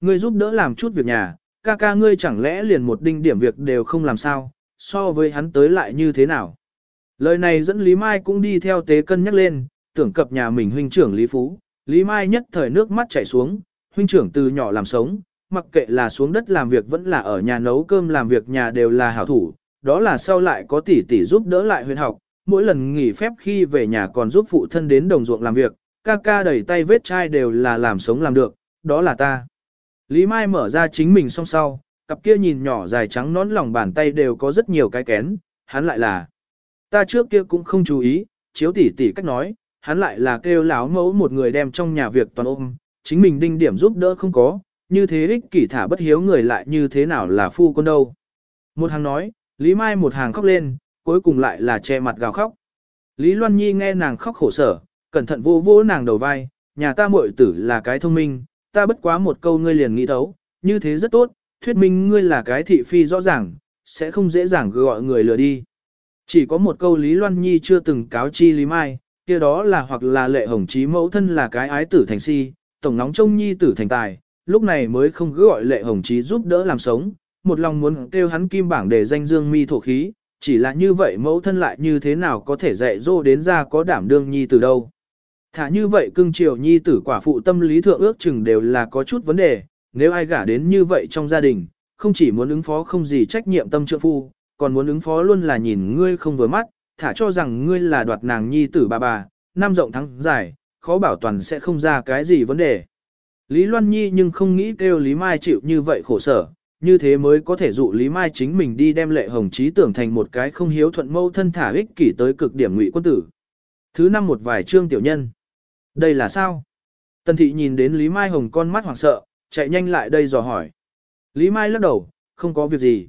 ngươi giúp đỡ làm chút việc nhà, ca ca ngươi chẳng lẽ liền một đinh điểm việc đều không làm sao, so với hắn tới lại như thế nào. Lời này dẫn Lý Mai cũng đi theo tế cân nhắc lên, tưởng cập nhà mình huynh trưởng Lý Phú, Lý Mai nhất thời nước mắt chảy xuống, huynh trưởng từ nhỏ làm sống, mặc kệ là xuống đất làm việc vẫn là ở nhà nấu cơm làm việc nhà đều là hảo thủ, đó là sau lại có tỷ tỷ giúp đỡ lại huyền học, mỗi lần nghỉ phép khi về nhà còn giúp phụ thân đến đồng ruộng làm việc, ca ca đẩy tay vết chai đều là làm sống làm được, đó là ta. Lý Mai mở ra chính mình song sau, cặp kia nhìn nhỏ dài trắng nón lòng bàn tay đều có rất nhiều cái kén, hắn lại là. Ta trước kia cũng không chú ý, chiếu tỉ tỉ cách nói, hắn lại là kêu láo mẫu một người đem trong nhà việc toàn ôm, chính mình đinh điểm giúp đỡ không có, như thế ích kỷ thả bất hiếu người lại như thế nào là phu con đâu. Một hàng nói, Lý Mai một hàng khóc lên, cuối cùng lại là che mặt gào khóc. Lý Loan Nhi nghe nàng khóc khổ sở, cẩn thận vô vô nàng đầu vai, nhà ta muội tử là cái thông minh, ta bất quá một câu ngươi liền nghĩ thấu, như thế rất tốt, thuyết minh ngươi là cái thị phi rõ ràng, sẽ không dễ dàng gọi người lừa đi. Chỉ có một câu Lý Loan Nhi chưa từng cáo chi Lý Mai, kia đó là hoặc là lệ hồng chí mẫu thân là cái ái tử thành si, tổng nóng trông Nhi tử thành tài, lúc này mới không cứ gọi lệ hồng chí giúp đỡ làm sống, một lòng muốn kêu hắn kim bảng để danh dương mi thổ khí, chỉ là như vậy mẫu thân lại như thế nào có thể dạy dỗ đến ra có đảm đương Nhi từ đâu. Thả như vậy cưng chiều Nhi tử quả phụ tâm lý thượng ước chừng đều là có chút vấn đề, nếu ai gả đến như vậy trong gia đình, không chỉ muốn ứng phó không gì trách nhiệm tâm trượng phu, còn muốn ứng phó luôn là nhìn ngươi không vừa mắt, thả cho rằng ngươi là đoạt nàng nhi tử bà bà, năm rộng thắng dài, khó bảo toàn sẽ không ra cái gì vấn đề. Lý Loan Nhi nhưng không nghĩ kêu Lý Mai chịu như vậy khổ sở, như thế mới có thể dụ Lý Mai chính mình đi đem lệ hồng trí tưởng thành một cái không hiếu thuận mâu thân thả ích kỷ tới cực điểm ngụy quân tử. Thứ năm một vài chương tiểu nhân. Đây là sao? Tần thị nhìn đến Lý Mai Hồng con mắt hoảng sợ, chạy nhanh lại đây dò hỏi. Lý Mai lắc đầu, không có việc gì.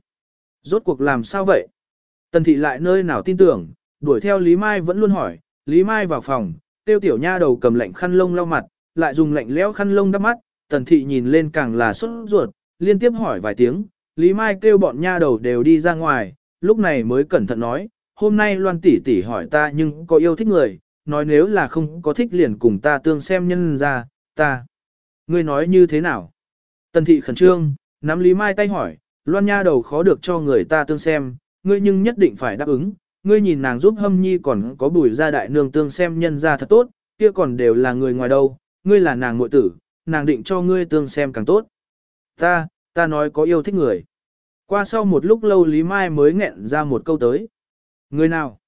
Rốt cuộc làm sao vậy? Tần thị lại nơi nào tin tưởng, đuổi theo Lý Mai vẫn luôn hỏi, Lý Mai vào phòng, tiêu tiểu nha đầu cầm lạnh khăn lông lau mặt, lại dùng lạnh lẽo khăn lông đắp mắt, tần thị nhìn lên càng là sốt ruột, liên tiếp hỏi vài tiếng, Lý Mai kêu bọn nha đầu đều đi ra ngoài, lúc này mới cẩn thận nói, hôm nay loan tỷ tỷ hỏi ta nhưng có yêu thích người, nói nếu là không có thích liền cùng ta tương xem nhân ra, ta. Ngươi nói như thế nào? Tần thị khẩn trương, nắm Lý Mai tay hỏi, loan nha đầu khó được cho người ta tương xem, ngươi nhưng nhất định phải đáp ứng, ngươi nhìn nàng giúp hâm nhi còn có bùi gia đại nương tương xem nhân ra thật tốt, kia còn đều là người ngoài đâu, ngươi là nàng nội tử, nàng định cho ngươi tương xem càng tốt. Ta, ta nói có yêu thích người. Qua sau một lúc lâu Lý Mai mới nghẹn ra một câu tới. Ngươi nào?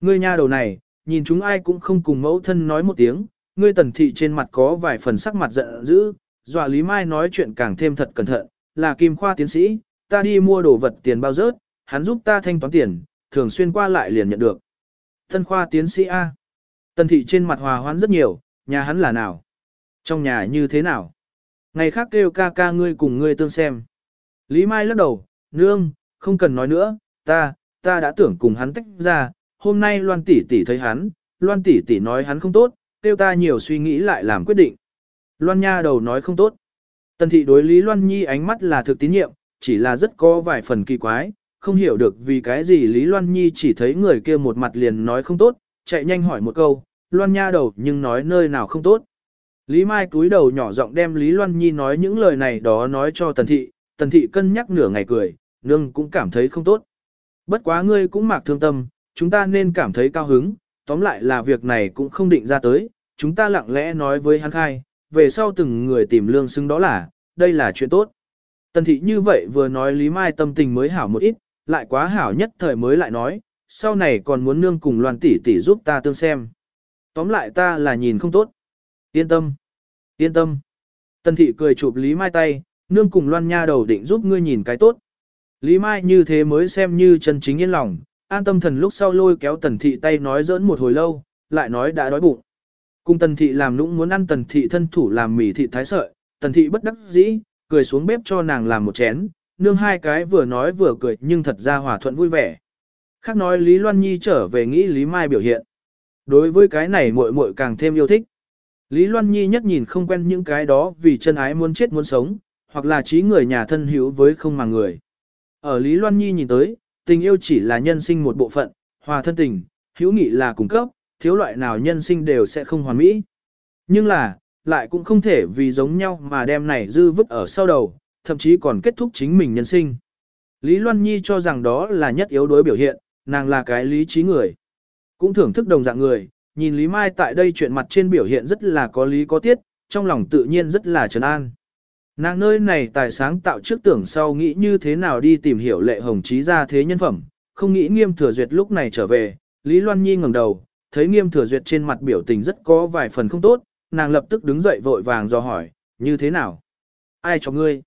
Ngươi nha đầu này, nhìn chúng ai cũng không cùng mẫu thân nói một tiếng, ngươi tần thị trên mặt có vài phần sắc mặt giận dữ, dọa Lý Mai nói chuyện càng thêm thật cẩn thận, là kim khoa tiến sĩ, ta đi mua đồ vật tiền bao rớt, hắn giúp ta thanh toán tiền, thường xuyên qua lại liền nhận được. Tân khoa tiến sĩ A. Tần thị trên mặt hòa hoãn rất nhiều, nhà hắn là nào? Trong nhà như thế nào? Ngày khác kêu ca ca ngươi cùng ngươi tương xem. Lý Mai lắc đầu, nương, không cần nói nữa, ta, ta đã tưởng cùng hắn tách ra, hôm nay Loan tỷ tỷ thấy hắn, Loan tỷ tỷ nói hắn không tốt, tiêu ta nhiều suy nghĩ lại làm quyết định. Loan nha đầu nói không tốt. Tần thị đối Lý Loan Nhi ánh mắt là thực tín nhiệm, chỉ là rất có vài phần kỳ quái, không hiểu được vì cái gì Lý Loan Nhi chỉ thấy người kia một mặt liền nói không tốt, chạy nhanh hỏi một câu, Loan nha đầu nhưng nói nơi nào không tốt. Lý Mai cúi đầu nhỏ giọng đem Lý Loan Nhi nói những lời này đó nói cho Tần Thị, Tần Thị cân nhắc nửa ngày cười, nương cũng cảm thấy không tốt. Bất quá ngươi cũng mạc thương tâm, chúng ta nên cảm thấy cao hứng, tóm lại là việc này cũng không định ra tới, chúng ta lặng lẽ nói với hắn khai, về sau từng người tìm lương xứng đó là, đây là chuyện tốt. Tần thị như vậy vừa nói Lý Mai tâm tình mới hảo một ít, lại quá hảo nhất thời mới lại nói, sau này còn muốn nương cùng loan tỷ tỷ giúp ta tương xem. Tóm lại ta là nhìn không tốt. Yên tâm, yên tâm. Tần thị cười chụp Lý Mai tay, nương cùng loan nha đầu định giúp ngươi nhìn cái tốt. Lý Mai như thế mới xem như chân chính yên lòng, an tâm thần lúc sau lôi kéo tần thị tay nói giỡn một hồi lâu, lại nói đã đói bụng. Cùng tần thị làm nũng muốn ăn tần thị thân thủ làm mì thị thái sợi, tần thị bất đắc dĩ, cười xuống bếp cho nàng làm một chén, nương hai cái vừa nói vừa cười nhưng thật ra hòa thuận vui vẻ. Khác nói Lý Loan Nhi trở về nghĩ Lý Mai biểu hiện. Đối với cái này muội muội càng thêm yêu thích. Lý Loan Nhi nhất nhìn không quen những cái đó vì chân ái muốn chết muốn sống, hoặc là trí người nhà thân hữu với không mà người. Ở Lý Loan Nhi nhìn tới, tình yêu chỉ là nhân sinh một bộ phận, hòa thân tình, hữu nghị là cung cấp, thiếu loại nào nhân sinh đều sẽ không hoàn mỹ. Nhưng là, lại cũng không thể vì giống nhau mà đem này dư vứt ở sau đầu, thậm chí còn kết thúc chính mình nhân sinh. Lý Loan Nhi cho rằng đó là nhất yếu đối biểu hiện, nàng là cái lý trí người. Cũng thưởng thức đồng dạng người, nhìn Lý Mai tại đây chuyện mặt trên biểu hiện rất là có lý có tiết, trong lòng tự nhiên rất là trấn an. Nàng nơi này tài sáng tạo trước tưởng sau nghĩ như thế nào đi tìm hiểu lệ hồng trí ra thế nhân phẩm, không nghĩ nghiêm thừa duyệt lúc này trở về, Lý Loan Nhi ngẩng đầu, thấy nghiêm thừa duyệt trên mặt biểu tình rất có vài phần không tốt, nàng lập tức đứng dậy vội vàng do hỏi, như thế nào? Ai cho ngươi?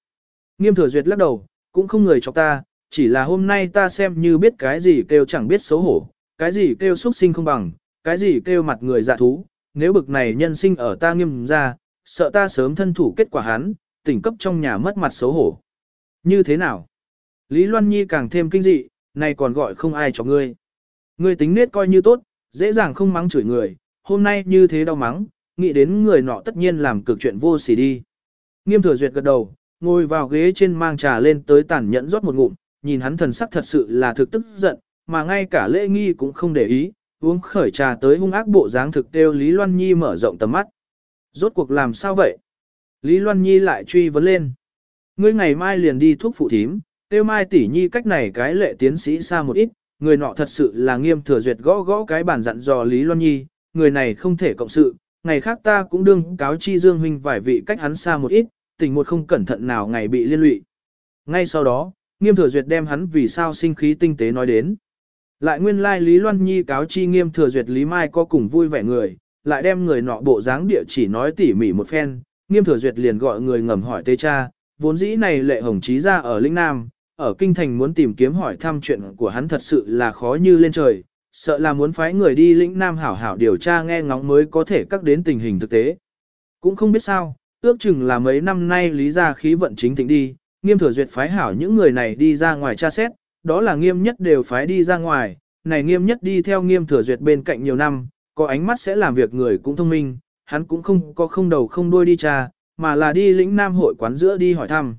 Nghiêm thừa duyệt lắc đầu, cũng không người cho ta, chỉ là hôm nay ta xem như biết cái gì kêu chẳng biết xấu hổ, cái gì kêu xuất sinh không bằng, cái gì kêu mặt người dạ thú, nếu bực này nhân sinh ở ta nghiêm ra, sợ ta sớm thân thủ kết quả hắn, tỉnh cấp trong nhà mất mặt xấu hổ. Như thế nào? Lý Loan Nhi càng thêm kinh dị, này còn gọi không ai cho ngươi. Ngươi tính nết coi như tốt, dễ dàng không mắng chửi người, hôm nay như thế đau mắng, nghĩ đến người nọ tất nhiên làm cực chuyện vô sỉ đi. Nghiêm thừa duyệt gật đầu, ngồi vào ghế trên mang trà lên tới tàn nhẫn rót một ngụm, nhìn hắn thần sắc thật sự là thực tức giận, mà ngay cả lễ nghi cũng không để ý, uống khởi trà tới hung ác bộ dáng thực tiêu Lý Loan Nhi mở rộng tầm mắt. Rốt cuộc làm sao vậy? Lý Loan Nhi lại truy vấn lên. Ngươi ngày mai liền đi thuốc phụ thím, tiêu mai tỷ nhi cách này cái lệ tiến sĩ xa một ít, người nọ thật sự là nghiêm thừa duyệt gõ gõ cái bản dặn dò Lý Loan Nhi, người này không thể cộng sự, ngày khác ta cũng đương cáo chi Dương huynh vài vị cách hắn xa một ít, tình một không cẩn thận nào ngày bị liên lụy. Ngay sau đó, nghiêm thừa duyệt đem hắn vì sao sinh khí tinh tế nói đến. Lại nguyên lai Lý Loan Nhi cáo chi nghiêm thừa duyệt Lý Mai có cùng vui vẻ người, lại đem người nọ bộ dáng địa chỉ nói tỉ mỉ một phen, nghiêm thừa duyệt liền gọi người ngầm hỏi tê cha, vốn dĩ này lệ hồng chí ra ở Linh Nam, ở Kinh Thành muốn tìm kiếm hỏi thăm chuyện của hắn thật sự là khó như lên trời, sợ là muốn phái người đi lĩnh Nam hảo hảo điều tra nghe ngóng mới có thể cắt đến tình hình thực tế. Cũng không biết sao, ước chừng là mấy năm nay lý ra khí vận chính thịnh đi, nghiêm thừa duyệt phái hảo những người này đi ra ngoài tra xét, đó là nghiêm nhất đều phái đi ra ngoài, này nghiêm nhất đi theo nghiêm thừa duyệt bên cạnh nhiều năm, có ánh mắt sẽ làm việc người cũng thông minh, hắn cũng không có không đầu không đuôi đi trà mà là đi lĩnh nam hội quán giữa đi hỏi thăm.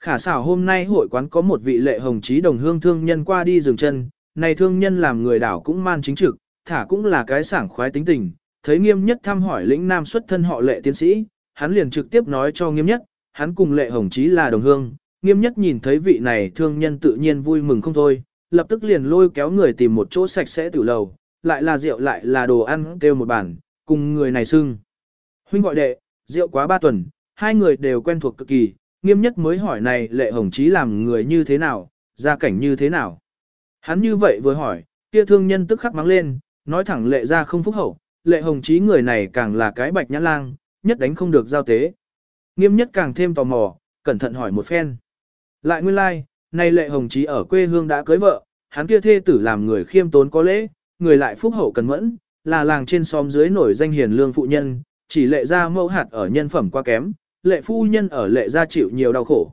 Khả xảo hôm nay hội quán có một vị lệ hồng chí đồng hương thương nhân qua đi dừng chân, này thương nhân làm người đảo cũng man chính trực, thả cũng là cái sảng khoái tính tình, thấy nghiêm nhất thăm hỏi lĩnh nam xuất thân họ lệ tiến sĩ, hắn liền trực tiếp nói cho nghiêm nhất, hắn cùng lệ hồng chí là đồng hương, nghiêm nhất nhìn thấy vị này thương nhân tự nhiên vui mừng không thôi, lập tức liền lôi kéo người tìm một chỗ sạch sẽ tiểu lầu, lại là rượu lại là đồ ăn kêu một bàn cùng người này xưng. Huynh gọi đệ, rượu quá ba tuần, hai người đều quen thuộc cực kỳ, nghiêm nhất mới hỏi này lệ hồng chí làm người như thế nào, gia cảnh như thế nào. Hắn như vậy vừa hỏi, kia thương nhân tức khắc mắng lên, nói thẳng lệ ra không phúc hậu, lệ hồng chí người này càng là cái bạch nhã lang, nhất đánh không được giao tế. Nghiêm nhất càng thêm tò mò, cẩn thận hỏi một phen. Lại nguyên lai, like, nay lệ hồng chí ở quê hương đã cưới vợ, hắn kia thê tử làm người khiêm tốn có lễ, người lại phúc hậu cần mẫn, là làng trên xóm dưới nổi danh hiền lương phụ nhân, chỉ lệ ra mẫu hạt ở nhân phẩm quá kém, lệ phu nhân ở lệ gia chịu nhiều đau khổ.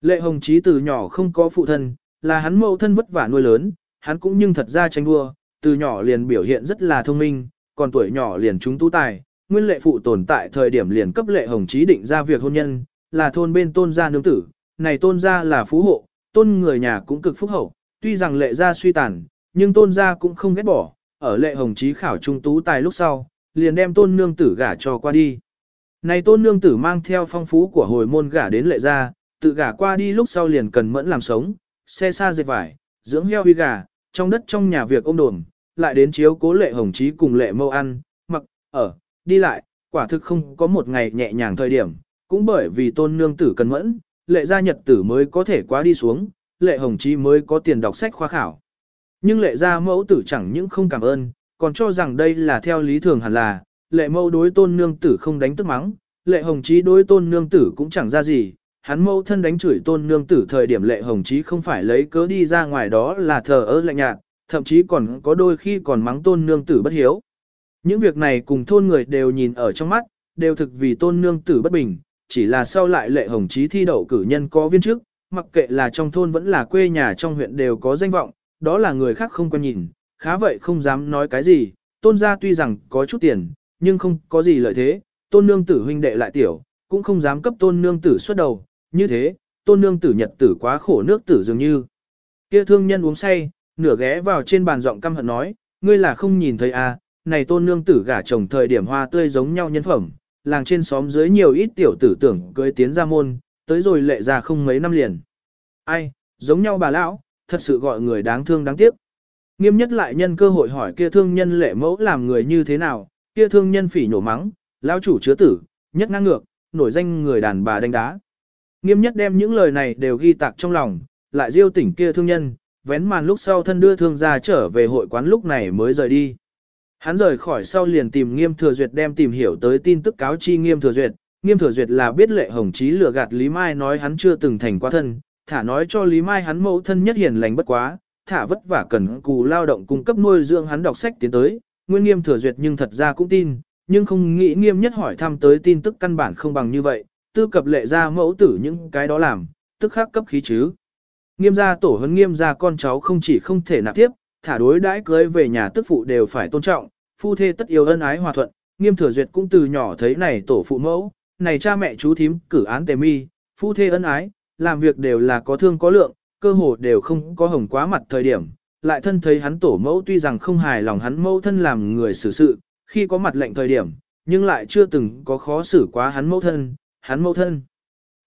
Lệ hồng chí từ nhỏ không có phụ thân, là hắn mẫu thân vất vả nuôi lớn, hắn cũng nhưng thật ra tranh đua, từ nhỏ liền biểu hiện rất là thông minh, còn tuổi nhỏ liền chúng tú tài, nguyên lệ phụ tồn tại thời điểm liền cấp lệ hồng chí định ra việc hôn nhân, là thôn bên tôn gia nương tử, này tôn gia là phú hộ, tôn người nhà cũng cực phúc hậu, tuy rằng lệ gia suy tàn, nhưng tôn gia cũng không ghét bỏ, ở lệ hồng chí khảo trung tú tài lúc sau, liền đem tôn nương tử gả cho qua đi. Này tôn nương tử mang theo phong phú của hồi môn gả đến lệ gia, tự gả qua đi lúc sau liền cần mẫn làm sống, xe xa dệt vải, dưỡng heo huy gà, trong đất trong nhà việc ôm đồn, lại đến chiếu cố lệ hồng chí cùng lệ mâu ăn, mặc, ở, đi lại, quả thực không có một ngày nhẹ nhàng thời điểm, cũng bởi vì tôn nương tử cần mẫn, lệ gia nhật tử mới có thể quá đi xuống, lệ hồng chí mới có tiền đọc sách khoa khảo. Nhưng lệ gia mẫu tử chẳng những không cảm ơn, còn cho rằng đây là theo lý thường hẳn là, lệ mẫu đối tôn nương tử không đánh tức mắng, lệ hồng chí đối tôn nương tử cũng chẳng ra gì, hắn mẫu thân đánh chửi tôn nương tử thời điểm lệ hồng chí không phải lấy cớ đi ra ngoài đó là thờ ơ lạnh nhạt, thậm chí còn có đôi khi còn mắng tôn nương tử bất hiếu. Những việc này cùng thôn người đều nhìn ở trong mắt, đều thực vì tôn nương tử bất bình, chỉ là sau lại lệ hồng chí thi đậu cử nhân có viên chức, mặc kệ là trong thôn vẫn là quê nhà trong huyện đều có danh vọng, đó là người khác không quen nhìn, khá vậy không dám nói cái gì, tôn gia tuy rằng có chút tiền, nhưng không có gì lợi thế, tôn nương tử huynh đệ lại tiểu, cũng không dám cấp tôn nương tử xuất đầu, như thế, tôn nương tử nhật tử quá khổ nước tử dường như. Kia thương nhân uống say, nửa ghé vào trên bàn giọng căm hận nói, ngươi là không nhìn thấy à, này tôn nương tử gả chồng thời điểm hoa tươi giống nhau nhân phẩm, làng trên xóm dưới nhiều ít tiểu tử tưởng cưới tiến ra môn, tới rồi lệ ra không mấy năm liền. Ai, giống nhau bà lão, thật sự gọi người đáng thương đáng tiếc. Nghiêm nhất lại nhân cơ hội hỏi kia thương nhân lệ mẫu làm người như thế nào, kia thương nhân phỉ nhổ mắng, lão chủ chứa tử, nhất ngang ngược, nổi danh người đàn bà đánh đá. Nghiêm nhất đem những lời này đều ghi tạc trong lòng, lại diêu tỉnh kia thương nhân, vén màn lúc sau thân đưa thương gia trở về hội quán lúc này mới rời đi. Hắn rời khỏi sau liền tìm nghiêm thừa duyệt đem tìm hiểu tới tin tức cáo chi nghiêm thừa duyệt, nghiêm thừa duyệt là biết lệ hồng chí lừa gạt Lý Mai nói hắn chưa từng thành quá thân, thả nói cho Lý Mai hắn mẫu thân nhất hiền lành bất quá, thả vất vả cần cù lao động cung cấp nuôi dưỡng hắn đọc sách tiến tới, nguyên nghiêm thừa duyệt nhưng thật ra cũng tin, nhưng không nghĩ nghiêm nhất hỏi thăm tới tin tức căn bản không bằng như vậy, tư cập lệ ra mẫu tử những cái đó làm, tức khắc cấp khí chứ. Nghiêm gia tổ hấn nghiêm gia con cháu không chỉ không thể nạp tiếp, thả đối đãi cưới về nhà tức phụ đều phải tôn trọng, phu thê tất yêu ân ái hòa thuận, nghiêm thừa duyệt cũng từ nhỏ thấy này tổ phụ mẫu, này cha mẹ chú thím cử án tề mi, phu thê ân ái, làm việc đều là có thương có lượng, cơ hồ đều không có hồng quá mặt thời điểm, lại thân thấy hắn tổ mẫu tuy rằng không hài lòng hắn mẫu thân làm người xử sự, khi có mặt lệnh thời điểm, nhưng lại chưa từng có khó xử quá hắn mẫu thân, hắn mẫu thân.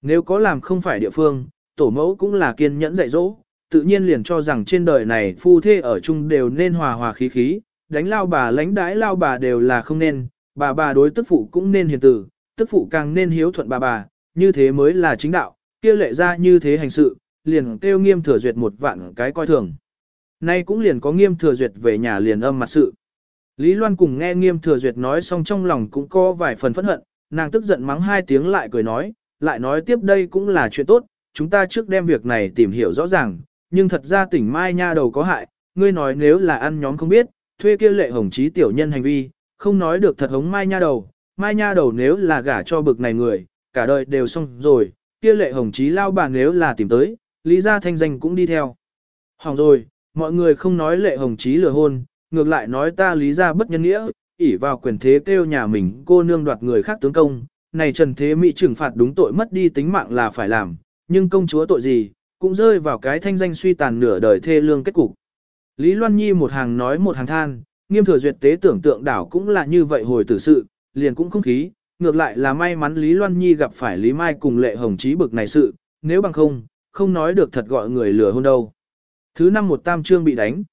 Nếu có làm không phải địa phương, tổ mẫu cũng là kiên nhẫn dạy dỗ, tự nhiên liền cho rằng trên đời này phu thê ở chung đều nên hòa hòa khí khí, đánh lao bà lãnh đãi lao bà đều là không nên, bà bà đối tức phụ cũng nên hiền tử, tức phụ càng nên hiếu thuận bà bà, như thế mới là chính đạo, kia lệ ra như thế hành sự, liền kêu nghiêm thừa duyệt một vạn cái coi thường. Nay cũng liền có nghiêm thừa duyệt về nhà liền âm mặt sự. Lý Loan cùng nghe nghiêm thừa duyệt nói xong trong lòng cũng có vài phần phẫn hận, nàng tức giận mắng hai tiếng lại cười nói, lại nói tiếp đây cũng là chuyện tốt, chúng ta trước đem việc này tìm hiểu rõ ràng, nhưng thật ra tỉnh Mai Nha đầu có hại, ngươi nói nếu là ăn nhóm không biết, thuê kia lệ hồng trí tiểu nhân hành vi, không nói được thật hống Mai Nha đầu, Mai Nha đầu nếu là gả cho bực này người, cả đời đều xong rồi, kia lệ hồng chí lao bà nếu là tìm tới, lý gia thanh danh cũng đi theo. Hỏng rồi, mọi người không nói lệ hồng chí lừa hôn, ngược lại nói ta lý gia bất nhân nghĩa, ỷ vào quyền thế kêu nhà mình cô nương đoạt người khác tướng công, này trần thế mỹ trừng phạt đúng tội mất đi tính mạng là phải làm, nhưng công chúa tội gì, cũng rơi vào cái thanh danh suy tàn nửa đời thê lương kết cục. Lý Loan Nhi một hàng nói một hàng than, nghiêm thừa duyệt tế tưởng tượng đảo cũng là như vậy hồi tử sự, liền cũng không khí, ngược lại là may mắn Lý Loan Nhi gặp phải Lý Mai cùng lệ hồng trí bực này sự, nếu bằng không, không nói được thật gọi người lừa hôn đâu. Thứ năm một tam trương bị đánh.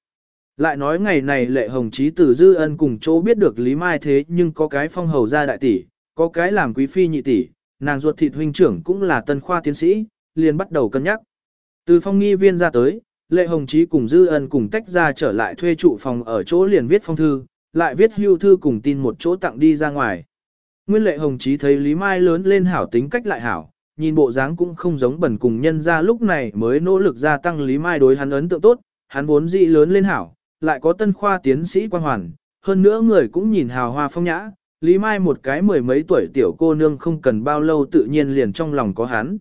Lại nói ngày này lệ hồng trí từ dư ân cùng chỗ biết được Lý Mai thế nhưng có cái phong hầu gia đại tỷ, có cái làm quý phi nhị tỷ, nàng ruột thịt huynh trưởng cũng là tân khoa tiến sĩ, liền bắt đầu cân nhắc. Từ phong nghi viên ra tới, lệ hồng trí cùng dư ân cùng tách ra trở lại thuê trụ phòng ở chỗ liền viết phong thư, lại viết hưu thư cùng tin một chỗ tặng đi ra ngoài. Nguyên lệ hồng Chí thấy Lý Mai lớn lên hảo tính cách lại hảo, nhìn bộ dáng cũng không giống bẩn cùng nhân ra lúc này mới nỗ lực gia tăng Lý Mai đối hắn ấn tượng tốt, hắn vốn dị lớn lên hảo, lại có tân khoa tiến sĩ quan hoàn, hơn nữa người cũng nhìn hào hoa phong nhã, Lý Mai một cái mười mấy tuổi tiểu cô nương không cần bao lâu tự nhiên liền trong lòng có hắn.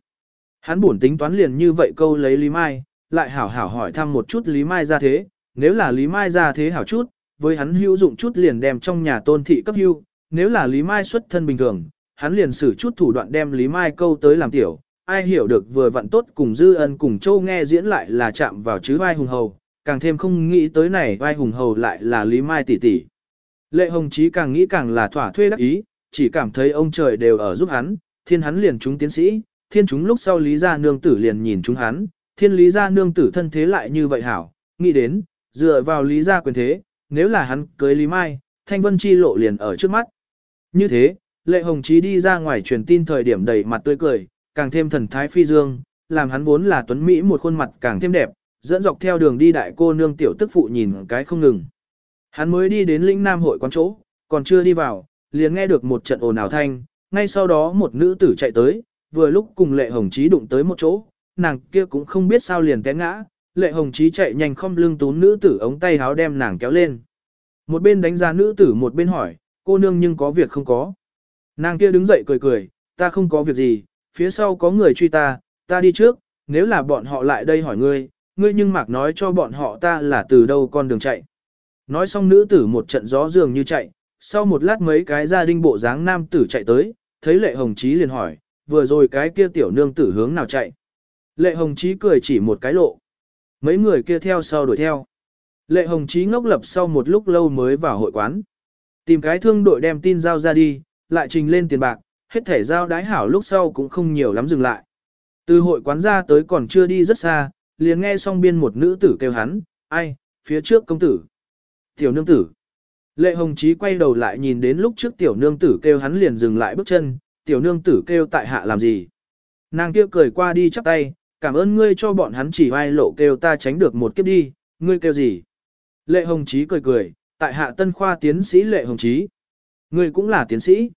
Hắn buồn tính toán liền như vậy câu lấy Lý Mai, lại hảo hảo hỏi thăm một chút Lý Mai ra thế, nếu là Lý Mai ra thế hảo chút, với hắn hữu dụng chút liền đem trong nhà tôn thị cấp hưu, nếu là Lý Mai xuất thân bình thường, hắn liền sử chút thủ đoạn đem Lý Mai câu tới làm tiểu, ai hiểu được vừa vặn tốt cùng dư ân cùng châu nghe diễn lại là chạm vào chứ vai hùng hầu, càng thêm không nghĩ tới này vai hùng hầu lại là Lý Mai tỷ tỷ. Lệ Hồng Chí càng nghĩ càng là thỏa thuê đắc ý, chỉ cảm thấy ông trời đều ở giúp hắn, thiên hắn liền chúng tiến sĩ, thiên chúng lúc sau Lý gia nương tử liền nhìn chúng hắn, thiên Lý gia nương tử thân thế lại như vậy hảo, nghĩ đến, dựa vào Lý gia quyền thế, nếu là hắn cưới Lý Mai, thanh vân chi lộ liền ở trước mắt. Như thế, Lệ Hồng Chí đi ra ngoài truyền tin thời điểm đầy mặt tươi cười, càng thêm thần thái phi dương, làm hắn vốn là tuấn Mỹ một khuôn mặt càng thêm đẹp, dẫn dọc theo đường đi đại cô nương tiểu tức phụ nhìn cái không ngừng. Hắn mới đi đến lĩnh nam hội quán chỗ, còn chưa đi vào, liền nghe được một trận ồn ào thanh, ngay sau đó một nữ tử chạy tới, vừa lúc cùng lệ hồng chí đụng tới một chỗ, nàng kia cũng không biết sao liền té ngã, lệ hồng chí chạy nhanh không lưng tún nữ tử ống tay háo đem nàng kéo lên. Một bên đánh giá nữ tử một bên hỏi, cô nương nhưng có việc không có. Nàng kia đứng dậy cười cười, ta không có việc gì, phía sau có người truy ta, ta đi trước, nếu là bọn họ lại đây hỏi ngươi, ngươi nhưng mạc nói cho bọn họ ta là từ đâu con đường chạy. Nói xong nữ tử một trận gió dường như chạy, sau một lát mấy cái gia đình bộ dáng nam tử chạy tới, thấy lệ hồng chí liền hỏi, vừa rồi cái kia tiểu nương tử hướng nào chạy. Lệ hồng chí cười chỉ một cái lộ. Mấy người kia theo sau đuổi theo. Lệ hồng chí ngốc lập sau một lúc lâu mới vào hội quán. Tìm cái thương đội đem tin giao ra đi, lại trình lên tiền bạc, hết thể giao đái hảo lúc sau cũng không nhiều lắm dừng lại. Từ hội quán ra tới còn chưa đi rất xa, liền nghe xong biên một nữ tử kêu hắn, ai, phía trước công tử. Tiểu nương tử. Lệ Hồng Chí quay đầu lại nhìn đến lúc trước tiểu nương tử kêu hắn liền dừng lại bước chân, tiểu nương tử kêu tại hạ làm gì. Nàng kia cười qua đi chắp tay, cảm ơn ngươi cho bọn hắn chỉ vai lộ kêu ta tránh được một kiếp đi, ngươi kêu gì. Lệ Hồng Chí cười cười, tại hạ tân khoa tiến sĩ Lệ Hồng Chí. Ngươi cũng là tiến sĩ.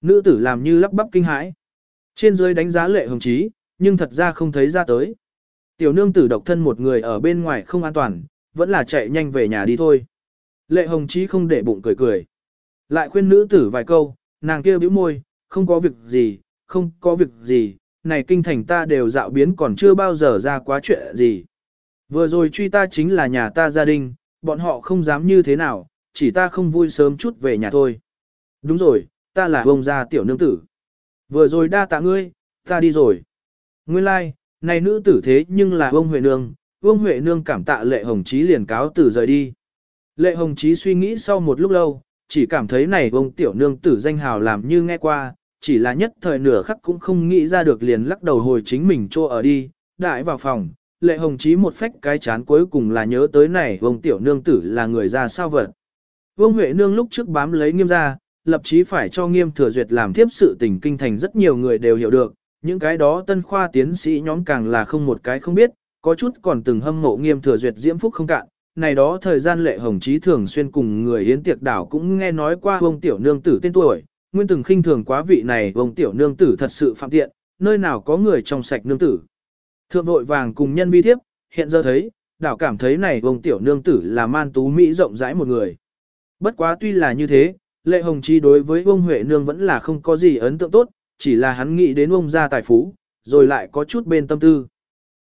Nữ tử làm như lắp bắp kinh hãi. Trên dưới đánh giá Lệ Hồng Chí, nhưng thật ra không thấy ra tới. Tiểu nương tử độc thân một người ở bên ngoài không an toàn, vẫn là chạy nhanh về nhà đi thôi. Lệ Hồng Chí không để bụng cười cười. Lại khuyên nữ tử vài câu, nàng kia bĩu môi, không có việc gì, không có việc gì, này kinh thành ta đều dạo biến còn chưa bao giờ ra quá chuyện gì. Vừa rồi truy ta chính là nhà ta gia đình, bọn họ không dám như thế nào, chỉ ta không vui sớm chút về nhà thôi. Đúng rồi, ta là ông gia tiểu nương tử. Vừa rồi đa tạ ngươi, ta đi rồi. Nguyên lai, like, này nữ tử thế nhưng là ông Huệ Nương, ông Huệ Nương cảm tạ lệ hồng chí liền cáo tử rời đi. Lệ hồng chí suy nghĩ sau một lúc lâu, chỉ cảm thấy này ông tiểu nương tử danh hào làm như nghe qua, chỉ là nhất thời nửa khắc cũng không nghĩ ra được liền lắc đầu hồi chính mình chỗ ở đi, đại vào phòng, lệ hồng chí một phách cái chán cuối cùng là nhớ tới này vông tiểu nương tử là người ra sao vật. Vương Huệ Nương lúc trước bám lấy nghiêm ra, lập chí phải cho nghiêm thừa duyệt làm tiếp sự tình kinh thành rất nhiều người đều hiểu được, những cái đó tân khoa tiến sĩ nhóm càng là không một cái không biết, có chút còn từng hâm mộ nghiêm thừa duyệt diễm phúc không cạn. Này đó thời gian lệ hồng chí thường xuyên cùng người hiến tiệc đảo cũng nghe nói qua vông tiểu nương tử tên tuổi, nguyên từng khinh thường quá vị này vông tiểu nương tử thật sự phạm tiện, nơi nào có người trong sạch nương tử. Thượng vội vàng cùng nhân vi thiếp, hiện giờ thấy, đảo cảm thấy này ông tiểu nương tử là man tú Mỹ rộng rãi một người. Bất quá tuy là như thế, lệ hồng chi đối với ông Huệ nương vẫn là không có gì ấn tượng tốt, chỉ là hắn nghĩ đến ông gia tài phú, rồi lại có chút bên tâm tư.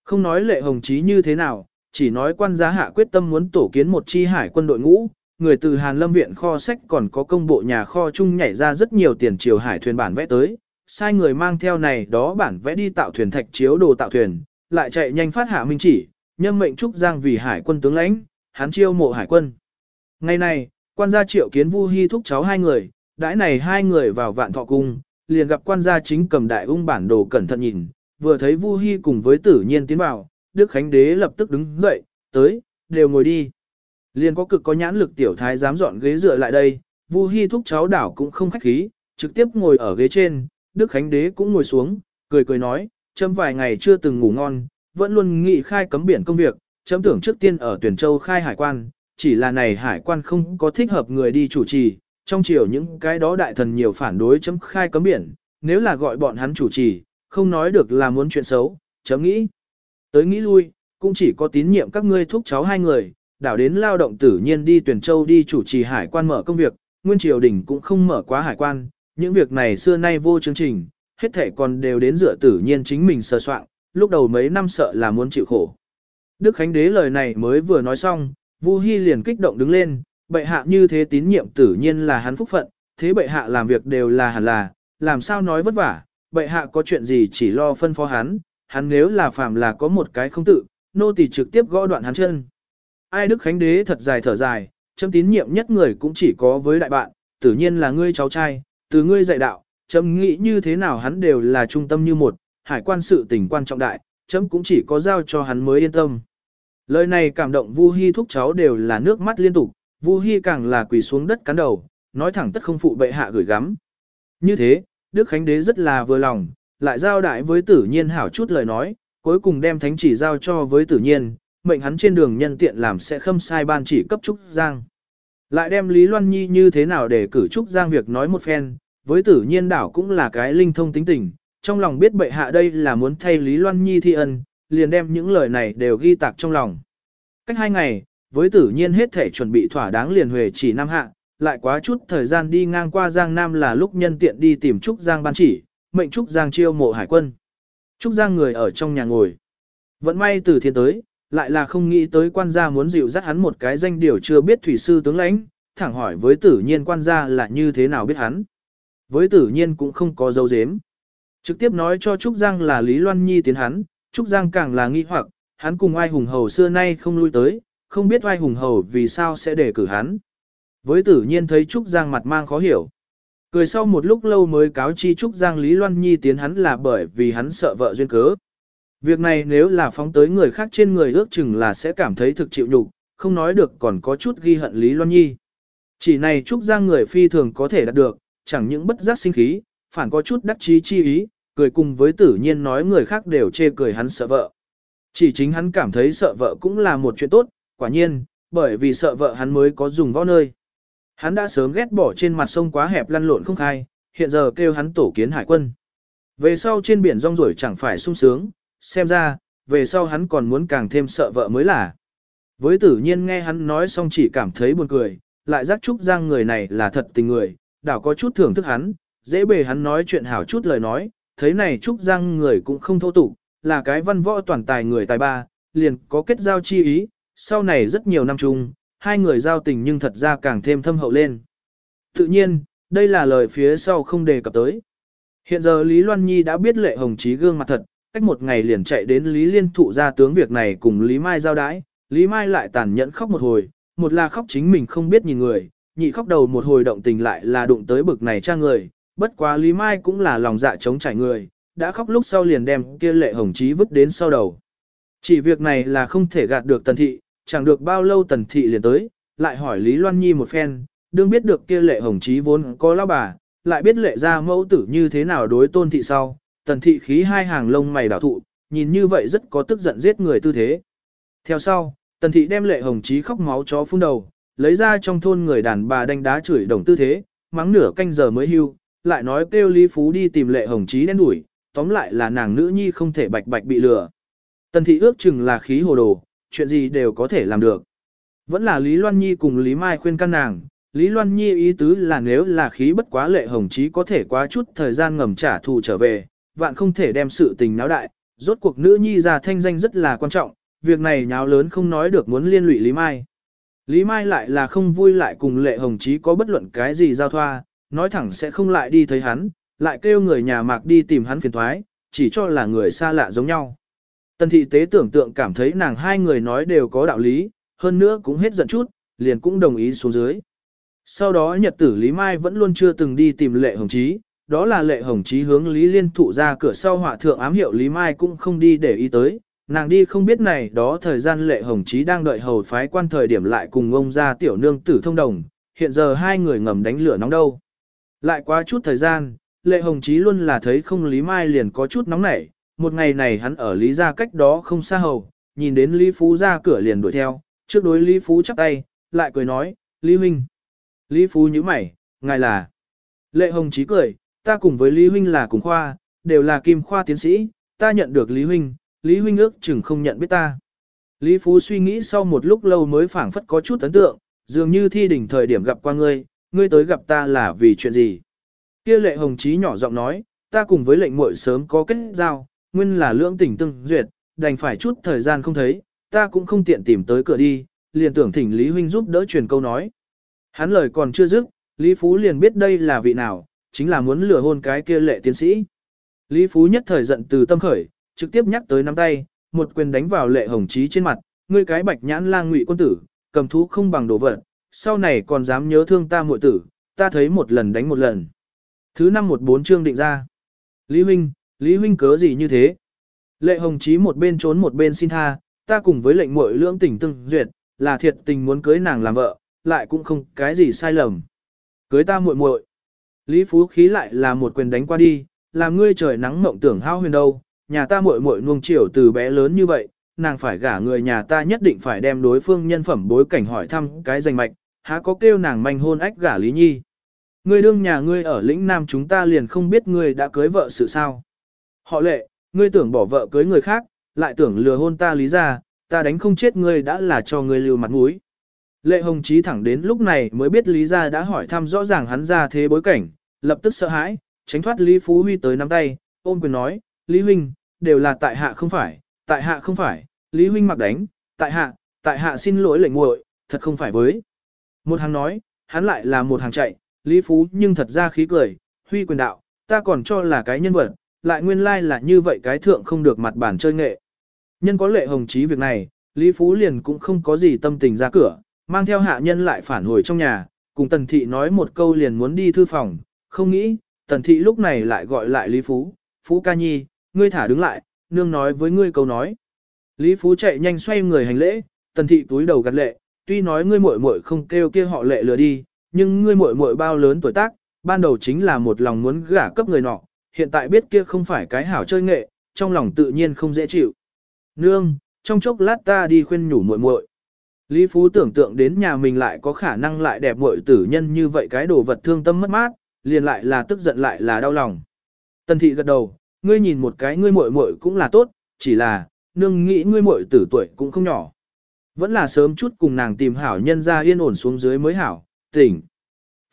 Không nói lệ hồng chí như thế nào, chỉ nói quan giá hạ quyết tâm muốn tổ kiến một chi hải quân đội ngũ, người từ Hàn Lâm Viện kho sách còn có công bộ nhà kho chung nhảy ra rất nhiều tiền triều hải thuyền bản vẽ tới, sai người mang theo này đó bản vẽ đi tạo thuyền thạch chiếu đồ tạo thuyền, lại chạy nhanh phát hạ minh chỉ, nhân mệnh trúc giang vì hải quân tướng lãnh, hắn chiêu mộ hải quân. Ngày này, quan gia triệu kiến Vu Hi thúc cháu hai người, đãi này hai người vào vạn thọ cung, liền gặp quan gia chính cầm đại ung bản đồ cẩn thận nhìn, vừa thấy Vu Hi cùng với tử nhiên tiến vào, Đức Khánh Đế lập tức đứng dậy, tới, đều ngồi đi. Liền có cực có nhãn lực tiểu thái dám dọn ghế dựa lại đây, Vu Hi thúc cháu đảo cũng không khách khí, trực tiếp ngồi ở ghế trên, Đức Khánh Đế cũng ngồi xuống, cười cười nói, chấm vài ngày chưa từng ngủ ngon, vẫn luôn nghị khai cấm biển công việc, chấm tưởng trước tiên ở Tuyển Châu khai hải quan, chỉ là này hải quan không có thích hợp người đi chủ trì, trong chiều những cái đó đại thần nhiều phản đối chấm khai cấm biển, nếu là gọi bọn hắn chủ trì, không nói được là muốn chuyện xấu, chấm nghĩ. Tới nghĩ lui, cũng chỉ có tín nhiệm các ngươi thúc cháu hai người, đảo đến lao động tử nhiên đi tuyển châu đi chủ trì hải quan mở công việc, nguyên triều đình cũng không mở quá hải quan, những việc này xưa nay vô chương trình, hết thể còn đều đến dựa tử nhiên chính mình sơ soạn, lúc đầu mấy năm sợ là muốn chịu khổ. Đức Khánh Đế lời này mới vừa nói xong, Vu hy liền kích động đứng lên, bệ hạ như thế tín nhiệm tử nhiên là hắn phúc phận, thế bệ hạ làm việc đều là hẳn là, làm sao nói vất vả, bệ hạ có chuyện gì chỉ lo phân phó hắn, hắn nếu là phạm là có một cái không tự, nô tỳ trực tiếp gõ đoạn hắn chân. Ai Đức Khánh Đế thật dài thở dài, châm tín nhiệm nhất người cũng chỉ có với đại bạn, tử nhiên là ngươi cháu trai, từ ngươi dạy đạo, chấm nghĩ như thế nào hắn đều là trung tâm như một, hải quan sự tình quan trọng đại, chấm cũng chỉ có giao cho hắn mới yên tâm. Lời này cảm động Vu Hi thúc cháu đều là nước mắt liên tục, Vu Hi càng là quỳ xuống đất cắn đầu, nói thẳng tất không phụ bệ hạ gửi gắm. Như thế, Đức Khánh Đế rất là vừa lòng, lại giao đại với tử nhiên hảo chút lời nói, cuối cùng đem thánh chỉ giao cho với tử nhiên, mệnh hắn trên đường nhân tiện làm sẽ khâm sai ban chỉ cấp Trúc Giang. Lại đem Lý Loan Nhi như thế nào để cử Trúc Giang việc nói một phen, với tử nhiên đảo cũng là cái linh thông tính tình, trong lòng biết bệ hạ đây là muốn thay Lý Loan Nhi thi ân, liền đem những lời này đều ghi tạc trong lòng. Cách hai ngày, với tử nhiên hết thể chuẩn bị thỏa đáng liền huề chỉ Nam hạ, lại quá chút thời gian đi ngang qua Giang Nam là lúc nhân tiện đi tìm Trúc Giang ban chỉ, mệnh Trúc Giang chiêu mộ hải quân. Trúc Giang người ở trong nhà ngồi. Vẫn may từ thiên tới, lại là không nghĩ tới quan gia muốn dịu dắt hắn một cái danh điều chưa biết thủy sư tướng lãnh, thẳng hỏi với tử nhiên quan gia là như thế nào biết hắn. Với tử nhiên cũng không có dấu dếm. Trực tiếp nói cho Trúc Giang là Lý Loan Nhi tiến hắn, Trúc Giang càng là nghi hoặc, hắn cùng ai hùng hầu xưa nay không lui tới, không biết ai hùng hầu vì sao sẽ để cử hắn. Với tử nhiên thấy Trúc Giang mặt mang khó hiểu. Cười sau một lúc lâu mới cáo chi Trúc Giang Lý Loan Nhi tiến hắn là bởi vì hắn sợ vợ duyên cớ. Việc này nếu là phóng tới người khác trên người ước chừng là sẽ cảm thấy thực chịu nhục, không nói được còn có chút ghi hận Lý Loan Nhi. Chỉ này Trúc Giang người phi thường có thể đạt được, chẳng những bất giác sinh khí, phản có chút đắc chí chi ý, cười cùng với tử nhiên nói người khác đều chê cười hắn sợ vợ. Chỉ chính hắn cảm thấy sợ vợ cũng là một chuyện tốt, quả nhiên, bởi vì sợ vợ hắn mới có dùng võ nơi. Hắn đã sớm ghét bỏ trên mặt sông quá hẹp lăn lộn không khai, hiện giờ kêu hắn tổ kiến hải quân. Về sau trên biển rong ruổi chẳng phải sung sướng, xem ra, về sau hắn còn muốn càng thêm sợ vợ mới là. Với tử nhiên nghe hắn nói xong chỉ cảm thấy buồn cười, lại giác Trúc Giang người này là thật tình người, đảo có chút thưởng thức hắn, dễ bề hắn nói chuyện hảo chút lời nói, thấy này Trúc Giang người cũng không thô tục, là cái văn võ toàn tài người tài ba, liền có kết giao chi ý, sau này rất nhiều năm chung, hai người giao tình nhưng thật ra càng thêm thâm hậu lên. Tự nhiên, đây là lời phía sau không đề cập tới. Hiện giờ Lý Loan Nhi đã biết lệ hồng chí gương mặt thật, cách một ngày liền chạy đến Lý Liên thụ ra tướng việc này cùng Lý Mai giao đái, Lý Mai lại tàn nhẫn khóc một hồi, một là khóc chính mình không biết nhìn người, nhị khóc đầu một hồi động tình lại là đụng tới bực này cha người, bất quá Lý Mai cũng là lòng dạ chống trải người, đã khóc lúc sau liền đem kia lệ hồng chí vứt đến sau đầu. Chỉ việc này là không thể gạt được tần thị, chẳng được bao lâu tần thị liền tới, lại hỏi Lý Loan Nhi một phen, đương biết được kia lệ hồng chí vốn có lão bà, lại biết lệ ra mẫu tử như thế nào đối tôn thị sau, tần thị khí hai hàng lông mày đảo thụ, nhìn như vậy rất có tức giận giết người tư thế. Theo sau, tần thị đem lệ hồng chí khóc máu chó phun đầu, lấy ra trong thôn người đàn bà đánh đá chửi đồng tư thế, mắng nửa canh giờ mới hưu, lại nói kêu Lý Phú đi tìm lệ hồng chí đen đuổi, tóm lại là nàng nữ nhi không thể bạch bạch bị lừa. Tần thị ước chừng là khí hồ đồ, chuyện gì đều có thể làm được. Vẫn là Lý Loan Nhi cùng Lý Mai khuyên can nàng, Lý Loan Nhi ý tứ là nếu là khí bất quá lệ hồng chí có thể quá chút thời gian ngầm trả thù trở về, vạn không thể đem sự tình náo đại, rốt cuộc nữ nhi già thanh danh rất là quan trọng, việc này nháo lớn không nói được muốn liên lụy Lý Mai. Lý Mai lại là không vui lại cùng lệ hồng chí có bất luận cái gì giao thoa, nói thẳng sẽ không lại đi thấy hắn, lại kêu người nhà mạc đi tìm hắn phiền thoái, chỉ cho là người xa lạ giống nhau. Tần thị tế tưởng tượng cảm thấy nàng hai người nói đều có đạo lý, hơn nữa cũng hết giận chút, liền cũng đồng ý xuống dưới. Sau đó nhật tử Lý Mai vẫn luôn chưa từng đi tìm lệ hồng chí, đó là lệ hồng chí hướng Lý Liên thụ ra cửa sau họa thượng ám hiệu Lý Mai cũng không đi để ý tới, nàng đi không biết này đó thời gian lệ hồng chí đang đợi hầu phái quan thời điểm lại cùng ông ra tiểu nương tử thông đồng, hiện giờ hai người ngầm đánh lửa nóng đâu. Lại quá chút thời gian, lệ hồng chí luôn là thấy không Lý Mai liền có chút nóng nảy, một ngày này hắn ở Lý gia cách đó không xa hầu, nhìn đến Lý Phú ra cửa liền đuổi theo, trước đối Lý Phú chắp tay, lại cười nói, Lý Huynh. Lý Phú nhíu mày, ngài là. Lệ Hồng Chí cười, ta cùng với Lý Huynh là cùng khoa, đều là kim khoa tiến sĩ, ta nhận được Lý Huynh, Lý Huynh ước chừng không nhận biết ta. Lý Phú suy nghĩ sau một lúc lâu mới phảng phất có chút ấn tượng, dường như thi đỉnh thời điểm gặp qua ngươi, ngươi tới gặp ta là vì chuyện gì. Kia lệ hồng chí nhỏ giọng nói, ta cùng với lệnh muội sớm có kết giao, nguyên là lưỡng tình tương duyệt, đành phải chút thời gian không thấy, ta cũng không tiện tìm tới cửa đi, liền tưởng thỉnh Lý Huynh giúp đỡ truyền câu nói. Hắn lời còn chưa dứt, Lý Phú liền biết đây là vị nào, chính là muốn lừa hôn cái kia lệ tiến sĩ. Lý Phú nhất thời giận từ tâm khởi, trực tiếp nhắc tới nắm tay, một quyền đánh vào lệ hồng chí trên mặt, ngươi cái bạch nhãn lang ngụy quân tử, cầm thú không bằng đồ vật, sau này còn dám nhớ thương ta muội tử, ta thấy một lần đánh một lần. Thứ năm một bốn chương định ra. Lý Huynh, Lý Huynh cớ gì như thế? Lệ Hồng Chí một bên trốn một bên xin tha, ta cùng với lệnh muội lưỡng tình tương duyệt, là thiệt tình muốn cưới nàng làm vợ, lại cũng không cái gì sai lầm. Cưới ta muội muội. Lý Phú khí lại là một quyền đánh qua đi, làm ngươi trời nắng mộng tưởng hao huyền đâu, nhà ta muội muội nuông chiều từ bé lớn như vậy, nàng phải gả người nhà ta nhất định phải đem đối phương nhân phẩm bối cảnh hỏi thăm cái danh mạch, há có kêu nàng manh hôn ách gả Lý Nhi. Ngươi đương nhà ngươi ở lĩnh Nam chúng ta liền không biết ngươi đã cưới vợ sự sao. Họ lệ, ngươi tưởng bỏ vợ cưới người khác, lại tưởng lừa hôn ta lý ra, ta đánh không chết ngươi đã là cho ngươi lưu mặt mũi. Lệ Hồng Chí thẳng đến lúc này mới biết Lý Gia đã hỏi thăm rõ ràng hắn ra thế bối cảnh, lập tức sợ hãi, tránh thoát Lý Phú Huy tới nắm tay, ôm quyền nói, Lý Huynh, đều là tại hạ không phải, tại hạ không phải, Lý Huynh mặc đánh, tại hạ, tại hạ xin lỗi lệnh muội, thật không phải với. Một hàng nói, hắn lại là một hàng chạy, Lý Phú nhưng thật ra khí cười, huy quyền đạo, ta còn cho là cái nhân vật, lại nguyên lai là như vậy cái thượng không được mặt bản chơi nghệ. Nhân có lệ hồng chí việc này, Lý Phú liền cũng không có gì tâm tình ra cửa, mang theo hạ nhân lại phản hồi trong nhà, cùng tần thị nói một câu liền muốn đi thư phòng, không nghĩ, tần thị lúc này lại gọi lại Lý Phú, Phú ca nhi, ngươi thả đứng lại, nương nói với ngươi câu nói. Lý Phú chạy nhanh xoay người hành lễ, tần thị túi đầu gật lệ, tuy nói ngươi muội muội không kêu kia họ lệ lừa đi, nhưng ngươi muội muội bao lớn tuổi tác, ban đầu chính là một lòng muốn gả cấp người nọ, hiện tại biết kia không phải cái hảo chơi nghệ, trong lòng tự nhiên không dễ chịu. Nương, trong chốc lát ta đi khuyên nhủ muội muội. Lý Phú tưởng tượng đến nhà mình lại có khả năng lại đẹp muội tử nhân như vậy cái đồ vật thương tâm mất mát, liền lại là tức giận lại là đau lòng. Tần thị gật đầu, ngươi nhìn một cái ngươi muội muội cũng là tốt, chỉ là, nương nghĩ ngươi muội tử tuổi cũng không nhỏ. Vẫn là sớm chút cùng nàng tìm hảo nhân ra yên ổn xuống dưới mới hảo, tỉnh.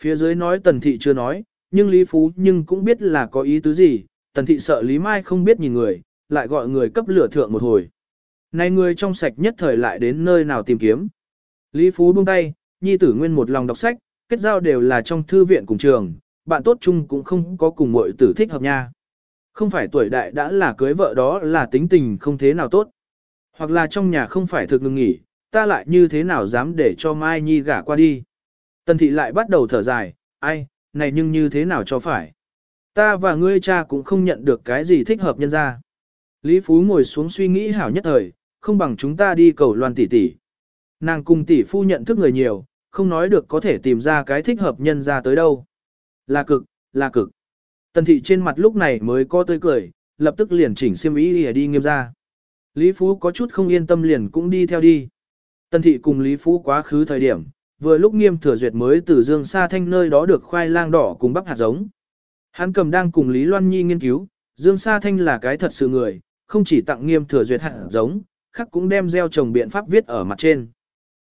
Phía dưới nói tần thị chưa nói, nhưng Lý Phú nhưng cũng biết là có ý tứ gì, tần thị sợ Lý Mai không biết nhìn người, lại gọi người cấp lửa thượng một hồi. Này người trong sạch nhất thời lại đến nơi nào tìm kiếm. Lý Phú buông tay, nhi tử nguyên một lòng đọc sách, kết giao đều là trong thư viện cùng trường, bạn tốt chung cũng không có cùng mọi tử thích hợp nha. Không phải tuổi đại đã là cưới vợ đó là tính tình không thế nào tốt. Hoặc là trong nhà không phải thực ngừng nghỉ, ta lại như thế nào dám để cho Mai Nhi gả qua đi. Tần thị lại bắt đầu thở dài, ai, này nhưng như thế nào cho phải. Ta và ngươi cha cũng không nhận được cái gì thích hợp nhân ra. Lý Phú ngồi xuống suy nghĩ hảo nhất thời, không bằng chúng ta đi cầu loan tỷ tỷ. Nàng cùng tỷ phu nhận thức người nhiều, không nói được có thể tìm ra cái thích hợp nhân ra tới đâu. Là cực, là cực. Tần thị trên mặt lúc này mới có tươi cười, lập tức liền chỉnh xiêm ý đi nghiêm ra. Lý Phú có chút không yên tâm liền cũng đi theo đi. Tần thị cùng Lý Phú quá khứ thời điểm, vừa lúc nghiêm thừa duyệt mới từ dương sa thanh nơi đó được khoai lang đỏ cùng bắp hạt giống. Hắn cầm đang cùng Lý Loan Nhi nghiên cứu, dương sa thanh là cái thật sự người, không chỉ tặng nghiêm thừa duyệt hạt giống, khắc cũng đem gieo trồng biện pháp viết ở mặt trên.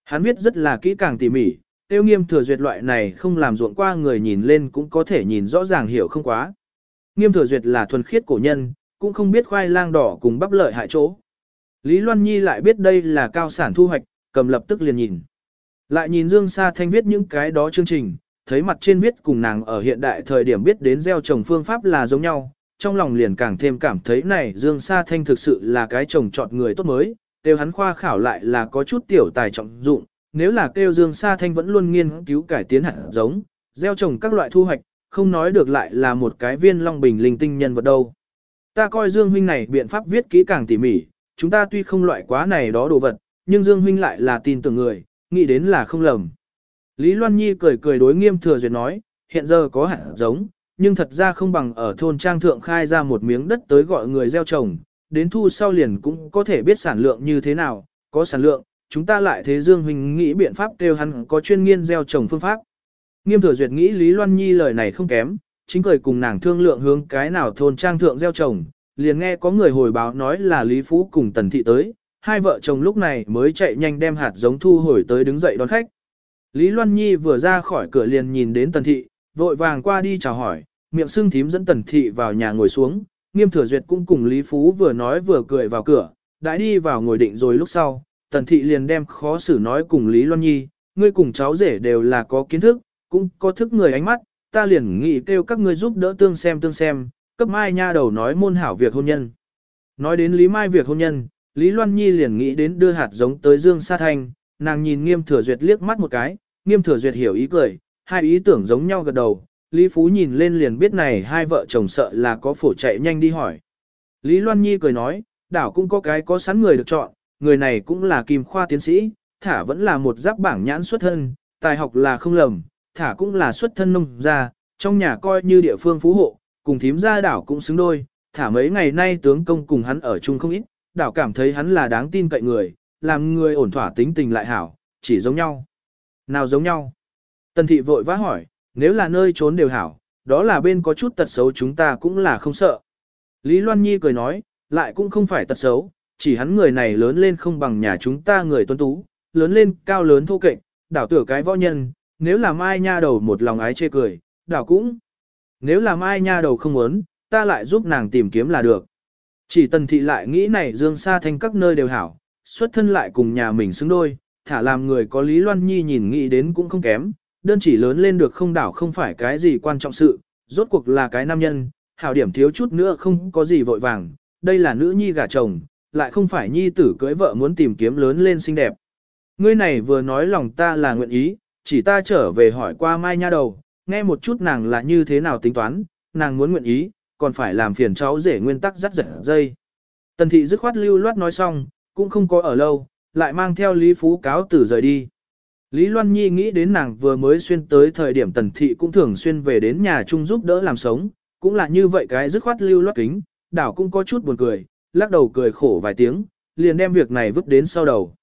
Hắn viết rất là kỹ càng tỉ mỉ, tiêu nghiêm thừa duyệt loại này không làm ruộng qua người nhìn lên cũng có thể nhìn rõ ràng hiểu không quá. Nghiêm thừa duyệt là thuần khiết cổ nhân, cũng không biết khoai lang đỏ cùng bắp lợi hại chỗ. Lý Loan Nhi lại biết đây là cao sản thu hoạch, cầm lập tức liền nhìn. Lại nhìn Dương Sa Thanh viết những cái đó chương trình, thấy mặt trên viết cùng nàng ở hiện đại thời điểm biết đến gieo trồng phương pháp là giống nhau, trong lòng liền càng thêm cảm thấy này Dương Sa Thanh thực sự là cái chồng chọn người tốt mới, đều hắn khoa khảo lại là có chút tiểu tài trọng dụng, nếu là kêu Dương Sa Thanh vẫn luôn nghiên cứu cải tiến hạt giống, gieo trồng các loại thu hoạch, không nói được lại là một cái viên long bình linh tinh nhân vật đâu. Ta coi Dương huynh này biện pháp viết kỹ càng tỉ mỉ, chúng ta tuy không loại quá này đó đồ vật, nhưng Dương huynh lại là tin tưởng người, nghĩ đến là không lầm. Lý Loan Nhi cười cười đối nghiêm thừa duyệt nói, hiện giờ có hạt giống, nhưng thật ra không bằng ở thôn trang thượng khai ra một miếng đất tới gọi người gieo trồng, đến thu sau liền cũng có thể biết sản lượng như thế nào, có sản lượng, chúng ta lại thế Dương huynh nghĩ biện pháp kêu hắn có chuyên nghiên gieo trồng phương pháp. Nghiêm thừa duyệt nghĩ Lý Loan Nhi lời này không kém, chính cười cùng nàng thương lượng hướng cái nào thôn trang thượng gieo trồng, liền nghe có người hồi báo nói là Lý Phú cùng Tần Thị tới, hai vợ chồng lúc này mới chạy nhanh đem hạt giống thu hồi tới đứng dậy đón khách. Lý Loan Nhi vừa ra khỏi cửa liền nhìn đến Tần Thị, vội vàng qua đi chào hỏi, miệng sưng thím dẫn Tần Thị vào nhà ngồi xuống, nghiêm thừa duyệt cũng cùng Lý Phú vừa nói vừa cười vào cửa, đã đi vào ngồi định rồi lúc sau, Tần Thị liền đem khó xử nói cùng Lý Loan Nhi, ngươi cùng cháu rể đều là có kiến thức, cũng có thức người ánh mắt, ta liền nghĩ kêu các ngươi giúp đỡ tương xem tương xem, cấp mai nha đầu nói môn hảo việc hôn nhân. Nói đến Lý Mai việc hôn nhân, Lý Loan Nhi liền nghĩ đến đưa hạt giống tới Dương Sa Thanh, nàng nhìn Nghiêm Thừa Duyệt liếc mắt một cái, Nghiêm Thừa Duyệt hiểu ý cười, hai ý tưởng giống nhau gật đầu, Lý Phú nhìn lên liền biết này hai vợ chồng sợ là có phổ chạy nhanh đi hỏi. Lý Loan Nhi cười nói, đảo cũng có cái có sẵn người được chọn, người này cũng là kim khoa tiến sĩ, thả vẫn là một giáp bảng nhãn xuất thân, tài học là không lầm, thả cũng là xuất thân nông gia, trong nhà coi như địa phương phú hộ, cùng thím gia đảo cũng xứng đôi, thả mấy ngày nay tướng công cùng hắn ở chung không ít, đảo cảm thấy hắn là đáng tin cậy người, làm người ổn thỏa tính tình lại hảo, chỉ giống nhau. Nào giống nhau? Tần thị vội vã hỏi, nếu là nơi trốn đều hảo, đó là bên có chút tật xấu chúng ta cũng là không sợ. Lý Loan Nhi cười nói, lại cũng không phải tật xấu, chỉ hắn người này lớn lên không bằng nhà chúng ta người tuấn tú, lớn lên cao lớn thô kệch, đảo tử cái võ nhân, nếu là mai nha đầu một lòng ái chê cười, đảo cũng. Nếu là mai nha đầu không muốn, ta lại giúp nàng tìm kiếm là được. Chỉ tần thị lại nghĩ này dương xa thanh các nơi đều hảo, xuất thân lại cùng nhà mình xứng đôi, thả làm người có Lý Loan Nhi nhìn nghĩ đến cũng không kém, đơn chỉ lớn lên được không đảo không phải cái gì quan trọng sự, rốt cuộc là cái nam nhân, hảo điểm thiếu chút nữa không có gì vội vàng, đây là nữ nhi gả chồng, lại không phải nhi tử cưới vợ muốn tìm kiếm lớn lên xinh đẹp. Ngươi này vừa nói lòng ta là nguyện ý, chỉ ta trở về hỏi qua mai nha đầu, nghe một chút nàng là như thế nào tính toán, nàng muốn nguyện ý, còn phải làm phiền cháu rể nguyên tắc dắt giật dây. Tần thị dứt khoát lưu loát nói xong, cũng không có ở lâu, lại mang theo Lý Phú cáo tử rời đi. Lý Loan Nhi nghĩ đến nàng vừa mới xuyên tới thời điểm tần thị cũng thường xuyên về đến nhà chung giúp đỡ làm sống, cũng là như vậy cái dứt khoát lưu loát kính, đảo cũng có chút buồn cười, lắc đầu cười khổ vài tiếng, liền đem việc này vứt đến sau đầu.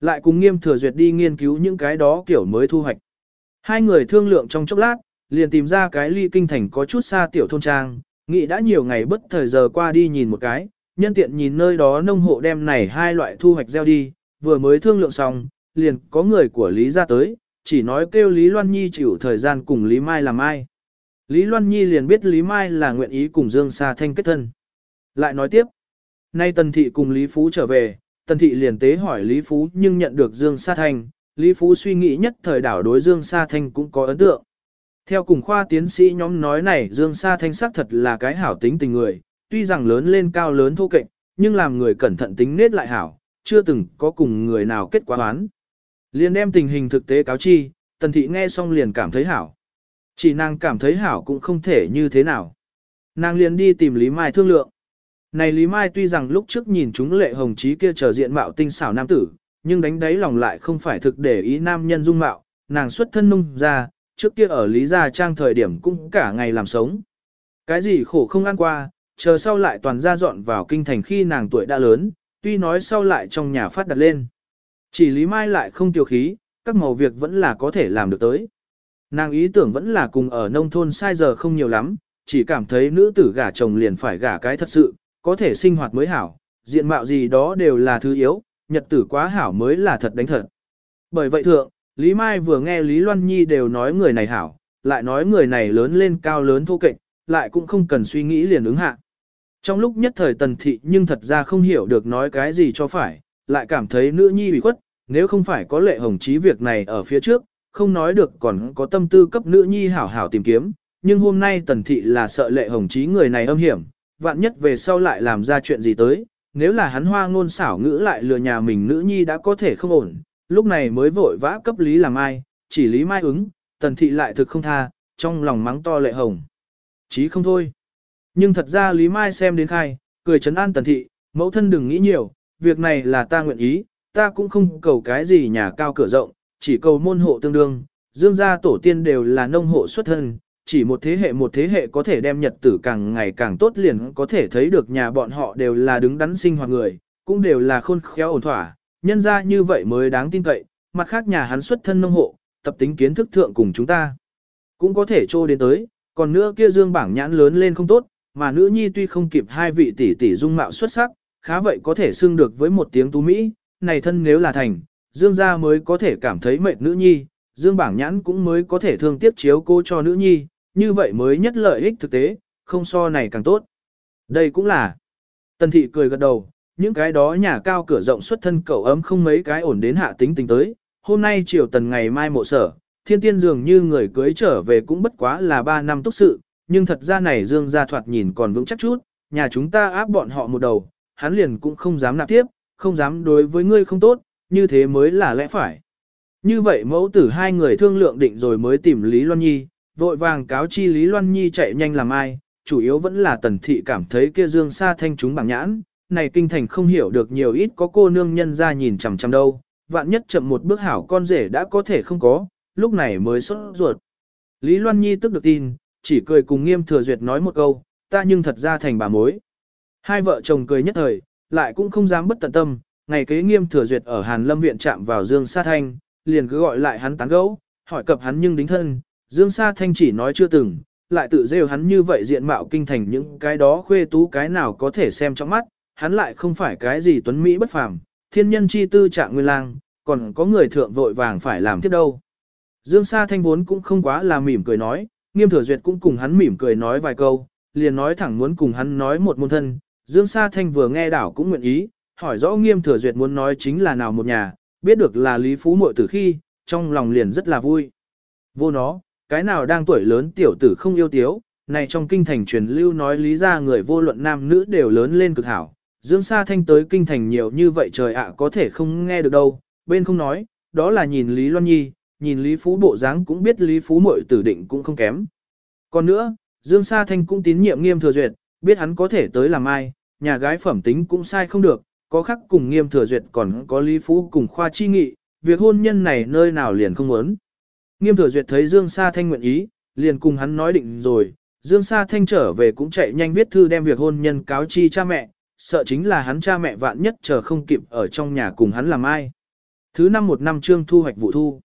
Lại cùng nghiêm thừa duyệt đi nghiên cứu những cái đó kiểu mới thu hoạch. Hai người thương lượng trong chốc lát, liền tìm ra cái ly kinh thành có chút xa tiểu thôn trang, nghĩ đã nhiều ngày bất thời giờ qua đi nhìn một cái, nhân tiện nhìn nơi đó nông hộ đem này hai loại thu hoạch gieo đi, vừa mới thương lượng xong, liền có người của Lý ra tới, chỉ nói kêu Lý Loan Nhi chịu thời gian cùng Lý Mai làm ai. Lý Loan Nhi liền biết Lý Mai là nguyện ý cùng Dương Sa Thanh kết thân. Lại nói tiếp, nay Tần Thị cùng Lý Phú trở về, Tần Thị liền tế hỏi Lý Phú nhưng nhận được Dương Sa Thanh, Lý Phú suy nghĩ nhất thời đảo đối Dương Sa Thanh cũng có ấn tượng. Theo cùng khoa tiến sĩ nhóm nói này Dương Sa Thanh xác thật là cái hảo tính tình người, tuy rằng lớn lên cao lớn thô kệch, nhưng làm người cẩn thận tính nết lại hảo, chưa từng có cùng người nào kết quả oán. Liền đem tình hình thực tế cáo chi, Tần Thị nghe xong liền cảm thấy hảo. Chỉ nàng cảm thấy hảo cũng không thể như thế nào. Nàng liền đi tìm Lý Mai thương lượng. Này Lý Mai tuy rằng lúc trước nhìn chúng lệ hồng chí kia trở diện mạo tinh xảo nam tử, nhưng đánh đáy lòng lại không phải thực để ý nam nhân dung mạo, nàng xuất thân nung ra, trước kia ở Lý Gia Trang thời điểm cũng cả ngày làm sống. Cái gì khổ không ăn qua, chờ sau lại toàn ra dọn vào kinh thành khi nàng tuổi đã lớn, tuy nói sau lại trong nhà phát đặt lên. Chỉ Lý Mai lại không tiêu khí, các màu việc vẫn là có thể làm được tới. Nàng ý tưởng vẫn là cùng ở nông thôn sai giờ không nhiều lắm, chỉ cảm thấy nữ tử gả chồng liền phải gả cái thật sự, có thể sinh hoạt mới hảo, diện mạo gì đó đều là thứ yếu, nhật tử quá hảo mới là thật đánh thật. Bởi vậy thượng, Lý Mai vừa nghe Lý Loan Nhi đều nói người này hảo, lại nói người này lớn lên cao lớn thô kệch, lại cũng không cần suy nghĩ liền ứng hạ. Trong lúc nhất thời tần thị nhưng thật ra không hiểu được nói cái gì cho phải, lại cảm thấy nữ nhi bị khuất, nếu không phải có lệ hồng chí việc này ở phía trước, không nói được còn có tâm tư cấp nữ nhi hảo hảo tìm kiếm, nhưng hôm nay tần thị là sợ lệ hồng chí người này âm hiểm, vạn nhất về sau lại làm ra chuyện gì tới, nếu là hắn hoa ngôn xảo ngữ lại lừa nhà mình nữ nhi đã có thể không ổn, lúc này mới vội vã cấp lý làm ai, chỉ lý mai ứng, tần thị lại thực không tha, trong lòng mắng to lệ hồng. Chí không thôi. Nhưng thật ra lý mai xem đến khai, cười chấn an tần thị, mẫu thân đừng nghĩ nhiều, việc này là ta nguyện ý, ta cũng không cầu cái gì nhà cao cửa rộng, chỉ cầu môn hộ tương đương, dương gia tổ tiên đều là nông hộ xuất thân, chỉ một thế hệ một thế hệ có thể đem nhật tử càng ngày càng tốt liền có thể thấy được nhà bọn họ đều là đứng đắn sinh hoạt người, cũng đều là khôn khéo ổn thỏa, nhân ra như vậy mới đáng tin cậy, mặt khác nhà hắn xuất thân nông hộ, tập tính kiến thức thượng cùng chúng ta. Cũng có thể trô đến tới, còn nữa kia dương bảng nhãn lớn lên không tốt, mà nữ nhi tuy không kịp hai vị tỷ tỷ dung mạo xuất sắc, khá vậy có thể xưng được với một tiếng tú Mỹ, này thân nếu là thành, dương gia mới có thể cảm thấy mệt nữ nhi, dương bảng nhãn cũng mới có thể thương tiếp chiếu cô cho nữ nhi, như vậy mới nhất lợi ích thực tế, không so này càng tốt. Đây cũng là. Tần thị cười gật đầu, những cái đó nhà cao cửa rộng xuất thân cậu ấm không mấy cái ổn đến hạ tính tình tới. Hôm nay chiều tần ngày mai mộ sở, thiên tiên dường như người cưới trở về cũng bất quá là 3 năm túc sự, nhưng thật ra này dương gia thoạt nhìn còn vững chắc chút, nhà chúng ta áp bọn họ một đầu, hắn liền cũng không dám nạp tiếp, không dám đối với ngươi không tốt, như thế mới là lẽ phải. Như vậy mẫu tử hai người thương lượng định rồi mới tìm Lý Loan Nhi, vội vàng cáo chi Lý Loan Nhi chạy nhanh làm ai, chủ yếu vẫn là tần thị cảm thấy kia dương xa thanh chúng bằng nhãn, này kinh thành không hiểu được nhiều ít có cô nương nhân ra nhìn chằm chằm đâu, vạn nhất chậm một bước hảo con rể đã có thể không có, lúc này mới sốt ruột. Lý Loan Nhi tức được tin, chỉ cười cùng nghiêm thừa duyệt nói một câu, ta nhưng thật ra thành bà mối. Hai vợ chồng cười nhất thời, lại cũng không dám bất tận tâm, ngày kế nghiêm thừa duyệt ở Hàn Lâm Viện chạm vào Dương Sa Thanh, liền cứ gọi lại hắn tán gẫu, hỏi cập hắn nhưng đính thân, Dương Sa Thanh chỉ nói chưa từng, lại tự rêu hắn như vậy diện mạo kinh thành những cái đó khuê tú cái nào có thể xem trong mắt, hắn lại không phải cái gì tuấn Mỹ bất phàm, thiên nhân chi tư trạng nguyên lang, còn có người thượng vội vàng phải làm tiếp đâu. Dương Sa Thanh vốn cũng không quá là mỉm cười nói, nghiêm thừa duyệt cũng cùng hắn mỉm cười nói vài câu, liền nói thẳng muốn cùng hắn nói một môn thân, Dương Sa Thanh vừa nghe đảo cũng nguyện ý, hỏi rõ nghiêm thừa duyệt muốn nói chính là nào một nhà, biết được là Lý Phú Mội từ khi, trong lòng liền rất là vui. Vô nó, cái nào đang tuổi lớn tiểu tử không yêu tiếu, này trong kinh thành truyền lưu nói lý ra người vô luận nam nữ đều lớn lên cực hảo. Dương Sa Thanh tới kinh thành nhiều như vậy trời ạ có thể không nghe được đâu, bên không nói, đó là nhìn Lý Loan Nhi, nhìn Lý Phú bộ dáng cũng biết Lý Phú muội tử định cũng không kém. Còn nữa, Dương Sa Thanh cũng tín nhiệm nghiêm thừa duyệt, biết hắn có thể tới làm ai, nhà gái phẩm tính cũng sai không được, có khắc cùng nghiêm thừa duyệt còn có Lý Phú cùng khoa chi nghị, việc hôn nhân này nơi nào liền không muốn. Nghiêm thừa duyệt thấy Dương Sa Thanh nguyện ý, liền cùng hắn nói định rồi, Dương Sa Thanh trở về cũng chạy nhanh viết thư đem việc hôn nhân cáo chi cha mẹ, sợ chính là hắn cha mẹ vạn nhất chờ không kịp ở trong nhà cùng hắn làm ai. Thứ năm một năm trương thu hoạch vụ thu.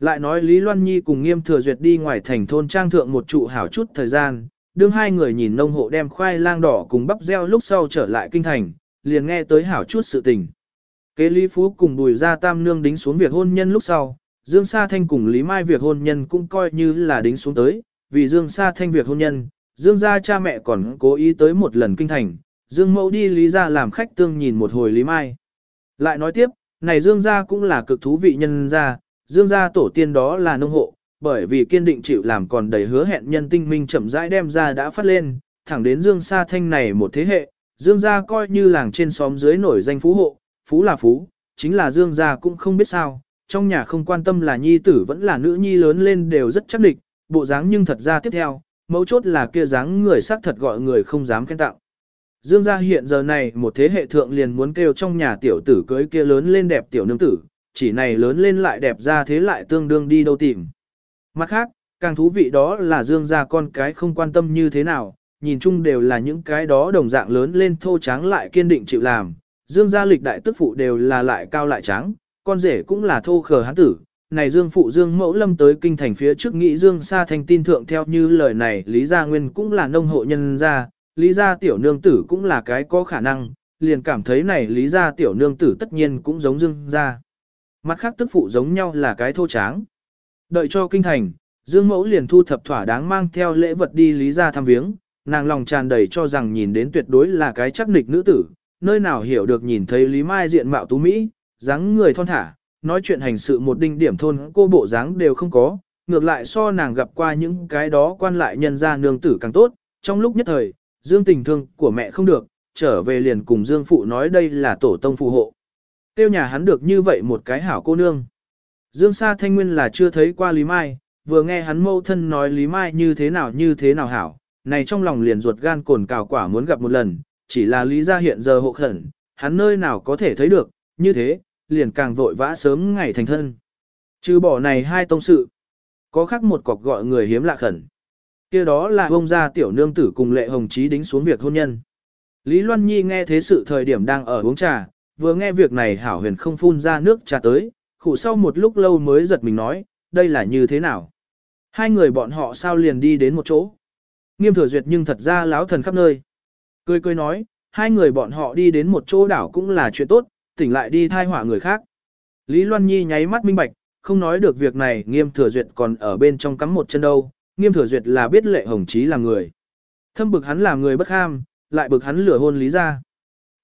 Lại nói Lý Loan Nhi cùng nghiêm thừa duyệt đi ngoài thành thôn trang thượng một trụ hảo chút thời gian, đương hai người nhìn nông hộ đem khoai lang đỏ cùng bắp gieo lúc sau trở lại kinh thành, liền nghe tới hảo chút sự tình. Kế Lý Phú cùng bùi ra tam nương đính xuống việc hôn nhân lúc sau, Dương Sa Thanh cùng Lý Mai việc hôn nhân cũng coi như là đính xuống tới, vì Dương Sa Thanh việc hôn nhân, Dương gia cha mẹ còn cố ý tới một lần kinh thành, Dương Mẫu đi Lý gia làm khách tương nhìn một hồi Lý Mai. Lại nói tiếp, này Dương gia cũng là cực thú vị nhân gia, Dương gia tổ tiên đó là nông hộ, bởi vì kiên định chịu làm còn đầy hứa hẹn nhân tinh minh chậm rãi đem ra đã phát lên, thẳng đến Dương Sa Thanh này một thế hệ, Dương gia coi như làng trên xóm dưới nổi danh phú hộ, phú là phú, chính là Dương gia cũng không biết sao, trong nhà không quan tâm là nhi tử vẫn là nữ nhi lớn lên đều rất chắc địch, bộ dáng nhưng thật ra tiếp theo, mấu chốt là kia dáng người sắc thật gọi người không dám khen tặng. Dương gia hiện giờ này một thế hệ thượng liền muốn kêu trong nhà tiểu tử cưới kia lớn lên đẹp tiểu nương tử, chỉ này lớn lên lại đẹp ra thế lại tương đương đi đâu tìm. Mặt khác, càng thú vị đó là Dương gia con cái không quan tâm như thế nào, nhìn chung đều là những cái đó đồng dạng lớn lên thô trắng lại kiên định chịu làm. Dương gia lịch đại tức phụ đều là lại cao lại trắng, con rể cũng là thô khờ hán tử. Này Dương phụ Dương mẫu lâm tới kinh thành phía trước nghĩ Dương Sa thành tin thượng theo như lời này Lý Gia Nguyên cũng là nông hộ nhân gia, Lý Gia tiểu nương tử cũng là cái có khả năng, liền cảm thấy này Lý Gia tiểu nương tử tất nhiên cũng giống Dương gia. Mặt khác tức phụ giống nhau là cái thô tráng. Đợi cho kinh thành, Dương mẫu liền thu thập thỏa đáng mang theo lễ vật đi Lý Gia thăm viếng, nàng lòng tràn đầy cho rằng nhìn đến tuyệt đối là cái chắc nịch nữ tử, nơi nào hiểu được nhìn thấy Lý Mai diện mạo tú Mỹ, dáng người thon thả, nói chuyện hành sự một đinh điểm thôn cô bộ dáng đều không có, ngược lại so nàng gặp qua những cái đó quan lại nhân gia nương tử càng tốt, trong lúc nhất thời, Dương tình thương của mẹ không được, trở về liền cùng Dương phụ nói đây là tổ tông phù hộ. Tiêu nhà hắn được như vậy một cái hảo cô nương. Dương Sa Thanh Nguyên là chưa thấy qua Lý Mai, vừa nghe hắn mâu thân nói Lý Mai như thế nào như thế nào hảo, này trong lòng liền ruột gan cồn cào quả muốn gặp một lần, chỉ là Lý gia hiện giờ hộ khẩn, hắn nơi nào có thể thấy được, như thế, liền càng vội vã sớm ngày thành thân. Trừ bỏ này hai tông sự, có khác một cọc gọi người hiếm lạ khẩn. kia đó là ông gia tiểu nương tử cùng lệ hồng chí đính xuống việc hôn nhân. Lý Loan Nhi nghe thế sự thời điểm đang ở uống trà, vừa nghe việc này hảo huyền không phun ra nước trà tới, khủ sau một lúc lâu mới giật mình nói, đây là như thế nào? Hai người bọn họ sao liền đi đến một chỗ? Nghiêm thừa duyệt nhưng thật ra láo thần khắp nơi. Cười cười nói, hai người bọn họ đi đến một chỗ đảo cũng là chuyện tốt, tỉnh lại đi thai họa người khác. Lý Loan Nhi nháy mắt minh bạch, không nói được việc này nghiêm thừa duyệt còn ở bên trong cắm một chân đâu, nghiêm thừa duyệt là biết lệ hồng chí là người. Thâm bực hắn là người bất ham, lại bực hắn lửa hôn lý ra.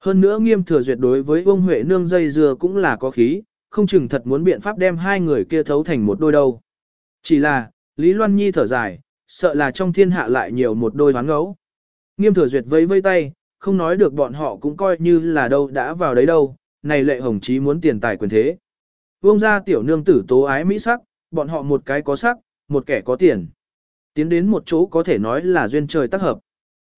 Hơn nữa nghiêm thừa duyệt đối với ông Huệ nương dây dưa cũng là có khí, không chừng thật muốn biện pháp đem hai người kia thấu thành một đôi đâu. Chỉ là, Lý Loan Nhi thở dài, sợ là trong thiên hạ lại nhiều một đôi hoán ngẫu. Nghiêm thừa duyệt vẫy vây tay, không nói được bọn họ cũng coi như là đâu đã vào đấy đâu, này lệ hồng chí muốn tiền tài quyền thế. Vương gia tiểu nương tử tố ái mỹ sắc, bọn họ một cái có sắc, một kẻ có tiền. Tiến đến một chỗ có thể nói là duyên trời tác hợp.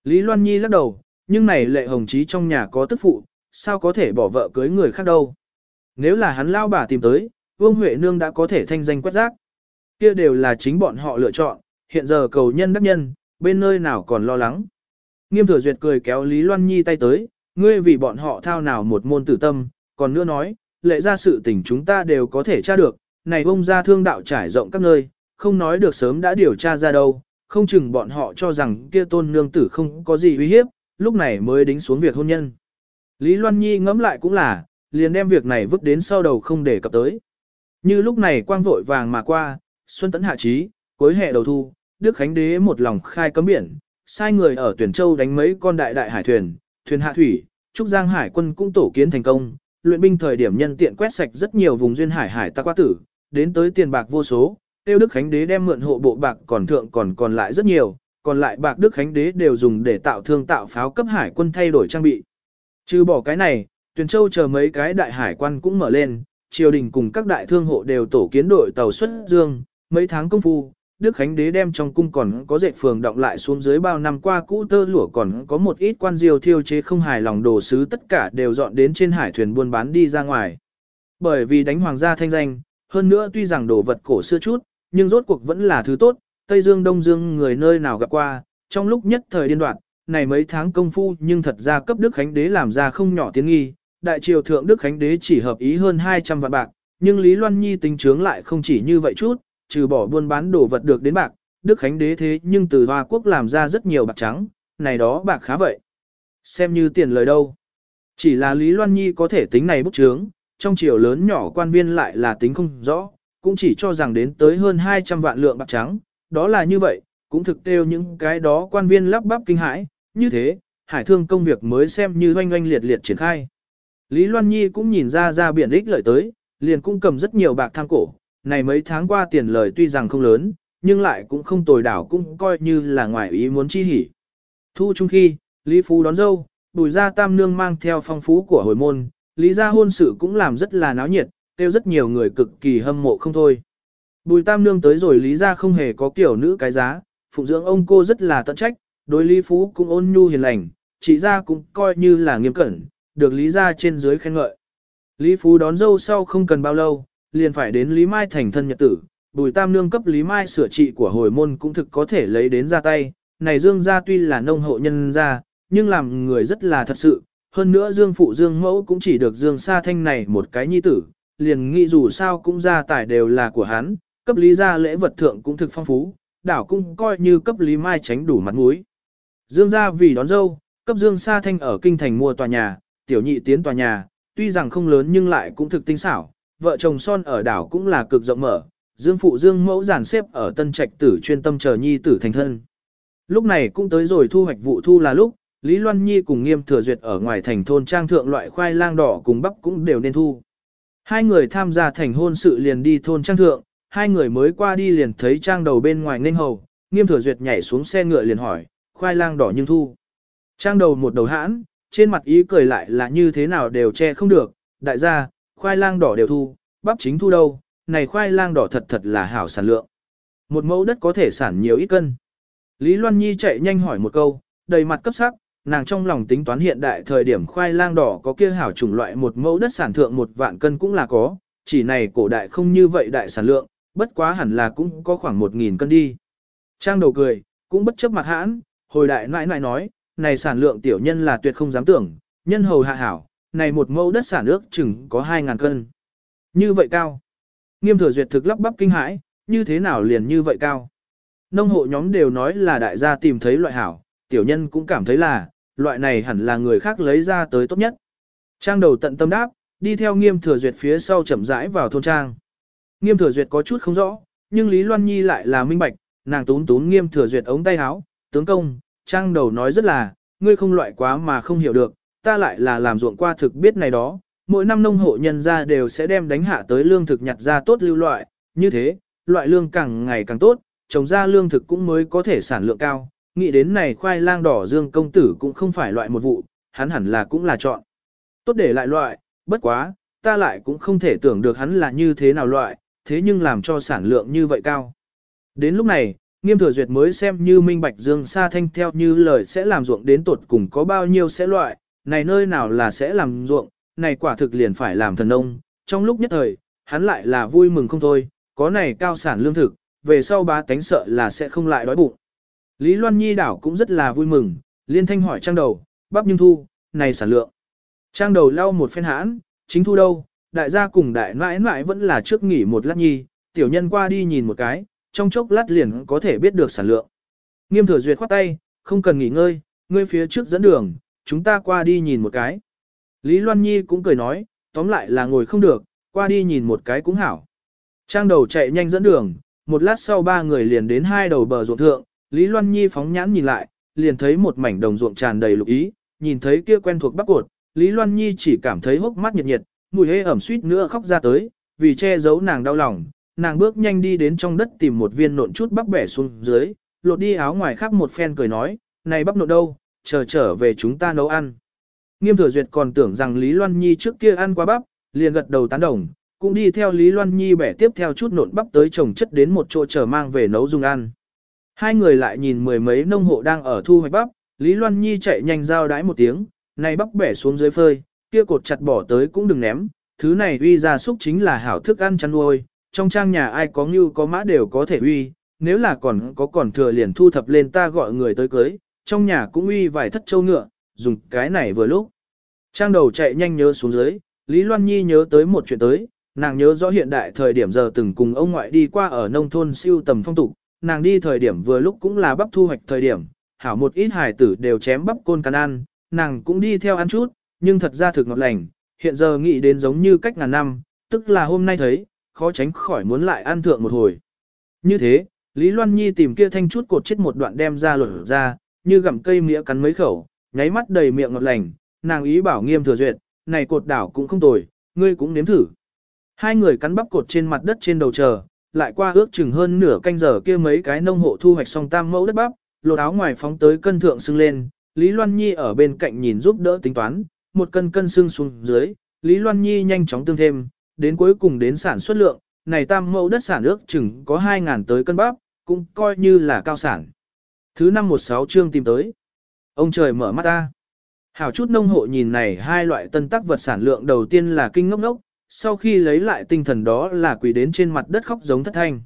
Lý Loan Nhi lắc đầu, nhưng này lệ hồng chí trong nhà có tức phụ, sao có thể bỏ vợ cưới người khác đâu. Nếu là hắn lao bà tìm tới, Vương Huệ Nương đã có thể thanh danh quét rác. Kia đều là chính bọn họ lựa chọn, hiện giờ cầu nhân đắc nhân, bên nơi nào còn lo lắng. Nghiêm thừa duyệt cười kéo Lý Loan Nhi tay tới, ngươi vì bọn họ thao nào một môn tử tâm, còn nữa nói, lệ ra sự tình chúng ta đều có thể tra được, này bông ra thương đạo trải rộng các nơi, không nói được sớm đã điều tra ra đâu, không chừng bọn họ cho rằng kia tôn nương tử không có gì uy hiếp, lúc này mới đính xuống việc hôn nhân. Lý Loan Nhi ngẫm lại cũng là, liền đem việc này vứt đến sau đầu không để cập tới. Như lúc này quang vội vàng mà qua, xuân tấn hạ trí, cuối hè đầu thu, Đức Khánh Đế một lòng khai cấm biển, sai người ở Tuyển Châu đánh mấy con đại đại hải thuyền, thuyền hạ thủy, Trúc Giang Hải quân cũng tổ kiến thành công, luyện binh thời điểm nhân tiện quét sạch rất nhiều vùng duyên hải hải ta qua tử, đến tới tiền bạc vô số, tiêu Đức Khánh Đế đem mượn hộ bộ bạc còn thượng còn còn lại rất nhiều, còn lại bạc Đức Khánh Đế đều dùng để tạo thương tạo pháo cấp hải quân thay đổi trang bị. Trừ bỏ cái này, Tuyền Châu chờ mấy cái đại hải quan cũng mở lên, triều đình cùng các đại thương hộ đều tổ kiến đội tàu xuất dương, mấy tháng công phu, Đức Khánh Đế đem trong cung còn có dệt phường động lại xuống dưới bao năm qua cũ tơ lụa còn có một ít quan diêu thiêu chế không hài lòng đồ sứ tất cả đều dọn đến trên hải thuyền buôn bán đi ra ngoài. Bởi vì đánh hoàng gia thanh danh, hơn nữa tuy rằng đồ vật cổ xưa chút, nhưng rốt cuộc vẫn là thứ tốt, Tây Dương Đông Dương người nơi nào gặp qua, trong lúc nhất thời điên đoạn, này mấy tháng công phu nhưng thật ra cấp Đức Khánh Đế làm ra không nhỏ tiếng nghi, đại triều thượng Đức Khánh Đế chỉ hợp ý hơn 200 vạn bạc, nhưng Lý Loan Nhi tính trướng lại không chỉ như vậy chút, trừ bỏ buôn bán đồ vật được đến bạc, Đức Khánh Đế thế nhưng từ Hoa Quốc làm ra rất nhiều bạc trắng, này đó bạc khá vậy. Xem như tiền lời đâu. Chỉ là Lý Loan Nhi có thể tính này bút trướng, trong triều lớn nhỏ quan viên lại là tính không rõ, cũng chỉ cho rằng đến tới hơn 200 vạn lượng bạc trắng, đó là như vậy, cũng thực tiêu những cái đó quan viên lắp bắp kinh hãi, như thế, hải thương công việc mới xem như oanh oanh liệt liệt triển khai. Lý Loan Nhi cũng nhìn ra ra biển ích lợi tới, liền cũng cầm rất nhiều bạc thang cổ, này mấy tháng qua tiền lời tuy rằng không lớn, nhưng lại cũng không tồi đảo cũng coi như là ngoài ý muốn chi hỉ. Thu chung khi, Lý Phú đón dâu, bùi gia tam nương mang theo phong phú của hồi môn, Lý gia hôn sự cũng làm rất là náo nhiệt, tiêu rất nhiều người cực kỳ hâm mộ không thôi. Bùi tam nương tới rồi Lý gia không hề có kiểu nữ cái giá, phụng dưỡng ông cô rất là tận trách, đối Lý Phú cũng ôn nhu hiền lành, chị gia cũng coi như là nghiêm cẩn, được Lý gia trên dưới khen ngợi. Lý Phú đón dâu sau không cần bao lâu, liền phải đến Lý Mai thành thân nhật tử, Bùi Tam Nương cấp Lý Mai sửa trị của hồi môn cũng thực có thể lấy đến ra tay, này Dương gia tuy là nông hộ nhân gia, nhưng làm người rất là thật sự, hơn nữa Dương phụ Dương mẫu cũng chỉ được Dương Sa Thanh này một cái nhi tử, liền nghĩ dù sao cũng gia tài đều là của hắn, cấp Lý gia lễ vật thượng cũng thực phong phú, đảo cũng coi như cấp Lý Mai tránh đủ mặt mũi. Dương gia vì đón dâu, cấp Dương Sa Thanh ở kinh thành mua tòa nhà, tiểu nhị tiến tòa nhà, tuy rằng không lớn nhưng lại cũng thực tinh xảo, vợ chồng son ở đảo cũng là cực rộng mở, Dương phụ Dương mẫu giản xếp ở tân trạch tử chuyên tâm chờ nhi tử thành thân. Lúc này cũng tới rồi thu hoạch vụ thu là lúc, Lý Loan Nhi cùng Nghiêm Thừa Duyệt ở ngoài thành thôn trang thượng loại khoai lang đỏ cùng bắp cũng đều nên thu. Hai người tham gia thành hôn sự liền đi thôn trang thượng, hai người mới qua đi liền thấy trang đầu bên ngoài nên hầu, Nghiêm Thừa Duyệt nhảy xuống xe ngựa liền hỏi, khoai lang đỏ nhưng thu. Trang đầu một đầu hãn, trên mặt ý cười lại là như thế nào đều che không được, đại gia, khoai lang đỏ đều thu, bắp chính thu đâu, này khoai lang đỏ thật thật là hảo sản lượng. Một mẫu đất có thể sản nhiều ít cân. Lý Loan Nhi chạy nhanh hỏi một câu, đầy mặt cấp sắc, nàng trong lòng tính toán hiện đại thời điểm khoai lang đỏ có kia hảo chủng loại một mẫu đất sản thượng một vạn cân cũng là có, chỉ này cổ đại không như vậy đại sản lượng, bất quá hẳn là cũng có khoảng một nghìn cân đi. Trang đầu cười, cũng bất chấp mặt hãn, hồi đại nãi nãi nói, này sản lượng tiểu nhân là tuyệt không dám tưởng, nhân hầu hạ hảo, này một mẫu đất sản ước chừng có 2.000 cân. Như vậy cao. Nghiêm thừa duyệt thực lắp bắp kinh hãi, như thế nào liền như vậy cao. Nông hộ nhóm đều nói là đại gia tìm thấy loại hảo, tiểu nhân cũng cảm thấy là, loại này hẳn là người khác lấy ra tới tốt nhất. Trang đầu tận tâm đáp, đi theo nghiêm thừa duyệt phía sau chậm rãi vào thôn trang. Nghiêm thừa duyệt có chút không rõ, nhưng Lý Loan Nhi lại là minh bạch, nàng tún tún nghiêm thừa duyệt ống tay áo, tướng công, trang đầu nói rất là, ngươi không loại quá mà không hiểu được, ta lại là làm ruộng qua thực biết này đó, mỗi năm nông hộ nhân ra đều sẽ đem đánh hạ tới lương thực nhặt ra tốt lưu loại, như thế, loại lương càng ngày càng tốt, trồng ra lương thực cũng mới có thể sản lượng cao, nghĩ đến này khoai lang đỏ dương công tử cũng không phải loại một vụ, hắn hẳn là cũng là chọn. Tốt để lại loại, bất quá, ta lại cũng không thể tưởng được hắn là như thế nào loại, thế nhưng làm cho sản lượng như vậy cao. Đến lúc này, nghiêm thừa duyệt mới xem như minh bạch dương sa thanh theo như lời sẽ làm ruộng đến tột cùng có bao nhiêu sẽ loại, này nơi nào là sẽ làm ruộng, này quả thực liền phải làm thần nông, trong lúc nhất thời, hắn lại là vui mừng không thôi, có này cao sản lương thực, về sau ba tánh sợ là sẽ không lại đói bụng. Lý Loan Nhi đảo cũng rất là vui mừng, liên thanh hỏi trang đầu, bắp nhưng thu, này sản lượng. Trang đầu lau một phen hãn, chính thu đâu, đại gia cùng đại nãi nãi vẫn là trước nghỉ một lát nhi, tiểu nhân qua đi nhìn một cái, trong chốc lát liền có thể biết được sản lượng. Nghiêm thừa duyệt khoát tay, không cần nghỉ ngơi, ngươi phía trước dẫn đường, chúng ta qua đi nhìn một cái. Lý Loan Nhi cũng cười nói, tóm lại là ngồi không được, qua đi nhìn một cái cũng hảo. Trang đầu chạy nhanh dẫn đường, một lát sau ba người liền đến hai đầu bờ ruộng thượng, Lý Loan Nhi phóng nhãn nhìn lại, liền thấy một mảnh đồng ruộng tràn đầy lục ý, nhìn thấy kia quen thuộc bắc cột, Lý Loan Nhi chỉ cảm thấy hốc mắt nhiệt nhiệt, mùi hê ẩm suýt nữa khóc ra tới, vì che giấu nàng đau lòng, nàng bước nhanh đi đến trong đất tìm một viên nộn chút bắp bẻ xuống dưới, lột đi áo ngoài khắp một phen cười nói, này bắp nộn đâu, chờ trở về chúng ta nấu ăn. Nghiêm thừa duyệt còn tưởng rằng Lý Loan Nhi trước kia ăn quá bắp, liền gật đầu tán đồng, cũng đi theo Lý Loan Nhi bẻ tiếp theo chút nộn bắp tới trồng chất đến một chỗ chờ mang về nấu dùng ăn. Hai người lại nhìn mười mấy nông hộ đang ở thu hoạch bắp, Lý Loan Nhi chạy nhanh giao đái một tiếng, này bắp bẻ xuống dưới phơi, kia cột chặt bỏ tới cũng đừng ném, thứ này uy ra súc chính là hảo thức ăn chăn nuôi, trong trang nhà ai có ngưu có mã đều có thể uy, nếu là còn có còn thừa liền thu thập lên ta gọi người tới cưới, trong nhà cũng uy vài thất châu ngựa, dùng cái này vừa lúc. Trang đầu chạy nhanh nhớ xuống dưới, Lý Loan Nhi nhớ tới một chuyện tới, nàng nhớ rõ hiện đại thời điểm giờ từng cùng ông ngoại đi qua ở nông thôn siêu tầm phong tục, nàng đi thời điểm vừa lúc cũng là bắp thu hoạch thời điểm, hảo một ít hài tử đều chém bắp côn cắn ăn, nàng cũng đi theo ăn chút, nhưng thật ra thực ngọt lành, hiện giờ nghĩ đến giống như cách ngàn năm, tức là hôm nay thấy, khó tránh khỏi muốn lại ăn thượng một hồi. Như thế, Lý Loan Nhi tìm kia thanh chút cột chết một đoạn đem ra lột ra, như gặm cây mía cắn mấy khẩu, nháy mắt đầy miệng ngọt lành, nàng ý bảo nghiêm thừa duyệt, này cột đảo cũng không tồi, ngươi cũng nếm thử. Hai người cắn bắp cột trên mặt đất trên đầu chờ, lại qua ước chừng hơn nửa canh giờ kia mấy cái nông hộ thu hoạch xong tam mẫu đất bắp, lột áo ngoài phóng tới cân thượng xưng lên, Lý Loan Nhi ở bên cạnh nhìn giúp đỡ tính toán, một cân cân xưng xuống dưới, Lý Loan Nhi nhanh chóng tương thêm, đến cuối cùng đến sản xuất lượng, này tam mẫu đất sản ước chừng có 2.000 tới cân bắp, cũng coi như là cao sản. Thứ năm một sáu chương tìm tới. Ông trời mở mắt ta. Hảo chút nông hộ nhìn này hai loại tân tác vật sản lượng đầu tiên là kinh ngốc ngốc, sau khi lấy lại tinh thần đó là quỳ đến trên mặt đất khóc giống thất thanh.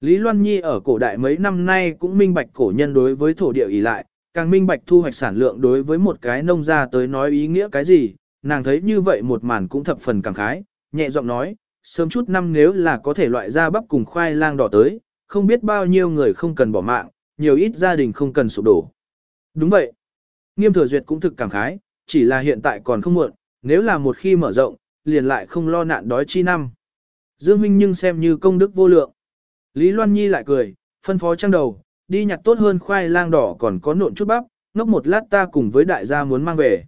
Lý Loan Nhi ở cổ đại mấy năm nay cũng minh bạch cổ nhân đối với thổ địa ỷ lại, càng minh bạch thu hoạch sản lượng đối với một cái nông gia tới nói ý nghĩa cái gì, nàng thấy như vậy một màn cũng thập phần cảm khái, nhẹ giọng nói, sớm chút năm nếu là có thể loại ra bắp cùng khoai lang đỏ tới, không biết bao nhiêu người không cần bỏ mạng, nhiều ít gia đình không cần sụp đổ. Đúng vậy. Nghiêm thừa duyệt cũng thực cảm khái, chỉ là hiện tại còn không muộn, nếu là một khi mở rộng, liền lại không lo nạn đói chi năm. Dương Minh nhưng xem như công đức vô lượng. Lý Loan Nhi lại cười, phân phó trang đầu, đi nhặt tốt hơn khoai lang đỏ còn có nộn chút bắp, ngốc một lát ta cùng với đại gia muốn mang về.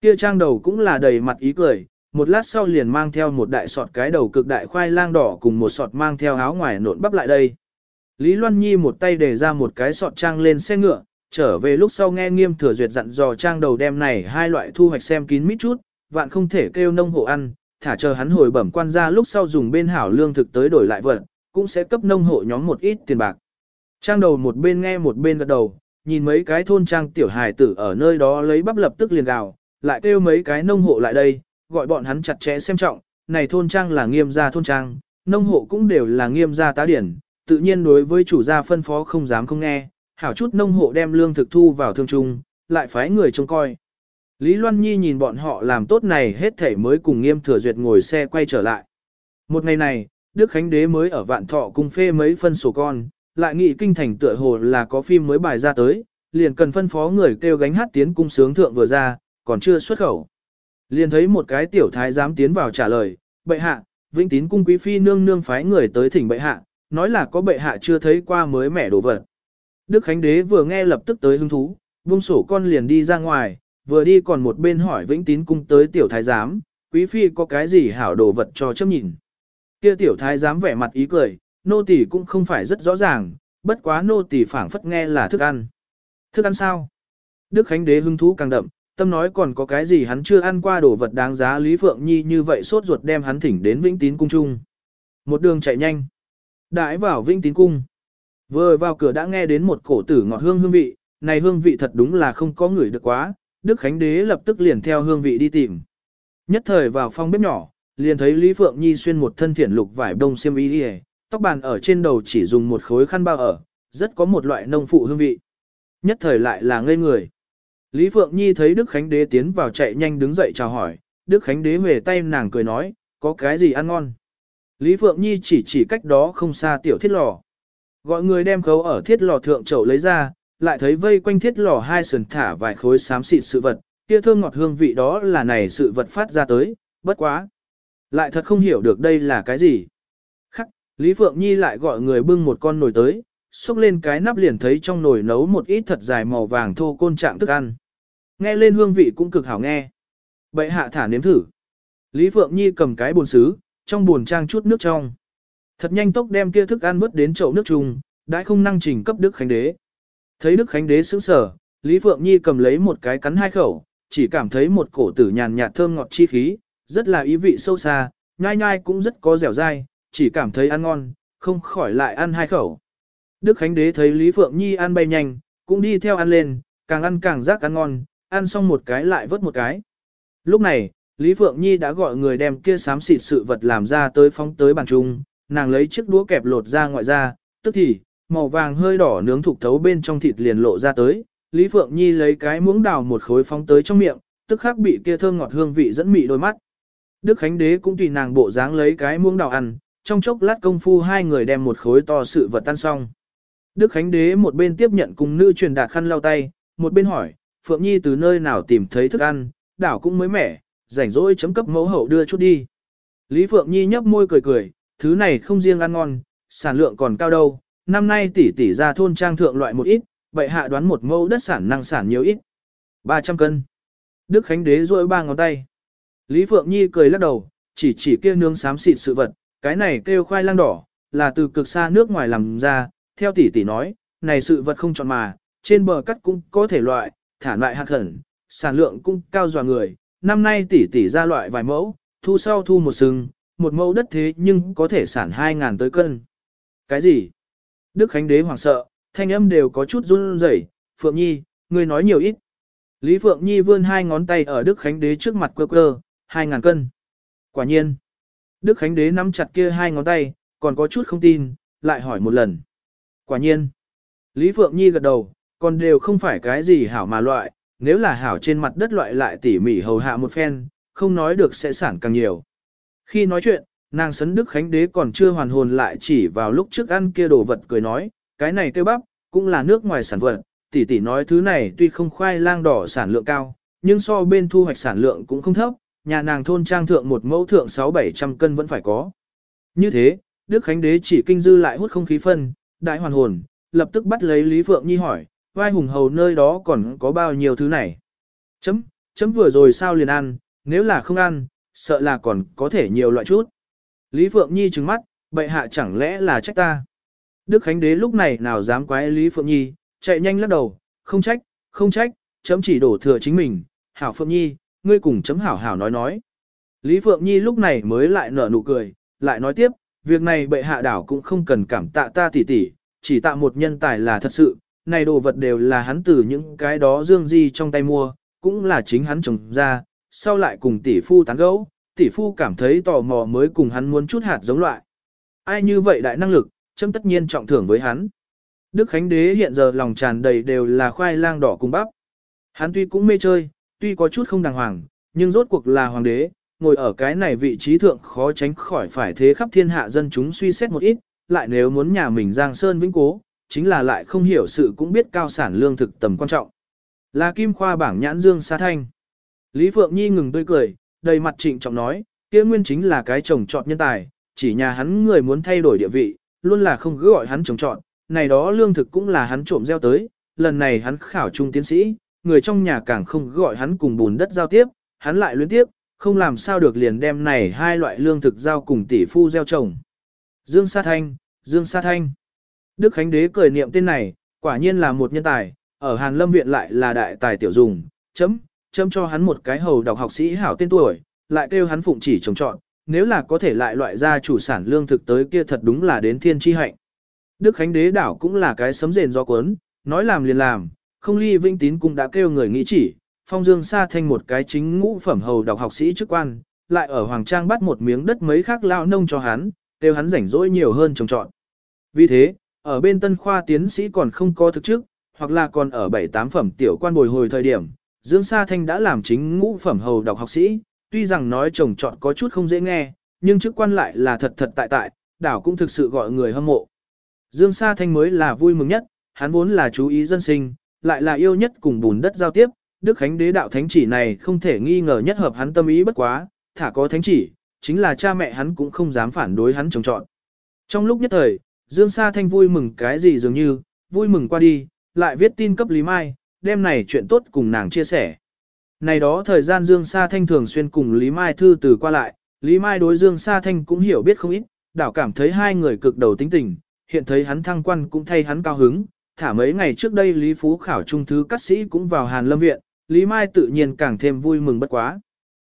Kia trang đầu cũng là đầy mặt ý cười, một lát sau liền mang theo một đại sọt cái đầu cực đại khoai lang đỏ cùng một sọt mang theo áo ngoài nộn bắp lại đây. Lý Loan Nhi một tay để ra một cái sọt trang lên xe ngựa, trở về lúc sau nghe nghiêm thừa duyệt dặn dò trang đầu đem này hai loại thu hoạch xem kín mít chút, vạn không thể kêu nông hộ ăn, thả chờ hắn hồi bẩm quan ra lúc sau dùng bên hảo lương thực tới đổi lại vật, cũng sẽ cấp nông hộ nhóm một ít tiền bạc. Trang đầu một bên nghe một bên gật đầu, nhìn mấy cái thôn trang tiểu hài tử ở nơi đó lấy bắp lập tức liền gào, lại kêu mấy cái nông hộ lại đây, gọi bọn hắn chặt chẽ xem trọng, này thôn trang là nghiêm gia thôn trang, nông hộ cũng đều là nghiêm gia tá điển, tự nhiên đối với chủ gia phân phó không dám không nghe, hảo chút nông hộ đem lương thực thu vào thương trung, lại phái người trông coi. Lý Loan Nhi nhìn bọn họ làm tốt này hết thể mới cùng nghiêm thừa duyệt ngồi xe quay trở lại. Một ngày này, Đức Khánh Đế mới ở vạn thọ cung phê mấy phân sổ con, lại nghị kinh thành tựa hồ là có phim mới bài ra tới, liền cần phân phó người kêu gánh hát tiến cung sướng thượng vừa ra, còn chưa xuất khẩu. Liền thấy một cái tiểu thái dám tiến vào trả lời, bệ hạ, vĩnh tín cung quý phi nương nương phái người tới thỉnh bệ hạ, nói là có bệ hạ chưa thấy qua mới mẻ đồ vật. Đức Khánh Đế vừa nghe lập tức tới hứng thú, vung sổ con liền đi ra ngoài, vừa đi còn một bên hỏi vĩnh tín cung tới tiểu thái giám, quý phi có cái gì hảo đồ vật cho chấp nhìn. Kia tiểu thái giám vẻ mặt ý cười, nô tỳ cũng không phải rất rõ ràng, bất quá nô tỳ phảng phất nghe là thức ăn. Thức ăn sao? Đức Khánh Đế hứng thú càng đậm, tâm nói còn có cái gì hắn chưa ăn qua đồ vật đáng giá Lý Phượng Nhi như vậy sốt ruột đem hắn thỉnh đến Vĩnh Tín cung trung. Một đường chạy nhanh, đãi vào vinh Tín cung. Vừa vào cửa đã nghe đến một cổ tử ngọt hương hương vị, này hương vị thật đúng là không có người được quá, Đức Khánh Đế lập tức liền theo hương vị đi tìm. Nhất thời vào phòng bếp nhỏ, liền thấy Lý Phượng Nhi xuyên một thân thiển lục vải đông xiêm y đi tóc bàn ở trên đầu chỉ dùng một khối khăn bao ở, rất có một loại nông phụ hương vị. Nhất thời lại là ngây người. Lý Phượng Nhi thấy Đức Khánh Đế tiến vào chạy nhanh đứng dậy chào hỏi, Đức Khánh Đế về tay nàng cười nói, có cái gì ăn ngon. Lý Phượng Nhi chỉ chỉ cách đó không xa tiểu thiết lò. Gọi người đem khấu ở thiết lò thượng chậu lấy ra, lại thấy vây quanh thiết lò hai sườn thả vài khối xám xịt sự vật, kia thơm ngọt hương vị đó là này sự vật phát ra tới, bất quá. Lại thật không hiểu được đây là cái gì. Khắc, Lý Phượng Nhi lại gọi người bưng một con nồi tới, xúc lên cái nắp liền thấy trong nồi nấu một ít thật dài màu vàng thô côn trạng thức ăn. Nghe lên hương vị cũng cực hảo nghe. Bậy hạ thả nếm thử. Lý Phượng Nhi cầm cái bồn xứ, trong buồn trang chút nước trong. Thật nhanh tốc đem kia thức ăn vứt đến chậu nước chung, đãi không năng trình cấp Đức Khánh Đế. Thấy Đức Khánh Đế sững sờ, Lý Phượng Nhi cầm lấy một cái cắn hai khẩu, chỉ cảm thấy một cổ tử nhàn nhạt thơm ngọt chi khí, rất là ý vị sâu xa, nhai nhai cũng rất có dẻo dai, chỉ cảm thấy ăn ngon, không khỏi lại ăn hai khẩu. Đức Khánh Đế thấy Lý Phượng Nhi ăn bay nhanh, cũng đi theo ăn lên, càng ăn càng rác ăn ngon, ăn xong một cái lại vớt một cái. Lúc này, Lý Phượng Nhi đã gọi người đem kia xám xịt sự vật làm ra tới phóng tới bàn trung, nàng lấy chiếc đũa kẹp lột ra ngoại ra, tức thì, màu vàng hơi đỏ nướng thục thấu bên trong thịt liền lộ ra tới, Lý Phượng Nhi lấy cái muỗng đào một khối phóng tới trong miệng, tức khắc bị kia thơm ngọt hương vị dẫn mị đôi mắt. Đức Khánh Đế cũng tùy nàng bộ dáng lấy cái muỗng đào ăn, trong chốc lát công phu hai người đem một khối to sự vật tan xong. Đức Khánh Đế một bên tiếp nhận cùng nữ truyền đạt khăn lau tay, một bên hỏi, Phượng Nhi từ nơi nào tìm thấy thức ăn, đảo cũng mới mẻ, rảnh rỗi chấm cấp mẫu hậu đưa chút đi. Lý Phượng Nhi nhấp môi cười cười, thứ này không riêng ăn ngon, sản lượng còn cao đâu, năm nay tỷ tỷ ra thôn trang thượng loại một ít, vậy hạ đoán một mẫu đất sản năng sản nhiều ít. 300 cân. Đức Khánh Đế rôi ba ngón tay. Lý Phượng Nhi cười lắc đầu, chỉ chỉ kia nướng xám xịt sự vật, cái này kêu khoai lang đỏ, là từ cực xa nước ngoài làm ra, theo tỷ tỷ nói, này sự vật không chọn mà, trên bờ cắt cũng có thể loại, thả loại hạt khẩn, sản lượng cũng cao dò người, năm nay tỷ tỷ ra loại vài mẫu, thu sau thu một sừng, một mẫu đất thế nhưng có thể sản 2.000 tới cân. Cái gì? Đức Khánh Đế hoảng sợ, thanh âm đều có chút run rẩy. Phượng Nhi, ngươi nói nhiều ít. Lý Phượng Nhi vươn hai ngón tay ở Đức Khánh Đế trước mặt quơ quơ, 2.000 cân. Quả nhiên. Đức Khánh Đế nắm chặt kia hai ngón tay, còn có chút không tin, lại hỏi một lần. Quả nhiên. Lý Phượng Nhi gật đầu, còn đều không phải cái gì hảo mà loại, nếu là hảo trên mặt đất loại lại tỉ mỉ hầu hạ một phen, không nói được sẽ sản càng nhiều. Khi nói chuyện, nàng sấn Đức Khánh Đế còn chưa hoàn hồn lại chỉ vào lúc trước ăn kia đồ vật cười nói, cái này kêu bắp, cũng là nước ngoài sản vật, tỷ tỷ nói thứ này tuy không khoai lang đỏ sản lượng cao, nhưng so bên thu hoạch sản lượng cũng không thấp, nhà nàng thôn trang thượng một mẫu thượng 6-700 cân vẫn phải có. Như thế, Đức Khánh Đế chỉ kinh dư lại hút không khí phân, đại hoàn hồn, lập tức bắt lấy Lý Phượng Nhi hỏi, vai hùng hầu nơi đó còn có bao nhiêu thứ này. Chấm, chấm vừa rồi sao liền ăn, nếu là không ăn, sợ là còn có thể nhiều loại chút. Lý Phượng Nhi trừng mắt, bệ hạ chẳng lẽ là trách ta. Đức Khánh Đế lúc này nào dám quái Lý Phượng Nhi, chạy nhanh lắc đầu, không trách, không trách, chấm chỉ đổ thừa chính mình, hảo Phượng Nhi, ngươi cùng chấm hảo hảo nói nói. Lý Phượng Nhi lúc này mới lại nở nụ cười, lại nói tiếp, việc này bệ hạ đảo cũng không cần cảm tạ ta tỉ tỉ, chỉ tạ một nhân tài là thật sự, này đồ vật đều là hắn từ những cái đó dương di trong tay mua, cũng là chính hắn trồng ra, sau lại cùng tỷ phu tán gẫu, tỷ phu cảm thấy tò mò mới cùng hắn muốn chút hạt giống loại. Ai như vậy đại năng lực, châm tất nhiên trọng thưởng với hắn. Đức Khánh Đế hiện giờ lòng tràn đầy đều là khoai lang đỏ cùng bắp. Hắn tuy cũng mê chơi, tuy có chút không đàng hoàng, nhưng rốt cuộc là hoàng đế, ngồi ở cái này vị trí thượng khó tránh khỏi phải thế khắp thiên hạ dân chúng suy xét một ít, lại nếu muốn nhà mình giang sơn vĩnh cố, chính là lại không hiểu sự cũng biết cao sản lương thực tầm quan trọng. Là kim khoa bảng nhãn dương xa thanh. Lý Phượng Nhi ngừng tươi cười, đầy mặt trịnh trọng nói, kia nguyên chính là cái chồng chọn nhân tài, chỉ nhà hắn người muốn thay đổi địa vị, luôn là không cứ gọi hắn chồng chọn, này đó lương thực cũng là hắn trộm gieo tới, lần này hắn khảo trung tiến sĩ, người trong nhà càng không gọi hắn cùng bùn đất giao tiếp, hắn lại luyến tiếp, không làm sao được liền đem này hai loại lương thực giao cùng tỷ phu gieo trồng. Dương Sa Thanh, Dương Sa Thanh. Đức Khánh Đế cười niệm tên này, quả nhiên là một nhân tài, ở Hàn Lâm Viện lại là đại tài tiểu dùng, chấm, chấm cho hắn một cái hầu đọc học sĩ hảo tên tuổi, lại kêu hắn phụng chỉ trồng trọn, nếu là có thể lại loại ra chủ sản lương thực tới kia thật đúng là đến thiên chi hạnh. Đức Khánh Đế đảo cũng là cái sấm rền do cuốn, nói làm liền làm, không ly vinh tín cũng đã kêu người nghĩ chỉ, phong dương sa thanh một cái chính ngũ phẩm hầu đọc học sĩ chức quan, lại ở Hoàng Trang bắt một miếng đất mấy khác lao nông cho hắn, kêu hắn rảnh rỗi nhiều hơn trồng trọn. Vì thế, ở bên tân khoa tiến sĩ còn không có thực chức, hoặc là còn ở bảy tám phẩm tiểu quan bồi hồi thời điểm, Dương Sa Thanh đã làm chính ngũ phẩm hầu đọc học sĩ, tuy rằng nói chồng chọn có chút không dễ nghe, nhưng chức quan lại là thật thật tại tại, đảo cũng thực sự gọi người hâm mộ. Dương Sa Thanh mới là vui mừng nhất, hắn vốn là chú ý dân sinh, lại là yêu nhất cùng bùn đất giao tiếp, Đức Khánh đế đạo thánh chỉ này không thể nghi ngờ nhất hợp hắn tâm ý bất quá, thả có thánh chỉ, chính là cha mẹ hắn cũng không dám phản đối hắn trồng chọn. Trong lúc nhất thời, Dương Sa Thanh vui mừng cái gì dường như, vui mừng qua đi, lại viết tin cấp Lý Mai, đem này chuyện tốt cùng nàng chia sẻ. Này đó thời gian Dương Sa Thanh thường xuyên cùng Lý Mai thư từ qua lại, Lý Mai đối Dương Sa Thanh cũng hiểu biết không ít, đảo cảm thấy hai người cực đầu tính tình, hiện thấy hắn thăng quan cũng thay hắn cao hứng, thả mấy ngày trước đây Lý Phú khảo trung thứ các sĩ cũng vào Hàn Lâm Viện, Lý Mai tự nhiên càng thêm vui mừng bất quá.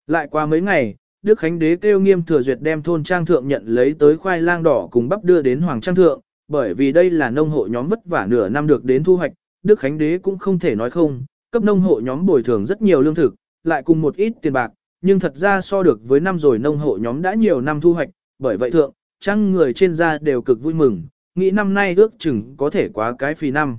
Lại qua mấy ngày, Đức Khánh Đế kêu nghiêm thừa duyệt đem thôn trang thượng nhận lấy tới khoai lang đỏ cùng bắp đưa đến Hoàng Trang thượng, bởi vì đây là nông hộ nhóm vất vả nửa năm được đến thu hoạch, Đức Khánh Đế cũng không thể nói không, cấp nông hộ nhóm bồi thường rất nhiều lương thực, lại cùng một ít tiền bạc, nhưng thật ra so được với năm rồi nông hộ nhóm đã nhiều năm thu hoạch, bởi vậy thượng, trang người trên da đều cực vui mừng, nghĩ năm nay ước chừng có thể quá cái phì năm.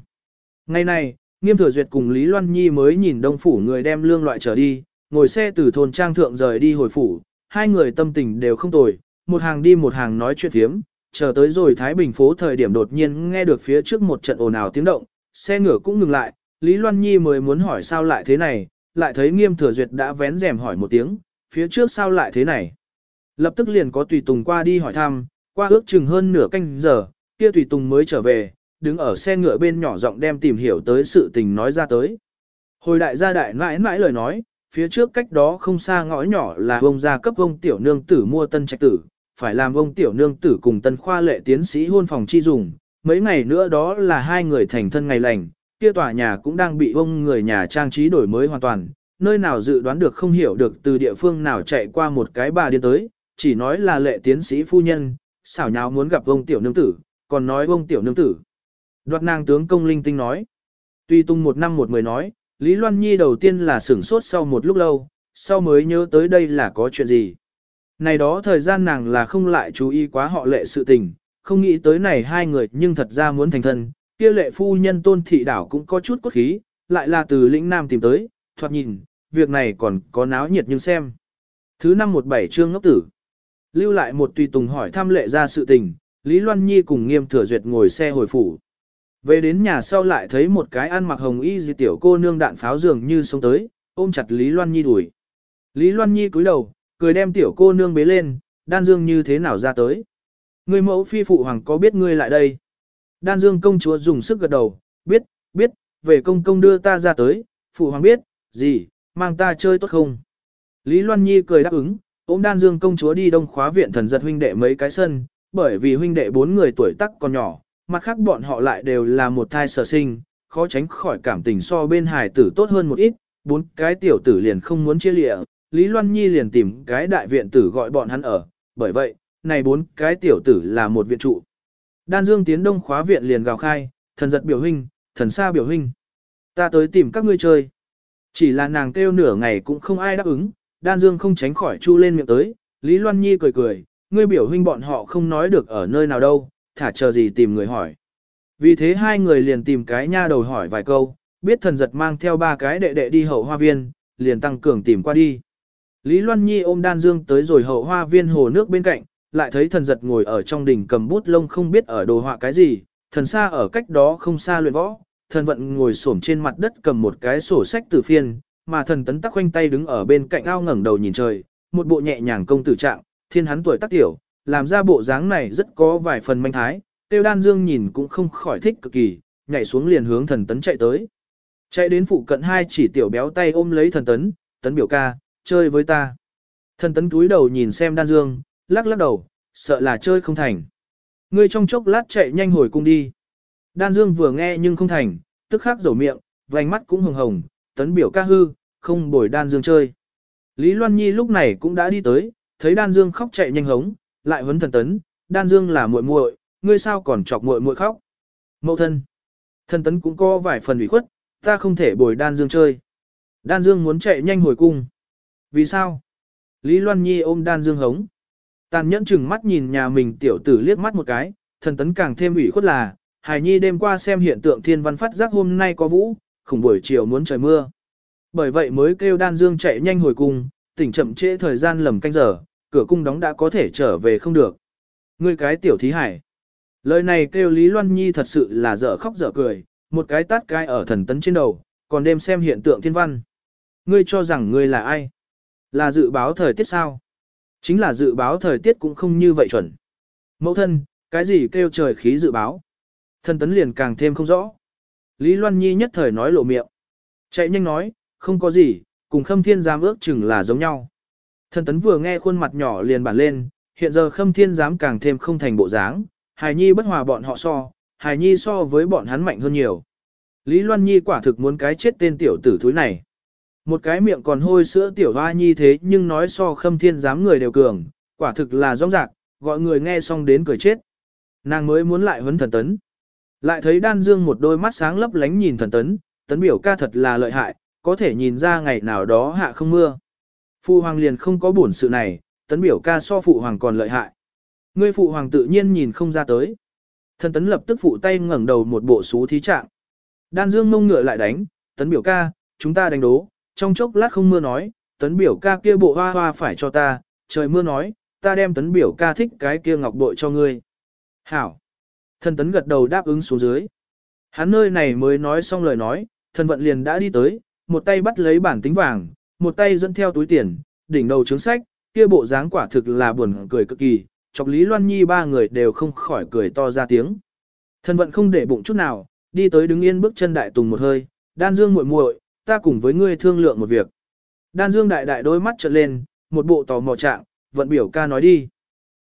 Ngày này, Nghiêm Thừa Duyệt cùng Lý Loan Nhi mới nhìn đông phủ người đem lương loại trở đi, ngồi xe từ thôn trang thượng rời đi hồi phủ, hai người tâm tình đều không tồi, một hàng đi một hàng nói chuyện thiếm, chờ tới rồi Thái Bình phố thời điểm đột nhiên nghe được phía trước một trận ồn ào tiếng động, xe ngựa cũng ngừng lại, Lý Loan Nhi mới muốn hỏi sao lại thế này, lại thấy Nghiêm Thừa Duyệt đã vén rèm hỏi một tiếng, phía trước sao lại thế này. Lập tức liền có tùy tùng qua đi hỏi thăm, qua ước chừng hơn nửa canh giờ, kia tùy tùng mới trở về, đứng ở xe ngựa bên nhỏ giọng đem tìm hiểu tới sự tình nói ra tới. Hồi đại gia đại mãi mãi lời nói, phía trước cách đó không xa ngõ nhỏ là ông gia cấp ông tiểu nương tử mua tân trạch tử, phải làm ông tiểu nương tử cùng tân khoa lệ tiến sĩ hôn phòng chi dùng, mấy ngày nữa đó là hai người thành thân ngày lành, kia tòa nhà cũng đang bị ông người nhà trang trí đổi mới hoàn toàn, nơi nào dự đoán được không hiểu được từ địa phương nào chạy qua một cái bà điên tới, chỉ nói là lệ tiến sĩ phu nhân, xảo nháo muốn gặp ông tiểu nương tử, còn nói ông tiểu nương tử. Đoạt nàng tướng công linh tinh nói. Tuy tung một năm một mười nói, Lý Loan Nhi đầu tiên là sửng sốt sau một lúc lâu, sau mới nhớ tới đây là có chuyện gì. Này đó thời gian nàng là không lại chú ý quá họ lệ sự tình, không nghĩ tới này hai người nhưng thật ra muốn thành thân, kia lệ phu nhân tôn thị đảo cũng có chút cốt khí, lại là từ lĩnh nam tìm tới, thoạt nhìn, việc này còn có náo nhiệt nhưng xem. Thứ năm một bảy chương ngốc tử. Lưu lại một tùy tùng hỏi thăm lệ ra sự tình, Lý Loan Nhi cùng nghiêm thừa duyệt ngồi xe hồi phủ. Về đến nhà sau lại thấy một cái ăn mặc hồng y gì tiểu cô nương đạn pháo dường như sống tới, ôm chặt Lý Loan Nhi đuổi. Lý Loan Nhi cúi đầu, cười đem tiểu cô nương bế lên, đan dương như thế nào ra tới. Người mẫu phi phụ hoàng có biết ngươi lại đây. Đan dương công chúa dùng sức gật đầu, biết, biết, về công công đưa ta ra tới, phụ hoàng biết, gì, mang ta chơi tốt không. Lý Loan Nhi cười đáp ứng, ôm đan dương công chúa đi đông khóa viện thần giật huynh đệ mấy cái sân, bởi vì huynh đệ bốn người tuổi tác còn nhỏ, mặt khác bọn họ lại đều là một thai sở sinh, khó tránh khỏi cảm tình so bên hài tử tốt hơn một ít, bốn cái tiểu tử liền không muốn chia lịa, Lý Loan Nhi liền tìm cái đại viện tử gọi bọn hắn ở, bởi vậy, này bốn cái tiểu tử là một viện trụ. Đan Dương tiến đông khóa viện liền gào khai, thần giật biểu huynh, thần xa biểu huynh. Ta tới tìm các ngươi chơi. Chỉ là nàng kêu nửa ngày cũng không ai đáp ứng, Đan Dương không tránh khỏi chu lên miệng tới, Lý Loan Nhi cười cười, ngươi biểu huynh bọn họ không nói được ở nơi nào đâu, thả chờ gì tìm người hỏi. Vì thế hai người liền tìm cái nha đầu hỏi vài câu, biết thần giật mang theo ba cái đệ đệ đi hậu hoa viên, liền tăng cường tìm qua đi. Lý Loan Nhi ôm đan dương tới rồi hậu hoa viên hồ nước bên cạnh, lại thấy thần giật ngồi ở trong đỉnh cầm bút lông không biết ở đồ họa cái gì, thần xa ở cách đó không xa luyện võ, thần vận ngồi xổm trên mặt đất cầm một cái sổ sách từ phiên, mà thần tấn tắc khoanh tay đứng ở bên cạnh ao ngẩng đầu nhìn trời, một bộ nhẹ nhàng công tử trạng, thiên hắn tuổi tác tiểu, làm ra bộ dáng này rất có vài phần manh thái, tiêu đan dương nhìn cũng không khỏi thích cực kỳ, nhảy xuống liền hướng thần tấn chạy tới. Chạy đến phụ cận hai chỉ tiểu béo tay ôm lấy thần tấn, tấn biểu ca, chơi với ta. Thần tấn túi đầu nhìn xem đan dương, lắc lắc đầu, sợ là chơi không thành. Ngươi trong chốc lát chạy nhanh hồi cung đi. Đan dương vừa nghe nhưng không thành, tức khắc rầu miệng, vành mắt cũng hồng hồng, tấn biểu ca hư, không bồi đan dương chơi. Lý Loan Nhi lúc này cũng đã đi tới, thấy đan dương khóc chạy nhanh hống, lại huấn thần tấn, đan dương là muội muội, ngươi sao còn chọc muội muội khóc. mẫu thân. Thần tấn cũng có vài phần ủy khuất, ta không thể bồi đan dương chơi. Đan dương muốn chạy nhanh hồi cung. Vì sao? Lý Loan Nhi ôm đan dương hống. Tàn nhẫn chừng mắt nhìn nhà mình tiểu tử liếc mắt một cái, thần tấn càng thêm ủy khuất là, Hải Nhi đêm qua xem hiện tượng thiên văn phát giác hôm nay có vũ, khủng buổi chiều muốn trời mưa. Bởi vậy mới kêu đan dương chạy nhanh hồi cung, tỉnh chậm trễ thời gian lầm canh giờ, cửa cung đóng đã có thể trở về không được. Ngươi cái tiểu thí hải. Lời này kêu Lý Loan Nhi thật sự là dở khóc dở cười, một cái tát cái ở thần tấn trên đầu, còn đêm xem hiện tượng thiên văn. Ngươi cho rằng ngươi là ai? Là dự báo thời tiết sao? Chính là dự báo thời tiết cũng không như vậy chuẩn. Mẫu thân, cái gì kêu trời khí dự báo? Thần tấn liền càng thêm không rõ. Lý Loan Nhi nhất thời nói lộ miệng. Chạy nhanh nói, không có gì, cùng khâm thiên giám ước chừng là giống nhau. Thần tấn vừa nghe khuôn mặt nhỏ liền bản lên, hiện giờ khâm thiên giám càng thêm không thành bộ dáng, hài nhi bất hòa bọn họ so, hài nhi so với bọn hắn mạnh hơn nhiều. Lý Loan Nhi quả thực muốn cái chết tên tiểu tử thúi này. Một cái miệng còn hôi sữa tiểu hoa nhi thế nhưng nói so khâm thiên dám người đều cường, quả thực là rong rạc, gọi người nghe xong đến cười chết. Nàng mới muốn lại huấn thần tấn. Lại thấy đan dương một đôi mắt sáng lấp lánh nhìn thần tấn, tấn biểu ca thật là lợi hại, có thể nhìn ra ngày nào đó hạ không mưa. Phụ hoàng liền không có buồn sự này, tấn biểu ca so phụ hoàng còn lợi hại. Ngươi phụ hoàng tự nhiên nhìn không ra tới. Thần tấn lập tức phụ tay ngẩng đầu một bộ xú thí trạng. Đan dương mông ngựa lại đánh, tấn biểu ca, chúng ta đánh đố, trong chốc lát không mưa nói, tấn biểu ca kia bộ hoa hoa phải cho ta, trời mưa nói, ta đem tấn biểu ca thích cái kia ngọc bội cho ngươi. Hảo. Thần tấn gật đầu đáp ứng xuống dưới. Hắn nơi này mới nói xong lời nói, thần vận liền đã đi tới, một tay bắt lấy bản tính vàng, một tay dẫn theo túi tiền, đỉnh đầu trướng sách, kia bộ dáng quả thực là buồn cười cực kỳ, chọc Lý Loan Nhi ba người đều không khỏi cười to ra tiếng. thân vận không để bụng chút nào, đi tới đứng yên bước chân đại tùng một hơi, đan dương muội muội, ta cùng với ngươi thương lượng một việc. Đan dương đại đại đôi mắt trợn lên, một bộ tò mò trạng, vận biểu ca nói đi.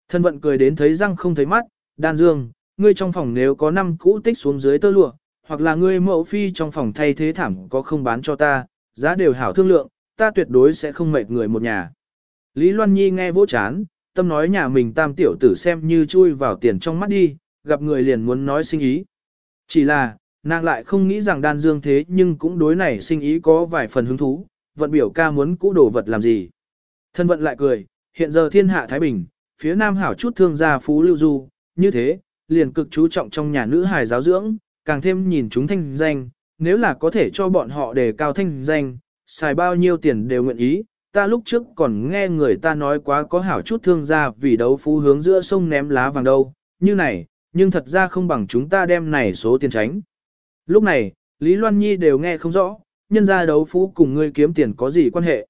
thân vận cười đến thấy răng không thấy mắt, đan dương, ngươi trong phòng nếu có năm cũ tích xuống dưới tơ lụa, hoặc là ngươi mẫu phi trong phòng thay thế thảm có không bán cho ta, giá đều hảo thương lượng, ta tuyệt đối sẽ không mệt người một nhà. Lý Loan Nhi nghe vỗ chán, tâm nói nhà mình tam tiểu tử xem như chui vào tiền trong mắt đi, gặp người liền muốn nói sinh ý. Chỉ là, nàng lại không nghĩ rằng đan dương thế nhưng cũng đối này sinh ý có vài phần hứng thú, vận biểu ca muốn cũ đồ vật làm gì. Thân vận lại cười, hiện giờ thiên hạ Thái Bình, phía nam hảo chút thương gia phú lưu du, như thế, liền cực chú trọng trong nhà nữ hài giáo dưỡng, càng thêm nhìn chúng thanh danh, nếu là có thể cho bọn họ đề cao thanh danh, xài bao nhiêu tiền đều nguyện ý. Ta lúc trước còn nghe người ta nói quá có hảo chút thương gia vì đấu phú hướng giữa sông ném lá vàng đâu, như này, nhưng thật ra không bằng chúng ta đem này số tiền tránh. Lúc này, Lý Loan Nhi đều nghe không rõ, nhân gia đấu phú cùng ngươi kiếm tiền có gì quan hệ.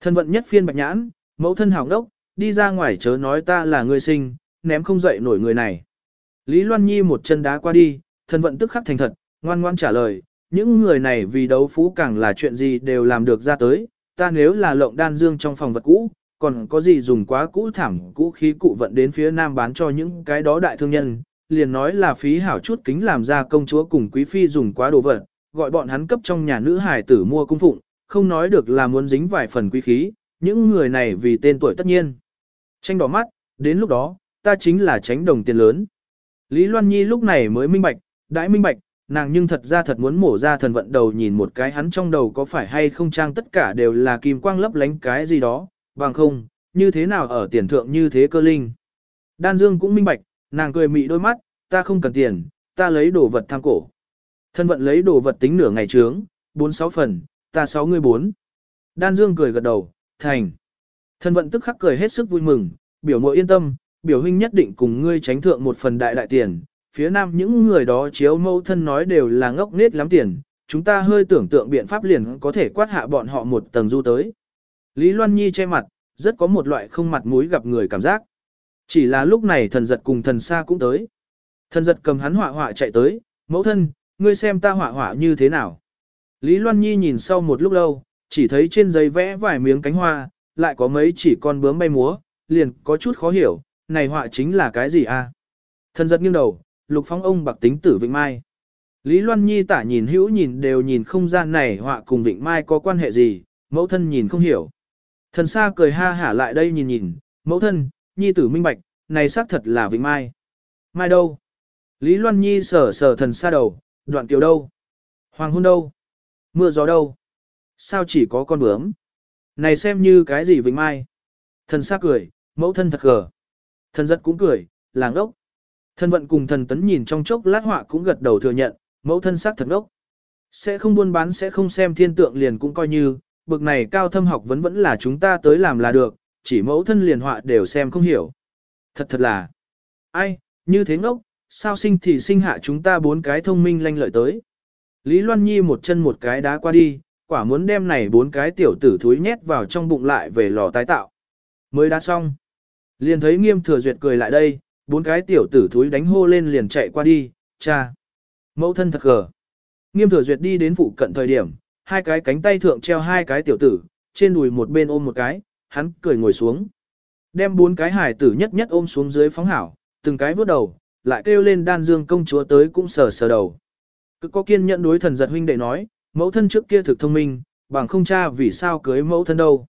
Thân vận nhất phiên bạch nhãn, mẫu thân hảo ngốc, đi ra ngoài chớ nói ta là ngươi sinh, ném không dậy nổi người này. Lý Loan Nhi một chân đá qua đi, thân vận tức khắc thành thật, ngoan ngoan trả lời, những người này vì đấu phú càng là chuyện gì đều làm được ra tới, ta nếu là lộng đan dương trong phòng vật cũ, còn có gì dùng quá cũ thảm cũ khí cụ vận đến phía nam bán cho những cái đó đại thương nhân, liền nói là phí hảo chút kính làm ra công chúa cùng quý phi dùng quá đồ vật, gọi bọn hắn cấp trong nhà nữ hải tử mua cung phụng, không nói được là muốn dính vài phần quý khí, những người này vì tên tuổi tất nhiên. Tranh đỏ mắt, đến lúc đó, ta chính là tránh đồng tiền lớn. Lý Loan Nhi lúc này mới minh bạch, đãi minh bạch, nàng nhưng thật ra thật muốn mổ ra thần vận đầu nhìn một cái hắn trong đầu có phải hay không trang tất cả đều là kim quang lấp lánh cái gì đó, bằng không, như thế nào ở tiền thượng như thế cơ linh. Đan Dương cũng minh bạch, nàng cười mị đôi mắt, ta không cần tiền, ta lấy đồ vật tham cổ. Thân vận lấy đồ vật tính nửa ngày trướng, bốn sáu phần, ta sáu người bốn. Đan Dương cười gật đầu, thành. Thân vận tức khắc cười hết sức vui mừng, biểu mội yên tâm, biểu huynh nhất định cùng ngươi tránh thượng một phần đại đại tiền, phía nam những người đó chiếu mâu thân nói đều là ngốc nết lắm tiền, chúng ta hơi tưởng tượng biện pháp liền có thể quát hạ bọn họ một tầng du tới. Lý Loan Nhi che mặt, rất có một loại không mặt mũi gặp người cảm giác. Chỉ là lúc này thần giật cùng thần xa cũng tới. Thần giật cầm hắn họa họa chạy tới, mẫu thân, ngươi xem ta họa họa như thế nào. Lý Loan Nhi nhìn sau một lúc lâu, chỉ thấy trên giấy vẽ vài miếng cánh hoa, lại có mấy chỉ con bướm bay múa, liền có chút khó hiểu, này họa chính là cái gì a? Thần giật nghiêng đầu, lục phong ông bạc tính tử Vịnh Mai. Lý Loan Nhi tả nhìn hữu nhìn đều nhìn không gian này họa cùng Vịnh Mai có quan hệ gì, mẫu thân nhìn không hiểu. Thần xa cười ha hả lại đây nhìn nhìn, mẫu thân, Nhi tử minh bạch, này xác thật là Vịnh Mai. Mai đâu? Lý Loan Nhi sờ sờ thần xa đầu, đoạn kiều đâu? Hoàng hôn đâu? Mưa gió đâu? Sao chỉ có con bướm? Này xem như cái gì Vịnh Mai? Thần xa cười, mẫu thân thật gờ. Thần giật cũng cười, làng ốc. Thần vận cùng thần tấn nhìn trong chốc lát họa cũng gật đầu thừa nhận, mẫu thân sắc thật ốc. Sẽ không buôn bán sẽ không xem thiên tượng liền cũng coi như, bực này cao thâm học vẫn vẫn là chúng ta tới làm là được, chỉ mẫu thân liền họa đều xem không hiểu. Thật thật là, ai, như thế ngốc, sao sinh thì sinh hạ chúng ta bốn cái thông minh lanh lợi tới. Lý Loan Nhi một chân một cái đá qua đi, quả muốn đem này bốn cái tiểu tử thúi nhét vào trong bụng lại về lò tái tạo. Mới đã xong. Liền thấy nghiêm thừa duyệt cười lại đây, bốn cái tiểu tử thúi đánh hô lên liền chạy qua đi, cha. Mẫu thân thật gờ. Nghiêm thừa duyệt đi đến phụ cận thời điểm, hai cái cánh tay thượng treo hai cái tiểu tử, trên đùi một bên ôm một cái, hắn cười ngồi xuống. Đem bốn cái hải tử nhất nhất ôm xuống dưới phóng hảo, từng cái vuốt đầu, lại kêu lên đan dương công chúa tới cũng sờ sờ đầu. Cứ có kiên nhẫn đối thần giật huynh đệ nói, mẫu thân trước kia thực thông minh, bằng không cha vì sao cưới mẫu thân đâu.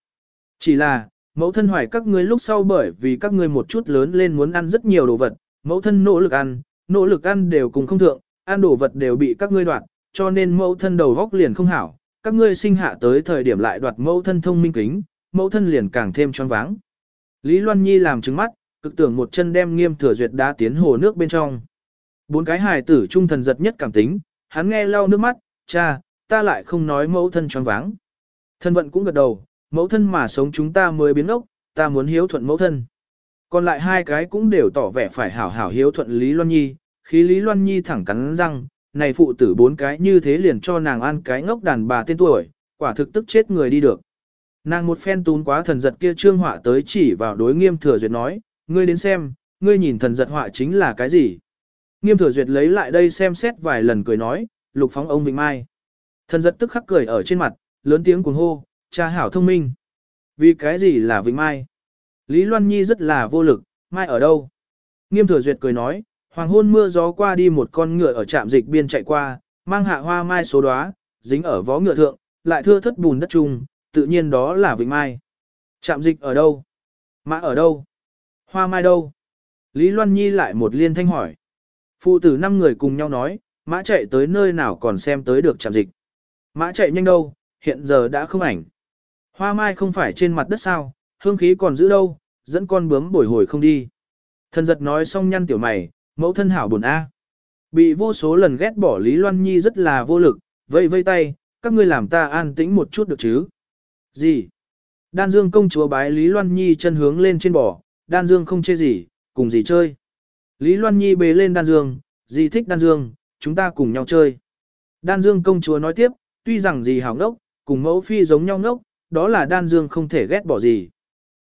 Chỉ là, mẫu thân hoài các ngươi lúc sau bởi vì các ngươi một chút lớn lên muốn ăn rất nhiều đồ vật, mẫu thân nỗ lực ăn, nỗ lực ăn đều cùng không thượng, ăn đồ vật đều bị các ngươi đoạt, cho nên mẫu thân đầu góc liền không hảo, các ngươi sinh hạ tới thời điểm lại đoạt mẫu thân thông minh kính, mẫu thân liền càng thêm choáng váng. Lý Loan Nhi làm trứng mắt, cực tưởng một chân đem nghiêm thừa duyệt đá tiến hồ nước bên trong. Bốn cái hài tử trung thần giật nhất cảm tính, hắn nghe lau nước mắt, cha, ta lại không nói mẫu thân choáng váng. Thân vận cũng gật đầu, mẫu thân mà sống chúng ta mới biến ốc, ta muốn hiếu thuận mẫu thân. Còn lại hai cái cũng đều tỏ vẻ phải hảo hảo hiếu thuận Lý Loan Nhi, khi Lý Loan Nhi thẳng cắn răng, này phụ tử bốn cái như thế liền cho nàng ăn cái ngốc đàn bà tên tuổi, quả thực tức chết người đi được. Nàng một phen tún quá thần giật kia trương họa tới chỉ vào đối nghiêm thừa duyệt nói, ngươi đến xem, ngươi nhìn thần giật họa chính là cái gì. Nghiêm thừa duyệt lấy lại đây xem xét vài lần cười nói, lục phóng ông Vịnh Mai. Thần giật tức khắc cười ở trên mặt, lớn tiếng cuồng hô, cha hảo thông minh. Vì cái gì là Vịnh Mai? Lý Loan Nhi rất là vô lực, Mai ở đâu? Nghiêm thừa duyệt cười nói, hoàng hôn mưa gió qua đi một con ngựa ở trạm dịch biên chạy qua, mang hạ hoa mai số đóa, dính ở vó ngựa thượng, lại thưa thất bùn đất trùng, tự nhiên đó là Vịnh Mai. Trạm dịch ở đâu? Mã ở đâu? Hoa mai đâu? Lý Loan Nhi lại một liên thanh hỏi. Phụ tử năm người cùng nhau nói, mã chạy tới nơi nào còn xem tới được trạm dịch. Mã chạy nhanh đâu, hiện giờ đã không ảnh. Hoa mai không phải trên mặt đất sao, hương khí còn giữ đâu, dẫn con bướm bồi hồi không đi. Thần giật nói xong nhăn tiểu mày, mẫu thân hảo buồn a. Bị vô số lần ghét bỏ Lý Loan Nhi rất là vô lực, vây vây tay, các ngươi làm ta an tĩnh một chút được chứ. Gì? Đan Dương công chúa bái Lý Loan Nhi chân hướng lên trên bò, Đan Dương không chê gì, cùng gì chơi. Lý Loan Nhi bế lên Đan Dương, gì thích Đan Dương, chúng ta cùng nhau chơi. Đan Dương công chúa nói tiếp, tuy rằng gì hảo ngốc, cùng mẫu phi giống nhau ngốc, đó là Đan Dương không thể ghét bỏ gì.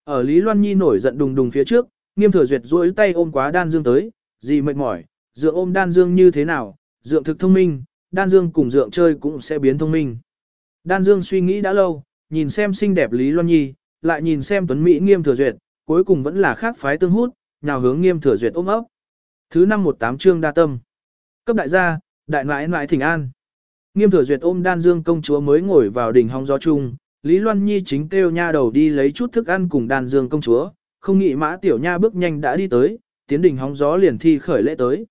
Ở Lý Loan Nhi nổi giận đùng đùng phía trước, nghiêm thừa duyệt duỗi tay ôm quá Đan Dương tới, gì mệt mỏi, dượng ôm Đan Dương như thế nào, dượng thực thông minh, Đan Dương cùng dượng chơi cũng sẽ biến thông minh. Đan Dương suy nghĩ đã lâu, nhìn xem xinh đẹp Lý Loan Nhi, lại nhìn xem Tuấn Mỹ nghiêm thừa duyệt, cuối cùng vẫn là khác phái tương hút, nào hướng nghiêm thừa duyệt ôm ấp. Thứ năm một tám chương đa tâm. Cấp đại gia, đại nãi nãi thỉnh an. Nghiêm thừa duyệt ôm đan dương công chúa mới ngồi vào đỉnh hong gió chung, Lý Loan Nhi chính kêu nha đầu đi lấy chút thức ăn cùng đàn dương công chúa, không nghĩ mã tiểu nha bước nhanh đã đi tới, tiến đình hóng gió liền thi khởi lễ tới.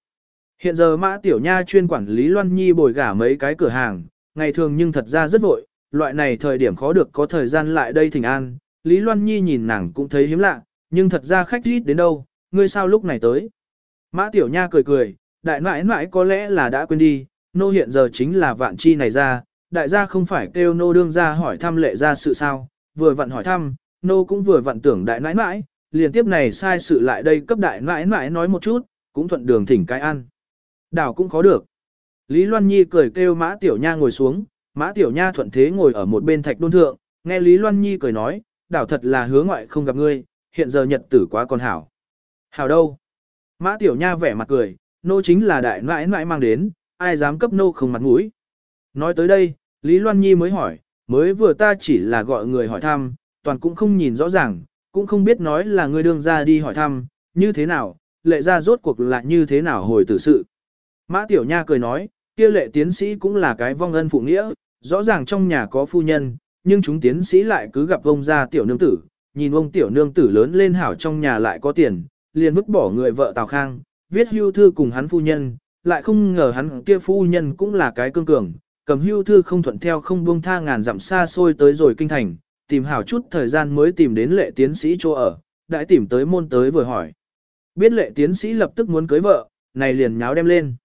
Hiện giờ mã tiểu nha chuyên quản Lý Loan Nhi bồi gả mấy cái cửa hàng, ngày thường nhưng thật ra rất vội, loại này thời điểm khó được có thời gian lại đây thỉnh an, Lý Loan Nhi nhìn nàng cũng thấy hiếm lạ, nhưng thật ra khách ít đến đâu, ngươi sao lúc này tới. Mã Tiểu Nha cười cười, đại nãi nãi có lẽ là đã quên đi, nô hiện giờ chính là vạn chi này ra, đại gia không phải kêu nô đương ra hỏi thăm lệ ra sự sao, vừa vặn hỏi thăm, nô cũng vừa vặn tưởng đại nãi nãi, liền tiếp này sai sự lại đây cấp đại nãi nãi nói một chút, cũng thuận đường thỉnh cái ăn. Đảo cũng khó được. Lý Loan Nhi cười kêu Mã Tiểu Nha ngồi xuống, Mã Tiểu Nha thuận thế ngồi ở một bên thạch đôn thượng, nghe Lý Loan Nhi cười nói, đảo thật là hứa ngoại không gặp ngươi, hiện giờ nhật tử quá còn hảo. Hảo đâu? Mã Tiểu Nha vẻ mặt cười, nô chính là đại nãi nãi mang đến, ai dám cấp nô không mặt mũi. Nói tới đây, Lý Loan Nhi mới hỏi, mới vừa ta chỉ là gọi người hỏi thăm, toàn cũng không nhìn rõ ràng, cũng không biết nói là ngươi đương ra đi hỏi thăm, như thế nào, lệ ra rốt cuộc là như thế nào hồi tử sự. Mã Tiểu Nha cười nói, kia lệ tiến sĩ cũng là cái vong ân phụ nghĩa, rõ ràng trong nhà có phu nhân, nhưng chúng tiến sĩ lại cứ gặp ông gia tiểu nương tử, nhìn ông tiểu nương tử lớn lên hảo trong nhà lại có tiền, liền vứt bỏ người vợ Tào Khang, viết hưu thư cùng hắn phu nhân, lại không ngờ hắn kia phu nhân cũng là cái cương cường, cầm hưu thư không thuận theo không buông tha ngàn dặm xa xôi tới rồi kinh thành, tìm hảo chút thời gian mới tìm đến lệ tiến sĩ chỗ ở, đã tìm tới môn tới vừa hỏi. Biết lệ tiến sĩ lập tức muốn cưới vợ, này liền nháo đem lên.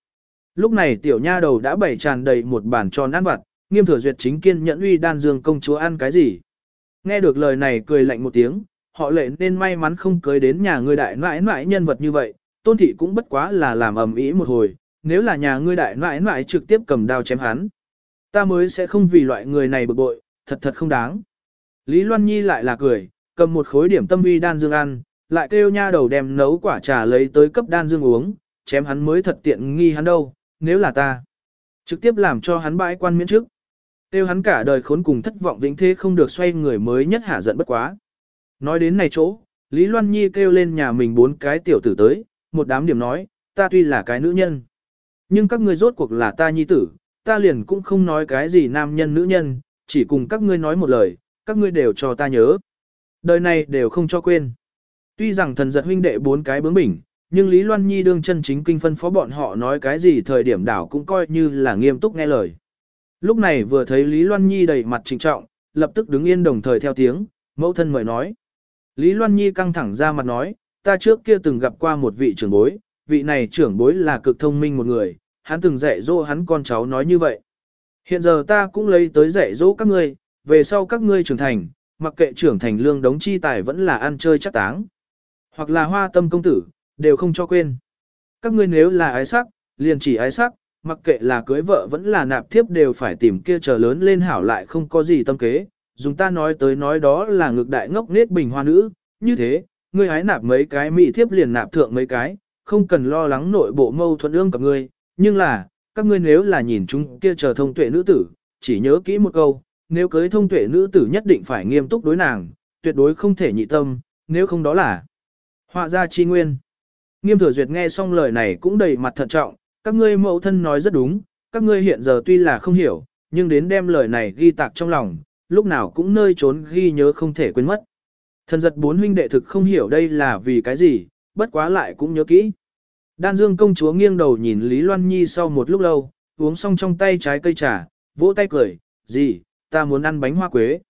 Lúc này tiểu nha đầu đã bày tràn đầy một bản tròn ăn vặt, nghiêm thừa duyệt chính kiên nhẫn uy đan dương công chúa ăn cái gì. Nghe được lời này cười lạnh một tiếng, họ lệ nên may mắn không cưới đến nhà ngươi đại nãi nãi nhân vật như vậy, tôn thị cũng bất quá là làm ầm ĩ một hồi, nếu là nhà ngươi đại nãi nãi trực tiếp cầm đao chém hắn. Ta mới sẽ không vì loại người này bực bội, thật thật không đáng. Lý Loan Nhi lại là cười, cầm một khối điểm tâm uy đan dương ăn, lại kêu nha đầu đem nấu quả trà lấy tới cấp đan dương uống, chém hắn mới thật tiện nghi hắn đâu, nếu là ta. Trực tiếp làm cho hắn bãi quan miễn trước. Tiêu hắn cả đời khốn cùng thất vọng vĩnh thế không được xoay người mới nhất hạ giận bất quá. Nói đến này chỗ, Lý Loan Nhi kêu lên nhà mình bốn cái tiểu tử tới, một đám điểm nói, ta tuy là cái nữ nhân. Nhưng các ngươi rốt cuộc là ta nhi tử, ta liền cũng không nói cái gì nam nhân nữ nhân, chỉ cùng các ngươi nói một lời, các ngươi đều cho ta nhớ. Đời này đều không cho quên. Tuy rằng thần giật huynh đệ bốn cái bướng bỉnh, nhưng Lý Loan Nhi đương chân chính kinh phân phó bọn họ nói cái gì thời điểm đảo cũng coi như là nghiêm túc nghe lời. Lúc này vừa thấy Lý Loan Nhi đầy mặt trịnh trọng, lập tức đứng yên đồng thời theo tiếng, mẫu thân mời nói. Lý Loan Nhi căng thẳng ra mặt nói, ta trước kia từng gặp qua một vị trưởng bối, vị này trưởng bối là cực thông minh một người, hắn từng dạy dỗ hắn con cháu nói như vậy. Hiện giờ ta cũng lấy tới dạy dỗ các ngươi, về sau các ngươi trưởng thành, mặc kệ trưởng thành lương đống chi tài vẫn là ăn chơi chắc táng. Hoặc là hoa tâm công tử, đều không cho quên. Các ngươi nếu là ái sắc, liền chỉ ái sắc, mặc kệ là cưới vợ vẫn là nạp thiếp đều phải tìm kia chờ lớn lên hảo lại không có gì tâm kế. Dùng ta nói tới nói đó là ngược đại ngốc nết bình hoa nữ, như thế, ngươi hái nạp mấy cái mỹ thiếp liền nạp thượng mấy cái, không cần lo lắng nội bộ mâu thuẫn ương กับ ngươi, nhưng là, các ngươi nếu là nhìn chúng kia chờ thông tuệ nữ tử, chỉ nhớ kỹ một câu, nếu cưới thông tuệ nữ tử nhất định phải nghiêm túc đối nàng, tuyệt đối không thể nhị tâm, nếu không đó là họa ra chi nguyên. Nghiêm thừa duyệt nghe xong lời này cũng đầy mặt thận trọng, các ngươi mẫu thân nói rất đúng, các ngươi hiện giờ tuy là không hiểu, nhưng đến đem lời này ghi tạc trong lòng, lúc nào cũng nơi trốn ghi nhớ không thể quên mất. Thần giật bốn huynh đệ thực không hiểu đây là vì cái gì, bất quá lại cũng nhớ kỹ. Đan Dương công chúa nghiêng đầu nhìn Lý Loan Nhi sau một lúc lâu, uống xong trong tay trái cây trà, vỗ tay cười, gì, ta muốn ăn bánh hoa quế.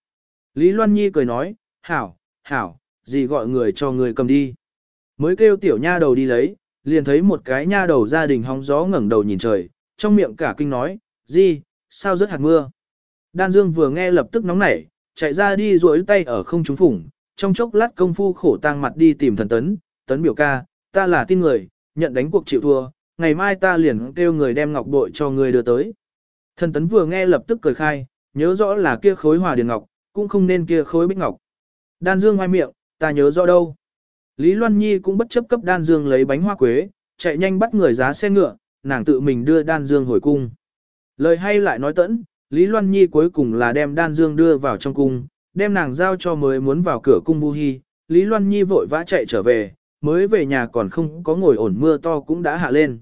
Lý Loan Nhi cười nói, hảo, hảo, gì gọi người cho người cầm đi. Mới kêu tiểu nha đầu đi lấy, liền thấy một cái nha đầu gia đình hóng gió ngẩng đầu nhìn trời, trong miệng cả kinh nói, gì, sao rất hạt mưa. Đan Dương vừa nghe lập tức nóng nảy, chạy ra đi duỗi tay ở không trúng phủng, trong chốc lát công phu khổ tang mặt đi tìm thần tấn, tấn biểu ca, ta là tin người, nhận đánh cuộc chịu thua, ngày mai ta liền kêu người đem ngọc bội cho người đưa tới. Thần tấn vừa nghe lập tức cười khai, nhớ rõ là kia khối hòa điền ngọc, cũng không nên kia khối bích ngọc. Đan Dương ngoài miệng, ta nhớ rõ đâu. Lý Loan Nhi cũng bất chấp cấp Đan Dương lấy bánh hoa quế, chạy nhanh bắt người giá xe ngựa, nàng tự mình đưa Đan Dương hồi cung. Lời hay lại nói tẫn, Lý Loan Nhi cuối cùng là đem Đan Dương đưa vào trong cung, đem nàng giao cho mới muốn vào cửa cung Vu Hi. Lý Loan Nhi vội vã chạy trở về, mới về nhà còn không có ngồi ổn mưa to cũng đã hạ lên.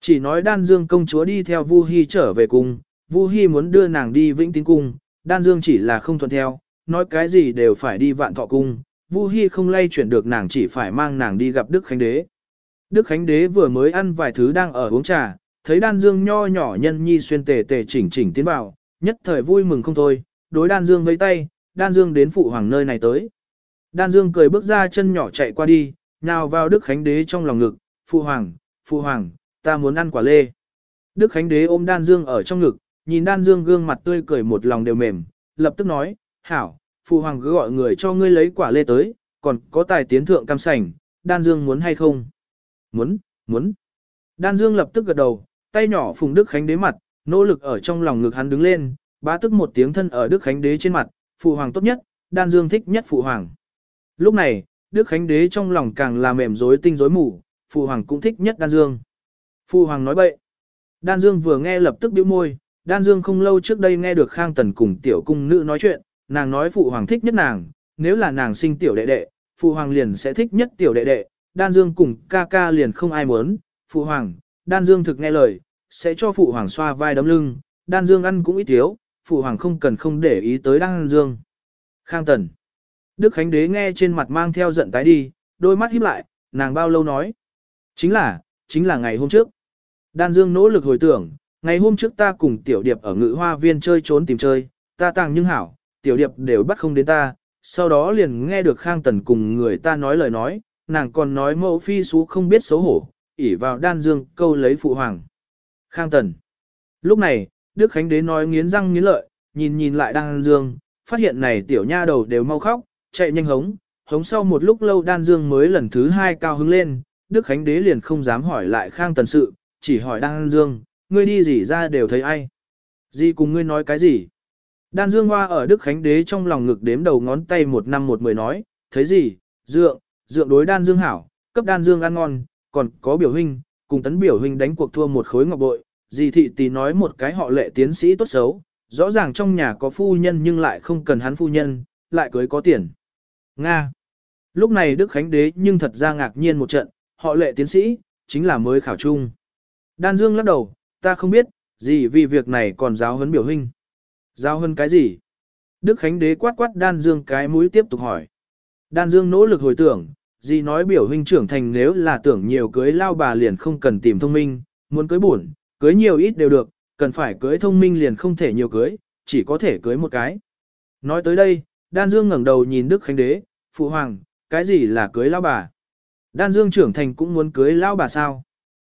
Chỉ nói Đan Dương công chúa đi theo Vu Hi trở về cung, Vu Hi muốn đưa nàng đi Vĩnh Tín cung, Đan Dương chỉ là không thuận theo, nói cái gì đều phải đi Vạn Thọ cung, Vu Hi không lay chuyển được nàng chỉ phải mang nàng đi gặp Đức Khánh Đế. Đức Khánh Đế vừa mới ăn vài thứ đang ở uống trà, thấy Đan Dương nho nhỏ nhân nhi xuyên tề tề chỉnh chỉnh tiến vào, nhất thời vui mừng không thôi, đối Đan Dương vẫy tay, Đan Dương đến phụ hoàng nơi này tới. Đan Dương cười bước ra chân nhỏ chạy qua đi, nào vào Đức Khánh Đế trong lòng ngực, phụ hoàng, phụ hoàng, ta muốn ăn quả lê. Đức Khánh Đế ôm Đan Dương ở trong ngực, nhìn Đan Dương gương mặt tươi cười một lòng đều mềm, lập tức nói, hảo, phụ hoàng cứ gọi người cho ngươi lấy quả lê tới, còn có tài tiến thượng cam sành, Đan Dương muốn hay không? Muốn, muốn. Đan Dương lập tức gật đầu, tay nhỏ phùng Đức Khánh Đế mặt, nỗ lực ở trong lòng ngực hắn đứng lên, bá tức một tiếng thân ở Đức Khánh Đế trên mặt, phụ hoàng tốt nhất, Đan Dương thích nhất phụ hoàng. Lúc này, Đức Khánh Đế trong lòng càng là mềm rối tinh rối mù, phụ hoàng cũng thích nhất Đan Dương. Phụ hoàng nói bậy. Đan Dương vừa nghe lập tức bĩu môi, Đan Dương không lâu trước đây nghe được Khang Tần cùng tiểu cung nữ nói chuyện, nàng nói phụ hoàng thích nhất nàng, nếu là nàng sinh tiểu đệ đệ, phụ hoàng liền sẽ thích nhất tiểu đệ đệ, Đan Dương cùng ca ca liền không ai muốn, phụ hoàng, Đan Dương thực nghe lời, sẽ cho phụ hoàng xoa vai đấm lưng, Đan Dương ăn cũng ít thiếu, phụ hoàng không cần không để ý tới Đan Dương. Khang Tần. Đức Khánh Đế nghe trên mặt mang theo giận tái đi, đôi mắt híp lại, nàng bao lâu nói. Chính là, chính là ngày hôm trước. Đan Dương nỗ lực hồi tưởng, ngày hôm trước ta cùng Tiểu Điệp ở ngự hoa viên chơi trốn tìm chơi, ta tàng nhưng hảo, Tiểu Điệp đều bắt không đến ta, sau đó liền nghe được Khang Tần cùng người ta nói lời nói, nàng còn nói mẫu phi xú không biết xấu hổ, ỉ vào Đan Dương câu lấy phụ hoàng. Khang Tần. Lúc này, Đức Khánh Đế nói nghiến răng nghiến lợi, nhìn nhìn lại Đan Dương, phát hiện này tiểu nha đầu đều mau khóc, chạy nhanh hống, hống sau một lúc lâu Đan Dương mới lần thứ hai cao hứng lên, Đức Khánh Đế liền không dám hỏi lại Khang Tần sự, chỉ hỏi Đan Dương, ngươi đi gì ra đều thấy ai. Gì cùng ngươi nói cái gì? Đan Dương Hoa ở Đức Khánh Đế trong lòng ngực đếm đầu ngón tay một năm một mười nói, thấy gì, dượng, dượng đối Đan Dương hảo, cấp Đan Dương ăn ngon, còn có biểu huynh, cùng tấn biểu huynh đánh cuộc thua một khối ngọc bội, dì thị tì nói một cái họ lệ tiến sĩ tốt xấu, rõ ràng trong nhà có phu nhân nhưng lại không cần hắn phu nhân, lại cưới có tiền. Nga. Lúc này Đức Khánh Đế nhưng thật ra ngạc nhiên một trận, họ lệ tiến sĩ, chính là mới khảo trung. Đan Dương lắc đầu, ta không biết, gì vì việc này còn giáo huấn biểu hình. Giáo huấn cái gì? Đức Khánh Đế quát quát Đan Dương cái mũi tiếp tục hỏi. Đan Dương nỗ lực hồi tưởng, gì nói biểu hình trưởng thành nếu là tưởng nhiều cưới lao bà liền không cần tìm thông minh, muốn cưới buồn, cưới nhiều ít đều được, cần phải cưới thông minh liền không thể nhiều cưới, chỉ có thể cưới một cái. Nói tới đây, Đan Dương ngẩng đầu nhìn Đức Khánh Đế, Phụ Hoàng, cái gì là cưới lão bà? Đan Dương trưởng thành cũng muốn cưới lão bà sao?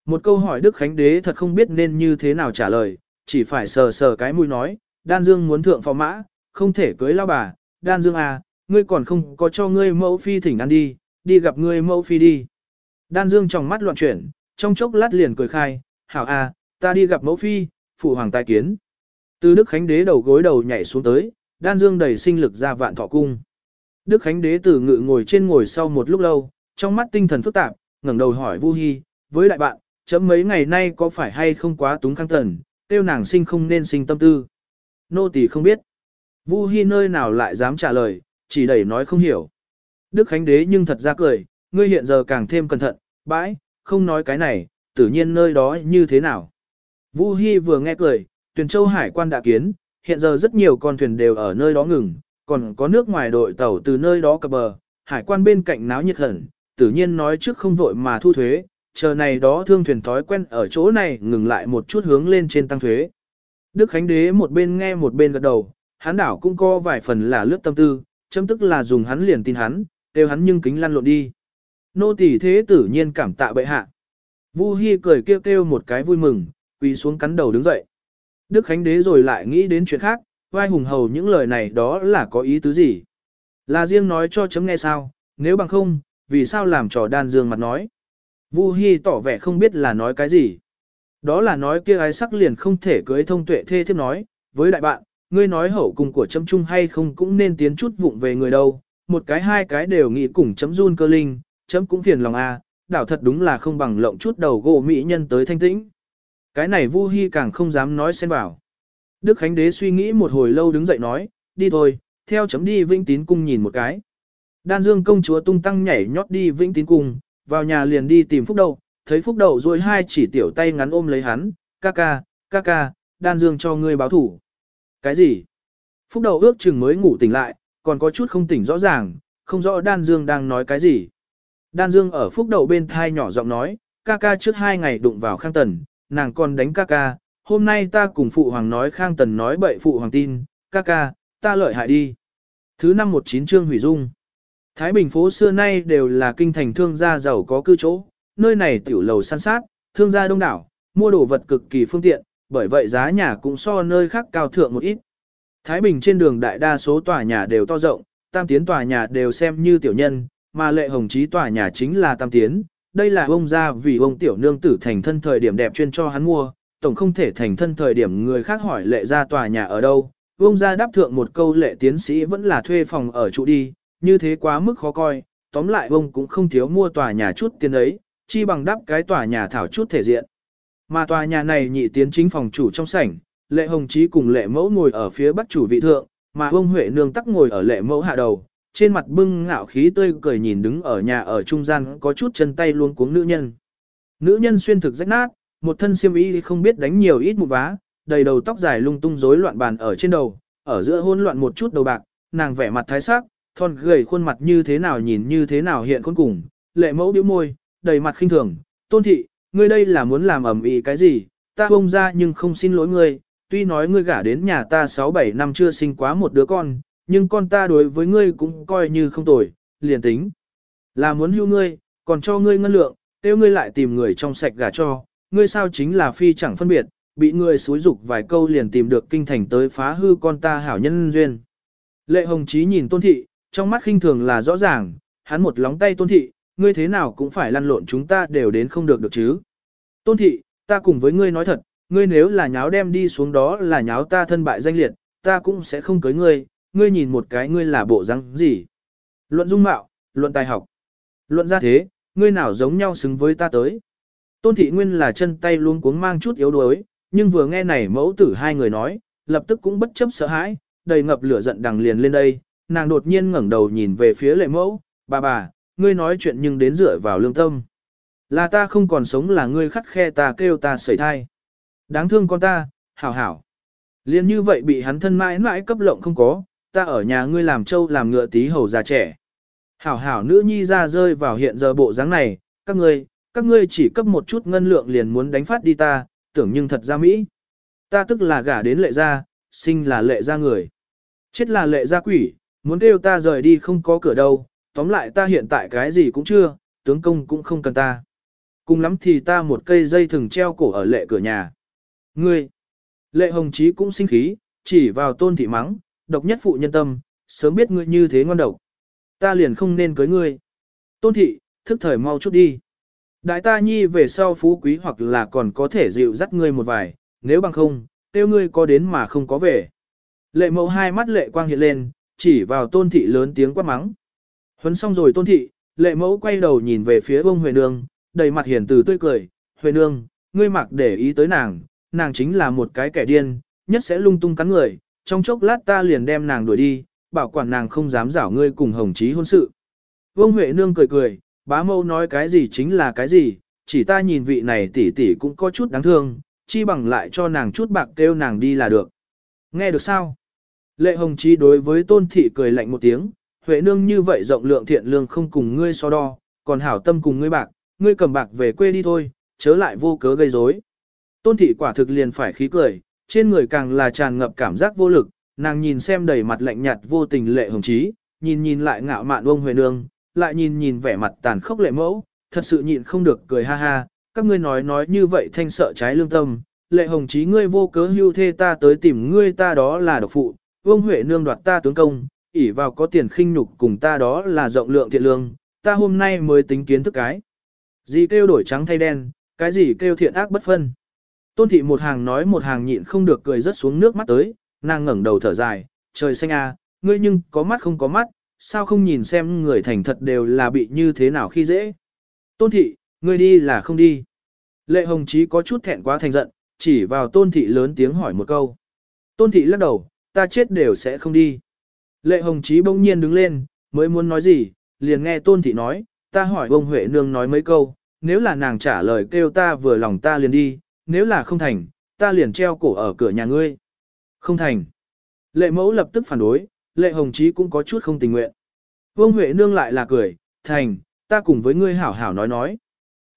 Một câu hỏi Đức Khánh Đế thật không biết nên như thế nào trả lời, chỉ phải sờ sờ cái mũi nói, Đan Dương muốn thượng phò mã, không thể cưới lão bà, Đan Dương à, ngươi còn không có cho ngươi mẫu phi thỉnh ăn đi, đi gặp ngươi mẫu phi đi. Đan Dương trong mắt loạn chuyển, trong chốc lát liền cười khai, hảo à, ta đi gặp mẫu phi, phụ hoàng tài kiến. Từ Đức Khánh Đế đầu gối đầu nhảy xuống tới, Đan Dương đầy sinh lực ra vạn thọ cung. Đức Khánh Đế tử ngự ngồi trên ngồi sau một lúc lâu, trong mắt tinh thần phức tạp, ngẩng đầu hỏi Vu Hi, với đại bạn, chấm mấy ngày nay có phải hay không quá túng khang thần, tiêu nàng sinh không nên sinh tâm tư. Nô tỳ không biết. Vu Hi nơi nào lại dám trả lời, chỉ đẩy nói không hiểu. Đức Khánh Đế nhưng thật ra cười, ngươi hiện giờ càng thêm cẩn thận, bãi, không nói cái này, tự nhiên nơi đó như thế nào. Vu Hi vừa nghe cười, Tuyền Châu Hải quan đã kiến, hiện giờ rất nhiều con thuyền đều ở nơi đó ngừng, còn có nước ngoài đội tàu từ nơi đó cập bờ, hải quan bên cạnh náo nhiệt hẳn, tự nhiên nói trước không vội mà thu thuế, chờ này đó thương thuyền thói quen ở chỗ này ngừng lại một chút hướng lên trên tăng thuế. Đức Khánh Đế một bên nghe một bên gật đầu, hắn đảo cũng có vài phần là lướt tâm tư, chấm tức là dùng hắn liền tin hắn, đều hắn nhưng kính lăn lộn đi. Nô tỳ thế tử nhiên cảm tạ bệ hạ. Vu Hi cười kêu kêu một cái vui mừng, quỳ xuống cắn đầu đứng dậy. Đức Khánh Đế rồi lại nghĩ đến chuyện khác, vai hùng hầu những lời này đó là có ý tứ gì. Là riêng nói cho chấm nghe sao, nếu bằng không, vì sao làm trò đan dương mặt nói. Vu Hi tỏ vẻ không biết là nói cái gì. Đó là nói kia ái sắc liền không thể cưới thông tuệ thê thiếp nói, với đại bạn, ngươi nói hậu cung của chấm chung hay không cũng nên tiến chút vụng về người đâu, một cái hai cái đều nghĩ cùng chấm run cơ linh, chấm cũng phiền lòng a, à, đảo thật đúng là không bằng lộng chút đầu gỗ mỹ nhân tới thanh tĩnh. Cái này Vu Hi càng không dám nói xen vào. Đức Khánh Đế suy nghĩ một hồi lâu đứng dậy nói, đi thôi, theo chấm đi Vĩnh Tín Cung nhìn một cái. Đan Dương công chúa tung tăng nhảy nhót đi Vĩnh Tín Cung, vào nhà liền đi tìm Phúc Đậu, thấy Phúc Đậu rồi hai chỉ tiểu tay ngắn ôm lấy hắn, ca ca, ca ca, Đan Dương cho ngươi báo thủ. Cái gì? Phúc Đậu ước chừng mới ngủ tỉnh lại, còn có chút không tỉnh rõ ràng, không rõ Đan Dương đang nói cái gì. Đan Dương ở Phúc Đậu bên thai nhỏ giọng nói, ca ca trước hai ngày đụng vào Khang Tần, nàng còn đánh ca ca, hôm nay ta cùng Phụ Hoàng nói Khang Tần nói bậy Phụ Hoàng tin, ca ca, ta lợi hại đi. Thứ năm một chín chương hủy dung. Thái Bình phố xưa nay đều là kinh thành thương gia giàu có cư chỗ, nơi này tiểu lầu san sát, thương gia đông đảo, mua đồ vật cực kỳ phương tiện, bởi vậy giá nhà cũng so nơi khác cao thượng một ít. Thái Bình trên đường đại đa số tòa nhà đều to rộng, tam tiến tòa nhà đều xem như tiểu nhân, mà lệ hồng chí tòa nhà chính là tam tiến. Đây là ông gia vì ông tiểu nương tử thành thân thời điểm đẹp chuyên cho hắn mua, tổng không thể thành thân thời điểm người khác hỏi lệ ra tòa nhà ở đâu. Ông gia đáp thượng một câu lệ tiến sĩ vẫn là thuê phòng ở trụ đi, như thế quá mức khó coi, tóm lại ông cũng không thiếu mua tòa nhà chút tiền ấy, chi bằng đắp cái tòa nhà thảo chút thể diện. Mà tòa nhà này nhị tiến chính phòng chủ trong sảnh, lệ hồng chí cùng lệ mẫu ngồi ở phía bắc chủ vị thượng, mà ông Huệ nương tắc ngồi ở lệ mẫu hạ đầu, trên mặt bưng ngạo khí tươi cười nhìn đứng ở nhà ở trung gian có chút chân tay luôn cuống nữ nhân. Nữ nhân xuyên thực rách nát, một thân xiêm y không biết đánh nhiều ít một vá, đầy đầu tóc dài lung tung rối loạn bàn ở trên đầu, ở giữa hỗn loạn một chút đầu bạc, nàng vẻ mặt thái sắc, thon gầy khuôn mặt như thế nào nhìn như thế nào hiện khôn cùng, lệ mẫu bĩu môi, đầy mặt khinh thường, tôn thị, ngươi đây là muốn làm ẩm ĩ cái gì, ta bông ra nhưng không xin lỗi ngươi, tuy nói ngươi gả đến nhà ta 6-7 năm chưa sinh quá một đứa con, nhưng con ta đối với ngươi cũng coi như không tồi, liền tính. Là muốn hưu ngươi, còn cho ngươi ngân lượng, tiêu ngươi lại tìm người trong sạch gả cho, ngươi sao chính là phi chẳng phân biệt, bị người xúi dục vài câu liền tìm được kinh thành tới phá hư con ta hảo nhân duyên. Lệ Hồng Chí nhìn Tôn Thị, trong mắt khinh thường là rõ ràng, hắn một lóng tay Tôn Thị, ngươi thế nào cũng phải lăn lộn chúng ta đều đến không được được chứ. Tôn Thị, ta cùng với ngươi nói thật, ngươi nếu là nháo đem đi xuống đó là nháo ta thân bại danh liệt, ta cũng sẽ không cưới ngươi, ngươi nhìn một cái ngươi là bộ răng gì. Luận dung mạo, luận tài học, luận gia thế, ngươi nào giống nhau xứng với ta tới. Tôn thị nguyên là chân tay luôn cuống mang chút yếu đuối, nhưng vừa nghe này mẫu tử hai người nói, lập tức cũng bất chấp sợ hãi, đầy ngập lửa giận đằng liền lên đây, nàng đột nhiên ngẩng đầu nhìn về phía lệ mẫu, bà bà, ngươi nói chuyện nhưng đến dựa vào lương tâm. Là ta không còn sống là ngươi khắt khe ta kêu ta sẩy thai. Đáng thương con ta, hảo hảo. Liên như vậy bị hắn thân mãi mãi cấp lộng không có, ta ở nhà ngươi làm trâu làm ngựa tí hầu già trẻ. Hảo hảo nữ nhi ra rơi vào hiện giờ bộ dáng này, các ngươi, các ngươi chỉ cấp một chút ngân lượng liền muốn đánh phát đi ta, tưởng nhưng thật ra Mỹ. Ta tức là gả đến lệ gia, sinh là lệ gia người. Chết là lệ gia quỷ, muốn kêu ta rời đi không có cửa đâu, tóm lại ta hiện tại cái gì cũng chưa, tướng công cũng không cần ta. Cùng lắm thì ta một cây dây thừng treo cổ ở lệ cửa nhà. Ngươi, lệ hồng chí cũng sinh khí, chỉ vào tôn thị mắng, độc nhất phụ nhân tâm, sớm biết ngươi như thế ngon độc. Ta liền không nên cưới ngươi. Tôn thị, thức thời mau chút đi. Đại ta nhi về sau phú quý hoặc là còn có thể dịu dắt ngươi một vài, nếu bằng không, tiêu ngươi có đến mà không có về. Lệ mẫu hai mắt lệ quang hiện lên, chỉ vào tôn thị lớn tiếng quát mắng. Huấn xong rồi tôn thị, lệ mẫu quay đầu nhìn về phía bông Huệ Nương, đầy mặt hiền từ tươi cười, Huệ Nương, ngươi mặc để ý tới nàng, nàng chính là một cái kẻ điên, nhất sẽ lung tung cắn người, trong chốc lát ta liền đem nàng đuổi đi, bảo quản nàng không dám giảo ngươi cùng hồng chí hôn sự. Vương Huệ Nương cười cười, bá mâu nói cái gì chính là cái gì, chỉ ta nhìn vị này tỷ tỷ cũng có chút đáng thương, chi bằng lại cho nàng chút bạc kêu nàng đi là được. Nghe được sao? Lệ Hồng Chí đối với Tôn Thị cười lạnh một tiếng, Huệ Nương như vậy rộng lượng thiện lương không cùng ngươi so đo, còn hảo tâm cùng ngươi bạc, ngươi cầm bạc về quê đi thôi, chớ lại vô cớ gây rối. Tôn Thị quả thực liền phải khí cười, trên người càng là tràn ngập cảm giác vô lực, nàng nhìn xem đầy mặt lạnh nhạt vô tình Lệ Hồng Chí, nhìn nhìn lại ngạo mạn ông Huệ Nương, lại nhìn nhìn vẻ mặt tàn khốc lệ mẫu, thật sự nhịn không được cười ha ha, các ngươi nói nói như vậy thanh sợ trái lương tâm, lệ hồng chí ngươi vô cớ hưu thê ta tới tìm ngươi ta đó là độc phụ, vương huệ nương đoạt ta tướng công, ỷ vào có tiền khinh nhục cùng ta đó là rộng lượng thiện lương, ta hôm nay mới tính kiến thức cái. Gì kêu đổi trắng thay đen, cái gì kêu thiện ác bất phân. Tôn thị một hàng nói một hàng nhịn không được cười rớt xuống nước mắt tới, nàng ngẩng đầu thở dài, trời xanh à, ngươi nhưng có mắt không có mắt, sao không nhìn xem người thành thật đều là bị như thế nào khi dễ. Tôn thị, ngươi đi là không đi. Lệ Hồng Chí có chút thẹn quá thành giận, chỉ vào tôn thị lớn tiếng hỏi một câu. Tôn thị lắc đầu, ta chết đều sẽ không đi. Lệ Hồng Chí bỗng nhiên đứng lên, mới muốn nói gì, liền nghe tôn thị nói, ta hỏi ông Huệ Nương nói mấy câu, nếu là nàng trả lời kêu ta vừa lòng ta liền đi, nếu là không thành, ta liền treo cổ ở cửa nhà ngươi. Không thành. Lệ mẫu lập tức phản đối, lệ hồng chí cũng có chút không tình nguyện. Vương Huệ Nương lại là cười, thành, ta cùng với ngươi hảo hảo nói nói.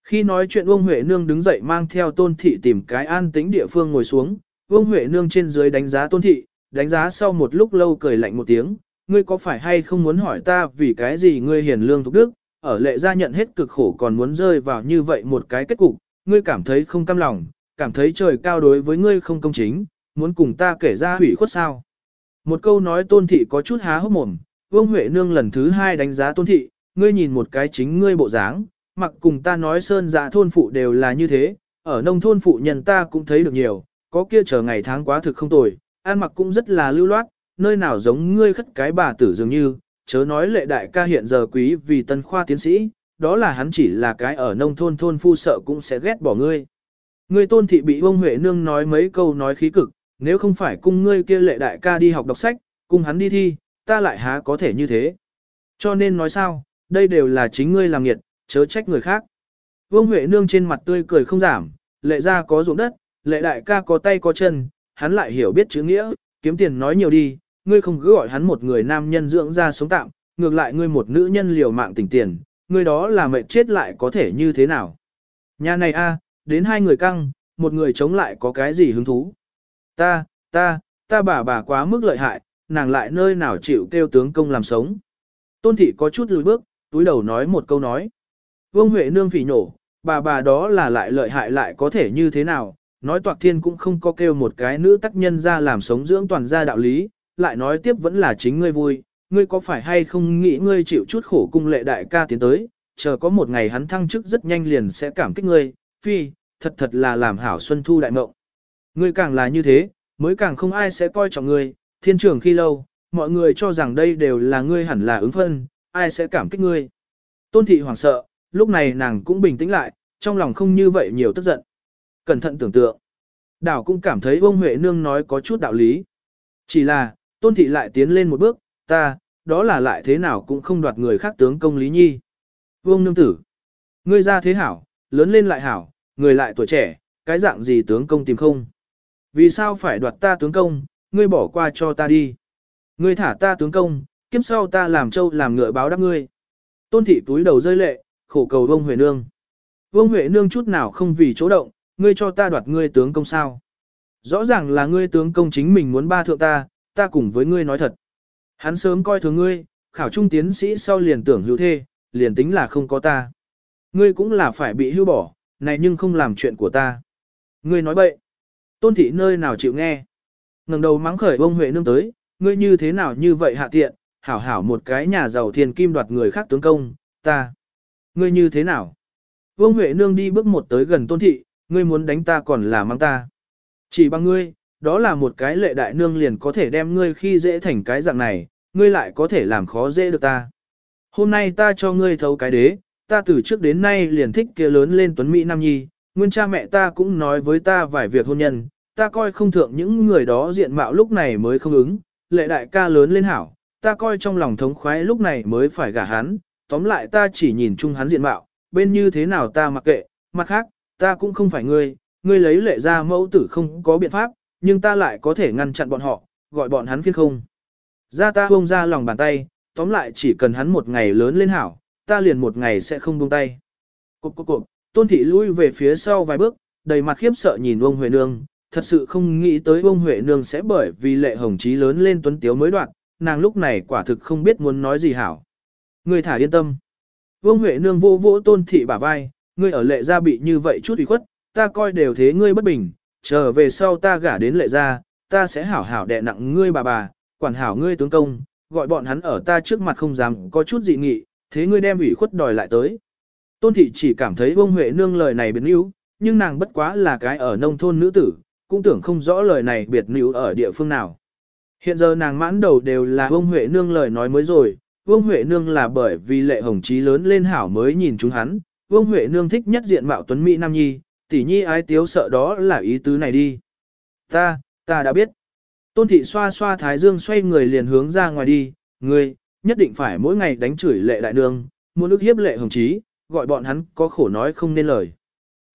Khi nói chuyện Vương Huệ Nương đứng dậy mang theo tôn thị tìm cái an tĩnh địa phương ngồi xuống, Vương Huệ Nương trên dưới đánh giá tôn thị, đánh giá sau một lúc lâu cười lạnh một tiếng, ngươi có phải hay không muốn hỏi ta vì cái gì ngươi hiền lương thục đức, ở lệ gia nhận hết cực khổ còn muốn rơi vào như vậy một cái kết cục, ngươi cảm thấy không cam lòng, cảm thấy trời cao đối với ngươi không công chính, muốn cùng ta kể ra hủy khuất sao. Một câu nói tôn thị có chút há hốc mồm, Vương Huệ Nương lần thứ hai đánh giá tôn thị, ngươi nhìn một cái chính ngươi bộ dáng, mặc cùng ta nói sơn dạ thôn phụ đều là như thế, ở nông thôn phụ nhân ta cũng thấy được nhiều, có kia chờ ngày tháng quá thực không tồi, ăn mặc cũng rất là lưu loát, nơi nào giống ngươi khất cái bà tử dường như, chớ nói lệ đại ca hiện giờ quý vì tân khoa tiến sĩ, đó là hắn chỉ là cái ở nông thôn thôn phu sợ cũng sẽ ghét bỏ ngươi. Ngươi tôn thị bị Vương Huệ Nương nói mấy câu nói khí cực, nếu không phải cung ngươi kia lệ đại ca đi học đọc sách, cung hắn đi thi, ta lại há có thể như thế. Cho nên nói sao, đây đều là chính ngươi làm nghiệt, chớ trách người khác. Vương Huệ Nương trên mặt tươi cười không giảm, lệ ra có ruộng đất, lệ đại ca có tay có chân, hắn lại hiểu biết chữ nghĩa, kiếm tiền nói nhiều đi, ngươi không cứ gọi hắn một người nam nhân dưỡng ra sống tạm, ngược lại ngươi một nữ nhân liều mạng tỉnh tiền, ngươi đó là mệnh chết lại có thể như thế nào. Nhà này a, đến hai người căng, một người chống lại có cái gì hứng thú. Ta, ta, ta bà bà quá mức lợi hại, nàng lại nơi nào chịu kêu tướng công làm sống. Tôn thị có chút lùi bước, túi đầu nói một câu nói. Vương Huệ nương phỉ nổ, bà bà đó là lại lợi hại lại có thể như thế nào, nói toạc thiên cũng không có kêu một cái nữ tác nhân ra làm sống dưỡng toàn gia đạo lý, lại nói tiếp vẫn là chính ngươi vui, ngươi có phải hay không nghĩ ngươi chịu chút khổ cung lệ đại ca tiến tới, chờ có một ngày hắn thăng chức rất nhanh liền sẽ cảm kích ngươi, phi, thật thật là làm hảo xuân thu đại mộng. Ngươi càng là như thế, mới càng không ai sẽ coi trọng ngươi, thiên trường khi lâu, mọi người cho rằng đây đều là ngươi hẳn là ứng phân, ai sẽ cảm kích ngươi. Tôn thị hoảng sợ, lúc này nàng cũng bình tĩnh lại, trong lòng không như vậy nhiều tức giận. Cẩn thận tưởng tượng. Đảo cũng cảm thấy ông Huệ Nương nói có chút đạo lý. Chỉ là, tôn thị lại tiến lên một bước, ta, đó là lại thế nào cũng không đoạt người khác tướng công Lý Nhi. Vương Nương Tử. Ngươi ra thế hảo, lớn lên lại hảo, người lại tuổi trẻ, cái dạng gì tướng công tìm không. Vì sao phải đoạt ta tướng công, ngươi bỏ qua cho ta đi. Ngươi thả ta tướng công, kiếp sau ta làm châu làm ngựa báo đáp ngươi. Tôn thị túi đầu rơi lệ, khổ cầu vông Huệ Nương. Vông Huệ Nương chút nào không vì chỗ động, ngươi cho ta đoạt ngươi tướng công sao. Rõ ràng là ngươi tướng công chính mình muốn ba thượng ta, ta cùng với ngươi nói thật. Hắn sớm coi thường ngươi, khảo trung tiến sĩ sau liền tưởng hữu thê, liền tính là không có ta. Ngươi cũng là phải bị hưu bỏ, này nhưng không làm chuyện của ta. Ngươi nói bậy. Tôn thị nơi nào chịu nghe. ngẩng đầu mắng khởi ông Huệ nương tới, ngươi như thế nào như vậy hạ tiện, hảo hảo một cái nhà giàu thiên kim đoạt người khác tướng công, ta. Ngươi như thế nào? Vương Huệ nương đi bước một tới gần tôn thị, ngươi muốn đánh ta còn là mang ta. Chỉ bằng ngươi, đó là một cái lệ đại nương liền có thể đem ngươi khi dễ thành cái dạng này, ngươi lại có thể làm khó dễ được ta. Hôm nay ta cho ngươi thấu cái đế, ta từ trước đến nay liền thích kia lớn lên tuấn Mỹ Nam Nhi, nguyên cha mẹ ta cũng nói với ta vài việc hôn nhân, ta coi không thượng những người đó diện mạo lúc này mới không ứng, lệ đại ca lớn lên hảo, ta coi trong lòng thống khoái lúc này mới phải gả hắn, tóm lại ta chỉ nhìn chung hắn diện mạo, bên như thế nào ta mặc kệ, mặt khác, ta cũng không phải ngươi, ngươi lấy lệ ra mẫu tử không có biện pháp, nhưng ta lại có thể ngăn chặn bọn họ, gọi bọn hắn phiên không. Ra ta bông ra lòng bàn tay, tóm lại chỉ cần hắn một ngày lớn lên hảo, ta liền một ngày sẽ không buông tay. Cộp cộp cộp, tôn thị lui về phía sau vài bước, đầy mặt khiếp sợ nhìn ông Huệ Nương, thật sự không nghĩ tới ông Huệ Nương sẽ bởi vì lệ hồng chí lớn lên tuấn tiếu mới đoạn, nàng lúc này quả thực không biết muốn nói gì hảo. Người thả yên tâm. Vương Huệ Nương vô vỗ tôn thị bả vai, ngươi ở lệ gia bị như vậy chút ủy khuất, ta coi đều thế ngươi bất bình, trở về sau ta gả đến lệ gia, ta sẽ hảo hảo đè nặng ngươi bà bà, quản hảo ngươi tướng công, gọi bọn hắn ở ta trước mặt không dám có chút dị nghị, thế ngươi đem ủy khuất đòi lại tới. Tôn thị chỉ cảm thấy Vương huệ nương lời này biến yếu, nhưng nàng bất quá là cái ở nông thôn nữ tử, cũng tưởng không rõ lời này biệt nữ ở địa phương nào. Hiện giờ nàng mãn đầu đều là vương huệ nương lời nói mới rồi, Vương Huệ Nương là bởi vì lệ hồng trí lớn lên hảo mới nhìn chúng hắn, Vương Huệ Nương thích nhất diện mạo tuấn Mỹ Nam Nhi, tỷ nhi ái tiếu sợ đó là ý tứ này đi. Ta, ta đã biết. Tôn thị xoa xoa thái dương xoay người liền hướng ra ngoài đi, ngươi, nhất định phải mỗi ngày đánh chửi lệ đại nương, muốn ức hiếp lệ hồng chí, gọi bọn hắn có khổ nói không nên lời.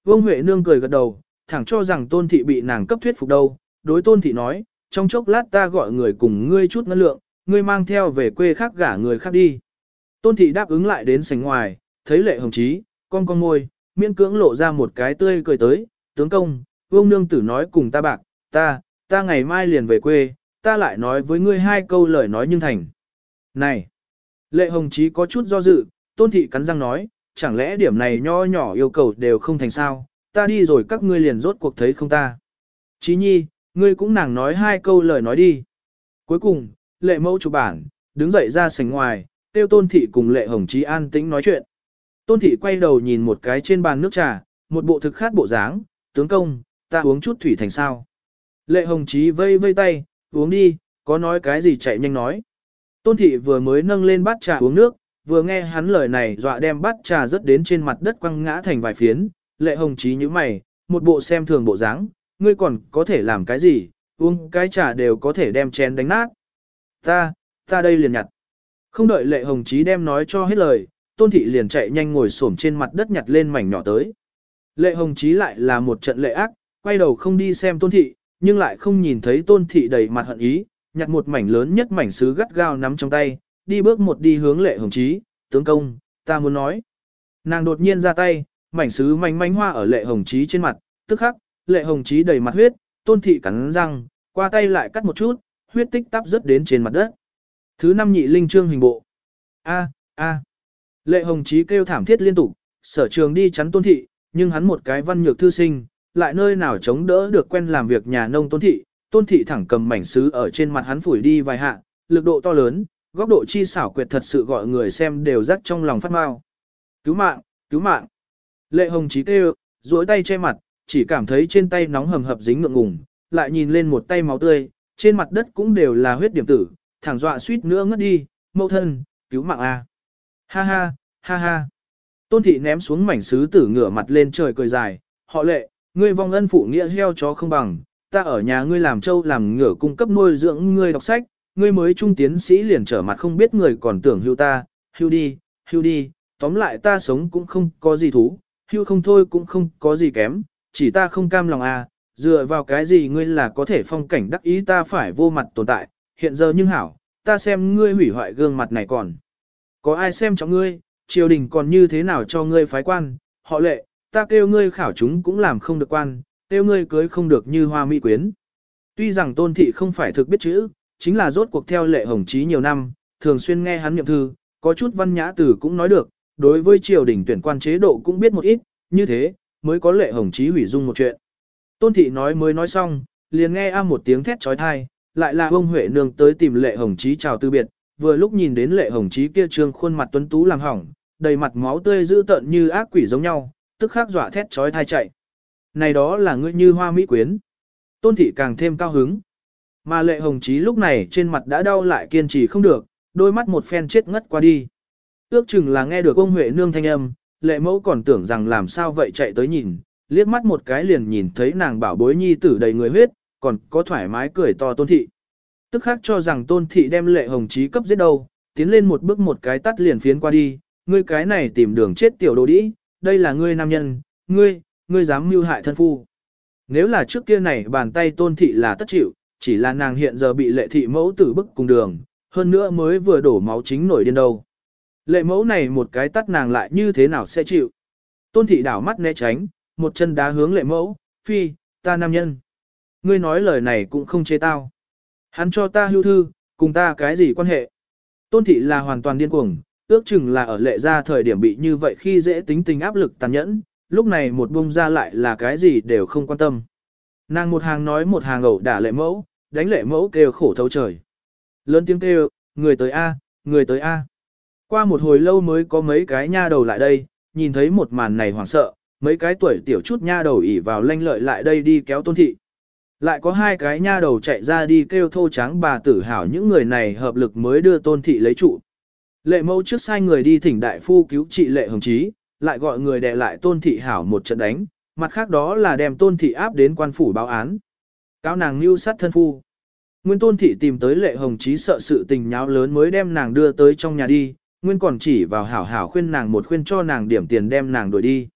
Vương Huệ nương cười gật đầu, thẳng cho rằng tôn thị bị nàng cấp thuyết phục đâu, đối tôn thị nói, trong chốc lát ta gọi người cùng ngươi chút ngân lượng, ngươi mang theo về quê khác gả người khác đi. Tôn thị đáp ứng lại đến sảnh ngoài, thấy lệ hồng chí, con con môi, miễn cưỡng lộ ra một cái tươi cười tới, tướng công, vương nương tử nói cùng ta bạc, ta, ta ngày mai liền về quê, ta lại nói với ngươi hai câu lời nói nhưng thành. Này! Lệ Hồng Chí có chút do dự, tôn thị cắn răng nói, chẳng lẽ điểm này nho nhỏ yêu cầu đều không thành sao, ta đi rồi các ngươi liền rốt cuộc thấy không ta. Chí nhi, ngươi cũng nàng nói hai câu lời nói đi. Cuối cùng, lệ mẫu chủ bản, đứng dậy ra sảnh ngoài, tiêu tôn thị cùng lệ hồng chí an tĩnh nói chuyện. Tôn thị quay đầu nhìn một cái trên bàn nước trà, một bộ thực khát bộ dáng, tướng công, ta uống chút thủy thành sao. Lệ hồng chí vây vây tay, uống đi, có nói cái gì chạy nhanh nói. Tôn thị vừa mới nâng lên bát trà uống nước, vừa nghe hắn lời này dọa đem bát trà rớt đến trên mặt đất quăng ngã thành vài phiến, lệ hồng chí như mày, một bộ xem thường bộ dáng, ngươi còn có thể làm cái gì, uống cái trà đều có thể đem chén đánh nát. Ta, ta đây liền nhặt. Không đợi lệ hồng chí đem nói cho hết lời, tôn thị liền chạy nhanh ngồi xổm trên mặt đất nhặt lên mảnh nhỏ tới. Lệ hồng chí lại là một trận lệ ác, quay đầu không đi xem tôn thị, nhưng lại không nhìn thấy tôn thị đầy mặt hận ý, nhặt một mảnh lớn nhất mảnh sứ gắt gao nắm trong tay, đi bước một đi hướng lệ hồng chí, tướng công, ta muốn nói. Nàng đột nhiên ra tay, mảnh sứ manh manh hoa ở lệ hồng chí trên mặt, tức khắc, lệ hồng chí đầy mặt huyết, tôn thị cắn răng, qua tay lại cắt một chút, huyết tích tắp rớt đến trên mặt đất. Thứ năm nhị linh trương hình bộ. A, a. Lệ hồng chí kêu thảm thiết liên tục, sở trường đi chắn tôn thị, nhưng hắn một cái văn nhược thư sinh, lại nơi nào chống đỡ được quen làm việc nhà nông tôn thị, tôn thị thẳng cầm mảnh sứ ở trên mặt hắn phủi đi vài hạ, lực độ to lớn, góc độ chi xảo quyệt thật sự gọi người xem đều rắc trong lòng phát mau. Cứu mạng, cứu mạng. Lệ hồng chí kêu, duỗi tay che mặt, chỉ cảm thấy trên tay nóng hầm hập dính ngượng ngùng, lại nhìn lên một tay máu tươi, trên mặt đất cũng đều là huyết điểm tử, thẳng dọa suýt nữa ngất đi, mẫu thân, cứu mạng a. Ha ha, ha ha. Tôn thị ném xuống mảnh sứ tử ngửa mặt lên trời cười dài, họ lệ, ngươi vong ân phụ nghĩa heo chó không bằng, ta ở nhà ngươi làm trâu làm ngựa cung cấp nuôi dưỡng ngươi đọc sách, ngươi mới trung tiến sĩ liền trở mặt không biết người còn tưởng hưu ta, hưu đi, hưu đi, tóm lại ta sống cũng không có gì thú, hưu không thôi cũng không có gì kém, chỉ ta không cam lòng à, Dựa vào cái gì ngươi là có thể phong cảnh đắc ý ta phải vô mặt tồn tại, hiện giờ nhưng hảo, ta xem ngươi hủy hoại gương mặt này còn. Có ai xem cho ngươi, triều đình còn như thế nào cho ngươi phái quan, họ lệ, ta kêu ngươi khảo chúng cũng làm không được quan, kêu ngươi cưới không được như hoa mỹ quyến. Tuy rằng tôn thị không phải thực biết chữ, chính là rốt cuộc theo lệ hồng chí nhiều năm, thường xuyên nghe hắn niệm thư, có chút văn nhã từ cũng nói được, đối với triều đình tuyển quan chế độ cũng biết một ít, như thế, mới có lệ hồng chí hủy dung một chuyện. Tôn thị nói mới nói xong, liền nghe a một tiếng thét trói thai, lại là ông Huệ nương tới tìm lệ hồng chí chào từ biệt, vừa lúc nhìn đến lệ hồng chí kia trương khuôn mặt tuấn tú làm hỏng, đầy mặt máu tươi dữ tợn như ác quỷ giống nhau, tức khắc dọa thét trói thai chạy. Này đó là ngươi như hoa mỹ quyến. Tôn thị càng thêm cao hứng. Mà lệ hồng chí lúc này trên mặt đã đau lại kiên trì không được, đôi mắt một phen chết ngất qua đi. Ước chừng là nghe được ông Huệ nương thanh âm, lệ mẫu còn tưởng rằng làm sao vậy chạy tới nhìn, liếc mắt một cái liền nhìn thấy nàng bảo bối nhi tử đầy người huyết, còn có thoải mái cười to tôn thị. Tức khác cho rằng tôn thị đem lệ hồng chí cấp giết đâu, tiến lên một bước một cái tắt liền phiến qua đi, ngươi cái này tìm đường chết tiểu đồ đĩ, đây là ngươi nam nhân, ngươi, ngươi dám mưu hại thân phu. Nếu là trước kia này bàn tay tôn thị là tất chịu, chỉ là nàng hiện giờ bị lệ thị mẫu tử bức cùng đường, hơn nữa mới vừa đổ máu chính nổi điên đâu. Lệ mẫu này một cái tắt nàng lại như thế nào sẽ chịu. Tôn thị đảo mắt né tránh, một chân đá hướng lệ mẫu, phi, ta nam nhân. Ngươi nói lời này cũng không chế tao. Hắn cho ta hưu thư, cùng ta cái gì quan hệ. Tôn thị là hoàn toàn điên cuồng, ước chừng là ở lệ ra thời điểm bị như vậy khi dễ tính tình áp lực tàn nhẫn, lúc này một bông ra lại là cái gì đều không quan tâm. Nàng một hàng nói một hàng ẩu đả lệ mẫu, đánh lệ mẫu kêu khổ thấu trời. Lớn tiếng kêu, người tới A, người tới A. Qua một hồi lâu mới có mấy cái nha đầu lại đây, nhìn thấy một màn này hoảng sợ, mấy cái tuổi tiểu chút nha đầu ỉ vào lanh lợi lại đây đi kéo tôn thị. Lại có hai cái nha đầu chạy ra đi kêu thô tráng bà tử hảo những người này hợp lực mới đưa tôn thị lấy trụ. Lệ mẫu trước sai người đi thỉnh đại phu cứu trị lệ hồng chí, lại gọi người đè lại tôn thị hảo một trận đánh, mặt khác đó là đem tôn thị áp đến quan phủ báo án. Cáo nàng mưu sát thân phu. Nguyên tôn thị tìm tới lệ hồng chí sợ sự tình nháo lớn mới đem nàng đưa tới trong nhà đi, nguyên còn chỉ vào hảo hảo khuyên nàng một khuyên cho nàng điểm tiền đem nàng đuổi đi.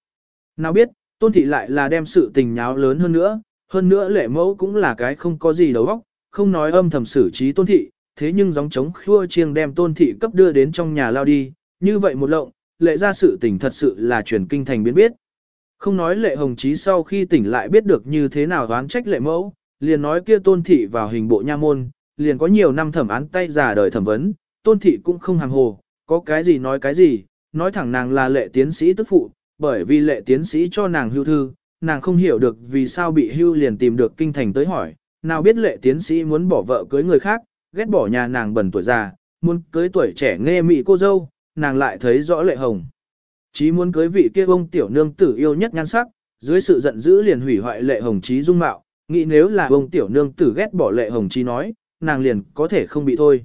Nào biết, tôn thị lại là đem sự tình nháo lớn hơn nữa, hơn nữa lệ mẫu cũng là cái không có gì đầu óc, không nói âm thầm xử trí tôn thị, thế nhưng gióng trống khua chiêng đem tôn thị cấp đưa đến trong nhà lao đi, như vậy một lộng, lệ ra sự tình thật sự là truyền kinh thành biến biết. Không nói lệ hồng chí sau khi tỉnh lại biết được như thế nào đoán trách lệ mẫu, liền nói kia tôn thị vào hình bộ nha môn, liền có nhiều năm thẩm án tay giả đời thẩm vấn, tôn thị cũng không hàng hồ, có cái gì nói cái gì, nói thẳng nàng là lệ tiến sĩ tức phụ, bởi vì lệ tiến sĩ cho nàng hưu thư, nàng không hiểu được vì sao bị hưu liền tìm được kinh thành tới hỏi, nào biết lệ tiến sĩ muốn bỏ vợ cưới người khác, ghét bỏ nhà nàng bẩn tuổi già, muốn cưới tuổi trẻ nghe mị cô dâu, nàng lại thấy rõ lệ hồng. Chí muốn cưới vị kia ông tiểu nương tử yêu nhất nhan sắc, dưới sự giận dữ liền hủy hoại lệ hồng chí dung mạo, nghĩ nếu là ông tiểu nương tử ghét bỏ lệ hồng chí nói, nàng liền có thể không bị thôi.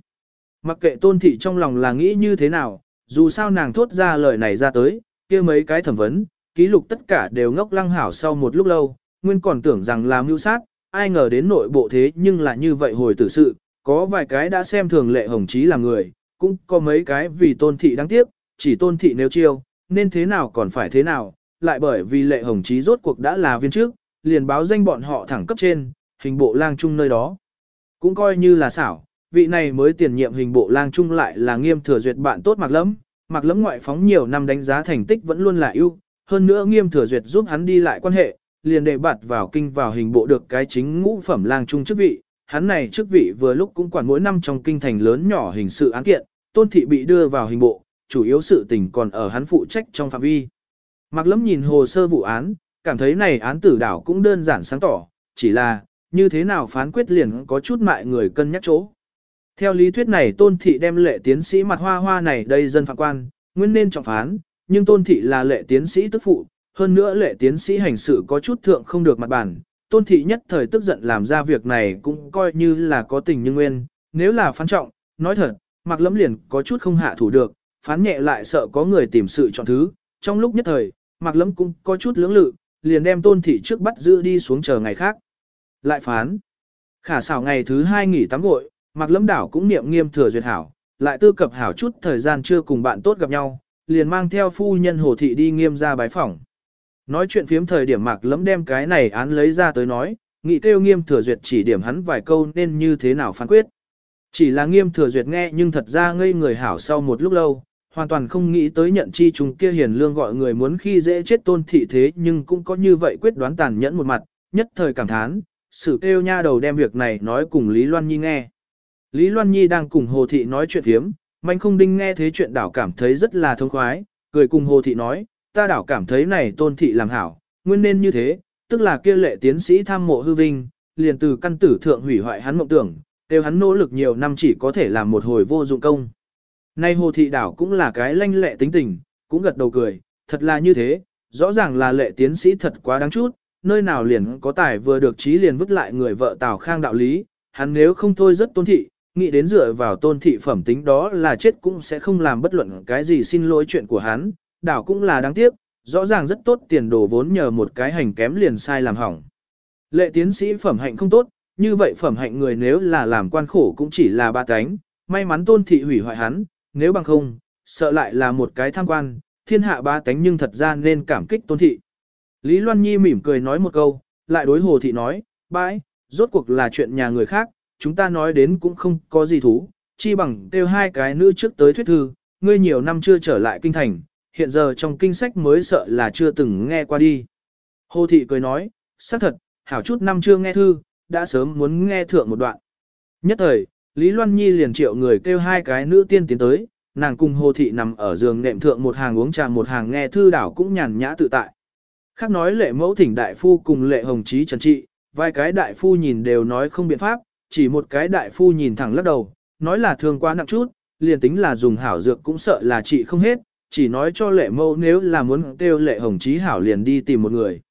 Mặc kệ tôn thị trong lòng là nghĩ như thế nào, dù sao nàng thốt ra lời này ra tới, kia mấy cái thẩm vấn, ký lục tất cả đều ngốc lăng hảo sau một lúc lâu, nguyên còn tưởng rằng là mưu sát, ai ngờ đến nội bộ thế nhưng là như vậy hồi tử sự, có vài cái đã xem thường lệ hồng chí là người, cũng có mấy cái vì tôn thị đáng tiếc, chỉ tôn thị nếu chiêu, nên thế nào còn phải thế nào, lại bởi vì lệ hồng chí rốt cuộc đã là viên trước, liền báo danh bọn họ thẳng cấp trên, hình bộ lang chung nơi đó. Cũng coi như là xảo, vị này mới tiền nhiệm hình bộ lang trung lại là nghiêm thừa duyệt bạn tốt mặc Lẫm, mặc Lẫm ngoại phóng nhiều năm đánh giá thành tích vẫn luôn là ưu, hơn nữa nghiêm thừa duyệt giúp hắn đi lại quan hệ, liền đệ bạt vào kinh vào hình bộ được cái chính ngũ phẩm lang trung chức vị, hắn này chức vị vừa lúc cũng quản mỗi năm trong kinh thành lớn nhỏ hình sự án kiện, tôn thị bị đưa vào hình bộ, chủ yếu sự tình còn ở hắn phụ trách trong phạm vi. Mặc Lẫm nhìn hồ sơ vụ án, cảm thấy này án tử đảo cũng đơn giản sáng tỏ, chỉ là, như thế nào phán quyết liền có chút mại người cân nhắc chỗ. Theo lý thuyết này tôn thị đem lệ tiến sĩ mặt hoa hoa này đây dân phạm quan, nguyên nên trọng phán, nhưng tôn thị là lệ tiến sĩ tức phụ, hơn nữa lệ tiến sĩ hành sự có chút thượng không được mặt bản, tôn thị nhất thời tức giận làm ra việc này cũng coi như là có tình như nguyên, nếu là phán trọng, nói thật, mặc lẫm liền có chút không hạ thủ được, phán nhẹ lại sợ có người tìm sự chọn thứ, trong lúc nhất thời, mặc lẫm cũng có chút lưỡng lự, liền đem tôn thị trước bắt giữ đi xuống chờ ngày khác. Lại phán, khả xảo ngày thứ hai nghỉ tắm gội, Mạc Lâm đảo cũng niệm nghiêm thừa duyệt hảo, lại tư cập hảo chút thời gian chưa cùng bạn tốt gặp nhau, liền mang theo phu nhân hồ thị đi nghiêm ra bái phỏng. Nói chuyện phiếm thời điểm mạc Lâm đem cái này án lấy ra tới nói, nghị kêu nghiêm thừa duyệt chỉ điểm hắn vài câu nên như thế nào phán quyết. Chỉ là nghiêm thừa duyệt nghe nhưng thật ra ngây người hảo sau một lúc lâu, hoàn toàn không nghĩ tới nhận chi chúng kia hiền lương gọi người muốn khi dễ chết tôn thị thế nhưng cũng có như vậy quyết đoán tàn nhẫn một mặt, nhất thời cảm thán, sự kêu nha đầu đem việc này nói cùng Lý Loan Nhi nghe. Lý Loan Nhi đang cùng Hồ Thị nói chuyện thiếm, Mạnh không đinh nghe thế chuyện đảo cảm thấy rất là thông khoái, cười cùng Hồ Thị nói, ta đảo cảm thấy này tôn thị làm hảo, nguyên nên như thế, tức là kia lệ tiến sĩ tham mộ hư vinh, liền từ căn tử thượng hủy hoại hắn mộng tưởng, đều hắn nỗ lực nhiều năm chỉ có thể làm một hồi vô dụng công. Nay Hồ Thị đảo cũng là cái lanh lệ tính tình, cũng gật đầu cười, thật là như thế, rõ ràng là lệ tiến sĩ thật quá đáng chút, nơi nào liền có tài vừa được trí liền vứt lại người vợ Tào Khang đạo lý, hắn nếu không thôi rất tôn thị, nghĩ đến dựa vào tôn thị phẩm tính đó là chết cũng sẽ không làm bất luận cái gì xin lỗi chuyện của hắn, đảo cũng là đáng tiếc, rõ ràng rất tốt tiền đồ vốn nhờ một cái hành kém liền sai làm hỏng. Lệ tiến sĩ phẩm hạnh không tốt, như vậy phẩm hạnh người nếu là làm quan khổ cũng chỉ là ba cánh, may mắn tôn thị hủy hoại hắn, nếu bằng không, sợ lại là một cái tham quan, thiên hạ ba cánh nhưng thật ra nên cảm kích tôn thị. Lý Loan Nhi mỉm cười nói một câu, lại đối hồ thị nói, bãi, rốt cuộc là chuyện nhà người khác, chúng ta nói đến cũng không có gì thú, chi bằng kêu hai cái nữ trước tới thuyết thư, ngươi nhiều năm chưa trở lại kinh thành, hiện giờ trong kinh sách mới sợ là chưa từng nghe qua đi. Hồ thị cười nói, xác thật, hảo chút năm chưa nghe thư, đã sớm muốn nghe thượng một đoạn. Nhất thời, Lý Loan Nhi liền triệu người kêu hai cái nữ tiên tiến tới, nàng cùng Hồ thị nằm ở giường nệm thượng một hàng uống trà một hàng nghe thư đảo cũng nhàn nhã tự tại. Khác nói lệ mẫu thỉnh đại phu cùng lệ hồng chí trần trị, vài cái đại phu nhìn đều nói không biện pháp, chỉ một cái đại phu nhìn thẳng lắc đầu, nói là thương quá nặng chút, liền tính là dùng hảo dược cũng sợ là trị không hết, chỉ nói cho lệ mẫu nếu là muốn kêu lệ hồng chí hảo liền đi tìm một người.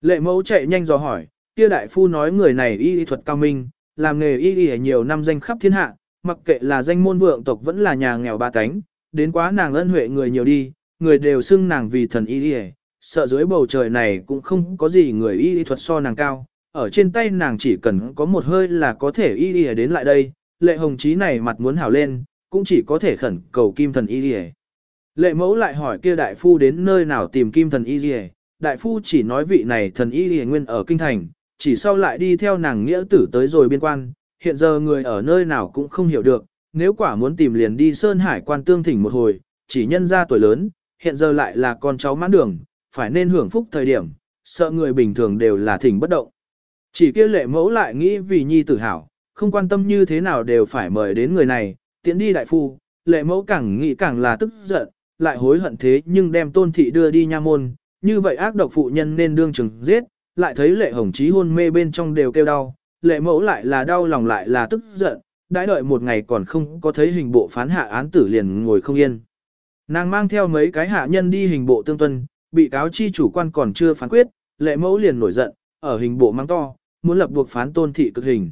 Lệ mẫu chạy nhanh dò hỏi, kia đại phu nói người này y y thuật cao minh, làm nghề y y nhiều năm danh khắp thiên hạ, mặc kệ là danh môn vượng tộc vẫn là nhà nghèo ba tánh, đến quá nàng ân huệ người nhiều đi, người đều xưng nàng vì thần y y, sợ dưới bầu trời này cũng không có gì người y y thuật so nàng cao, ở trên tay nàng chỉ cần có một hơi là có thể y y đến lại đây, lệ hồng chí này mặt muốn hảo lên, cũng chỉ có thể khẩn cầu kim thần y y. Lệ mẫu lại hỏi kia đại phu đến nơi nào tìm kim thần y y, đại phu chỉ nói vị này thần y y nguyên ở kinh thành, chỉ sau lại đi theo nàng nghĩa tử tới rồi biên quan, hiện giờ người ở nơi nào cũng không hiểu được, nếu quả muốn tìm liền đi Sơn Hải quan tương thỉnh một hồi, chỉ nhân ra tuổi lớn, hiện giờ lại là con cháu mãn đường, phải nên hưởng phúc thời điểm, sợ người bình thường đều là thỉnh bất động. Chỉ kia lệ mẫu lại nghĩ vì nhi tử hảo, không quan tâm như thế nào đều phải mời đến người này, tiễn đi đại phu, lệ mẫu càng nghĩ càng là tức giận, lại hối hận thế nhưng đem tôn thị đưa đi nha môn, như vậy ác độc phụ nhân nên đương chừng giết, lại thấy lệ hồng chí hôn mê bên trong đều kêu đau, lệ mẫu lại là đau lòng lại là tức giận, đãi đợi một ngày còn không có thấy hình bộ phán hạ án tử liền ngồi không yên. Nàng mang theo mấy cái hạ nhân đi hình bộ tương tuân, bị cáo chi chủ quan còn chưa phán quyết, lệ mẫu liền nổi giận, ở hình bộ mang to, muốn lập buộc phán tôn thị cực hình.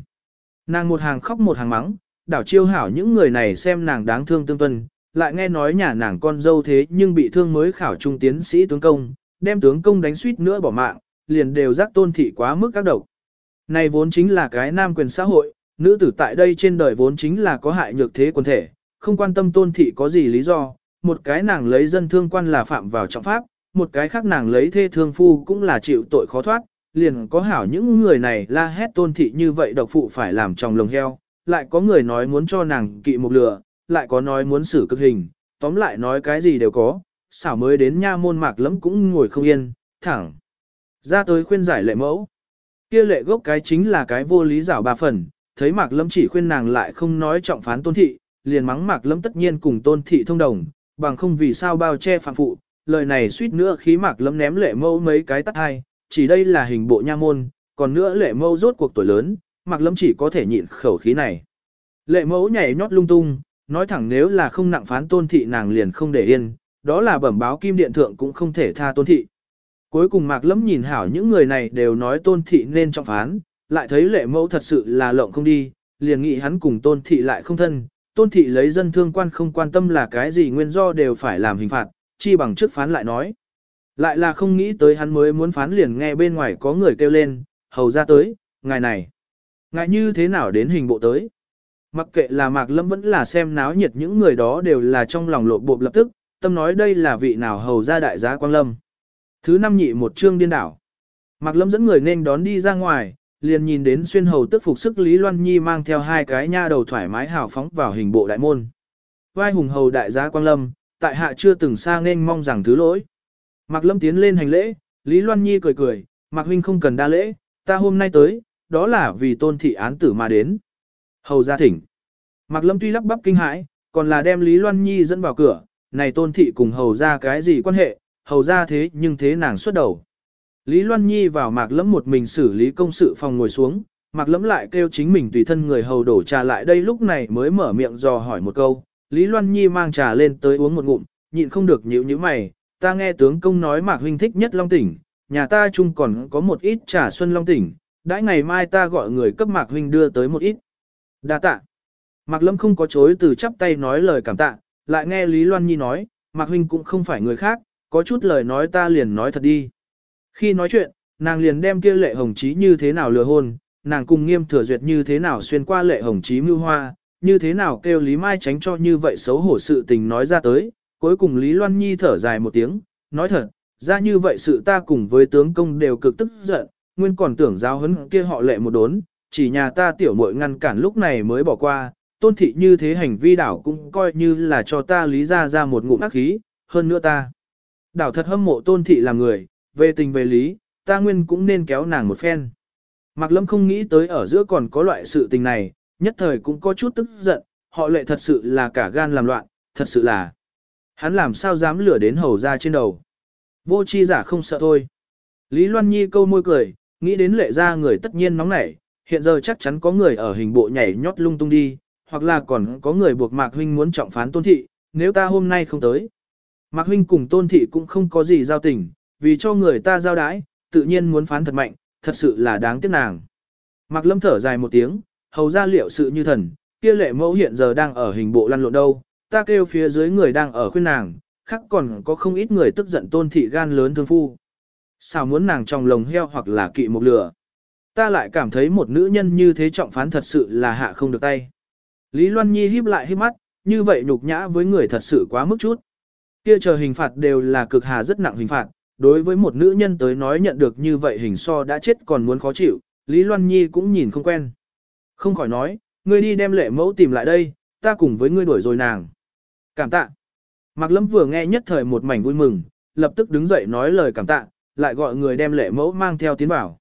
Nàng một hàng khóc một hàng mắng, đảo chiêu hảo những người này xem nàng đáng thương tương tuân, lại nghe nói nhà nàng con dâu thế nhưng bị thương mới khảo trung tiến sĩ tướng công, đem tướng công đánh suýt nữa bỏ mạng, liền đều giác tôn thị quá mức các độc. Này vốn chính là cái nam quyền xã hội, nữ tử tại đây trên đời vốn chính là có hại nhược thế quần thể, không quan tâm tôn thị có gì lý do, một cái nàng lấy dân thương quan là phạm vào trọng pháp, một cái khác nàng lấy thê thương phu cũng là chịu tội khó thoát, liền có hảo những người này la hét tôn thị như vậy độc phụ phải làm trong lồng heo, lại có người nói muốn cho nàng kỵ một lửa, lại có nói muốn xử cực hình, tóm lại nói cái gì đều có, xảo mới đến nha môn mạc lẫm cũng ngồi không yên, thẳng. Ra tới khuyên giải lệ mẫu. Kia lệ gốc cái chính là cái vô lý giảo ba phần, thấy mạc lẫm chỉ khuyên nàng lại không nói trọng phán tôn thị, liền mắng mạc lẫm tất nhiên cùng tôn thị thông đồng, bằng không vì sao bao che phạm phụ, lời này suýt nữa khí mạc lẫm ném lệ mẫu mấy cái tắt hai, chỉ đây là hình bộ nha môn, còn nữa lệ mẫu rốt cuộc tuổi lớn, mặc lâm chỉ có thể nhịn khẩu khí này. Lệ mẫu nhảy nhót lung tung, nói thẳng nếu là không nặng phán tôn thị nàng liền không để yên, đó là bẩm báo kim điện thượng cũng không thể tha tôn thị. Cuối cùng mạc lâm nhìn hảo những người này đều nói tôn thị nên trọng phán, lại thấy lệ mẫu thật sự là lộng không đi, liền nghĩ hắn cùng tôn thị lại không thân, tôn thị lấy dân thương quan không quan tâm là cái gì nguyên do đều phải làm hình phạt, chi bằng trước phán lại nói. Lại là không nghĩ tới hắn mới muốn phán liền nghe bên ngoài có người kêu lên, hầu ra tới, ngài này. Ngài như thế nào đến hình bộ tới? Mặc kệ là Mạc Lâm vẫn là xem náo nhiệt những người đó đều là trong lòng lộ bộ lập tức, tâm nói đây là vị nào hầu ra đại giá Quang Lâm. Thứ năm nhị một chương điên đảo. Mạc Lâm dẫn người nên đón đi ra ngoài, liền nhìn đến xuyên hầu tức phục sức Lý Loan Nhi mang theo hai cái nha đầu thoải mái hào phóng vào hình bộ đại môn. Vai hùng hầu đại gia Quang Lâm, tại hạ chưa từng xa nên mong rằng thứ lỗi. Mạc Lâm tiến lên hành lễ, Lý Loan Nhi cười cười, Mạc Huynh không cần đa lễ, ta hôm nay tới, đó là vì tôn thị án tử mà đến. Hầu ra thỉnh. Mạc Lâm tuy lắp bắp kinh hãi, còn là đem Lý Loan Nhi dẫn vào cửa, này tôn thị cùng hầu ra cái gì quan hệ, hầu ra thế nhưng thế nàng xuất đầu. Lý Loan Nhi vào Mạc Lâm một mình xử lý công sự phòng ngồi xuống, Mạc Lâm lại kêu chính mình tùy thân người hầu đổ trà lại đây lúc này mới mở miệng dò hỏi một câu. Lý Loan Nhi mang trà lên tới uống một ngụm, nhịn không được nhíu nhíu mày, ta nghe tướng công nói Mạc huynh thích nhất Long Tỉnh, nhà ta chung còn có một ít trà xuân Long Tỉnh, đãi ngày mai ta gọi người cấp Mạc huynh đưa tới một ít. Đa tạ. Mạc Lâm không có chối từ chắp tay nói lời cảm tạ, lại nghe Lý Loan Nhi nói, Mạc huynh cũng không phải người khác, có chút lời nói ta liền nói thật đi. Khi nói chuyện, nàng liền đem kia lệ hồng chí như thế nào lừa hôn, nàng cùng nghiêm thừa duyệt như thế nào xuyên qua lệ hồng chí mưu hoa, như thế nào kêu Lý Mai tránh cho như vậy xấu hổ sự tình nói ra tới, cuối cùng Lý Loan Nhi thở dài một tiếng, nói thật, ra như vậy sự ta cùng với tướng công đều cực tức giận, nguyên còn tưởng giáo huấn kia họ lệ một đốn, chỉ nhà ta tiểu muội ngăn cản lúc này mới bỏ qua, tôn thị như thế hành vi đảo cũng coi như là cho ta lý ra ra một ngụm ác khí, hơn nữa ta. Đảo thật hâm mộ tôn thị làm người, về tình về lý, ta nguyên cũng nên kéo nàng một phen. Mạc Lâm không nghĩ tới ở giữa còn có loại sự tình này, nhất thời cũng có chút tức giận, họ lệ thật sự là cả gan làm loạn, thật sự là. Hắn làm sao dám lửa đến hầu ra trên đầu. Vô chi giả không sợ thôi. Lý Loan Nhi câu môi cười, nghĩ đến lệ ra người tất nhiên nóng nảy, hiện giờ chắc chắn có người ở hình bộ nhảy nhót lung tung đi, hoặc là còn có người buộc Mạc Huynh muốn trọng phán tôn thị, nếu ta hôm nay không tới. Mạc Huynh cùng tôn thị cũng không có gì giao tình, vì cho người ta giao đái, tự nhiên muốn phán thật mạnh, thật sự là đáng tiếc nàng. Mạc Lâm thở dài một tiếng, hầu ra liệu sự như thần, kia lệ mẫu hiện giờ đang ở hình bộ lăn lộn đâu, ta kêu phía dưới người đang ở khuyên nàng, khác còn có không ít người tức giận tôn thị gan lớn thương phu. Sao muốn nàng trong lồng heo hoặc là kỵ một lửa. Ta lại cảm thấy một nữ nhân như thế trọng phán thật sự là hạ không được tay. Lý Loan Nhi híp lại híp mắt, như vậy nhục nhã với người thật sự quá mức chút. Kia chờ hình phạt đều là cực hà rất nặng hình phạt, đối với một nữ nhân tới nói nhận được như vậy hình so đã chết còn muốn khó chịu, Lý Loan Nhi cũng nhìn không quen. Không khỏi nói, ngươi đi đem lệ mẫu tìm lại đây, ta cùng với ngươi đuổi rồi nàng. Cảm tạ. Mạc Lâm vừa nghe nhất thời một mảnh vui mừng, lập tức đứng dậy nói lời cảm tạ, lại gọi người đem lệ mẫu mang theo tiến vào.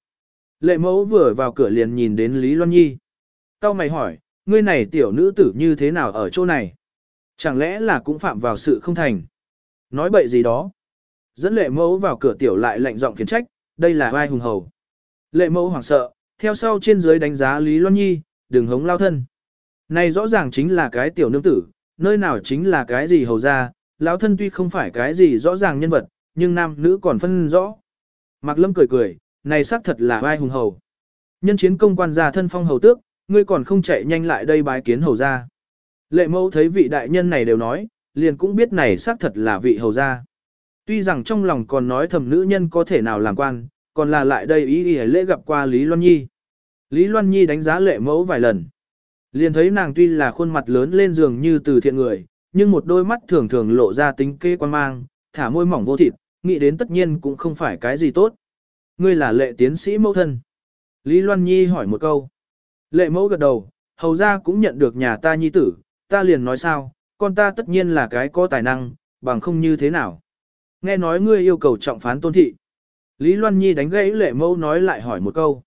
Lệ mẫu vừa vào cửa liền nhìn đến Lý Loan Nhi. Cao mày hỏi, ngươi này tiểu nữ tử như thế nào ở chỗ này? Chẳng lẽ là cũng phạm vào sự không thành? Nói bậy gì đó? Dẫn lệ mẫu vào cửa tiểu lại lạnh giọng khiển trách, đây là vai hùng hầu. Lệ mẫu hoảng sợ, theo sau trên dưới đánh giá Lý Loan Nhi, đừng hống lao thân. Này rõ ràng chính là cái tiểu nương tử, nơi nào chính là cái gì hầu ra, lão thân tuy không phải cái gì rõ ràng nhân vật, nhưng nam nữ còn phân rõ. Mạc Lâm cười cười, này xác thật là vai hùng hầu. Nhân chiến công quan gia thân phong hầu tước, ngươi còn không chạy nhanh lại đây bái kiến hầu ra. Lệ mẫu thấy vị đại nhân này đều nói, liền cũng biết này xác thật là vị hầu gia. Tuy rằng trong lòng còn nói thầm nữ nhân có thể nào làm quan, còn là lại đây ý ý lễ gặp qua Lý Loan Nhi. Lý Loan Nhi đánh giá lệ mẫu vài lần. Liền thấy nàng tuy là khuôn mặt lớn lên giường như từ thiện người, nhưng một đôi mắt thường thường lộ ra tính kê quan mang, thả môi mỏng vô thịt, nghĩ đến tất nhiên cũng không phải cái gì tốt. Ngươi là lệ tiến sĩ mẫu thân. Lý Loan Nhi hỏi một câu. Lệ mẫu gật đầu, hầu ra cũng nhận được nhà ta nhi tử, ta liền nói sao, con ta tất nhiên là cái có tài năng, bằng không như thế nào. Nghe nói ngươi yêu cầu trọng phán tôn thị. Lý Loan Nhi đánh gãy lệ mẫu nói lại hỏi một câu.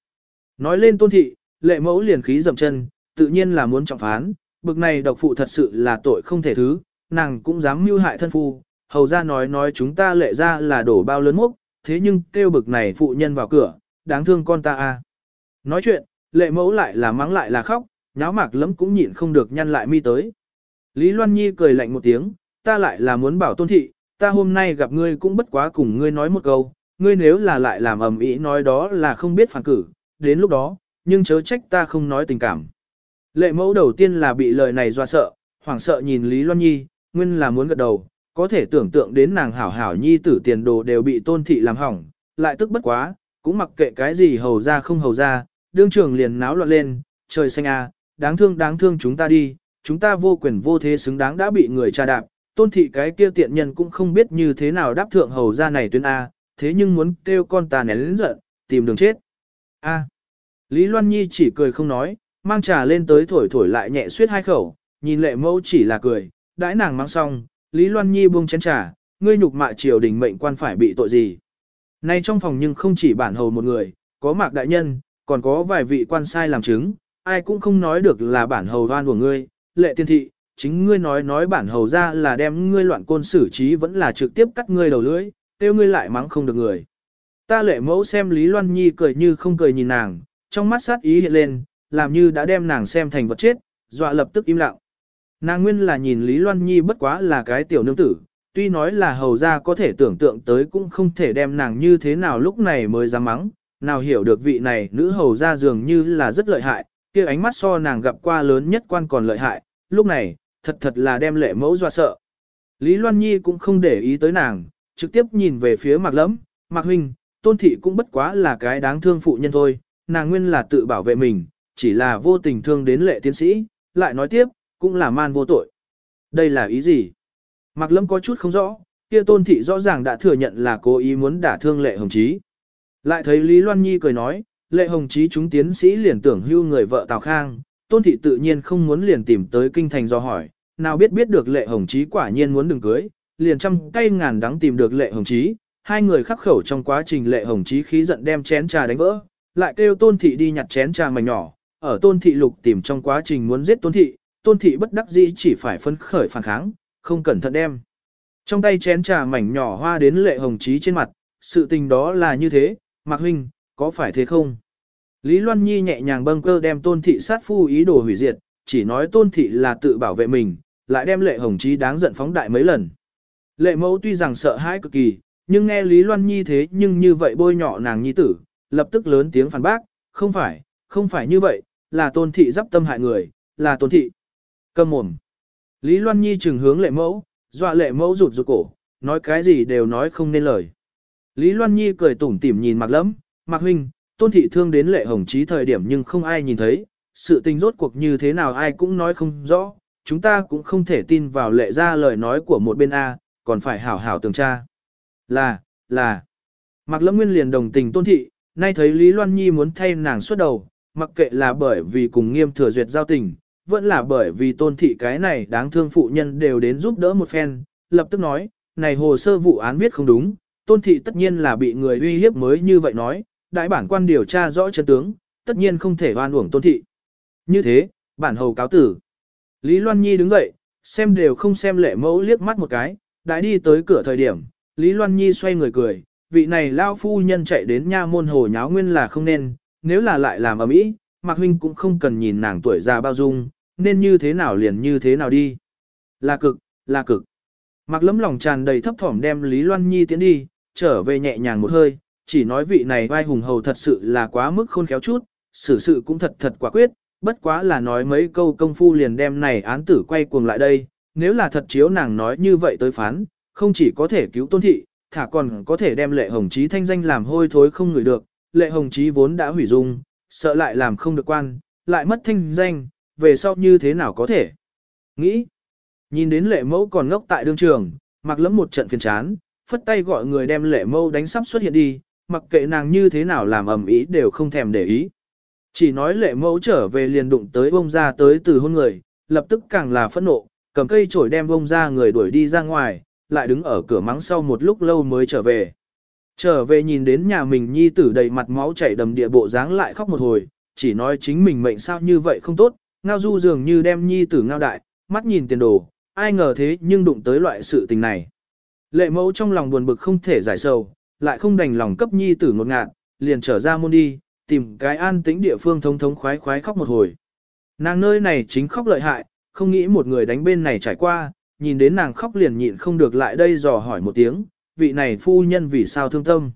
Nói lên tôn thị, lệ mẫu liền khí dầm chân, tự nhiên là muốn trọng phán, bực này độc phụ thật sự là tội không thể thứ, nàng cũng dám mưu hại thân phu, hầu ra nói nói chúng ta lệ ra là đổ bao lớn mốc, thế nhưng kêu bực này phụ nhân vào cửa, đáng thương con ta a. Nói chuyện, lệ mẫu lại là mắng lại là khóc, nháo mạc lắm cũng nhịn không được nhăn lại mi tới. Lý Loan Nhi cười lạnh một tiếng, ta lại là muốn bảo tôn thị, ta hôm nay gặp ngươi cũng bất quá cùng ngươi nói một câu, ngươi nếu là lại làm ầm ĩ nói đó là không biết phản cử, đến lúc đó, nhưng chớ trách ta không nói tình cảm. Lệ mẫu đầu tiên là bị lời này doa sợ, hoảng sợ nhìn Lý Loan Nhi, nguyên là muốn gật đầu, có thể tưởng tượng đến nàng hảo hảo nhi tử tiền đồ đều bị tôn thị làm hỏng, lại tức bất quá, cũng mặc kệ cái gì hầu ra không hầu ra, đương trường liền náo loạn lên, trời xanh a, đáng thương đáng thương chúng ta đi, chúng ta vô quyền vô thế xứng đáng đã bị người tra đạp, tôn thị cái kia tiện nhân cũng không biết như thế nào đáp thượng hầu ra này tuyên A, thế nhưng muốn kêu con ta nén lĩnh giận, tìm đường chết. A. Lý Loan Nhi chỉ cười không nói, mang trà lên tới thổi thổi lại nhẹ suyết hai khẩu, nhìn lệ mẫu chỉ là cười, đãi nàng mang xong, Lý Loan Nhi buông chén trà, ngươi nhục mạ triều đình mệnh quan phải bị tội gì. Nay trong phòng nhưng không chỉ bản hầu một người, có mạc đại nhân, còn có vài vị quan sai làm chứng, ai cũng không nói được là bản hầu đoan của ngươi, lệ tiên thị, chính ngươi nói nói bản hầu ra là đem ngươi loạn côn xử trí vẫn là trực tiếp cắt ngươi đầu lưỡi, tiêu ngươi lại mắng không được người. Ta lệ mẫu xem Lý Loan Nhi cười như không cười nhìn nàng, trong mắt sát ý hiện lên, làm như đã đem nàng xem thành vật chết, dọa lập tức im lặng. Nàng nguyên là nhìn Lý Loan Nhi bất quá là cái tiểu nương tử, tuy nói là hầu ra có thể tưởng tượng tới cũng không thể đem nàng như thế nào lúc này mới dám mắng, nào hiểu được vị này nữ hầu ra dường như là rất lợi hại, kia ánh mắt so nàng gặp qua lớn nhất quan còn lợi hại, lúc này, thật thật là đem lệ mẫu dọa sợ. Lý Loan Nhi cũng không để ý tới nàng, trực tiếp nhìn về phía Mạc Lẫm, Mạc Huynh, Tôn Thị cũng bất quá là cái đáng thương phụ nhân thôi, nàng nguyên là tự bảo vệ mình, chỉ là vô tình thương đến lệ tiến sĩ, lại nói tiếp, cũng là man vô tội. Đây là ý gì? Mạc Lâm có chút không rõ, kia Tôn Thị rõ ràng đã thừa nhận là cố ý muốn đả thương lệ hồng chí. Lại thấy Lý Loan Nhi cười nói, lệ hồng chí chúng tiến sĩ liền tưởng hưu người vợ Tào Khang, Tôn Thị tự nhiên không muốn liền tìm tới kinh thành do hỏi, nào biết biết được lệ hồng chí quả nhiên muốn đừng cưới, liền trăm cây ngàn đắng tìm được lệ hồng chí, hai người khắc khẩu trong quá trình lệ hồng chí khí giận đem chén trà đánh vỡ, lại kêu tôn thị đi nhặt chén trà mảnh nhỏ, ở tôn thị lục tìm trong quá trình muốn giết tôn thị, tôn thị bất đắc dĩ chỉ phải phấn khởi phản kháng, không cẩn thận đem. Trong tay chén trà mảnh nhỏ hoa đến lệ hồng trí trên mặt, sự tình đó là như thế, Mạc Huynh, có phải thế không? Lý Loan Nhi nhẹ nhàng bâng cơ đem tôn thị sát phu ý đồ hủy diệt, chỉ nói tôn thị là tự bảo vệ mình, lại đem lệ hồng trí đáng giận phóng đại mấy lần. Lệ mẫu tuy rằng sợ hãi cực kỳ, nhưng nghe Lý Loan Nhi thế nhưng như vậy bôi nhọ nàng nhi tử, lập tức lớn tiếng phản bác, không phải, không phải như vậy, là tôn thị giáp tâm hại người, là tôn thị. Cầm mồm. Lý Loan Nhi trừng hướng lệ mẫu, dọa lệ mẫu rụt rụt cổ, nói cái gì đều nói không nên lời. Lý Loan Nhi cười tủm tỉm nhìn Mạc Lẫm, Mạc Huynh, tôn thị thương đến lệ hồng trí thời điểm nhưng không ai nhìn thấy, sự tình rốt cuộc như thế nào ai cũng nói không rõ, chúng ta cũng không thể tin vào lệ ra lời nói của một bên A, còn phải hảo hảo tường tra. Là, là. Mạc Lâm Nguyên liền đồng tình tôn thị, nay thấy Lý Loan Nhi muốn thay nàng xuất đầu, mặc kệ là bởi vì cùng nghiêm thừa duyệt giao tình, vẫn là bởi vì tôn thị cái này đáng thương phụ nhân đều đến giúp đỡ một phen, lập tức nói, này hồ sơ vụ án viết không đúng, tôn thị tất nhiên là bị người uy hiếp mới như vậy nói, đại bản quan điều tra rõ chân tướng, tất nhiên không thể oan uổng tôn thị. Như thế, bản hầu cáo tử. Lý Loan Nhi đứng dậy, xem đều không xem lệ mẫu liếc mắt một cái, đã đi tới cửa thời điểm, Lý Loan Nhi xoay người cười, vị này lao phu nhân chạy đến nha môn hồ nháo nguyên là không nên, nếu là lại làm ở mỹ, Mạc Huynh cũng không cần nhìn nàng tuổi già bao dung, nên như thế nào liền như thế nào đi. Là cực, là cực. Mạc lấm lòng tràn đầy thấp thỏm đem Lý Loan Nhi tiến đi, trở về nhẹ nhàng một hơi, chỉ nói vị này vai hùng hầu thật sự là quá mức khôn khéo chút, xử sự cũng thật thật quả quyết, bất quá là nói mấy câu công phu liền đem này án tử quay cuồng lại đây, nếu là thật chiếu nàng nói như vậy tới phán, không chỉ có thể cứu tôn thị, thả còn có thể đem lệ hồng chí thanh danh làm hôi thối không người được, lệ hồng chí vốn đã hủy dung, sợ lại làm không được quan, lại mất thanh danh, về sau như thế nào có thể. Nghĩ, nhìn đến lệ mẫu còn ngốc tại đương trường, mặc lẫm một trận phiền chán, phất tay gọi người đem lệ mẫu đánh sắp xuất hiện đi, mặc kệ nàng như thế nào làm ầm ý đều không thèm để ý. Chỉ nói lệ mẫu trở về liền đụng tới bông ra tới từ hôn người, lập tức càng là phẫn nộ, cầm cây chổi đem bông ra người đuổi đi ra ngoài, lại đứng ở cửa mắng sau một lúc lâu mới trở về. Trở về nhìn đến nhà mình nhi tử đầy mặt máu chảy đầm địa bộ dáng lại khóc một hồi, chỉ nói chính mình mệnh sao như vậy không tốt, ngao du dường như đem nhi tử ngao đại, mắt nhìn tiền đồ, ai ngờ thế nhưng đụng tới loại sự tình này. Lệ mẫu trong lòng buồn bực không thể giải sầu, lại không đành lòng cấp nhi tử ngột ngạt, liền trở ra môn đi, tìm cái an tĩnh địa phương thống thống khoái khoái khóc một hồi. Nàng nơi này chính khóc lợi hại, không nghĩ một người đánh bên này trải qua, nhìn đến nàng khóc liền nhịn không được lại đây dò hỏi một tiếng, vị này phu nhân vì sao thương tâm.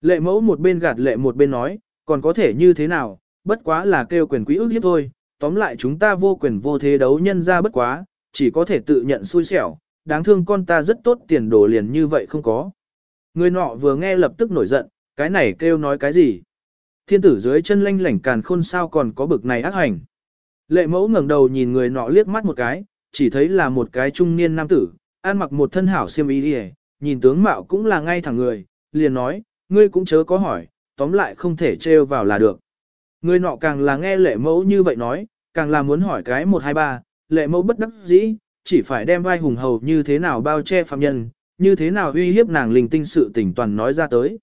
Lệ mẫu một bên gạt lệ một bên nói, còn có thể như thế nào, bất quá là kêu quyền quý ước hiếp thôi, tóm lại chúng ta vô quyền vô thế đấu nhân ra bất quá, chỉ có thể tự nhận xui xẻo, đáng thương con ta rất tốt tiền đồ liền như vậy không có. Người nọ vừa nghe lập tức nổi giận, cái này kêu nói cái gì. Thiên tử dưới chân lanh lảnh càn khôn sao còn có bực này ác hành. Lệ mẫu ngẩng đầu nhìn người nọ liếc mắt một cái, chỉ thấy là một cái trung niên nam tử, ăn mặc một thân hảo xiêm y đi nhìn tướng mạo cũng là ngay thẳng người, liền nói, ngươi cũng chớ có hỏi, tóm lại không thể trêu vào là được. Người nọ càng là nghe lệ mẫu như vậy nói, càng là muốn hỏi cái 123, lệ mẫu bất đắc dĩ, chỉ phải đem vai hùng hầu như thế nào bao che phạm nhân, như thế nào uy hiếp nàng linh tinh sự tình toàn nói ra tới.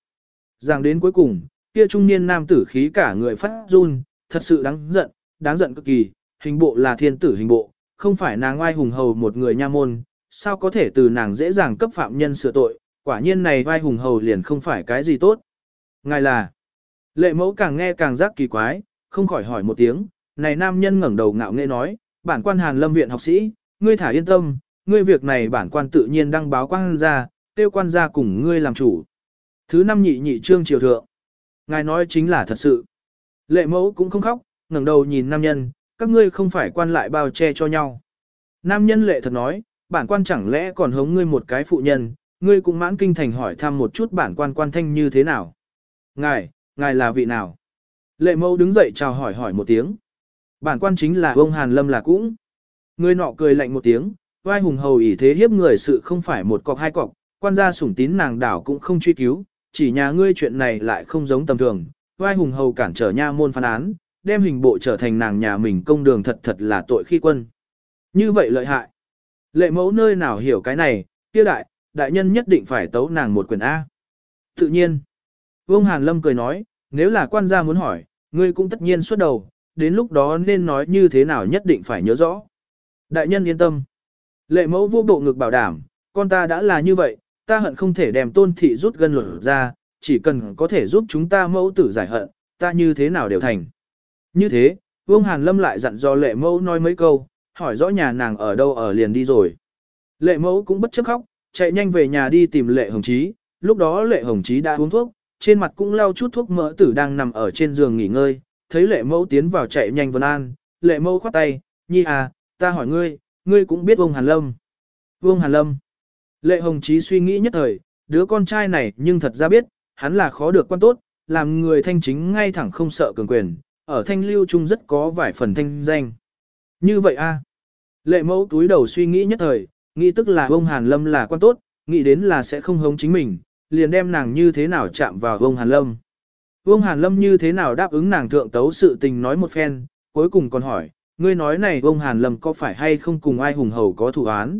Rằng đến cuối cùng, kia trung niên nam tử khí cả người phát run, thật sự đáng giận, đáng giận cực kỳ, hình bộ là thiên tử hình bộ, không phải nàng oai hùng hầu một người nha môn, sao có thể từ nàng dễ dàng cấp phạm nhân sửa tội, quả nhiên này vai hùng hầu liền không phải cái gì tốt. Ngài là, lệ mẫu càng nghe càng giác kỳ quái, không khỏi hỏi một tiếng, này nam nhân ngẩng đầu ngạo nghễ nói, bản quan hàn lâm viện học sĩ, ngươi thả yên tâm, ngươi việc này bản quan tự nhiên đăng báo quan ra, tiêu quan gia cùng ngươi làm chủ. Thứ năm nhị nhị trương triều thượng. Ngài nói chính là thật sự. Lệ mẫu cũng không khóc, ngẩng đầu nhìn nam nhân, các ngươi không phải quan lại bao che cho nhau. Nam nhân lệ thật nói, bản quan chẳng lẽ còn hống ngươi một cái phụ nhân, ngươi cũng mãn kinh thành hỏi thăm một chút bản quan quan thanh như thế nào. Ngài, ngài là vị nào? Lệ mẫu đứng dậy chào hỏi hỏi một tiếng. Bản quan chính là ông Hàn Lâm là cũng. Người nọ cười lạnh một tiếng, vai hùng hầu ỷ thế hiếp người sự không phải một cọc hai cọc, quan gia sủng tín nàng đảo cũng không truy cứu, chỉ nhà ngươi chuyện này lại không giống tầm thường, vai hùng hầu cản trở nha môn phán án, đem hình bộ trở thành nàng nhà mình công đường thật thật là tội khi quân. Như vậy lợi hại. Lệ mẫu nơi nào hiểu cái này, kia đại, đại nhân nhất định phải tấu nàng một quyền A. Tự nhiên. Vương Hàn Lâm cười nói, nếu là quan gia muốn hỏi, ngươi cũng tất nhiên xuất đầu, đến lúc đó nên nói như thế nào nhất định phải nhớ rõ. Đại nhân yên tâm. Lệ mẫu vô bộ ngực bảo đảm, con ta đã là như vậy, ta hận không thể đem tôn thị rút gân luật ra, chỉ cần có thể giúp chúng ta mẫu tử giải hận, ta như thế nào đều thành. Như thế, Vương Hàn Lâm lại dặn do lệ mẫu nói mấy câu, hỏi rõ nhà nàng ở đâu ở liền đi rồi. Lệ mẫu cũng bất chấp khóc, chạy nhanh về nhà đi tìm lệ hồng chí, lúc đó lệ hồng chí đã uống thuốc, trên mặt cũng lau chút thuốc mỡ tử đang nằm ở trên giường nghỉ ngơi, thấy lệ mẫu tiến vào chạy nhanh vân an, lệ mẫu khoát tay, nhi à, ta hỏi ngươi, ngươi cũng biết Vương Hàn Lâm. Vương Hàn Lâm. Lệ hồng chí suy nghĩ nhất thời, đứa con trai này nhưng thật ra biết, hắn là khó được quan tốt, làm người thanh chính ngay thẳng không sợ cường quyền, ở thanh lưu trung rất có vài phần thanh danh. Như vậy a Lệ mẫu túi đầu suy nghĩ nhất thời, nghĩ tức là ông Hàn Lâm là quan tốt, nghĩ đến là sẽ không hống chính mình, liền đem nàng như thế nào chạm vào ông Hàn Lâm. Ông Hàn Lâm như thế nào đáp ứng nàng thượng tấu sự tình nói một phen, cuối cùng còn hỏi, ngươi nói này ông Hàn Lâm có phải hay không cùng ai hùng hầu có thủ án.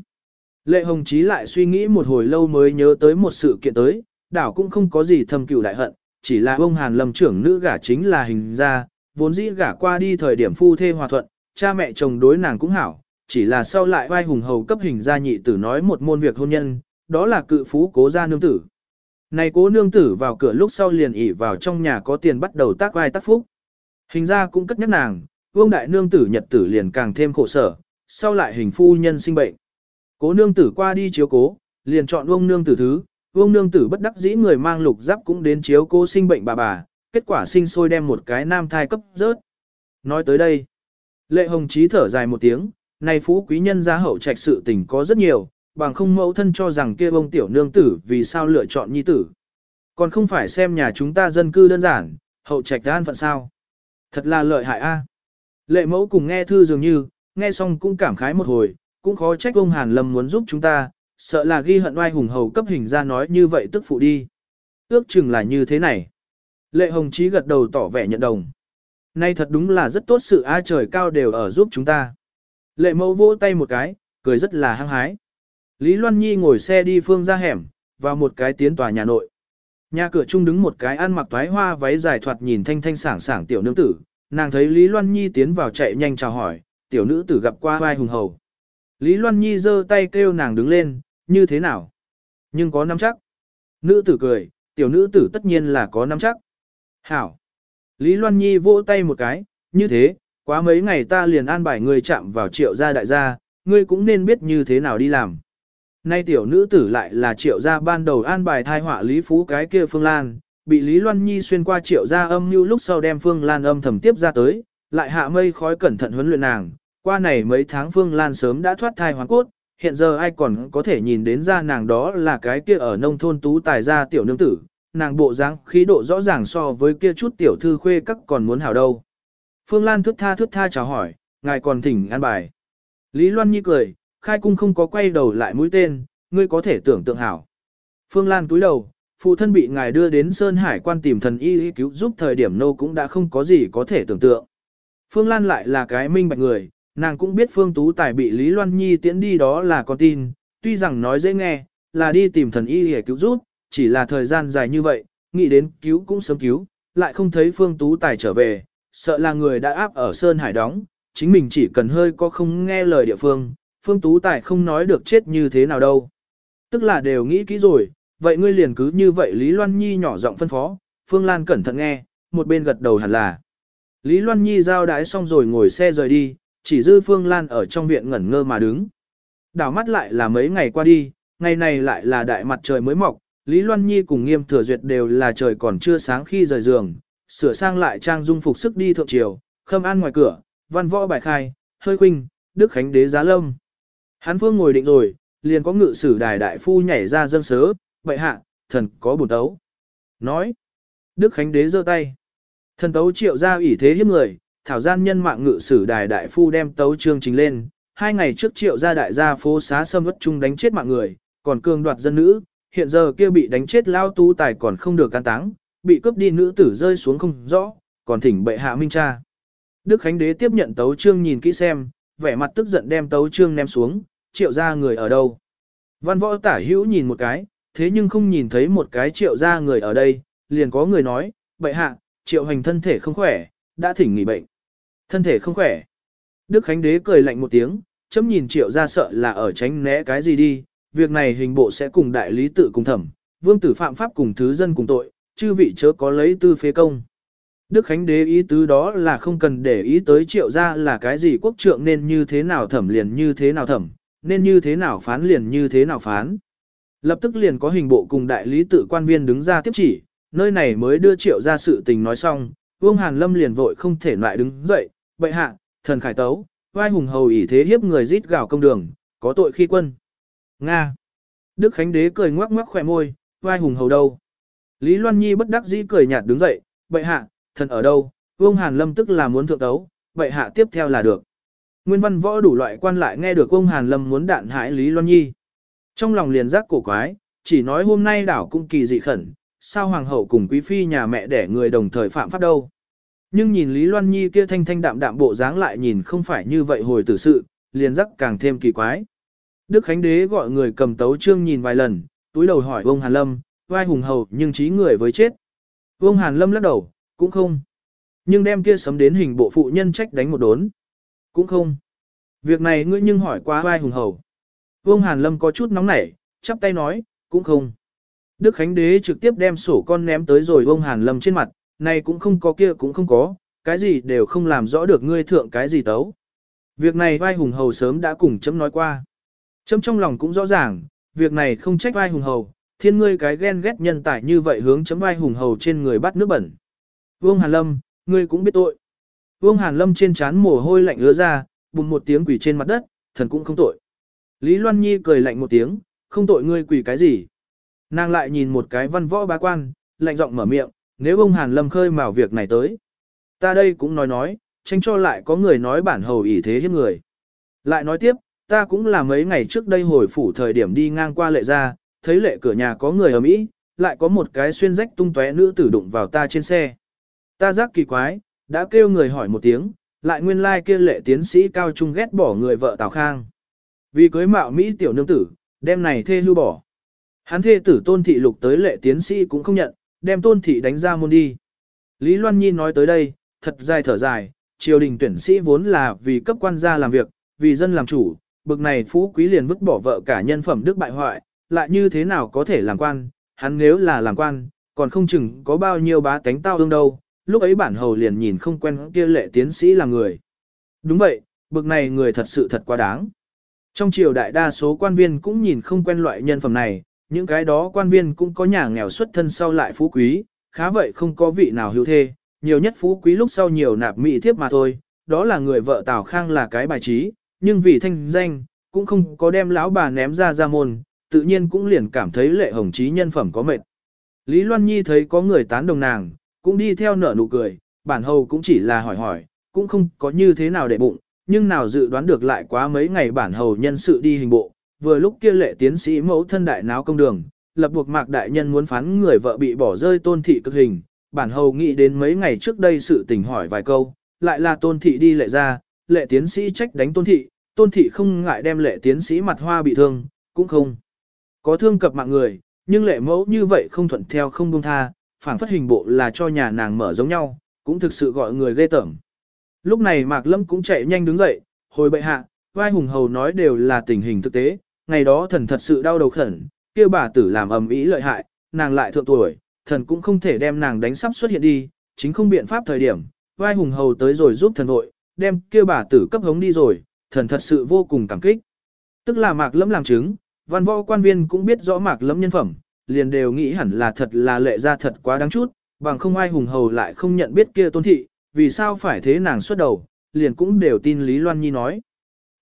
Lệ Hồng Chí lại suy nghĩ một hồi lâu mới nhớ tới một sự kiện tới, đảo cũng không có gì thâm cựu đại hận, chỉ là ông Hàn Lâm trưởng nữ gả chính là hình gia, vốn dĩ gả qua đi thời điểm phu thê hòa thuận, cha mẹ chồng đối nàng cũng hảo, chỉ là sau lại vai hùng hầu cấp hình gia nhị tử nói một môn việc hôn nhân, đó là cự phú cố gia nương tử. Này cố nương tử vào cửa lúc sau liền ỉ vào trong nhà có tiền bắt đầu tác vai tác phúc. Hình gia cũng cất nhắc nàng, vương đại nương tử nhật tử liền càng thêm khổ sở, sau lại hình phu nhân sinh bệnh. Cố nương tử qua đi chiếu cố, liền chọn vương nương tử thứ, vương nương tử bất đắc dĩ người mang lục giáp cũng đến chiếu cố sinh bệnh bà bà, kết quả sinh sôi đem một cái nam thai cấp rớt. Nói tới đây, lệ hồng chí thở dài một tiếng, này phú quý nhân gia hậu trạch sự tình có rất nhiều, bằng không mẫu thân cho rằng kia ông tiểu nương tử vì sao lựa chọn nhi tử. Còn không phải xem nhà chúng ta dân cư đơn giản, hậu trạch an phận sao. Thật là lợi hại a. Lệ mẫu cùng nghe thư dường như, nghe xong cũng cảm khái một hồi, cũng khó trách ông Hàn Lâm muốn giúp chúng ta, sợ là ghi hận oai hùng hầu cấp hình ra nói như vậy tức phụ đi. Ước chừng là như thế này. Lệ Hồng Chí gật đầu tỏ vẻ nhận đồng. Nay thật đúng là rất tốt sự a trời cao đều ở giúp chúng ta. Lệ mẫu vỗ tay một cái, cười rất là hăng hái. Lý Loan Nhi ngồi xe đi phương ra hẻm, vào một cái tiến tòa nhà nội. Nhà cửa chung đứng một cái ăn mặc toái hoa váy dài thoạt nhìn thanh thanh sảng sảng tiểu nương tử, nàng thấy Lý Loan Nhi tiến vào chạy nhanh chào hỏi, tiểu nữ tử gặp qua vai hùng hầu. Lý Loan Nhi giơ tay kêu nàng đứng lên, như thế nào? Nhưng có nắm chắc. Nữ tử cười, tiểu nữ tử tất nhiên là có nắm chắc. Hảo. Lý Loan Nhi vỗ tay một cái, như thế, quá mấy ngày ta liền an bài ngươi chạm vào triệu gia đại gia, ngươi cũng nên biết như thế nào đi làm. Nay tiểu nữ tử lại là triệu gia ban đầu an bài thai họa Lý Phú cái kia Phương Lan, bị Lý Loan Nhi xuyên qua triệu gia âm như lúc sau đem Phương Lan âm thầm tiếp ra tới, lại hạ mây khói cẩn thận huấn luyện nàng, qua này mấy tháng Phương Lan sớm đã thoát thai hoàn cốt, hiện giờ ai còn có thể nhìn đến ra nàng đó là cái kia ở nông thôn tú tài gia tiểu nương tử, nàng bộ dáng khí độ rõ ràng so với kia chút tiểu thư khuê các còn muốn hảo đâu. Phương Lan thước tha thước tha chào hỏi, ngài còn thỉnh an bài. Lý Loan Nhi cười, khai cung không có quay đầu lại mũi tên, ngươi có thể tưởng tượng hảo. Phương Lan túi đầu, phụ thân bị ngài đưa đến Sơn Hải quan tìm thần y cứu giúp thời điểm nô cũng đã không có gì có thể tưởng tượng. Phương Lan lại là cái minh bạch người, nàng cũng biết Phương Tú Tài bị Lý Loan Nhi tiễn đi đó là con tin, tuy rằng nói dễ nghe, là đi tìm thần y để cứu giúp, chỉ là thời gian dài như vậy, nghĩ đến cứu cũng sớm cứu, lại không thấy Phương Tú Tài trở về, sợ là người đã áp ở Sơn Hải đóng, chính mình chỉ cần hơi có không nghe lời địa phương, Phương Tú Tài không nói được chết như thế nào đâu. Tức là đều nghĩ kỹ rồi, vậy ngươi liền cứ như vậy Lý Loan Nhi nhỏ giọng phân phó, Phương Lan cẩn thận nghe, một bên gật đầu hẳn là. Lý Loan Nhi giao đái xong rồi ngồi xe rời đi, chỉ dư Phương Lan ở trong viện ngẩn ngơ mà đứng. Đảo mắt lại là mấy ngày qua đi, ngày này lại là đại mặt trời mới mọc, Lý Loan Nhi cùng nghiêm thừa duyệt đều là trời còn chưa sáng khi rời giường, sửa sang lại trang dung phục sức đi thượng triều, khâm an ngoài cửa, văn võ bài khai, hơi khuynh, đức khánh đế giá lâm. Hán phương ngồi định rồi, liền có ngự sử đài đại phu nhảy ra dâng sớ, bệ hạ, thần có bổn tấu. Nói, đức khánh đế giơ tay. Thần tấu triệu ra ủy thế hiếp người, thảo gian nhân mạng ngự sử đài đại phu đem tấu chương trình lên. Hai ngày trước triệu gia đại gia phố xá sâm vất chung đánh chết mạng người, còn cường đoạt dân nữ, hiện giờ kia bị đánh chết lao tu tài còn không được can táng, bị cướp đi nữ tử rơi xuống không rõ, còn thỉnh bệ hạ minh cha. Đức Khánh Đế tiếp nhận tấu trương nhìn kỹ xem, vẻ mặt tức giận đem tấu trương ném xuống, triệu ra người ở đâu. Văn võ tả hữu nhìn một cái, thế nhưng không nhìn thấy một cái triệu ra người ở đây, liền có người nói, bệ hạ, triệu hành thân thể không khỏe, đã thỉnh nghỉ bệnh. Thân thể không khỏe. Đức Khánh Đế cười lạnh một tiếng, chấm nhìn triệu ra sợ là ở tránh né cái gì đi, việc này hình bộ sẽ cùng đại lý tự cùng thẩm, vương tử phạm pháp cùng thứ dân cùng tội, chư vị chớ có lấy tư phế công. Đức Khánh Đế ý tứ đó là không cần để ý tới triệu ra là cái gì quốc trượng nên như thế nào thẩm liền như thế nào thẩm, nên như thế nào phán liền như thế nào phán. Lập tức liền có hình bộ cùng đại lý tự quan viên đứng ra tiếp chỉ, nơi này mới đưa triệu ra sự tình nói xong, Vương Hàn Lâm liền vội không thể lại đứng dậy, bệ hạ, thần khải tấu, vai hùng hầu ỷ thế hiếp người rít gào công đường, có tội khi quân. Nga. Đức Khánh Đế cười ngoắc ngoắc khỏe môi, vai hùng hầu đâu. Lý Loan Nhi bất đắc dĩ cười nhạt đứng dậy, bệ hạ, thần ở đâu, Vương Hàn Lâm tức là muốn thượng tấu, bệ hạ tiếp theo là được. Nguyên văn võ đủ loại quan lại nghe được Vương Hàn Lâm muốn đạn hại Lý Loan Nhi. Trong lòng liền giác cổ quái, chỉ nói hôm nay đảo cũng kỳ dị khẩn, sao hoàng hậu cùng quý phi nhà mẹ để người đồng thời phạm pháp đâu. Nhưng nhìn Lý Loan Nhi kia thanh thanh đạm đạm bộ dáng lại nhìn không phải như vậy hồi tử sự, liền giác càng thêm kỳ quái. Đức Khánh Đế gọi người cầm tấu trương nhìn vài lần, túi đầu hỏi ông Hàn Lâm, vai hùng hầu nhưng trí người với chết. Vương Hàn Lâm lắc đầu, cũng không. Nhưng đem kia sấm đến hình bộ phụ nhân trách đánh một đốn. Cũng không. Việc này ngươi nhưng hỏi quá vai hùng hầu. Vương Hàn Lâm có chút nóng nảy, chắp tay nói, cũng không. Đức Khánh Đế trực tiếp đem sổ con ném tới rồi Vương Hàn Lâm trên mặt, này cũng không có kia cũng không có, cái gì đều không làm rõ được ngươi thượng cái gì tấu. Việc này vai hùng hầu sớm đã cùng chấm nói qua. Chấm trong lòng cũng rõ ràng, việc này không trách vai hùng hầu, thiên ngươi cái ghen ghét nhân tài như vậy hướng chấm vai hùng hầu trên người bắt nước bẩn. Vương Hàn Lâm, ngươi cũng biết tội. Vương Hàn Lâm trên trán mồ hôi lạnh ứa ra, bùng một tiếng quỷ trên mặt đất, thần cũng không tội. Lý Loan Nhi cười lạnh một tiếng, không tội ngươi quỷ cái gì. Nàng lại nhìn một cái văn võ bá quan, lạnh giọng mở miệng, nếu ông Hàn Lâm khơi mào việc này tới. Ta đây cũng nói nói, tranh cho lại có người nói bản hầu ỷ thế hiếp người. Lại nói tiếp, ta cũng là mấy ngày trước đây hồi phủ thời điểm đi ngang qua lệ ra, thấy lệ cửa nhà có người ở Mỹ, lại có một cái xuyên rách tung tóe nữ tử đụng vào ta trên xe. Ta giác kỳ quái, đã kêu người hỏi một tiếng, lại nguyên lai like kia lệ tiến sĩ cao trung ghét bỏ người vợ Tào Khang. Vì cưới mạo Mỹ tiểu nương tử, đem này thê hưu bỏ. Hắn thê tử tôn thị lục tới lệ tiến sĩ cũng không nhận, đem tôn thị đánh ra môn đi. Lý Loan Nhi nói tới đây, thật dài thở dài, triều đình tuyển sĩ vốn là vì cấp quan gia làm việc, vì dân làm chủ, bực này phú quý liền vứt bỏ vợ cả nhân phẩm đức bại hoại, lại như thế nào có thể làm quan, hắn nếu là làm quan, còn không chừng có bao nhiêu bá tánh tao ương đâu, lúc ấy bản hầu liền nhìn không quen kia lệ tiến sĩ là người. Đúng vậy, bực này người thật sự thật quá đáng. Trong triều đại đa số quan viên cũng nhìn không quen loại nhân phẩm này, những cái đó quan viên cũng có nhà nghèo xuất thân sau lại phú quý, khá vậy không có vị nào hữu thê, nhiều nhất phú quý lúc sau nhiều nạp mỹ thiếp mà thôi, đó là người vợ Tào Khang là cái bài trí, nhưng vì thanh danh, cũng không có đem lão bà ném ra ra môn, tự nhiên cũng liền cảm thấy lệ hồng chí nhân phẩm có mệt. Lý Loan Nhi thấy có người tán đồng nàng, cũng đi theo nở nụ cười, bản hầu cũng chỉ là hỏi hỏi, cũng không có như thế nào để bụng, nhưng nào dự đoán được lại quá mấy ngày bản hầu nhân sự đi hình bộ, vừa lúc kia lệ tiến sĩ mẫu thân đại náo công đường, lập buộc mạc đại nhân muốn phán người vợ bị bỏ rơi tôn thị cực hình, bản hầu nghĩ đến mấy ngày trước đây sự tình hỏi vài câu, lại là tôn thị đi lệ ra, lệ tiến sĩ trách đánh tôn thị, tôn thị không ngại đem lệ tiến sĩ mặt hoa bị thương, cũng không. Có thương cập mạng người, nhưng lệ mẫu như vậy không thuận theo không buông tha, phản phất hình bộ là cho nhà nàng mở giống nhau, cũng thực sự gọi người ghê tởm. Lúc này Mạc Lâm cũng chạy nhanh đứng dậy, hồi bệ hạ, vai hùng hầu nói đều là tình hình thực tế, ngày đó thần thật sự đau đầu khẩn, kia bà tử làm ầm ĩ lợi hại, nàng lại thượng tuổi, thần cũng không thể đem nàng đánh sắp xuất hiện đi, chính không biện pháp thời điểm, vai hùng hầu tới rồi giúp thần hội, đem kia bà tử cấp hống đi rồi, thần thật sự vô cùng cảm kích. Tức là Mạc Lâm làm chứng, văn võ quan viên cũng biết rõ Mạc lẫm nhân phẩm, liền đều nghĩ hẳn là thật là lệ ra thật quá đáng chút, bằng không ai hùng hầu lại không nhận biết kia tôn thị, vì sao phải thế nàng xuất đầu, liền cũng đều tin Lý Loan Nhi nói.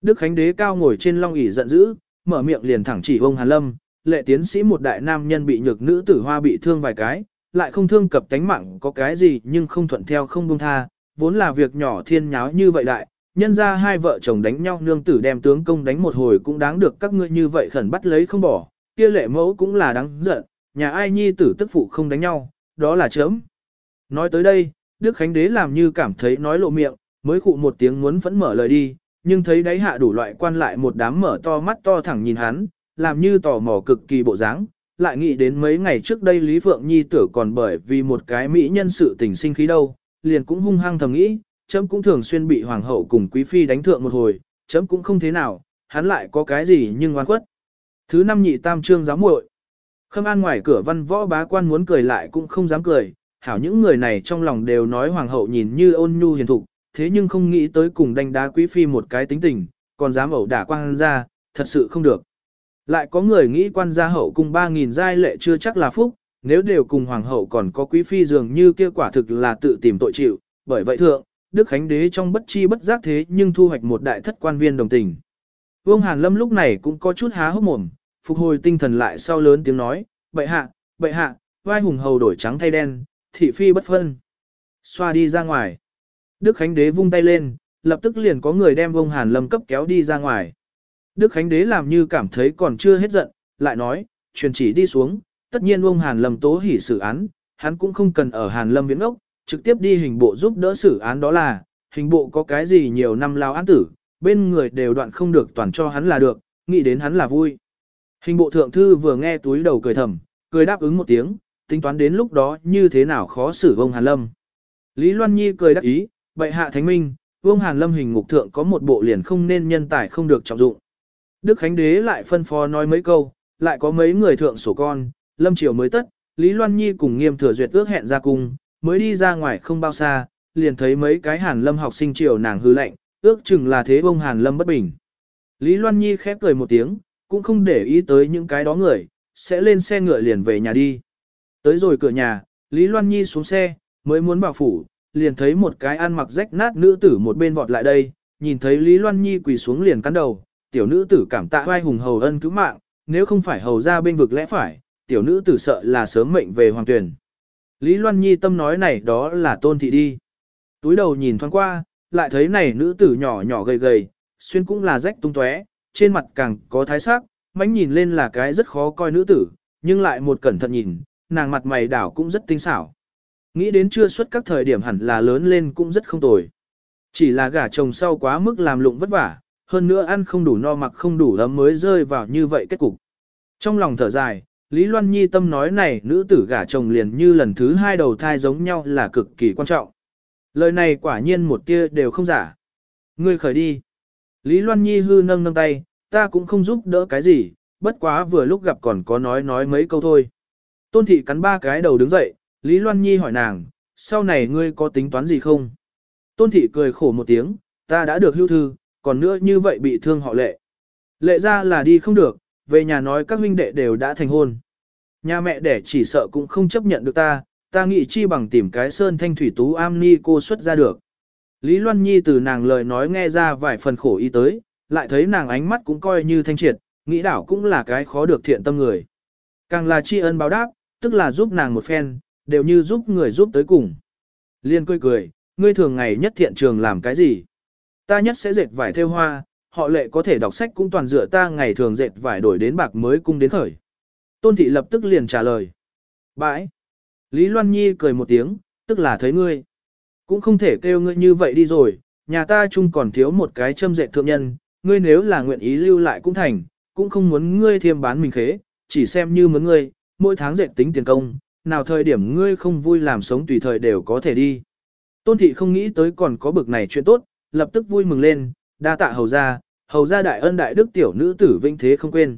Đức Khánh Đế cao ngồi trên long ỷ giận dữ, mở miệng liền thẳng chỉ ông Hàn Lâm, lệ tiến sĩ một đại nam nhân bị nhược nữ tử hoa bị thương vài cái, lại không thương cập tánh mạng có cái gì nhưng không thuận theo không buông tha, vốn là việc nhỏ thiên nháo như vậy đại, nhân ra hai vợ chồng đánh nhau nương tử đem tướng công đánh một hồi cũng đáng được các ngươi như vậy khẩn bắt lấy không bỏ, kia lệ mẫu cũng là đáng giận, nhà ai nhi tử tức phụ không đánh nhau, đó là chớm. Nói tới đây, Đức Khánh Đế làm như cảm thấy nói lộ miệng, mới khụ một tiếng muốn vẫn mở lời đi, nhưng thấy đáy hạ đủ loại quan lại một đám mở to mắt to thẳng nhìn hắn, làm như tò mò cực kỳ bộ dáng, lại nghĩ đến mấy ngày trước đây Lý Phượng Nhi tử còn bởi vì một cái mỹ nhân sự tình sinh khí đâu, liền cũng hung hăng thầm nghĩ, chấm cũng thường xuyên bị hoàng hậu cùng quý phi đánh thượng một hồi, chấm cũng không thế nào, hắn lại có cái gì nhưng oan khuất. Thứ năm nhị tam trương giáo muội. Khâm An ngoài cửa văn võ bá quan muốn cười lại cũng không dám cười, hảo những người này trong lòng đều nói hoàng hậu nhìn như ôn nhu hiền thục, thế nhưng không nghĩ tới cùng đánh đá quý phi một cái tính tình, còn dám ẩu đả quan ra, thật sự không được. Lại có người nghĩ quan gia hậu cùng 3.000 giai lệ chưa chắc là phúc, nếu đều cùng hoàng hậu còn có quý phi dường như kia quả thực là tự tìm tội chịu, bởi vậy thượng, Đức Khánh Đế trong bất chi bất giác thế nhưng thu hoạch một đại thất quan viên đồng tình. Vương Hàn Lâm lúc này cũng có chút há hốc mồm, phục hồi tinh thần lại sau lớn tiếng nói, bệ hạ, bệ hạ, vai hùng hầu đổi trắng thay đen, thị phi bất phân. Xoa đi ra ngoài. Đức Khánh Đế vung tay lên, lập tức liền có người đem Vương Hàn Lâm cấp kéo đi ra ngoài. Đức Khánh Đế làm như cảm thấy còn chưa hết giận, lại nói, truyền chỉ đi xuống, tất nhiên Vương Hàn Lâm tố hỉ xử án, hắn cũng không cần ở Hàn Lâm viễn ốc, trực tiếp đi hình bộ giúp đỡ xử án đó là, hình bộ có cái gì nhiều năm lao án tử, bên người đều đoạn không được toàn cho hắn là được, nghĩ đến hắn là vui. Hình bộ thượng thư vừa nghe túi đầu cười thầm, cười đáp ứng một tiếng, tính toán đến lúc đó như thế nào khó xử vông Hàn Lâm. Lý Loan Nhi cười đáp ý, bệ hạ thánh minh, vông Hàn Lâm hình ngục thượng có một bộ liền không nên nhân tài không được trọng dụng. Đức Khánh Đế lại phân phó nói mấy câu, lại có mấy người thượng sổ con, Lâm Triều mới tất, Lý Loan Nhi cùng nghiêm thừa duyệt ước hẹn ra cung, mới đi ra ngoài không bao xa, liền thấy mấy cái Hàn Lâm học sinh triều nàng hư lệnh, ước chừng là thế bông Hàn Lâm bất bình. Lý Loan Nhi khép cười một tiếng, cũng không để ý tới những cái đó người, sẽ lên xe ngựa liền về nhà đi. Tới rồi cửa nhà, Lý Loan Nhi xuống xe, mới muốn bảo phủ, liền thấy một cái ăn mặc rách nát nữ tử một bên vọt lại đây, nhìn thấy Lý Loan Nhi quỳ xuống liền cắn đầu, tiểu nữ tử cảm tạ vai hùng hầu ân cứu mạng, nếu không phải hầu ra bên vực lẽ phải, tiểu nữ tử sợ là sớm mệnh về hoàng tuyển. Lý Loan Nhi tâm nói này đó là tôn thị đi. Túi đầu nhìn thoáng qua, lại thấy này nữ tử nhỏ nhỏ gầy gầy, xuyên cũng là rách tung tóe, trên mặt càng có thái sắc, mánh nhìn lên là cái rất khó coi nữ tử, nhưng lại một cẩn thận nhìn, nàng mặt mày đảo cũng rất tinh xảo. Nghĩ đến chưa xuất các thời điểm hẳn là lớn lên cũng rất không tồi. Chỉ là gả chồng sau quá mức làm lụng vất vả, hơn nữa ăn không đủ no mặc không đủ ấm mới rơi vào như vậy kết cục. Trong lòng thở dài, Lý Loan Nhi tâm nói này nữ tử gả chồng liền như lần thứ hai đầu thai giống nhau là cực kỳ quan trọng. Lời này quả nhiên một tia đều không giả. Ngươi khởi đi. Lý Loan Nhi hư nâng nâng tay, ta cũng không giúp đỡ cái gì, bất quá vừa lúc gặp còn có nói nói mấy câu thôi. Tôn thị cắn ba cái đầu đứng dậy, Lý Loan Nhi hỏi nàng, sau này ngươi có tính toán gì không? Tôn thị cười khổ một tiếng, ta đã được hưu thư, còn nữa như vậy bị thương họ lệ. Lệ ra là đi không được, về nhà nói các huynh đệ đều đã thành hôn. Nhà mẹ đẻ chỉ sợ cũng không chấp nhận được ta, ta nghĩ chi bằng tìm cái sơn thanh thủy tú am ni cô xuất ra được. Lý Loan Nhi từ nàng lời nói nghe ra vài phần khổ ý tới, lại thấy nàng ánh mắt cũng coi như thanh triệt, nghĩ đảo cũng là cái khó được thiện tâm người. Càng là tri ân báo đáp, tức là giúp nàng một phen, đều như giúp người giúp tới cùng. Liên cười cười, ngươi thường ngày nhất thiện trường làm cái gì? Ta nhất sẽ dệt vải theo hoa, họ lệ có thể đọc sách cũng toàn dựa ta ngày thường dệt vải đổi đến bạc mới cung đến khởi. Tôn thị lập tức liền trả lời. Bãi. Lý Loan Nhi cười một tiếng, tức là thấy ngươi. Cũng không thể kêu ngươi như vậy đi rồi, nhà ta chung còn thiếu một cái châm dệt thượng nhân, ngươi nếu là nguyện ý lưu lại cũng thành, cũng không muốn ngươi thêm bán mình khế, chỉ xem như muốn ngươi, mỗi tháng dệt tính tiền công, nào thời điểm ngươi không vui làm sống tùy thời đều có thể đi. Tôn thị không nghĩ tới còn có bực này chuyện tốt, lập tức vui mừng lên, đa tạ hầu ra, hầu ra đại ân đại đức tiểu nữ tử vinh thế không quên.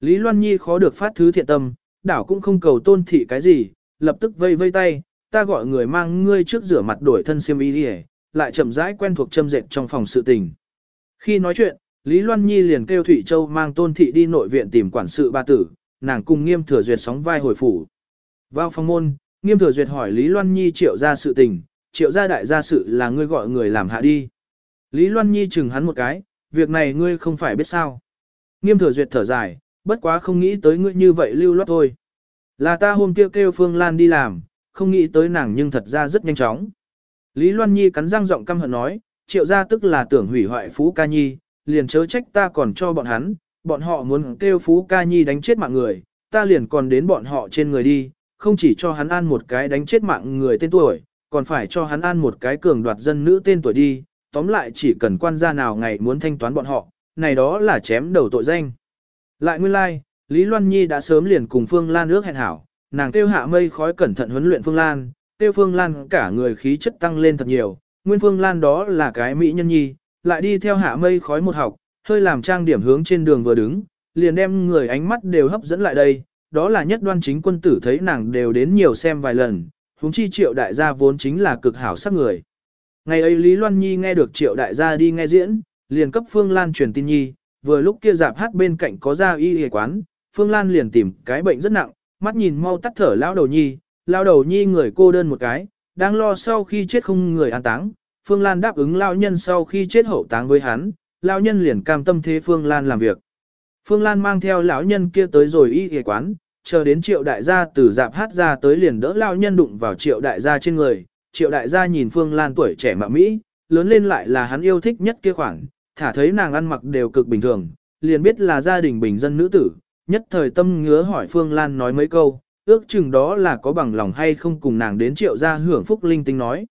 Lý Loan Nhi khó được phát thứ thiện tâm, đảo cũng không cầu tôn thị cái gì, lập tức vây vây tay, ta gọi người mang ngươi trước rửa mặt đổi thân xiêm y đi lại chậm rãi quen thuộc châm dệt trong phòng sự tình. Khi nói chuyện, Lý Loan Nhi liền kêu Thụy Châu mang tôn thị đi nội viện tìm quản sự ba tử, nàng cùng nghiêm thừa duyệt sóng vai hồi phủ. Vào phòng môn, nghiêm thừa duyệt hỏi Lý Loan Nhi triệu ra sự tình, triệu gia đại gia sự là ngươi gọi người làm hạ đi. Lý Loan Nhi chừng hắn một cái, việc này ngươi không phải biết sao. Nghiêm thừa duyệt thở dài, bất quá không nghĩ tới ngươi như vậy lưu loát thôi. Là ta hôm kia kêu, kêu Phương Lan đi làm, không nghĩ tới nàng nhưng thật ra rất nhanh chóng. Lý Loan Nhi cắn răng giọng căm hận nói, triệu gia tức là tưởng hủy hoại Phú Ca Nhi, liền chớ trách ta còn cho bọn hắn, bọn họ muốn kêu Phú Ca Nhi đánh chết mạng người, ta liền còn đến bọn họ trên người đi, không chỉ cho hắn ăn một cái đánh chết mạng người tên tuổi, còn phải cho hắn ăn một cái cường đoạt dân nữ tên tuổi đi, tóm lại chỉ cần quan gia nào ngày muốn thanh toán bọn họ, này đó là chém đầu tội danh. Lại nguyên lai, like, Lý Loan Nhi đã sớm liền cùng Phương Lan ước hẹn hảo, nàng tiêu hạ mây khói cẩn thận huấn luyện Phương Lan, tiêu Phương Lan cả người khí chất tăng lên thật nhiều, nguyên Phương Lan đó là cái mỹ nhân nhi, lại đi theo hạ mây khói một học, hơi làm trang điểm hướng trên đường vừa đứng, liền đem người ánh mắt đều hấp dẫn lại đây, đó là nhất đoan chính quân tử thấy nàng đều đến nhiều xem vài lần, huống chi triệu đại gia vốn chính là cực hảo sắc người. Ngày ấy Lý Loan Nhi nghe được triệu đại gia đi nghe diễn, liền cấp Phương Lan truyền tin nhi, vừa lúc kia dạp hát bên cạnh có ra y y quán, Phương Lan liền tìm cái bệnh rất nặng, mắt nhìn mau tắt thở lão đầu nhi, lão đầu nhi người cô đơn một cái, đang lo sau khi chết không người an táng, Phương Lan đáp ứng lão nhân sau khi chết hậu táng với hắn, lão nhân liền cam tâm thế Phương Lan làm việc. Phương Lan mang theo lão nhân kia tới rồi y y quán, chờ đến triệu đại gia từ dạp hát ra tới liền đỡ lão nhân đụng vào triệu đại gia trên người, triệu đại gia nhìn Phương Lan tuổi trẻ mà Mỹ, lớn lên lại là hắn yêu thích nhất kia khoảng, thả thấy nàng ăn mặc đều cực bình thường, liền biết là gia đình bình dân nữ tử, nhất thời tâm ngứa hỏi Phương Lan nói mấy câu, ước chừng đó là có bằng lòng hay không cùng nàng đến triệu gia hưởng phúc linh tinh nói.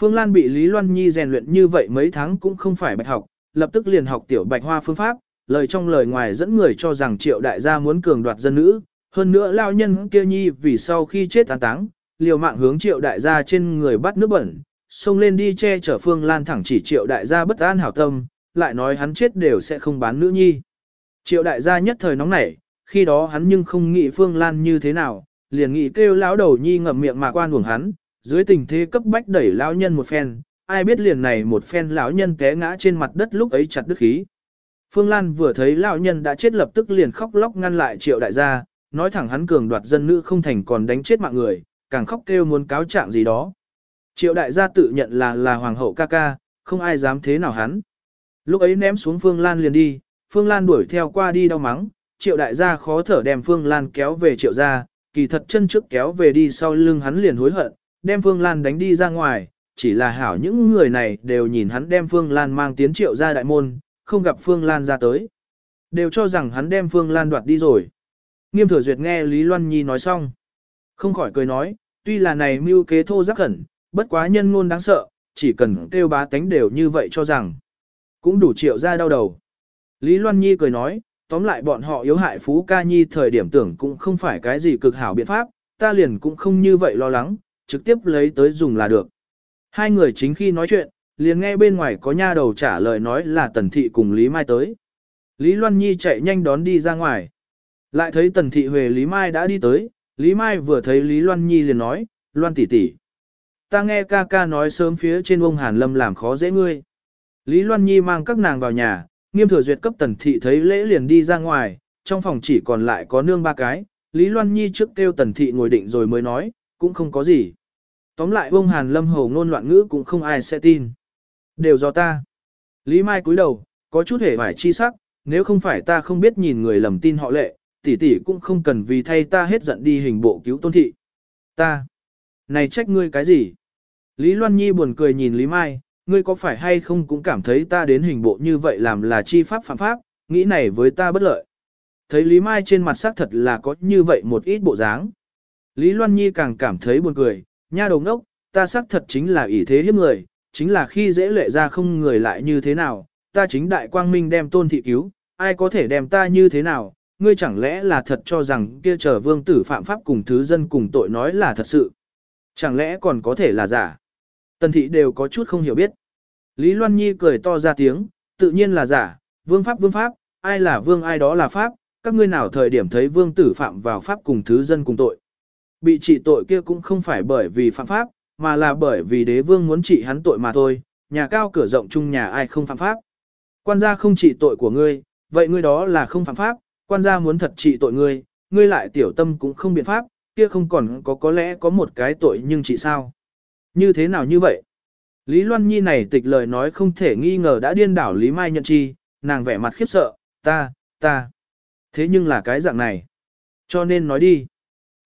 Phương Lan bị Lý Loan Nhi rèn luyện như vậy mấy tháng cũng không phải bạch học, lập tức liền học tiểu bạch hoa phương pháp, lời trong lời ngoài dẫn người cho rằng triệu đại gia muốn cường đoạt dân nữ, hơn nữa lao nhân kia nhi vì sau khi chết tán táng, liều mạng hướng triệu đại gia trên người bắt nước bẩn, xông lên đi che chở Phương Lan thẳng chỉ triệu đại gia bất an hảo tâm, lại nói hắn chết đều sẽ không bán nữ nhi. Triệu đại gia nhất thời nóng nảy, khi đó hắn nhưng không nghĩ Phương Lan như thế nào, liền nghĩ kêu lão đầu nhi ngậm miệng mà quan uổng hắn, dưới tình thế cấp bách đẩy lão nhân một phen, ai biết liền này một phen lão nhân té ngã trên mặt đất lúc ấy chặt đứt khí. Phương Lan vừa thấy lão nhân đã chết lập tức liền khóc lóc ngăn lại triệu đại gia, nói thẳng hắn cường đoạt dân nữ không thành còn đánh chết mạng người, càng khóc kêu muốn cáo trạng gì đó. Triệu đại gia tự nhận là là hoàng hậu ca ca, không ai dám thế nào hắn. Lúc ấy ném xuống Phương Lan liền đi, Phương Lan đuổi theo qua đi đau mắng, triệu đại gia khó thở đem Phương Lan kéo về triệu gia, kỳ thật chân trước kéo về đi sau lưng hắn liền hối hận, đem Phương Lan đánh đi ra ngoài, chỉ là hảo những người này đều nhìn hắn đem Phương Lan mang tiến triệu gia đại môn, không gặp Phương Lan ra tới. Đều cho rằng hắn đem Phương Lan đoạt đi rồi. Nghiêm thừa duyệt nghe Lý Loan Nhi nói xong. Không khỏi cười nói, tuy là này mưu kế thô giác khẩn, bất quá nhân ngôn đáng sợ, chỉ cần kêu bá tánh đều như vậy cho rằng. Cũng đủ triệu ra đau đầu. Lý Loan Nhi cười nói, tóm lại bọn họ yếu hại Phú Ca Nhi thời điểm tưởng cũng không phải cái gì cực hảo biện pháp, ta liền cũng không như vậy lo lắng, trực tiếp lấy tới dùng là được. Hai người chính khi nói chuyện, liền nghe bên ngoài có nha đầu trả lời nói là Tần Thị cùng Lý Mai tới. Lý Loan Nhi chạy nhanh đón đi ra ngoài. Lại thấy Tần Thị Huệ Lý Mai đã đi tới, Lý Mai vừa thấy Lý Loan Nhi liền nói, Loan tỷ tỷ, Ta nghe ca ca nói sớm phía trên ông Hàn Lâm làm khó dễ ngươi. Lý Loan Nhi mang các nàng vào nhà, nghiêm thừa duyệt cấp Tần Thị thấy lễ liền đi ra ngoài, trong phòng chỉ còn lại có nương ba cái, Lý Loan Nhi trước kêu Tần Thị ngồi định rồi mới nói, cũng không có gì. Tóm lại ông Hàn Lâm hầu ngôn loạn ngữ cũng không ai sẽ tin. Đều do ta. Lý Mai cúi đầu, có chút hề vải chi sắc, nếu không phải ta không biết nhìn người lầm tin họ lệ, tỷ tỷ cũng không cần vì thay ta hết giận đi hình bộ cứu tôn thị. Ta, này trách ngươi cái gì? Lý Loan Nhi buồn cười nhìn Lý Mai, ngươi có phải hay không cũng cảm thấy ta đến hình bộ như vậy làm là chi pháp phạm pháp, nghĩ này với ta bất lợi. thấy Lý Mai trên mặt xác thật là có như vậy một ít bộ dáng. Lý Loan Nhi càng cảm thấy buồn cười, nha đồng đốc, ta xác thật chính là ỷ thế hiếp người, chính là khi dễ lệ ra không người lại như thế nào, ta chính đại quang minh đem tôn thị cứu, ai có thể đem ta như thế nào, ngươi chẳng lẽ là thật cho rằng kia chờ vương tử phạm pháp cùng thứ dân cùng tội nói là thật sự. Chẳng lẽ còn có thể là giả? Tần thị đều có chút không hiểu biết. Lý Loan Nhi cười to ra tiếng, tự nhiên là giả, vương pháp vương pháp, ai là vương ai đó là pháp, các ngươi nào thời điểm thấy vương tử phạm vào pháp cùng thứ dân cùng tội. Bị trị tội kia cũng không phải bởi vì phạm pháp, mà là bởi vì đế vương muốn trị hắn tội mà thôi, nhà cao cửa rộng chung nhà ai không phạm pháp. Quan gia không trị tội của ngươi, vậy ngươi đó là không phạm pháp, quan gia muốn thật trị tội ngươi, ngươi lại tiểu tâm cũng không biện pháp, kia không còn có có lẽ có một cái tội nhưng trị sao. Như thế nào như vậy? Lý Loan Nhi này tịch lời nói không thể nghi ngờ đã điên đảo Lý Mai nhận chi, nàng vẻ mặt khiếp sợ, ta, ta. Thế nhưng là cái dạng này. Cho nên nói đi.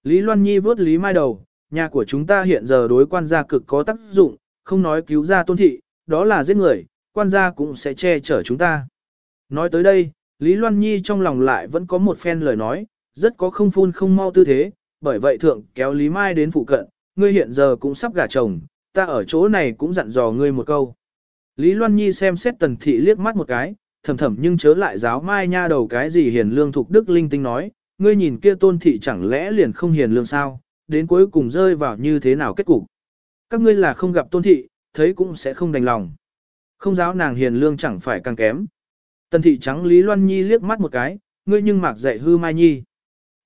Lý Loan Nhi vớt Lý Mai đầu, nhà của chúng ta hiện giờ đối quan gia cực có tác dụng, không nói cứu ra tôn thị, đó là giết người, quan gia cũng sẽ che chở chúng ta. Nói tới đây, Lý Loan Nhi trong lòng lại vẫn có một phen lời nói, rất có không phun không mau tư thế, bởi vậy thượng kéo Lý Mai đến phụ cận, ngươi hiện giờ cũng sắp gả chồng, ta ở chỗ này cũng dặn dò ngươi một câu. Lý Loan Nhi xem xét tần thị liếc mắt một cái, thầm thầm nhưng chớ lại giáo mai nha đầu cái gì hiền lương thuộc đức linh tinh nói, ngươi nhìn kia tôn thị chẳng lẽ liền không hiền lương sao, đến cuối cùng rơi vào như thế nào kết cục. Các ngươi là không gặp tôn thị, thấy cũng sẽ không đành lòng. Không giáo nàng hiền lương chẳng phải càng kém. Tần thị trắng Lý Loan Nhi liếc mắt một cái, ngươi nhưng mặc dạy hư mai nhi.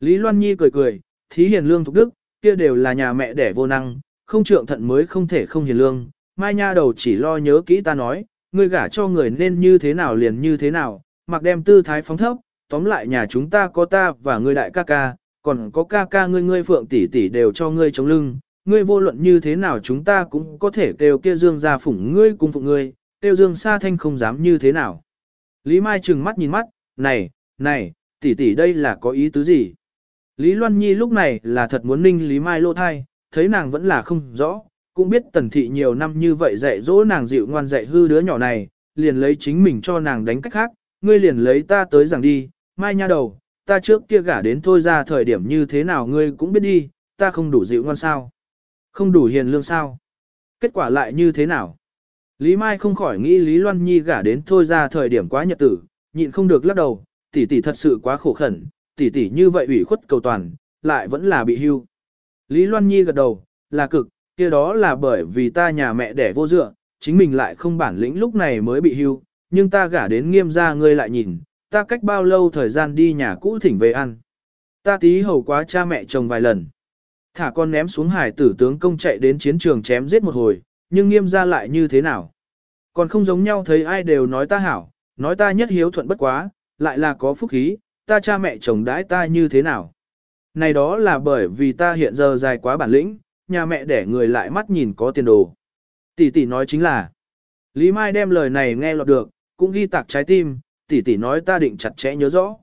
Lý Loan Nhi cười cười, thí hiền lương thục đức, kia đều là nhà mẹ đẻ vô năng, không trượng thận mới không thể không hiền lương. Mai nha đầu chỉ lo nhớ kỹ ta nói, ngươi gả cho người nên như thế nào liền như thế nào, mặc đem tư thái phóng thấp, tóm lại nhà chúng ta có ta và ngươi đại ca ca, còn có ca ca ngươi ngươi phượng tỷ tỷ đều cho ngươi chống lưng, ngươi vô luận như thế nào chúng ta cũng có thể kêu kia dương ra phủng ngươi cùng phụng ngươi, kêu dương sa thanh không dám như thế nào. Lý Mai trừng mắt nhìn mắt, này, này, tỷ tỷ đây là có ý tứ gì? Lý Loan Nhi lúc này là thật muốn ninh Lý Mai lô thai, thấy nàng vẫn là không rõ, cũng biết tần thị nhiều năm như vậy dạy dỗ nàng dịu ngoan dạy hư đứa nhỏ này, liền lấy chính mình cho nàng đánh cách khác, ngươi liền lấy ta tới rằng đi, Mai nha đầu, ta trước kia gả đến thôi ra thời điểm như thế nào ngươi cũng biết đi, ta không đủ dịu ngoan sao, không đủ hiền lương sao, kết quả lại như thế nào? Lý Mai không khỏi nghĩ Lý Loan Nhi gả đến thôi ra thời điểm quá nhật tử, nhịn không được lắc đầu, tỷ tỷ thật sự quá khổ khẩn, tỷ tỷ như vậy ủy khuất cầu toàn, lại vẫn là bị hưu. Lý Loan Nhi gật đầu, là cực, kia đó là bởi vì ta nhà mẹ đẻ vô dựa, chính mình lại không bản lĩnh lúc này mới bị hưu, nhưng ta gả đến nghiêm gia ngươi lại nhìn, ta cách bao lâu thời gian đi nhà cũ thỉnh về ăn. Ta tí hầu quá cha mẹ chồng vài lần. Thả con ném xuống hải tử tướng công chạy đến chiến trường chém giết một hồi, nhưng nghiêm gia lại như thế nào? Còn không giống nhau thấy ai đều nói ta hảo, nói ta nhất hiếu thuận bất quá, lại là có phúc khí, ta cha mẹ chồng đãi ta như thế nào? Này đó là bởi vì ta hiện giờ dài quá bản lĩnh, nhà mẹ để người lại mắt nhìn có tiền đồ. Tỷ tỷ nói chính là, Lý Mai đem lời này nghe lọt được, cũng ghi tạc trái tim, tỷ tỷ nói ta định chặt chẽ nhớ rõ.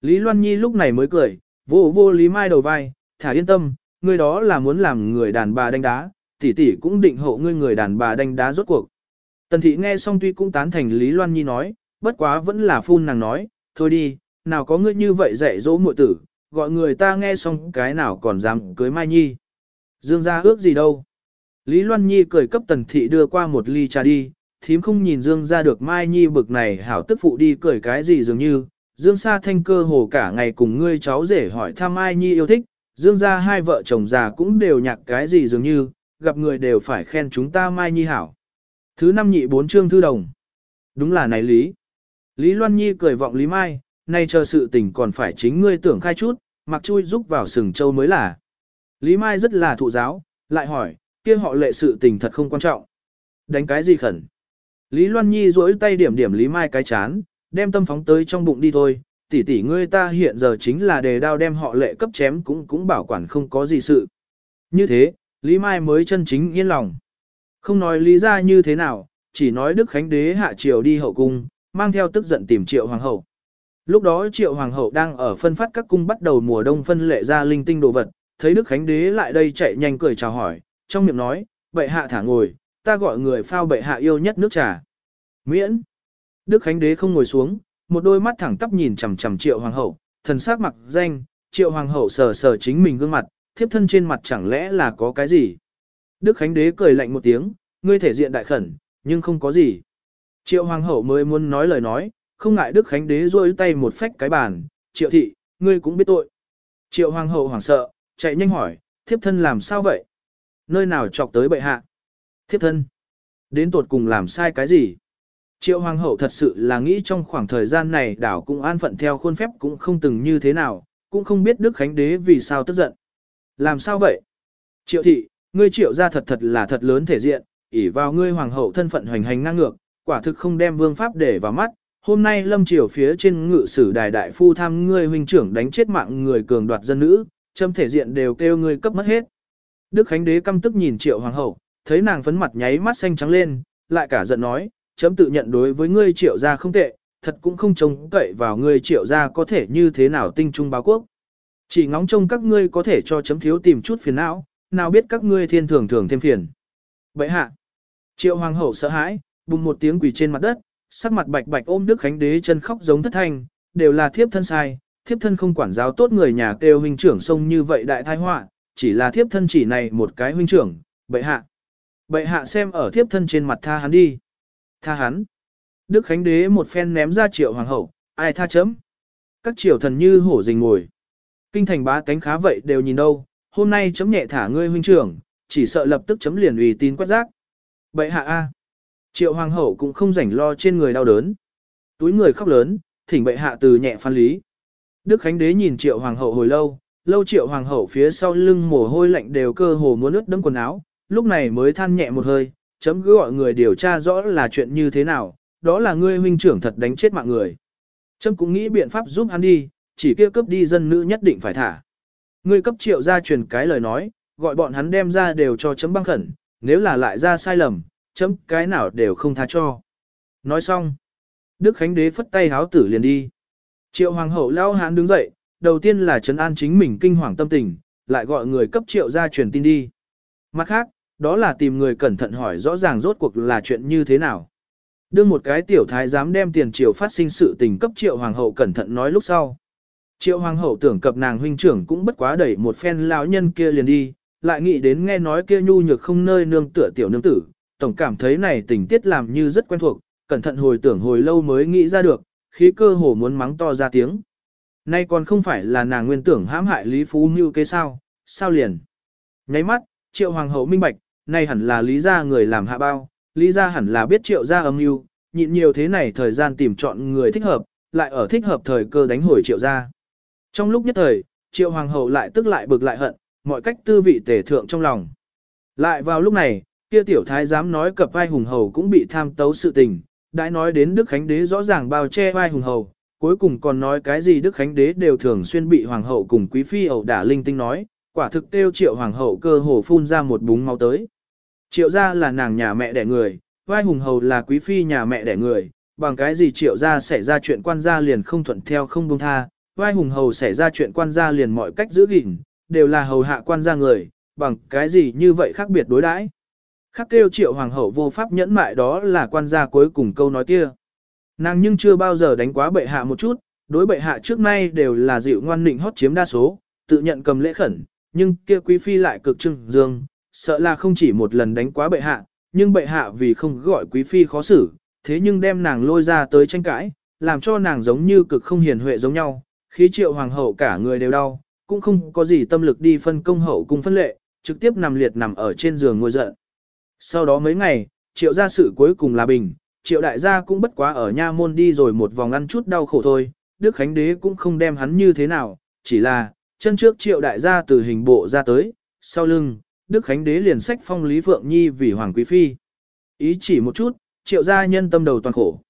Lý Loan Nhi lúc này mới cười, vô vô Lý Mai đầu vai, thả yên tâm, người đó là muốn làm người đàn bà đánh đá, tỷ tỷ cũng định hộ ngươi người đàn bà đánh đá rốt cuộc. Tần thị nghe xong tuy cũng tán thành Lý Loan Nhi nói, bất quá vẫn là phun nàng nói, thôi đi, nào có ngươi như vậy dạy dỗ muội tử, gọi người ta nghe xong cái nào còn dám cưới Mai Nhi. Dương gia ước gì đâu. Lý Loan Nhi cười cấp tần thị đưa qua một ly trà đi, thím không nhìn Dương ra được Mai Nhi bực này hảo tức phụ đi cười cái gì dường như, Dương Sa Thanh cơ hồ cả ngày cùng ngươi cháu rể hỏi thăm Mai Nhi yêu thích, Dương ra hai vợ chồng già cũng đều nhạc cái gì dường như, gặp người đều phải khen chúng ta Mai Nhi hảo. Thứ năm nhị bốn chương thư đồng. Đúng là này Lý. Lý Loan Nhi cười vọng Lý Mai, nay chờ sự tình còn phải chính ngươi tưởng khai chút, mặc chui giúp vào sừng châu mới là. Lý Mai rất là thụ giáo, lại hỏi, kia họ lệ sự tình thật không quan trọng. Đánh cái gì khẩn? Lý Loan Nhi duỗi tay điểm điểm Lý Mai cái chán, đem tâm phóng tới trong bụng đi thôi, tỷ tỷ ngươi ta hiện giờ chính là đề đao đem họ lệ cấp chém cũng cũng bảo quản không có gì sự. Như thế, Lý Mai mới chân chính yên lòng. Không nói lý ra như thế nào, chỉ nói Đức Khánh Đế hạ triều đi hậu cung, mang theo tức giận tìm triệu hoàng hậu. Lúc đó triệu hoàng hậu đang ở phân phát các cung bắt đầu mùa đông phân lệ ra linh tinh đồ vật, thấy Đức Khánh Đế lại đây chạy nhanh cười chào hỏi, trong miệng nói, bệ hạ thả ngồi, ta gọi người phao bệ hạ yêu nhất nước trà. Miễn. Đức Khánh Đế không ngồi xuống, một đôi mắt thẳng tắp nhìn chằm chằm triệu hoàng hậu, thần sắc mặc danh, triệu hoàng hậu sờ sờ chính mình gương mặt, thiếp thân trên mặt chẳng lẽ là có cái gì. Đức Khánh Đế cười lạnh một tiếng, ngươi thể diện đại khẩn, nhưng không có gì. Triệu hoàng hậu mới muốn nói lời nói, không ngại Đức Khánh Đế rôi tay một phách cái bàn, triệu thị, ngươi cũng biết tội. Triệu hoàng hậu hoảng sợ, chạy nhanh hỏi, thiếp thân làm sao vậy? Nơi nào chọc tới bệ hạ? Thiếp thân, đến tột cùng làm sai cái gì? Triệu hoàng hậu thật sự là nghĩ trong khoảng thời gian này đảo cũng an phận theo khuôn phép cũng không từng như thế nào, cũng không biết Đức Khánh Đế vì sao tức giận. Làm sao vậy? Triệu thị, ngươi triệu ra thật thật là thật lớn thể diện, ỷ vào ngươi hoàng hậu thân phận hoành hành ngang ngược, quả thực không đem vương pháp để vào mắt. Hôm nay lâm triều phía trên ngự sử đài đại phu tham ngươi huynh trưởng đánh chết mạng người cường đoạt dân nữ, châm thể diện đều kêu ngươi cấp mất hết. Đức Khánh Đế căm tức nhìn triệu hoàng hậu, thấy nàng phấn mặt nháy mắt xanh trắng lên, lại cả giận nói, chấm tự nhận đối với ngươi triệu gia không tệ, thật cũng không trông cậy vào ngươi triệu gia có thể như thế nào tinh trung báo quốc. Chỉ ngóng trông các ngươi có thể cho chấm thiếu tìm chút phiền não, nào biết các ngươi thiên thường thường thêm phiền. Vậy hạ, triệu hoàng hậu sợ hãi, bùng một tiếng quỳ trên mặt đất, sắc mặt bạch bạch ôm Đức Khánh Đế chân khóc giống thất thanh, đều là thiếp thân sai, thiếp thân không quản giáo tốt người nhà kêu huynh trưởng sông như vậy đại tai họa, chỉ là thiếp thân chỉ này một cái huynh trưởng, bệ hạ. Bệ hạ xem ở thiếp thân trên mặt tha hắn đi. Tha hắn. Đức Khánh Đế một phen ném ra triệu hoàng hậu, ai tha chấm. Các triều thần như hổ rình ngồi. Kinh thành bá tánh khá vậy đều nhìn đâu, hôm nay chấm nhẹ thả ngươi huynh trưởng, chỉ sợ lập tức chấm liền ủy tín quét rác. Bệ hạ A. Triệu hoàng hậu cũng không rảnh lo trên người đau đớn. Túi người khóc lớn, thỉnh bệ hạ từ nhẹ phan lý. Đức Khánh Đế nhìn triệu hoàng hậu hồi lâu, lâu triệu hoàng hậu phía sau lưng mồ hôi lạnh đều cơ hồ muốn ướt đẫm quần áo, lúc này mới than nhẹ một hơi, chấm cứ gọi người điều tra rõ là chuyện như thế nào, đó là ngươi huynh trưởng thật đánh chết mạng người. Chấm cũng nghĩ biện pháp giúp hắn đi, chỉ kia cấp đi dân nữ nhất định phải thả. Ngươi cấp triệu ra truyền cái lời nói, gọi bọn hắn đem ra đều cho chấm băng khẩn, nếu là lại ra sai lầm, chấm cái nào đều không tha cho. Nói xong, Đức Khánh Đế phất tay háo tử liền đi. Triệu Hoàng hậu lao hán đứng dậy, đầu tiên là trấn an chính mình kinh hoàng tâm tình, lại gọi người cấp triệu ra truyền tin đi. Mặt khác, đó là tìm người cẩn thận hỏi rõ ràng rốt cuộc là chuyện như thế nào. Đưa một cái tiểu thái dám đem tiền triều phát sinh sự tình cấp triệu hoàng hậu cẩn thận nói lúc sau. Triệu hoàng hậu tưởng cập nàng huynh trưởng cũng bất quá đẩy một phen lão nhân kia liền đi, lại nghĩ đến nghe nói kia nhu nhược không nơi nương tựa tiểu nương tử, tổng cảm thấy này tình tiết làm như rất quen thuộc, cẩn thận hồi tưởng hồi lâu mới nghĩ ra được, khí cơ hồ muốn mắng to ra tiếng. Nay còn không phải là nàng nguyên tưởng hãm hại Lý Phú Như kế sao, sao liền. Nháy mắt, triệu hoàng hậu minh bạch, nay hẳn là lý gia người làm hạ bao, lý gia hẳn là biết triệu gia âm mưu, nhịn nhiều thế này thời gian tìm chọn người thích hợp, lại ở thích hợp thời cơ đánh hồi triệu gia. Trong lúc nhất thời, triệu hoàng hậu lại tức lại bực lại hận, mọi cách tư vị tể thượng trong lòng. Lại vào lúc này, kia tiểu thái dám nói cập vai hùng hầu cũng bị tham tấu sự tình, đã nói đến Đức Khánh Đế rõ ràng bao che vai hùng hầu, cuối cùng còn nói cái gì Đức Khánh Đế đều thường xuyên bị hoàng hậu cùng quý phi ẩu đả linh tinh nói, quả thực tiêu triệu hoàng hậu cơ hồ phun ra một búng máu tới. Triệu gia là nàng nhà mẹ đẻ người, vai hùng hầu là quý phi nhà mẹ đẻ người, bằng cái gì triệu gia xảy ra chuyện quan gia liền không thuận theo không buông tha, vai hùng hầu xảy ra chuyện quan gia liền mọi cách giữ gìn, đều là hầu hạ quan gia người, bằng cái gì như vậy khác biệt đối đãi. Khắc kêu triệu hoàng hậu vô pháp nhẫn mại đó là quan gia cuối cùng câu nói kia. Nàng nhưng chưa bao giờ đánh quá bệ hạ một chút, đối bệ hạ trước nay đều là dịu ngoan nịnh hót chiếm đa số, tự nhận cầm lễ khẩn, nhưng kia quý phi lại cực trưng dương, sợ là không chỉ một lần đánh quá bệ hạ, nhưng bệ hạ vì không gọi quý phi khó xử, thế nhưng đem nàng lôi ra tới tranh cãi, làm cho nàng giống như cực không hiền huệ giống nhau, khí triệu hoàng hậu cả người đều đau, cũng không có gì tâm lực đi phân công hậu cung phân lệ, trực tiếp nằm liệt nằm ở trên giường ngồi giận. Sau đó mấy ngày, triệu gia sự cuối cùng là bình, triệu đại gia cũng bất quá ở nha môn đi rồi một vòng ăn chút đau khổ thôi, Đức Khánh Đế cũng không đem hắn như thế nào, chỉ là, chân trước triệu đại gia từ hình bộ ra tới, sau lưng, Đức Khánh Đế liền sách phong Lý Phượng Nhi vì Hoàng Quý Phi. Ý chỉ một chút, triệu gia nhân tâm đầu toàn khổ.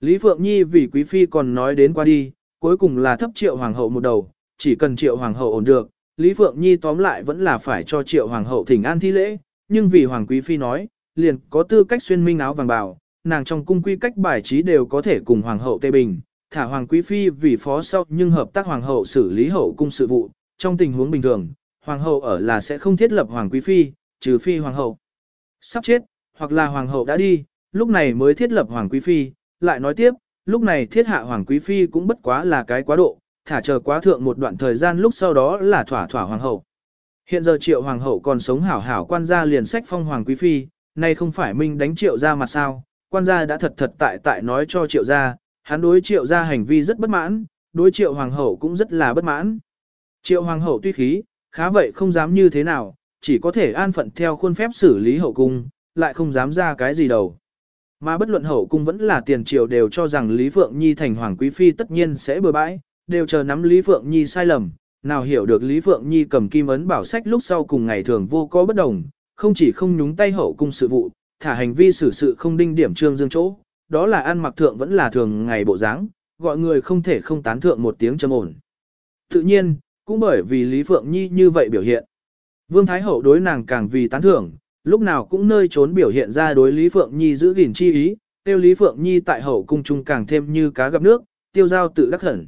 Lý Phượng Nhi vì Quý Phi còn nói đến qua đi, cuối cùng là thấp triệu Hoàng hậu một đầu, chỉ cần triệu Hoàng hậu ổn được, Lý Phượng Nhi tóm lại vẫn là phải cho triệu Hoàng hậu thỉnh an thi lễ, nhưng vì Hoàng Quý Phi nói, liền có tư cách xuyên minh áo vàng bào, nàng trong cung quy cách bài trí đều có thể cùng Hoàng hậu tê Bình, thả Hoàng Quý Phi vì phó sau nhưng hợp tác Hoàng hậu xử lý hậu cung sự vụ, trong tình huống bình thường, Hoàng hậu ở là sẽ không thiết lập Hoàng Quý Phi, trừ Phi Hoàng hậu. Sắp chết, hoặc là Hoàng hậu đã đi, lúc này mới thiết lập Hoàng Quý Phi, lại nói tiếp, lúc này thiết hạ Hoàng Quý Phi cũng bất quá là cái quá độ, thả chờ quá thượng một đoạn thời gian lúc sau đó là thỏa thỏa hoàng hậu. Hiện giờ triệu hoàng hậu còn sống hảo hảo quan gia liền sách phong hoàng quý phi, nay không phải minh đánh triệu gia mặt sao, quan gia đã thật thật tại tại nói cho triệu gia, hắn đối triệu gia hành vi rất bất mãn, đối triệu hoàng hậu cũng rất là bất mãn. Triệu hoàng hậu tuy khí, khá vậy không dám như thế nào, chỉ có thể an phận theo khuôn phép xử lý hậu cung, lại không dám ra cái gì đầu. Mà bất luận hậu cung vẫn là tiền triều đều cho rằng Lý Phượng Nhi thành hoàng quý phi tất nhiên sẽ bừa bãi, đều chờ nắm Lý Phượng Nhi sai lầm, nào hiểu được Lý Phượng Nhi cầm kim ấn bảo sách lúc sau cùng ngày thường vô có bất đồng, không chỉ không nhúng tay hậu cung sự vụ, thả hành vi xử sự không đinh điểm trương dương chỗ, đó là ăn mặc thượng vẫn là thường ngày bộ dáng, gọi người không thể không tán thượng một tiếng trầm ổn. Tự nhiên, cũng bởi vì Lý Phượng Nhi như vậy biểu hiện. Vương Thái Hậu đối nàng càng vì tán thưởng, lúc nào cũng nơi trốn biểu hiện ra đối Lý Phượng Nhi giữ gìn chi ý, tiêu Lý Phượng Nhi tại hậu cung trung càng thêm như cá gặp nước, tiêu giao tự đắc hẳn.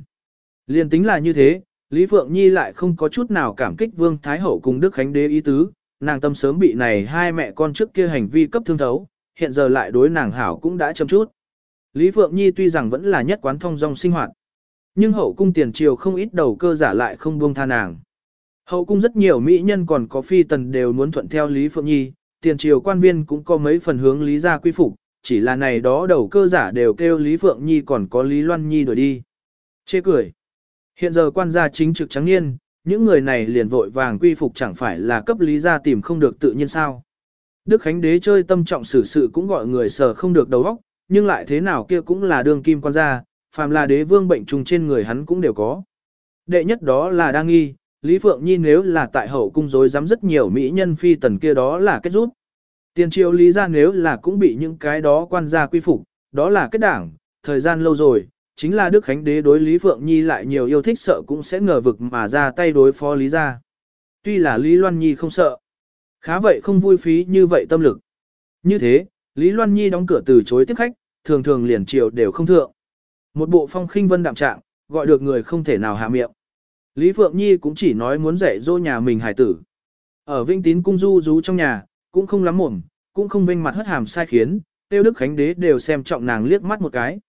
Liên tính là như thế, Lý Phượng Nhi lại không có chút nào cảm kích Vương Thái Hậu cùng Đức Khánh Đế ý tứ, nàng tâm sớm bị này hai mẹ con trước kia hành vi cấp thương thấu, hiện giờ lại đối nàng hảo cũng đã chấm chút. Lý Phượng Nhi tuy rằng vẫn là nhất quán thông dong sinh hoạt, nhưng hậu cung tiền triều không ít đầu cơ giả lại không buông tha nàng. Hậu cung rất nhiều mỹ nhân còn có phi tần đều muốn thuận theo Lý Phượng Nhi, tiền triều quan viên cũng có mấy phần hướng Lý gia quy phục, chỉ là này đó đầu cơ giả đều kêu Lý Phượng Nhi còn có Lý Loan Nhi đuổi đi. Chê cười. Hiện giờ quan gia chính trực trắng niên, những người này liền vội vàng quy phục chẳng phải là cấp Lý gia tìm không được tự nhiên sao. Đức Khánh Đế chơi tâm trọng xử sự cũng gọi người sở không được đầu óc, nhưng lại thế nào kia cũng là đương kim quan gia, phàm là đế vương bệnh trùng trên người hắn cũng đều có. Đệ nhất đó là đa nghi, Lý Phượng Nhi nếu là tại hậu cung dối dám rất nhiều mỹ nhân phi tần kia đó là kết rút. Tiền triều lý ra nếu là cũng bị những cái đó quan gia quy phục, đó là kết đảng, thời gian lâu rồi, chính là Đức Khánh Đế đối Lý Phượng Nhi lại nhiều yêu thích sợ cũng sẽ ngờ vực mà ra tay đối phó Lý ra. Tuy là Lý Loan Nhi không sợ, khá vậy không vui phí như vậy tâm lực. Như thế, Lý Loan Nhi đóng cửa từ chối tiếp khách, thường thường liền triều đều không thượng. Một bộ phong khinh vân đạm trạng, gọi được người không thể nào hạ miệng. Lý Phượng Nhi cũng chỉ nói muốn dạy dỗ nhà mình hải tử. Ở Vinh Tín cung du rú trong nhà, cũng không lắm mồm, cũng không vinh mặt hất hàm sai khiến, tiêu đức khánh đế đều xem trọng nàng liếc mắt một cái.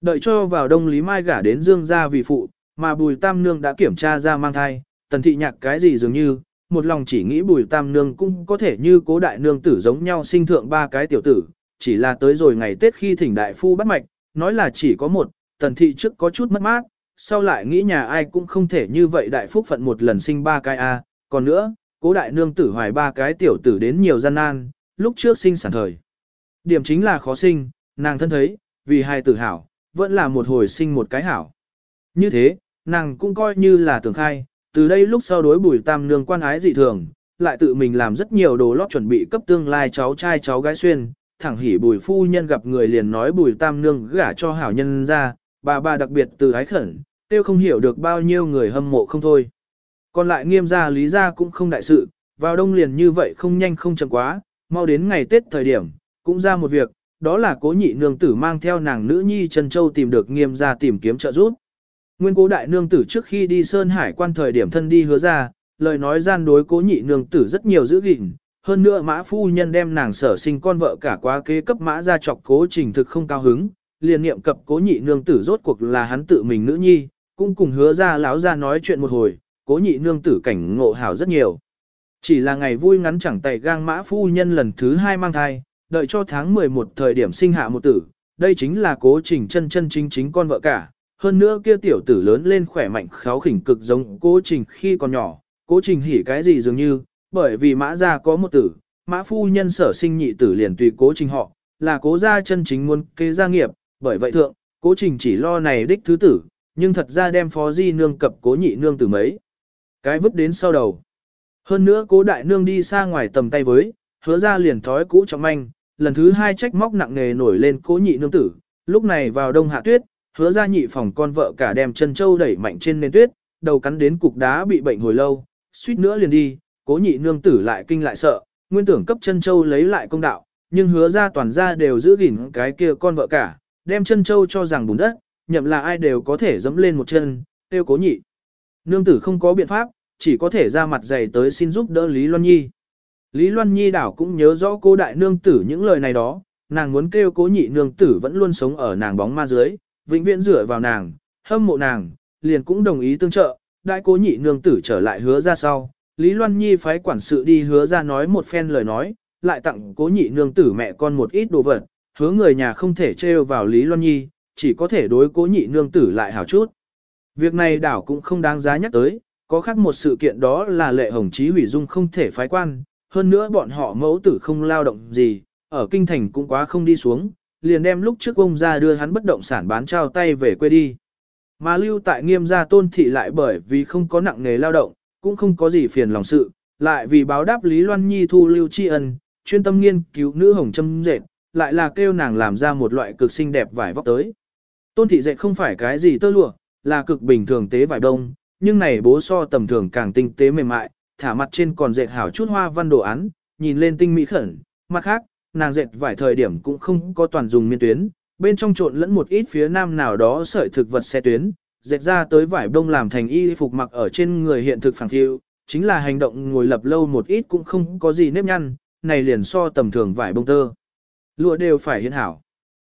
Đợi cho vào đông Lý Mai gả đến Dương gia vì phụ, mà Bùi Tam Nương đã kiểm tra ra mang thai, tần thị nhạc cái gì dường như, một lòng chỉ nghĩ Bùi Tam Nương cũng có thể như cố đại nương tử giống nhau sinh thượng ba cái tiểu tử, chỉ là tới rồi ngày Tết khi thỉnh đại phu bắt mạch, nói là chỉ có một, tần thị trước có chút mất mát, sau lại nghĩ nhà ai cũng không thể như vậy đại phúc phận một lần sinh ba cái a, còn nữa, cố đại nương tử hoài ba cái tiểu tử đến nhiều gian nan, lúc trước sinh sản thời. Điểm chính là khó sinh, nàng thân thấy, vì hai tử hảo, vẫn là một hồi sinh một cái hảo. Như thế, nàng cũng coi như là tưởng khai, từ đây lúc sau đối bùi tam nương quan ái dị thường, lại tự mình làm rất nhiều đồ lót chuẩn bị cấp tương lai cháu trai cháu gái xuyên, thẳng hỉ bùi phu nhân gặp người liền nói bùi tam nương gả cho hảo nhân ra, bà bà đặc biệt từ ái khẩn, tiêu không hiểu được bao nhiêu người hâm mộ không thôi. Còn lại nghiêm gia lý gia cũng không đại sự, vào đông liền như vậy không nhanh không chậm quá, mau đến ngày Tết thời điểm, cũng ra một việc, đó là cố nhị nương tử mang theo nàng nữ nhi Trần Châu tìm được nghiêm gia tìm kiếm trợ giúp. Nguyên cố đại nương tử trước khi đi Sơn Hải quan thời điểm thân đi hứa ra, lời nói gian đối cố nhị nương tử rất nhiều giữ gìn, hơn nữa mã phu nhân đem nàng sở sinh con vợ cả quá kế cấp mã ra chọc cố trình thực không cao hứng, liền niệm cập cố nhị nương tử rốt cuộc là hắn tự mình nữ nhi, cũng cùng hứa ra lão ra nói chuyện một hồi, cố nhị nương tử cảnh ngộ hảo rất nhiều. Chỉ là ngày vui ngắn chẳng tay gang mã phu nhân lần thứ hai mang thai, đợi cho tháng 11 thời điểm sinh hạ một tử, đây chính là cố trình chân chân chính chính con vợ cả. Hơn nữa kia tiểu tử lớn lên khỏe mạnh kháo khỉnh cực giống cố trình khi còn nhỏ, cố trình hỉ cái gì dường như, bởi vì mã gia có một tử, mã phu nhân sở sinh nhị tử liền tùy cố trình họ, là cố gia chân chính muốn kế gia nghiệp, bởi vậy thượng, cố trình chỉ lo này đích thứ tử, nhưng thật ra đem phó di nương cập cố nhị nương từ mấy. Cái vứt đến sau đầu. Hơn nữa cố đại nương đi xa ngoài tầm tay với, hứa ra liền thói cũ trọng manh, lần thứ hai trách móc nặng nề nổi lên cố nhị nương tử, lúc này vào đông hạ tuyết, hứa ra nhị phòng con vợ cả đem chân châu đẩy mạnh trên nền tuyết, đầu cắn đến cục đá bị bệnh hồi lâu, suýt nữa liền đi, cố nhị nương tử lại kinh lại sợ, nguyên tưởng cấp chân châu lấy lại công đạo, nhưng hứa ra toàn ra đều giữ gìn cái kia con vợ cả, đem chân châu cho rằng bùn đất, nhậm là ai đều có thể dẫm lên một chân, tiêu cố nhị. Nương tử không có biện pháp, chỉ có thể ra mặt dày tới xin giúp đỡ Lý Loan Nhi. Lý Loan Nhi đảo cũng nhớ rõ cô đại nương tử những lời này đó, nàng muốn kêu cố nhị nương tử vẫn luôn sống ở nàng bóng ma dưới, vĩnh viễn dựa vào nàng, hâm mộ nàng, liền cũng đồng ý tương trợ, đại cố nhị nương tử trở lại hứa ra sau. Lý Loan Nhi phái quản sự đi hứa ra nói một phen lời nói, lại tặng cố nhị nương tử mẹ con một ít đồ vật, hứa người nhà không thể trêu vào Lý Loan Nhi, chỉ có thể đối cố nhị nương tử lại hảo chút. Việc này đảo cũng không đáng giá nhắc tới, có khác một sự kiện đó là lệ hồng chí hủy dung không thể phái quan, hơn nữa bọn họ mẫu tử không lao động gì, ở kinh thành cũng quá không đi xuống, liền đem lúc trước ông ra đưa hắn bất động sản bán trao tay về quê đi. Mà lưu tại nghiêm gia tôn thị lại bởi vì không có nặng nghề lao động, cũng không có gì phiền lòng sự, lại vì báo đáp Lý Loan Nhi thu lưu tri ân, chuyên tâm nghiên cứu nữ hồng châm dệt, lại là kêu nàng làm ra một loại cực xinh đẹp vải vóc tới. Tôn thị dệt không phải cái gì tơ lụa, là cực bình thường tế vải đông, nhưng này bố so tầm thường càng tinh tế mềm mại, thả mặt trên còn dệt hảo chút hoa văn đồ án, nhìn lên tinh mỹ khẩn. Mặt khác, nàng dệt vải thời điểm cũng không có toàn dùng miên tuyến, bên trong trộn lẫn một ít phía nam nào đó sợi thực vật xe tuyến, dệt ra tới vải đông làm thành y phục mặc ở trên người hiện thực phản phiu, chính là hành động ngồi lập lâu một ít cũng không có gì nếp nhăn, này liền so tầm thường vải bông tơ. Lụa đều phải hiện hảo.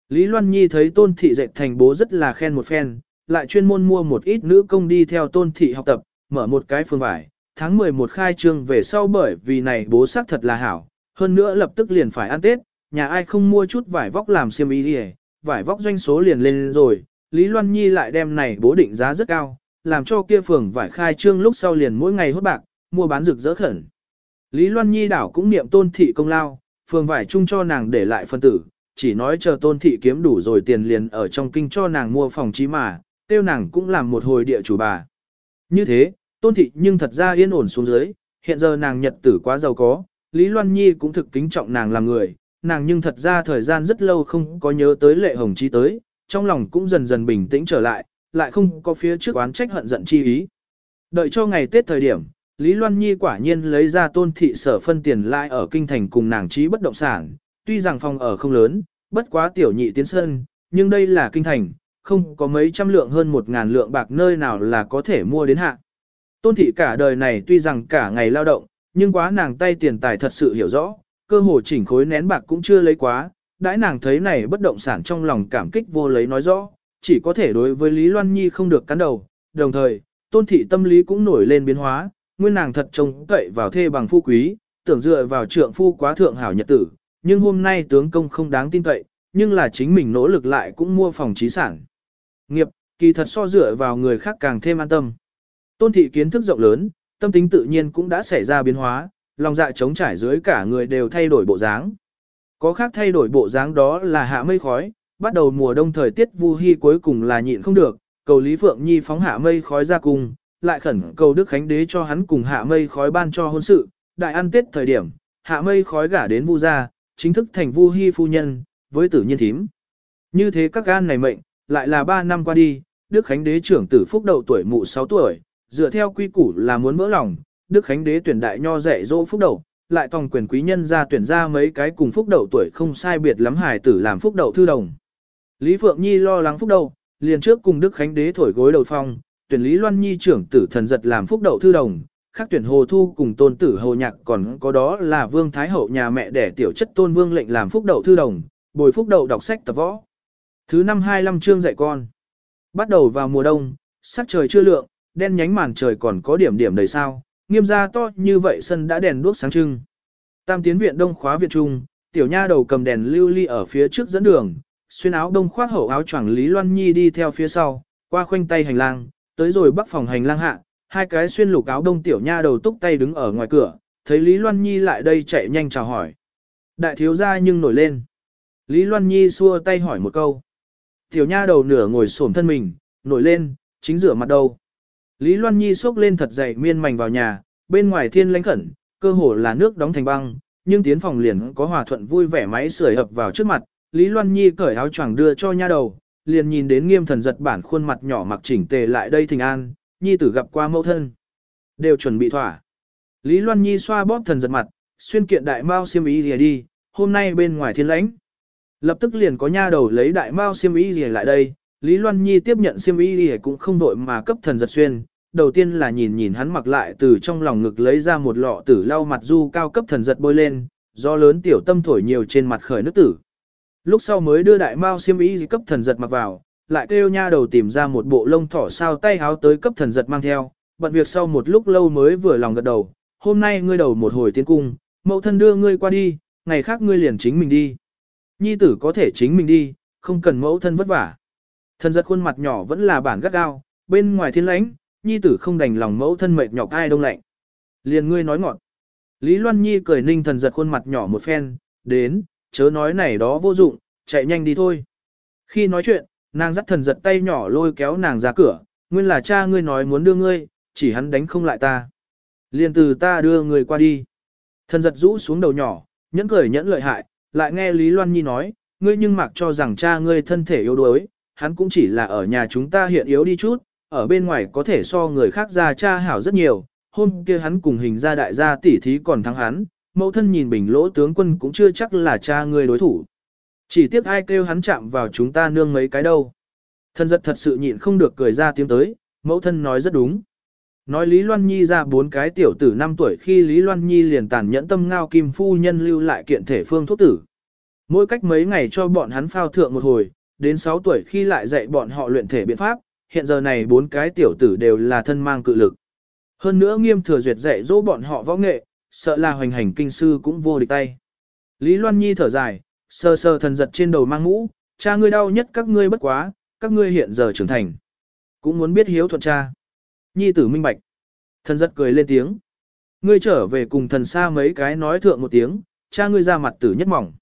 Lý Loan Nhi thấy tôn thị dệt thành bố rất là khen một phen, lại chuyên môn mua một ít nữ công đi theo tôn thị học tập, mở một cái phương vải. Tháng 11 khai trương về sau bởi vì này bố sắc thật là hảo, hơn nữa lập tức liền phải ăn Tết, nhà ai không mua chút vải vóc làm xiêm y đi vải vóc doanh số liền lên rồi, Lý Loan Nhi lại đem này bố định giá rất cao, làm cho kia phường vải khai trương lúc sau liền mỗi ngày hốt bạc, mua bán rực rỡ khẩn. Lý Loan Nhi đảo cũng niệm tôn thị công lao, phường vải chung cho nàng để lại phân tử, chỉ nói chờ tôn thị kiếm đủ rồi tiền liền ở trong kinh cho nàng mua phòng trí mà, tiêu nàng cũng làm một hồi địa chủ bà. Như thế, tôn thị nhưng thật ra yên ổn xuống dưới, hiện giờ nàng nhật tử quá giàu có, Lý Loan Nhi cũng thực kính trọng nàng làm người, nàng nhưng thật ra thời gian rất lâu không có nhớ tới lệ hồng chi tới, trong lòng cũng dần dần bình tĩnh trở lại, lại không có phía trước oán trách hận giận chi ý. Đợi cho ngày Tết thời điểm, Lý Loan Nhi quả nhiên lấy ra tôn thị sở phân tiền lại ở kinh thành cùng nàng trí bất động sản, tuy rằng phòng ở không lớn, bất quá tiểu nhị tiến sân, nhưng đây là kinh thành, không có mấy trăm lượng hơn một ngàn lượng bạc nơi nào là có thể mua đến hạ. Tôn thị cả đời này tuy rằng cả ngày lao động, nhưng quá nàng tay tiền tài thật sự hiểu rõ, cơ hồ chỉnh khối nén bạc cũng chưa lấy quá, đãi nàng thấy này bất động sản trong lòng cảm kích vô lấy nói rõ, chỉ có thể đối với Lý Loan Nhi không được cắn đầu, đồng thời, tôn thị tâm lý cũng nổi lên biến hóa, nguyên nàng thật trông cậy vào thê bằng phu quý, tưởng dựa vào trượng phu quá thượng hảo nhật tử, nhưng hôm nay tướng công không đáng tin cậy, nhưng là chính mình nỗ lực lại cũng mua phòng trí sản. Nghiệp, kỳ thật so dựa vào người khác càng thêm an tâm. Tôn thị kiến thức rộng lớn, tâm tính tự nhiên cũng đã xảy ra biến hóa, lòng dạ trống trải dưới cả người đều thay đổi bộ dáng. Có khác thay đổi bộ dáng đó là hạ mây khói, bắt đầu mùa đông thời tiết vu hy cuối cùng là nhịn không được, cầu Lý Phượng Nhi phóng hạ mây khói ra cùng, lại khẩn cầu Đức Khánh Đế cho hắn cùng hạ mây khói ban cho hôn sự, đại ăn tết thời điểm, hạ mây khói gả đến vu gia, chính thức thành vu hy phu nhân, với tử nhiên thím. Như thế các gan này mệnh, lại là 3 năm qua đi, Đức Khánh Đế trưởng tử phúc đầu tuổi mụ 6 tuổi, dựa theo quy củ là muốn vỡ lòng, Đức Khánh Đế tuyển đại nho dạy dỗ phúc đầu, lại tòng quyền quý nhân ra tuyển ra mấy cái cùng phúc đầu tuổi không sai biệt lắm hài tử làm phúc đầu thư đồng. Lý Phượng Nhi lo lắng phúc đầu, liền trước cùng Đức Khánh Đế thổi gối đầu phong, tuyển Lý Loan Nhi trưởng tử thần giật làm phúc đầu thư đồng, khác tuyển Hồ Thu cùng tôn tử Hồ Nhạc còn có đó là Vương Thái Hậu nhà mẹ đẻ tiểu chất tôn Vương lệnh làm phúc đậu thư đồng, bồi phúc đậu đọc sách tập võ. Thứ năm 25 chương dạy con. Bắt đầu vào mùa đông, sắc trời chưa lượng, đen nhánh màn trời còn có điểm điểm đầy sao, nghiêm gia to như vậy sân đã đèn đuốc sáng trưng. Tam tiến viện đông khóa viện trung, tiểu nha đầu cầm đèn lưu ly ở phía trước dẫn đường, xuyên áo đông khoác hậu áo choàng Lý Loan Nhi đi theo phía sau, qua khoanh tay hành lang, tới rồi bắc phòng hành lang hạ, hai cái xuyên lục áo đông tiểu nha đầu túc tay đứng ở ngoài cửa, thấy Lý Loan Nhi lại đây chạy nhanh chào hỏi. Đại thiếu gia nhưng nổi lên. Lý Loan Nhi xua tay hỏi một câu. Tiểu nha đầu nửa ngồi xổm thân mình, nổi lên, chính rửa mặt đầu. Lý Loan Nhi xốc lên thật dày miên mảnh vào nhà, bên ngoài thiên lãnh khẩn, cơ hồ là nước đóng thành băng, nhưng tiến phòng liền có hòa thuận vui vẻ máy sưởi ập vào trước mặt. Lý Loan Nhi cởi áo choàng đưa cho nha đầu, liền nhìn đến nghiêm thần giật bản khuôn mặt nhỏ mặc chỉnh tề lại đây thình an, Nhi tử gặp qua mẫu thân. Đều chuẩn bị thỏa. Lý Loan Nhi xoa bóp thần giật mặt, xuyên kiện đại mao xiêm ý lìa đi, hôm nay bên ngoài thiên lãnh. Lập tức liền có nha đầu lấy đại mao xiêm y rìa lại đây, Lý Loan Nhi tiếp nhận xiêm y rìa cũng không vội mà cấp thần giật xuyên. Đầu tiên là nhìn nhìn hắn mặc lại từ trong lòng ngực lấy ra một lọ tử lau mặt du cao cấp thần giật bôi lên, do lớn tiểu tâm thổi nhiều trên mặt khởi nước tử. Lúc sau mới đưa đại mao xiêm y cấp thần giật mặc vào, lại kêu nha đầu tìm ra một bộ lông thỏ sao tay háo tới cấp thần giật mang theo, bận việc sau một lúc lâu mới vừa lòng gật đầu, hôm nay ngươi đầu một hồi tiến cung, mẫu thân đưa ngươi qua đi, ngày khác ngươi liền chính mình đi. Nhi tử có thể chính mình đi, không cần mẫu thân vất vả. Thần giật khuôn mặt nhỏ vẫn là bản gắt gao, bên ngoài thiên lãnh, nhi tử không đành lòng mẫu thân mệt nhọc ai đông lạnh. Liền ngươi nói ngọn. Lý Loan Nhi cười ninh thần giật khuôn mặt nhỏ một phen, đến, chớ nói này đó vô dụng, chạy nhanh đi thôi. Khi nói chuyện, nàng dắt thần giật tay nhỏ lôi kéo nàng ra cửa, nguyên là cha ngươi nói muốn đưa ngươi, chỉ hắn đánh không lại ta. Liền từ ta đưa người qua đi. Thần giật rũ xuống đầu nhỏ, nhẫn cười nhẫn lợi hại, lại nghe Lý Loan Nhi nói, ngươi nhưng mặc cho rằng cha ngươi thân thể yếu đuối, hắn cũng chỉ là ở nhà chúng ta hiện yếu đi chút, ở bên ngoài có thể so người khác ra cha hảo rất nhiều, hôm kia hắn cùng hình gia đại gia tỷ thí còn thắng hắn, mẫu thân nhìn bình lỗ tướng quân cũng chưa chắc là cha ngươi đối thủ. Chỉ tiếc ai kêu hắn chạm vào chúng ta nương mấy cái đâu. Thần giật thật sự nhịn không được cười ra tiếng tới, mẫu thân nói rất đúng. Nói Lý Loan Nhi ra bốn cái tiểu tử 5 tuổi khi Lý Loan Nhi liền tàn nhẫn tâm ngao kim phu nhân lưu lại kiện thể phương thuốc tử. Mỗi cách mấy ngày cho bọn hắn phao thượng một hồi, đến 6 tuổi khi lại dạy bọn họ luyện thể biện pháp, hiện giờ này bốn cái tiểu tử đều là thân mang cự lực. Hơn nữa nghiêm thừa duyệt dạy dỗ bọn họ võ nghệ, sợ là hoành hành kinh sư cũng vô địch tay. Lý Loan Nhi thở dài, Sờ sờ thần giật trên đầu mang mũ, cha ngươi đau nhất các ngươi bất quá, các ngươi hiện giờ trưởng thành. Cũng muốn biết hiếu thuận cha. Nhi tử minh bạch. Thần giật cười lên tiếng. Ngươi trở về cùng thần xa mấy cái nói thượng một tiếng, cha ngươi ra mặt tử nhất mỏng.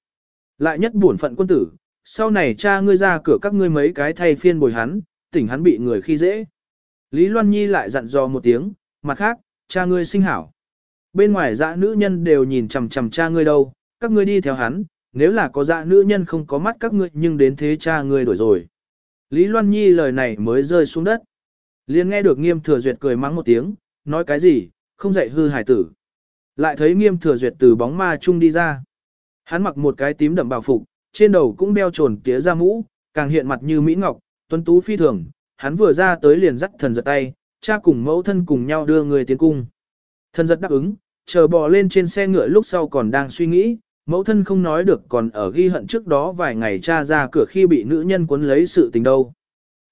Lại nhất buồn phận quân tử, sau này cha ngươi ra cửa các ngươi mấy cái thay phiên bồi hắn, tỉnh hắn bị người khi dễ. Lý Loan Nhi lại dặn dò một tiếng, mặt khác, cha ngươi sinh hảo. Bên ngoài dã nữ nhân đều nhìn chằm chằm cha ngươi đâu, các ngươi đi theo hắn, nếu là có dạ nữ nhân không có mắt các ngươi nhưng đến thế cha ngươi đổi rồi. Lý Loan Nhi lời này mới rơi xuống đất. liền nghe được nghiêm thừa duyệt cười mắng một tiếng, nói cái gì, không dạy hư hải tử. Lại thấy nghiêm thừa duyệt từ bóng ma chung đi ra. Hắn mặc một cái tím đậm bào phục, trên đầu cũng đeo trồn tía ra mũ, càng hiện mặt như Mỹ Ngọc, tuấn tú phi thường. Hắn vừa ra tới liền dắt thần giật tay, cha cùng mẫu thân cùng nhau đưa người tiến cung. Thần giật đáp ứng, chờ bò lên trên xe ngựa lúc sau còn đang suy nghĩ, mẫu thân không nói được còn ở ghi hận trước đó vài ngày cha ra cửa khi bị nữ nhân cuốn lấy sự tình đâu.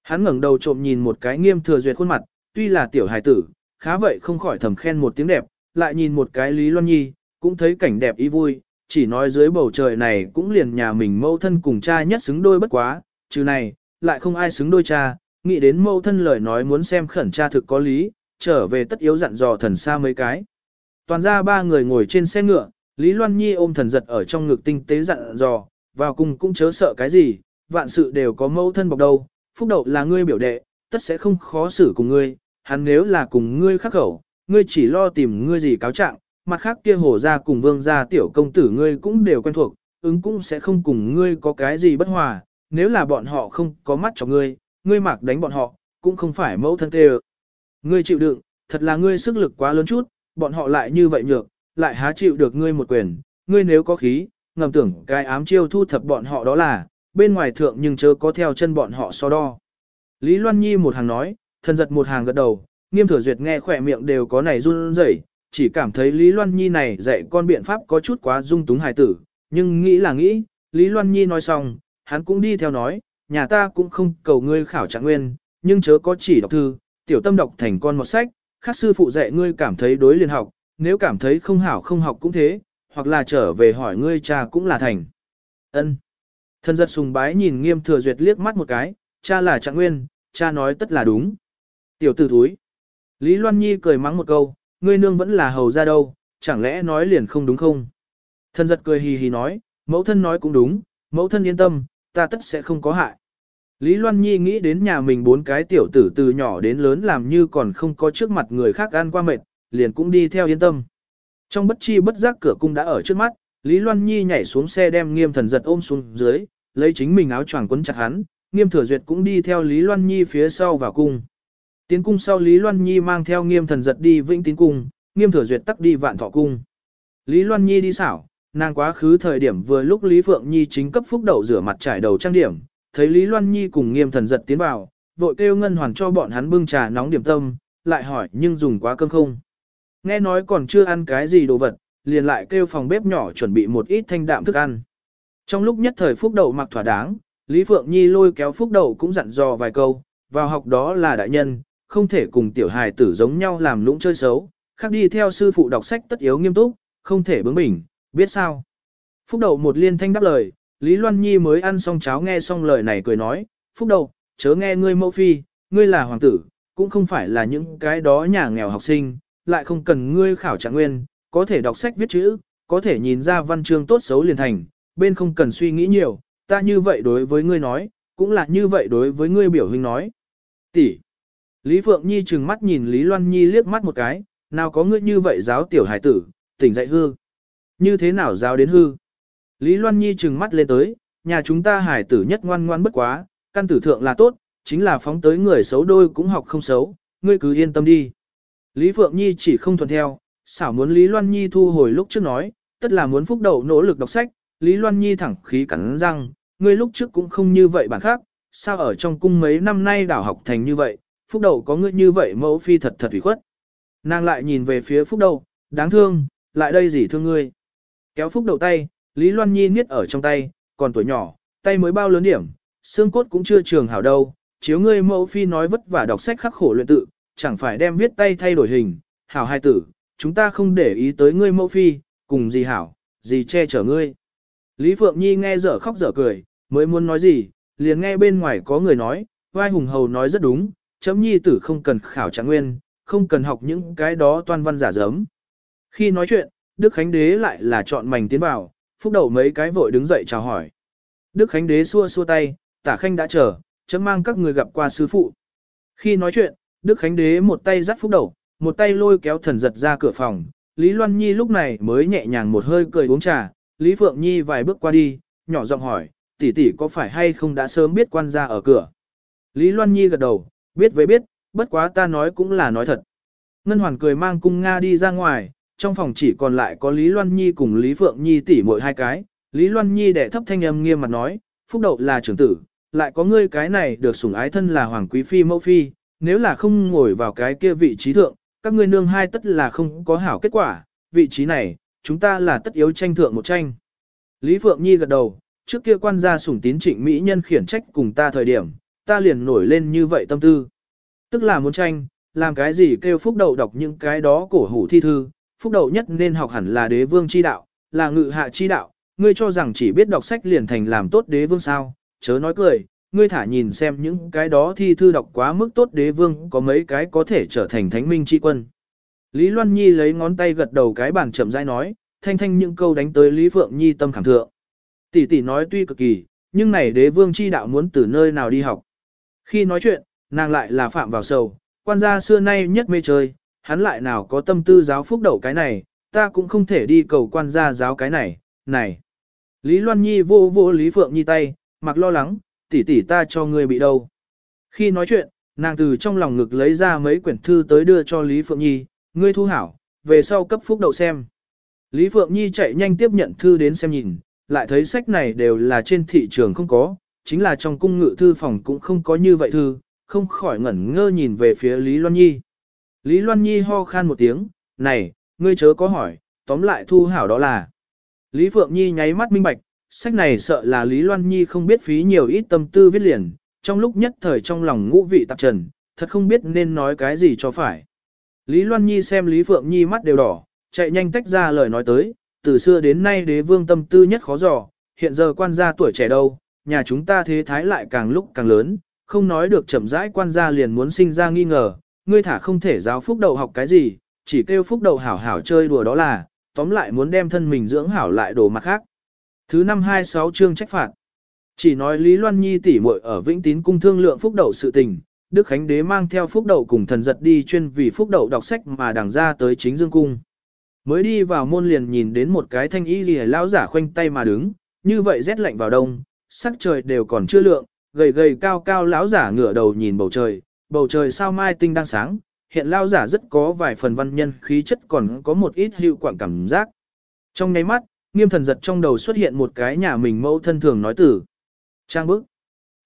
Hắn ngẩng đầu trộm nhìn một cái nghiêm thừa duyệt khuôn mặt, tuy là tiểu hài tử, khá vậy không khỏi thầm khen một tiếng đẹp, lại nhìn một cái Lý Loan Nhi, cũng thấy cảnh đẹp ý vui, chỉ nói dưới bầu trời này cũng liền nhà mình mẫu thân cùng cha nhất xứng đôi bất quá, trừ này, lại không ai xứng đôi cha, nghĩ đến mẫu thân lời nói muốn xem khẩn cha thực có lý, trở về tất yếu dặn dò thần xa mấy cái. Toàn ra ba người ngồi trên xe ngựa, Lý Loan Nhi ôm thần giật ở trong ngực tinh tế dặn dò, vào cùng cũng chớ sợ cái gì, vạn sự đều có mẫu thân bọc đầu, phúc đậu là ngươi biểu đệ, tất sẽ không khó xử cùng ngươi, hắn nếu là cùng ngươi khắc khẩu, ngươi chỉ lo tìm ngươi gì cáo trạng, mặt khác kia hổ ra cùng vương gia tiểu công tử ngươi cũng đều quen thuộc, ứng cũng sẽ không cùng ngươi có cái gì bất hòa, nếu là bọn họ không có mắt cho ngươi, ngươi mặc đánh bọn họ, cũng không phải mẫu thân tê Ngươi chịu đựng, thật là ngươi sức lực quá lớn chút, bọn họ lại như vậy nhược, lại há chịu được ngươi một quyền, ngươi nếu có khí, ngầm tưởng cái ám chiêu thu thập bọn họ đó là, bên ngoài thượng nhưng chớ có theo chân bọn họ so đo. Lý Loan Nhi một hàng nói, thần giật một hàng gật đầu, nghiêm thừa duyệt nghe khỏe miệng đều có này run rẩy, chỉ cảm thấy Lý Loan Nhi này dạy con biện pháp có chút quá dung túng hài tử, nhưng nghĩ là nghĩ, Lý Loan Nhi nói xong, hắn cũng đi theo nói, nhà ta cũng không cầu ngươi khảo trạng nguyên, nhưng chớ có chỉ đọc thư, tiểu tâm đọc thành con một sách, khác sư phụ dạy ngươi cảm thấy đối liền học, nếu cảm thấy không hảo không học cũng thế, hoặc là trở về hỏi ngươi cha cũng là thành. Ân. Thần giật sùng bái nhìn nghiêm thừa duyệt liếc mắt một cái, cha là trạng nguyên, cha nói tất là đúng. Tiểu tử thúi. Lý Loan Nhi cười mắng một câu, ngươi nương vẫn là hầu ra đâu, chẳng lẽ nói liền không đúng không? Thần giật cười hì hì nói, mẫu thân nói cũng đúng, mẫu thân yên tâm, ta tất sẽ không có hại. Lý Loan Nhi nghĩ đến nhà mình bốn cái tiểu tử từ nhỏ đến lớn làm như còn không có trước mặt người khác ăn qua mệt, liền cũng đi theo yên tâm. Trong bất chi bất giác cửa cung đã ở trước mắt, Lý Loan Nhi nhảy xuống xe đem nghiêm thần giật ôm xuống dưới, lấy chính mình áo choàng quấn chặt hắn, nghiêm thừa duyệt cũng đi theo Lý Loan Nhi phía sau vào cung. Tiến cung sau Lý Loan Nhi mang theo nghiêm thần giật đi vĩnh tín cung, nghiêm thừa duyệt tắc đi vạn thọ cung. Lý Loan Nhi đi xảo, nàng quá khứ thời điểm vừa lúc Lý Phượng Nhi chính cấp phúc đậu rửa mặt trải đầu trang điểm, thấy Lý Loan Nhi cùng nghiêm thần giật tiến vào, vội kêu ngân hoàn cho bọn hắn bưng trà nóng điểm tâm, lại hỏi nhưng dùng quá cơm không. Nghe nói còn chưa ăn cái gì đồ vật, liền lại kêu phòng bếp nhỏ chuẩn bị một ít thanh đạm thức ăn. Trong lúc nhất thời phúc đậu mặc thỏa đáng, Lý Phượng Nhi lôi kéo Phúc Đậu cũng dặn dò vài câu, vào học đó là đại nhân, không thể cùng tiểu hài tử giống nhau làm lũng chơi xấu, khác đi theo sư phụ đọc sách tất yếu nghiêm túc, không thể bướng bỉnh, biết sao. Phúc Đậu một liên thanh đáp lời, Lý Loan Nhi mới ăn xong cháo nghe xong lời này cười nói, Phúc Đậu, chớ nghe ngươi mẫu phi, ngươi là hoàng tử, cũng không phải là những cái đó nhà nghèo học sinh, lại không cần ngươi khảo trạng nguyên, có thể đọc sách viết chữ, có thể nhìn ra văn chương tốt xấu liền thành, bên không cần suy nghĩ nhiều, ta như vậy đối với ngươi nói, cũng là như vậy đối với ngươi biểu huynh nói. Tỷ. Lý Phượng Nhi trừng mắt nhìn Lý Loan Nhi liếc mắt một cái, nào có ngươi như vậy giáo tiểu hải tử, tỉnh dậy hư. Như thế nào giáo đến hư? Lý Loan Nhi trừng mắt lên tới, nhà chúng ta hải tử nhất ngoan ngoan bất quá, căn tử thượng là tốt, chính là phóng tới người xấu đôi cũng học không xấu, ngươi cứ yên tâm đi. Lý Phượng Nhi chỉ không thuận theo, xảo muốn Lý Loan Nhi thu hồi lúc trước nói, tất là muốn phúc đầu nỗ lực đọc sách, Lý Loan Nhi thẳng khí cắn răng, ngươi lúc trước cũng không như vậy bản khác, sao ở trong cung mấy năm nay đảo học thành như vậy, phúc đầu có ngươi như vậy mẫu phi thật thật ủy khuất. Nàng lại nhìn về phía phúc đầu, đáng thương, lại đây gì thương ngươi. Kéo phúc đầu tay, Lý Loan Nhi niết ở trong tay, còn tuổi nhỏ, tay mới bao lớn điểm, xương cốt cũng chưa trường hảo đâu, chiếu ngươi mẫu phi nói vất vả đọc sách khắc khổ luyện tự, chẳng phải đem viết tay thay đổi hình, hảo hai tử, chúng ta không để ý tới ngươi mẫu phi, cùng gì hảo, gì che chở ngươi. Lý Phượng Nhi nghe dở khóc dở cười, mới muốn nói gì, liền nghe bên ngoài có người nói, vai hùng hầu nói rất đúng, chấm nhi tử không cần khảo trạng nguyên, không cần học những cái đó toan văn giả dấm. Khi nói chuyện, Đức Khánh Đế lại là chọn mảnh tiến vào, phúc đầu mấy cái vội đứng dậy chào hỏi. Đức Khánh Đế xua xua tay, tả khanh đã chờ, chấm mang các người gặp qua sư phụ. Khi nói chuyện, Đức Khánh Đế một tay dắt phúc đầu, một tay lôi kéo thần giật ra cửa phòng. Lý Loan Nhi lúc này mới nhẹ nhàng một hơi cười uống trà, Lý Phượng Nhi vài bước qua đi, nhỏ giọng hỏi, tỷ tỷ có phải hay không đã sớm biết quan gia ở cửa. Lý Loan Nhi gật đầu, biết với biết, bất quá ta nói cũng là nói thật. Ngân Hoàn cười mang cung Nga đi ra ngoài, trong phòng chỉ còn lại có Lý Loan Nhi cùng Lý Phượng Nhi tỷ mỗi hai cái. Lý Loan Nhi đệ thấp thanh âm nghiêm mặt nói, phúc đậu là trưởng tử, lại có ngươi cái này được sủng ái thân là hoàng quý phi mẫu phi, nếu là không ngồi vào cái kia vị trí thượng, các ngươi nương hai tất là không có hảo kết quả, vị trí này, chúng ta là tất yếu tranh thượng một tranh. Lý Phượng Nhi gật đầu, trước kia quan gia sủng tín trịnh Mỹ nhân khiển trách cùng ta thời điểm, ta liền nổi lên như vậy tâm tư. Tức là muốn tranh, làm cái gì kêu phúc đậu đọc những cái đó cổ hủ thi thư, phúc đậu nhất nên học hẳn là đế vương chi đạo, là ngự hạ chi đạo, ngươi cho rằng chỉ biết đọc sách liền thành làm tốt đế vương sao, chớ nói cười, ngươi thả nhìn xem những cái đó thi thư đọc quá mức tốt đế vương có mấy cái có thể trở thành thánh minh chi quân. Lý Loan Nhi lấy ngón tay gật đầu cái bàn chậm rãi nói, thanh thanh những câu đánh tới Lý Phượng Nhi tâm khảm thượng. Tỷ tỷ nói tuy cực kỳ, nhưng này đế vương chi đạo muốn từ nơi nào đi học. Khi nói chuyện, nàng lại là phạm vào sầu, quan gia xưa nay nhất mê chơi, hắn lại nào có tâm tư giáo phúc đậu cái này, ta cũng không thể đi cầu quan gia giáo cái này, này. Lý Loan Nhi vô vô Lý Phượng Nhi tay, mặc lo lắng, tỷ tỷ ta cho ngươi bị đâu. Khi nói chuyện, nàng từ trong lòng ngực lấy ra mấy quyển thư tới đưa cho Lý Phượng Nhi, ngươi thu hảo, về sau cấp phúc đậu xem. Lý Phượng Nhi chạy nhanh tiếp nhận thư đến xem nhìn, lại thấy sách này đều là trên thị trường không có, chính là trong cung ngự thư phòng cũng không có như vậy thư, không khỏi ngẩn ngơ nhìn về phía Lý Loan Nhi. Lý Loan Nhi ho khan một tiếng, này, ngươi chớ có hỏi, tóm lại thu hảo đó là. Lý Phượng Nhi nháy mắt minh bạch, sách này sợ là Lý Loan Nhi không biết phí nhiều ít tâm tư viết liền, trong lúc nhất thời trong lòng ngũ vị tạp trần, thật không biết nên nói cái gì cho phải. Lý Loan Nhi xem Lý Phượng Nhi mắt đều đỏ, chạy nhanh tách ra lời nói tới, từ xưa đến nay đế vương tâm tư nhất khó dò, hiện giờ quan gia tuổi trẻ đâu, nhà chúng ta thế thái lại càng lúc càng lớn, không nói được chậm rãi quan gia liền muốn sinh ra nghi ngờ, ngươi thả không thể giáo phúc đầu học cái gì, chỉ kêu phúc đầu hảo hảo chơi đùa đó là, tóm lại muốn đem thân mình dưỡng hảo lại đồ mặt khác. Thứ năm hai sáu chương trách phạt. Chỉ nói Lý Loan Nhi tỷ muội ở Vĩnh Tín cung thương lượng phúc đậu sự tình, Đức Khánh Đế mang theo phúc đậu cùng thần giật đi chuyên vì phúc đậu đọc sách mà đằng ra tới chính dương cung. Mới đi vào môn liền nhìn đến một cái thanh y lìa lão giả khoanh tay mà đứng, như vậy rét lạnh vào đông, sắc trời đều còn chưa lượng, gầy gầy cao cao lão giả ngửa đầu nhìn bầu trời, bầu trời sao mai tinh đang sáng, hiện lão giả rất có vài phần văn nhân khí chất còn có một ít hữu quảng cảm giác. Trong nháy mắt, nghiêm thần giật trong đầu xuất hiện một cái nhà mình mẫu thân thường nói tử. Trang bức.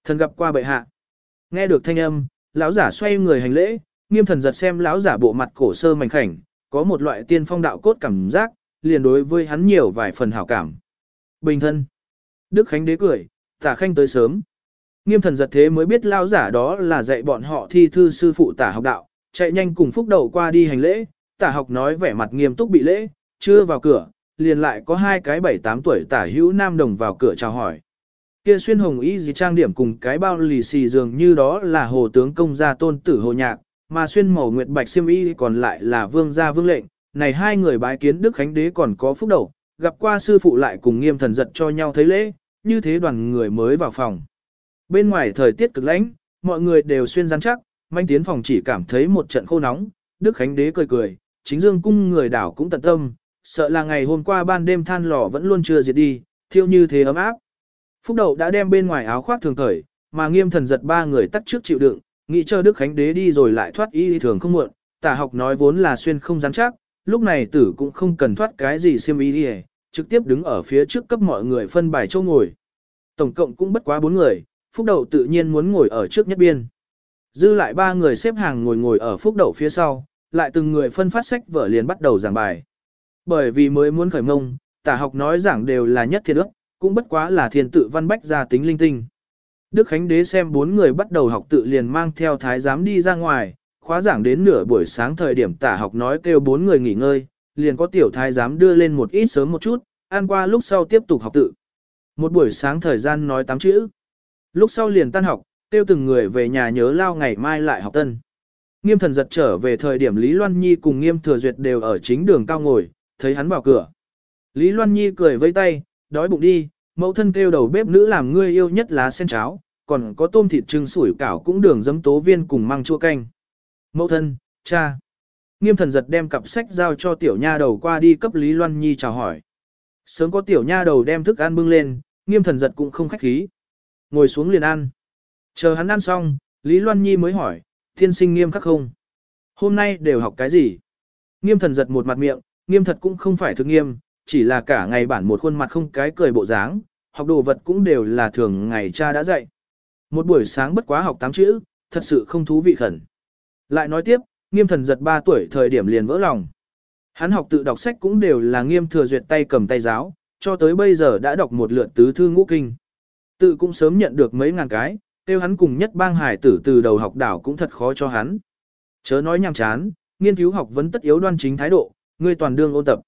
Thần gặp qua bệ hạ. Nghe được thanh âm, lão giả xoay người hành lễ, nghiêm thần giật xem lão giả bộ mặt cổ sơ mảnh khảnh, có một loại tiên phong đạo cốt cảm giác, liền đối với hắn nhiều vài phần hảo cảm. Bình thân. Đức Khánh đế cười, tả khanh tới sớm, Nghiêm thần giật thế mới biết lão giả đó là dạy bọn họ thi thư sư phụ tả học đạo, chạy nhanh cùng phúc đầu qua đi hành lễ, tả học nói vẻ mặt nghiêm túc bị lễ, chưa vào cửa, liền lại có hai cái bảy tám tuổi tả hữu nam đồng vào cửa chào hỏi. Kia xuyên hồng y gì trang điểm cùng cái bao lì xì dường như đó là hồ tướng công gia tôn tử hồ nhạc, mà xuyên màu nguyệt bạch xiêm y còn lại là vương gia vương lệnh, này hai người bái kiến Đức Khánh Đế còn có phúc đầu, gặp qua sư phụ lại cùng nghiêm thần giật cho nhau thấy lễ, như thế đoàn người mới vào phòng. Bên ngoài thời tiết cực lạnh, mọi người đều xuyên rắn chắc, manh tiến phòng chỉ cảm thấy một trận khô nóng, Đức Khánh Đế cười cười, chính dương cung người đảo cũng tận tâm, sợ là ngày hôm qua ban đêm than lò vẫn luôn chưa diệt đi, thiêu như thế ấm áp. Phúc Đậu đã đem bên ngoài áo khoác thường thời, mà nghiêm thần giật ba người tắt trước chịu đựng, nghĩ chờ Đức Khánh Đế đi rồi lại thoát y thường không muộn, tả học nói vốn là xuyên không rắn chắc, lúc này tử cũng không cần thoát cái gì xiêm y đi trực tiếp đứng ở phía trước cấp mọi người phân bài châu ngồi. Tổng cộng cũng bất quá bốn người, Phúc Đậu tự nhiên muốn ngồi ở trước nhất biên. Dư lại ba người xếp hàng ngồi ngồi ở Phúc Đậu phía sau, lại từng người phân phát sách vở liền bắt đầu giảng bài. Bởi vì mới muốn khởi mông, tả học nói giảng đều là nhất thiên ước, cũng bất quá là thiên tự văn bách gia tính linh tinh. Đức Khánh Đế xem bốn người bắt đầu học tự liền mang theo thái giám đi ra ngoài, khóa giảng đến nửa buổi sáng thời điểm tả học nói kêu bốn người nghỉ ngơi, liền có tiểu thái giám đưa lên một ít sớm một chút, ăn qua lúc sau tiếp tục học tự. Một buổi sáng thời gian nói tám chữ. Lúc sau liền tan học, tiêu từng người về nhà nhớ lao ngày mai lại học tân. Nghiêm thần giật trở về thời điểm Lý Loan Nhi cùng Nghiêm Thừa Duyệt đều ở chính đường cao ngồi, thấy hắn vào cửa. Lý Loan Nhi cười vây tay, đói bụng đi, mẫu thân kêu đầu bếp nữ làm ngươi yêu nhất lá sen cháo, còn có tôm thịt trưng sủi cảo cũng đường dấm tố viên cùng măng chua canh. Mẫu thân, cha. Nghiêm thần giật đem cặp sách giao cho tiểu nha đầu qua đi cấp Lý Loan Nhi chào hỏi. Sớm có tiểu nha đầu đem thức ăn bưng lên, nghiêm thần giật cũng không khách khí. Ngồi xuống liền ăn. Chờ hắn ăn xong, Lý Loan Nhi mới hỏi, thiên sinh nghiêm khắc không? Hôm nay đều học cái gì? Nghiêm thần giật một mặt miệng, nghiêm thật cũng không phải thực nghiêm, chỉ là cả ngày bản một khuôn mặt không cái cười bộ dáng, học đồ vật cũng đều là thường ngày cha đã dạy. Một buổi sáng bất quá học tám chữ, thật sự không thú vị khẩn. Lại nói tiếp, nghiêm thần giật 3 tuổi thời điểm liền vỡ lòng. Hắn học tự đọc sách cũng đều là nghiêm thừa duyệt tay cầm tay giáo, cho tới bây giờ đã đọc một lượt tứ thư ngũ kinh. Tự cũng sớm nhận được mấy ngàn cái, tiêu hắn cùng nhất bang hải tử từ đầu học đảo cũng thật khó cho hắn. Chớ nói nhàm chán, nghiên cứu học vấn tất yếu đoan chính thái độ, ngươi toàn đương ôn tập.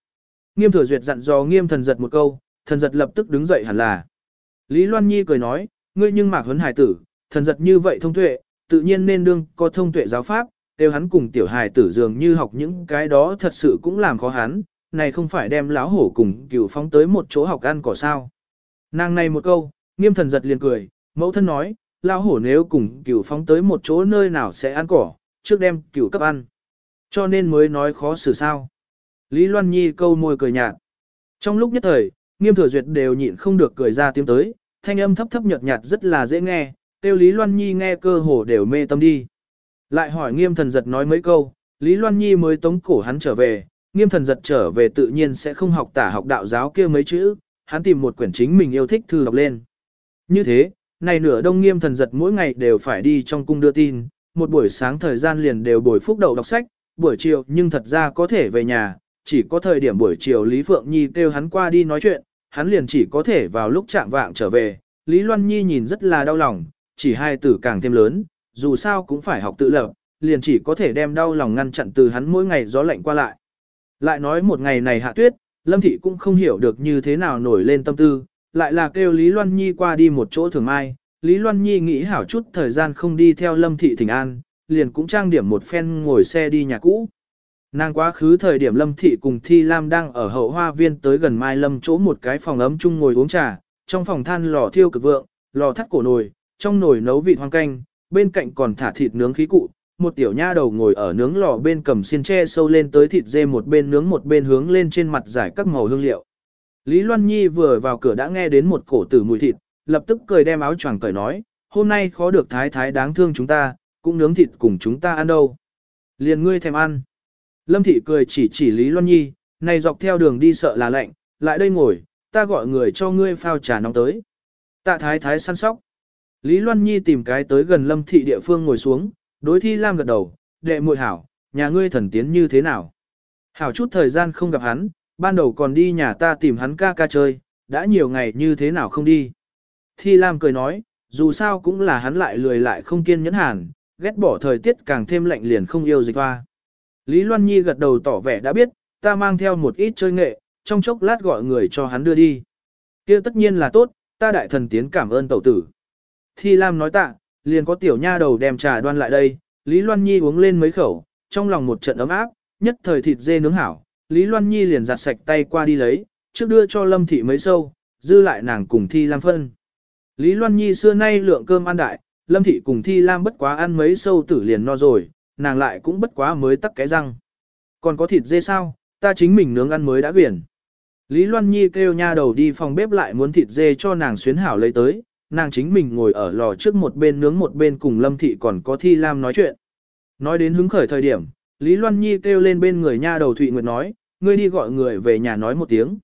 Nghiêm thừa duyệt dặn dò nghiêm thần giật một câu, thần giật lập tức đứng dậy hẳn là. Lý Loan Nhi cười nói, ngươi nhưng mạc huấn hải tử, thần giật như vậy thông tuệ, tự nhiên nên đương có thông tuệ giáo pháp, đều hắn cùng tiểu hài tử dường như học những cái đó thật sự cũng làm khó hắn, này không phải đem láo hổ cùng cửu phóng tới một chỗ học ăn cỏ sao. Nàng này một câu, nghiêm thần giật liền cười, mẫu thân nói, lao hổ nếu cùng cửu phóng tới một chỗ nơi nào sẽ ăn cỏ, trước đem cửu cấp ăn. Cho nên mới nói khó xử sao. Lý Loan Nhi câu môi cười nhạt. Trong lúc nhất thời, nghiêm thừa duyệt đều nhịn không được cười ra tiếng tới, thanh âm thấp thấp nhợt nhạt rất là dễ nghe, tiêu Lý Loan Nhi nghe cơ hồ đều mê tâm đi. Lại hỏi nghiêm thần giật nói mấy câu, Lý Loan Nhi mới tống cổ hắn trở về, nghiêm thần giật trở về tự nhiên sẽ không học tả học đạo giáo kia mấy chữ, hắn tìm một quyển chính mình yêu thích thư đọc lên. Như thế, này nửa đông nghiêm thần giật mỗi ngày đều phải đi trong cung đưa tin, một buổi sáng thời gian liền đều bồi phúc đầu đọc sách, buổi chiều nhưng thật ra có thể về nhà, chỉ có thời điểm buổi chiều Lý Phượng Nhi kêu hắn qua đi nói chuyện, hắn liền chỉ có thể vào lúc chạm vạng trở về. Lý Loan Nhi nhìn rất là đau lòng, chỉ hai tử càng thêm lớn, dù sao cũng phải học tự lập, liền chỉ có thể đem đau lòng ngăn chặn từ hắn mỗi ngày gió lạnh qua lại. Lại nói một ngày này hạ tuyết, Lâm Thị cũng không hiểu được như thế nào nổi lên tâm tư, lại là kêu Lý Loan Nhi qua đi một chỗ thường mai. Lý Loan Nhi nghĩ hảo chút thời gian không đi theo Lâm Thị Thịnh an, liền cũng trang điểm một phen ngồi xe đi nhà cũ. Nàng quá khứ thời điểm Lâm Thị cùng Thi Lam đang ở hậu hoa viên tới gần Mai Lâm chỗ một cái phòng ấm chung ngồi uống trà, trong phòng than lò thiêu cực vượng, lò thắt cổ nồi, trong nồi nấu vịt hoang canh, bên cạnh còn thả thịt nướng khí cụ, một tiểu nha đầu ngồi ở nướng lò bên cầm xiên tre sâu lên tới thịt dê một bên nướng một bên hướng lên trên mặt giải các màu hương liệu. Lý Loan Nhi vừa vào cửa đã nghe đến một cổ tử mùi thịt, lập tức cười đem áo choàng cởi nói, hôm nay khó được thái thái đáng thương chúng ta, cũng nướng thịt cùng chúng ta ăn đâu. Liền ngươi thèm ăn. Lâm Thị cười chỉ chỉ Lý Loan Nhi, này dọc theo đường đi sợ là lạnh, lại đây ngồi, ta gọi người cho ngươi phao trà nóng tới. Tạ thái thái săn sóc. Lý Loan Nhi tìm cái tới gần Lâm Thị địa phương ngồi xuống, đối thi Lam gật đầu, đệ muội hảo, nhà ngươi thần tiến như thế nào? Hảo chút thời gian không gặp hắn, ban đầu còn đi nhà ta tìm hắn ca ca chơi, đã nhiều ngày như thế nào không đi. Thi Lam cười nói, dù sao cũng là hắn lại lười lại không kiên nhẫn hàn, ghét bỏ thời tiết càng thêm lạnh liền không yêu dịch hoa. Lý Loan Nhi gật đầu tỏ vẻ đã biết, ta mang theo một ít chơi nghệ, trong chốc lát gọi người cho hắn đưa đi. kia tất nhiên là tốt, ta đại thần tiến cảm ơn tẩu tử. Thi Lam nói tạ, liền có tiểu nha đầu đem trà đoan lại đây, Lý Loan Nhi uống lên mấy khẩu, trong lòng một trận ấm áp, nhất thời thịt dê nướng hảo, Lý Loan Nhi liền giặt sạch tay qua đi lấy, trước đưa cho Lâm Thị mấy sâu, dư lại nàng cùng Thi Lam phân. Lý Loan Nhi xưa nay lượng cơm ăn đại, Lâm Thị cùng Thi Lam bất quá ăn mấy sâu tử liền no rồi, nàng lại cũng bất quá mới tắc cái răng. Còn có thịt dê sao, ta chính mình nướng ăn mới đã quyển. Lý Loan Nhi kêu nha đầu đi phòng bếp lại muốn thịt dê cho nàng xuyến hảo lấy tới, nàng chính mình ngồi ở lò trước một bên nướng một bên cùng Lâm Thị còn có Thi Lam nói chuyện. Nói đến hứng khởi thời điểm, Lý Loan Nhi kêu lên bên người nha đầu Thụy Nguyệt nói, ngươi đi gọi người về nhà nói một tiếng.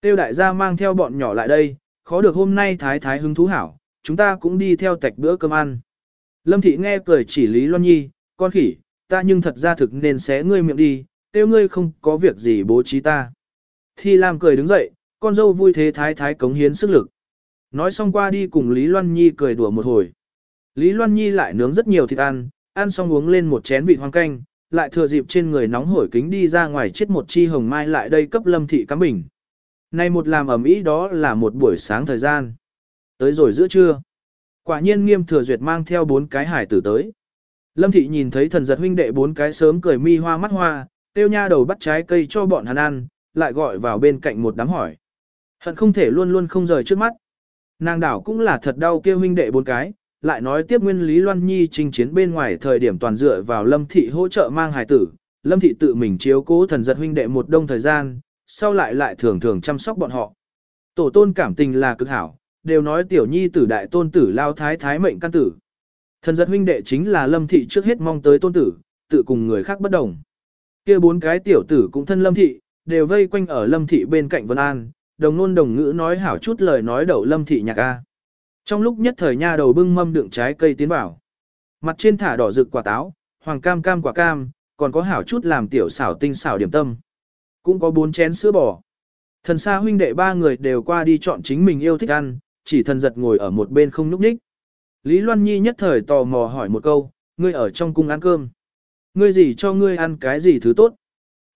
Tiêu đại gia mang theo bọn nhỏ lại đây, khó được hôm nay thái thái hứng thú hảo, chúng ta cũng đi theo tạch bữa cơm ăn. Lâm Thị nghe cười chỉ Lý Loan Nhi, con khỉ, ta nhưng thật ra thực nên xé ngươi miệng đi, tiêu ngươi không có việc gì bố trí ta. Thi Lam cười đứng dậy, con dâu vui thế thái thái cống hiến sức lực. Nói xong qua đi cùng Lý Loan Nhi cười đùa một hồi. Lý Loan Nhi lại nướng rất nhiều thịt ăn, ăn xong uống lên một chén vịt hoang canh, lại thừa dịp trên người nóng hổi kính đi ra ngoài chết một chi hồng mai lại đây cấp lâm thị cắm bình. Nay một làm ẩm ý đó là một buổi sáng thời gian. Tới rồi giữa trưa. Quả nhiên nghiêm thừa duyệt mang theo bốn cái hải tử tới. Lâm thị nhìn thấy thần giật huynh đệ bốn cái sớm cười mi hoa mắt hoa, tiêu nha đầu bắt trái cây cho bọn hắn ăn, lại gọi vào bên cạnh một đám hỏi. Hận không thể luôn luôn không rời trước mắt. Nàng đảo cũng là thật đau kêu huynh đệ bốn cái, lại nói tiếp nguyên lý Loan Nhi trình chiến bên ngoài thời điểm toàn dựa vào Lâm Thị hỗ trợ mang hài tử, Lâm Thị tự mình chiếu cố thần giật huynh đệ một đông thời gian, sau lại lại thường thường chăm sóc bọn họ. Tổ tôn cảm tình là cực hảo, đều nói tiểu nhi tử đại tôn tử lao thái thái mệnh căn tử. Thần giật huynh đệ chính là Lâm Thị trước hết mong tới tôn tử, tự cùng người khác bất đồng. kia bốn cái tiểu tử cũng thân Lâm Thị, đều vây quanh ở Lâm Thị bên cạnh Vân An, đồng nôn đồng ngữ nói hảo chút lời nói đậu Lâm Thị nhạc A. Trong lúc nhất thời nha đầu bưng mâm đựng trái cây tiến vào. Mặt trên thả đỏ rực quả táo, hoàng cam cam quả cam, còn có hảo chút làm tiểu xảo tinh xảo điểm tâm. Cũng có bốn chén sữa bò. Thần xa huynh đệ ba người đều qua đi chọn chính mình yêu thích ăn, chỉ thần giật ngồi ở một bên không nhúc nhích. Lý Loan Nhi nhất thời tò mò hỏi một câu, ngươi ở trong cung ăn cơm. Ngươi gì cho ngươi ăn cái gì thứ tốt?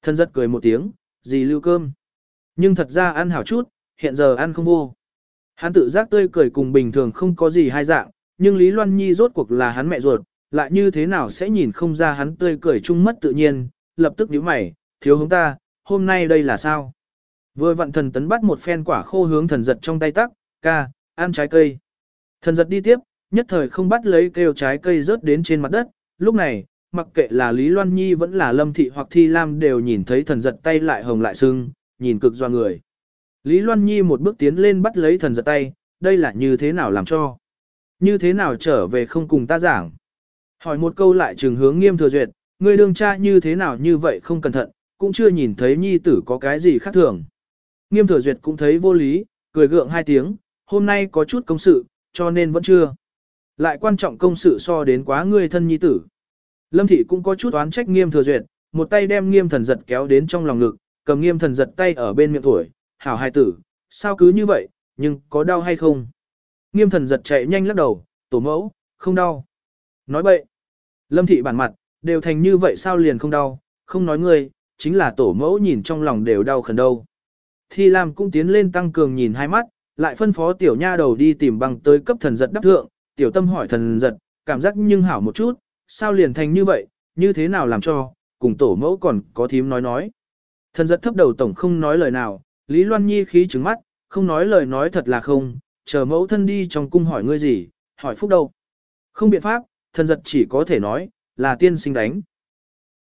Thần giật cười một tiếng, gì lưu cơm. Nhưng thật ra ăn hảo chút, hiện giờ ăn không vô. Hắn tự giác tươi cười cùng bình thường không có gì hai dạng, nhưng Lý Loan Nhi rốt cuộc là hắn mẹ ruột, lại như thế nào sẽ nhìn không ra hắn tươi cười chung mất tự nhiên, lập tức nhíu mày, thiếu hướng ta, hôm nay đây là sao? Vừa vặn thần tấn bắt một phen quả khô hướng thần giật trong tay tắc, ca, ăn trái cây. Thần giật đi tiếp, nhất thời không bắt lấy kêu trái cây rớt đến trên mặt đất, lúc này, mặc kệ là Lý Loan Nhi vẫn là Lâm Thị hoặc Thi Lam đều nhìn thấy thần giật tay lại hồng lại sưng, nhìn cực doa người. Lý Loan Nhi một bước tiến lên bắt lấy thần giật tay, đây là như thế nào làm cho? Như thế nào trở về không cùng ta giảng? Hỏi một câu lại trường hướng nghiêm thừa duyệt, người đương cha như thế nào như vậy không cẩn thận, cũng chưa nhìn thấy nhi tử có cái gì khác thường. Nghiêm thừa duyệt cũng thấy vô lý, cười gượng hai tiếng, hôm nay có chút công sự, cho nên vẫn chưa. Lại quan trọng công sự so đến quá người thân nhi tử. Lâm thị cũng có chút oán trách nghiêm thừa duyệt, một tay đem nghiêm thần giật kéo đến trong lòng ngực, cầm nghiêm thần giật tay ở bên miệng tuổi, hảo hài tử, sao cứ như vậy, nhưng có đau hay không? Nghiêm thần giật chạy nhanh lắc đầu, tổ mẫu, không đau. Nói bậy. Lâm thị bản mặt, đều thành như vậy sao liền không đau, không nói ngươi, chính là tổ mẫu nhìn trong lòng đều đau khẩn đâu. Thi Lam cũng tiến lên tăng cường nhìn hai mắt, lại phân phó tiểu nha đầu đi tìm bằng tới cấp thần giật đắp thượng, tiểu tâm hỏi thần giật, cảm giác nhưng hảo một chút, sao liền thành như vậy, như thế nào làm cho, cùng tổ mẫu còn có thím nói nói. Thần giật thấp đầu tổng không nói lời nào, Lý Loan Nhi khí trứng mắt, không nói lời nói thật là không, chờ mẫu thân đi trong cung hỏi ngươi gì, hỏi phúc đâu. Không biện pháp, thần giật chỉ có thể nói, là tiên sinh đánh.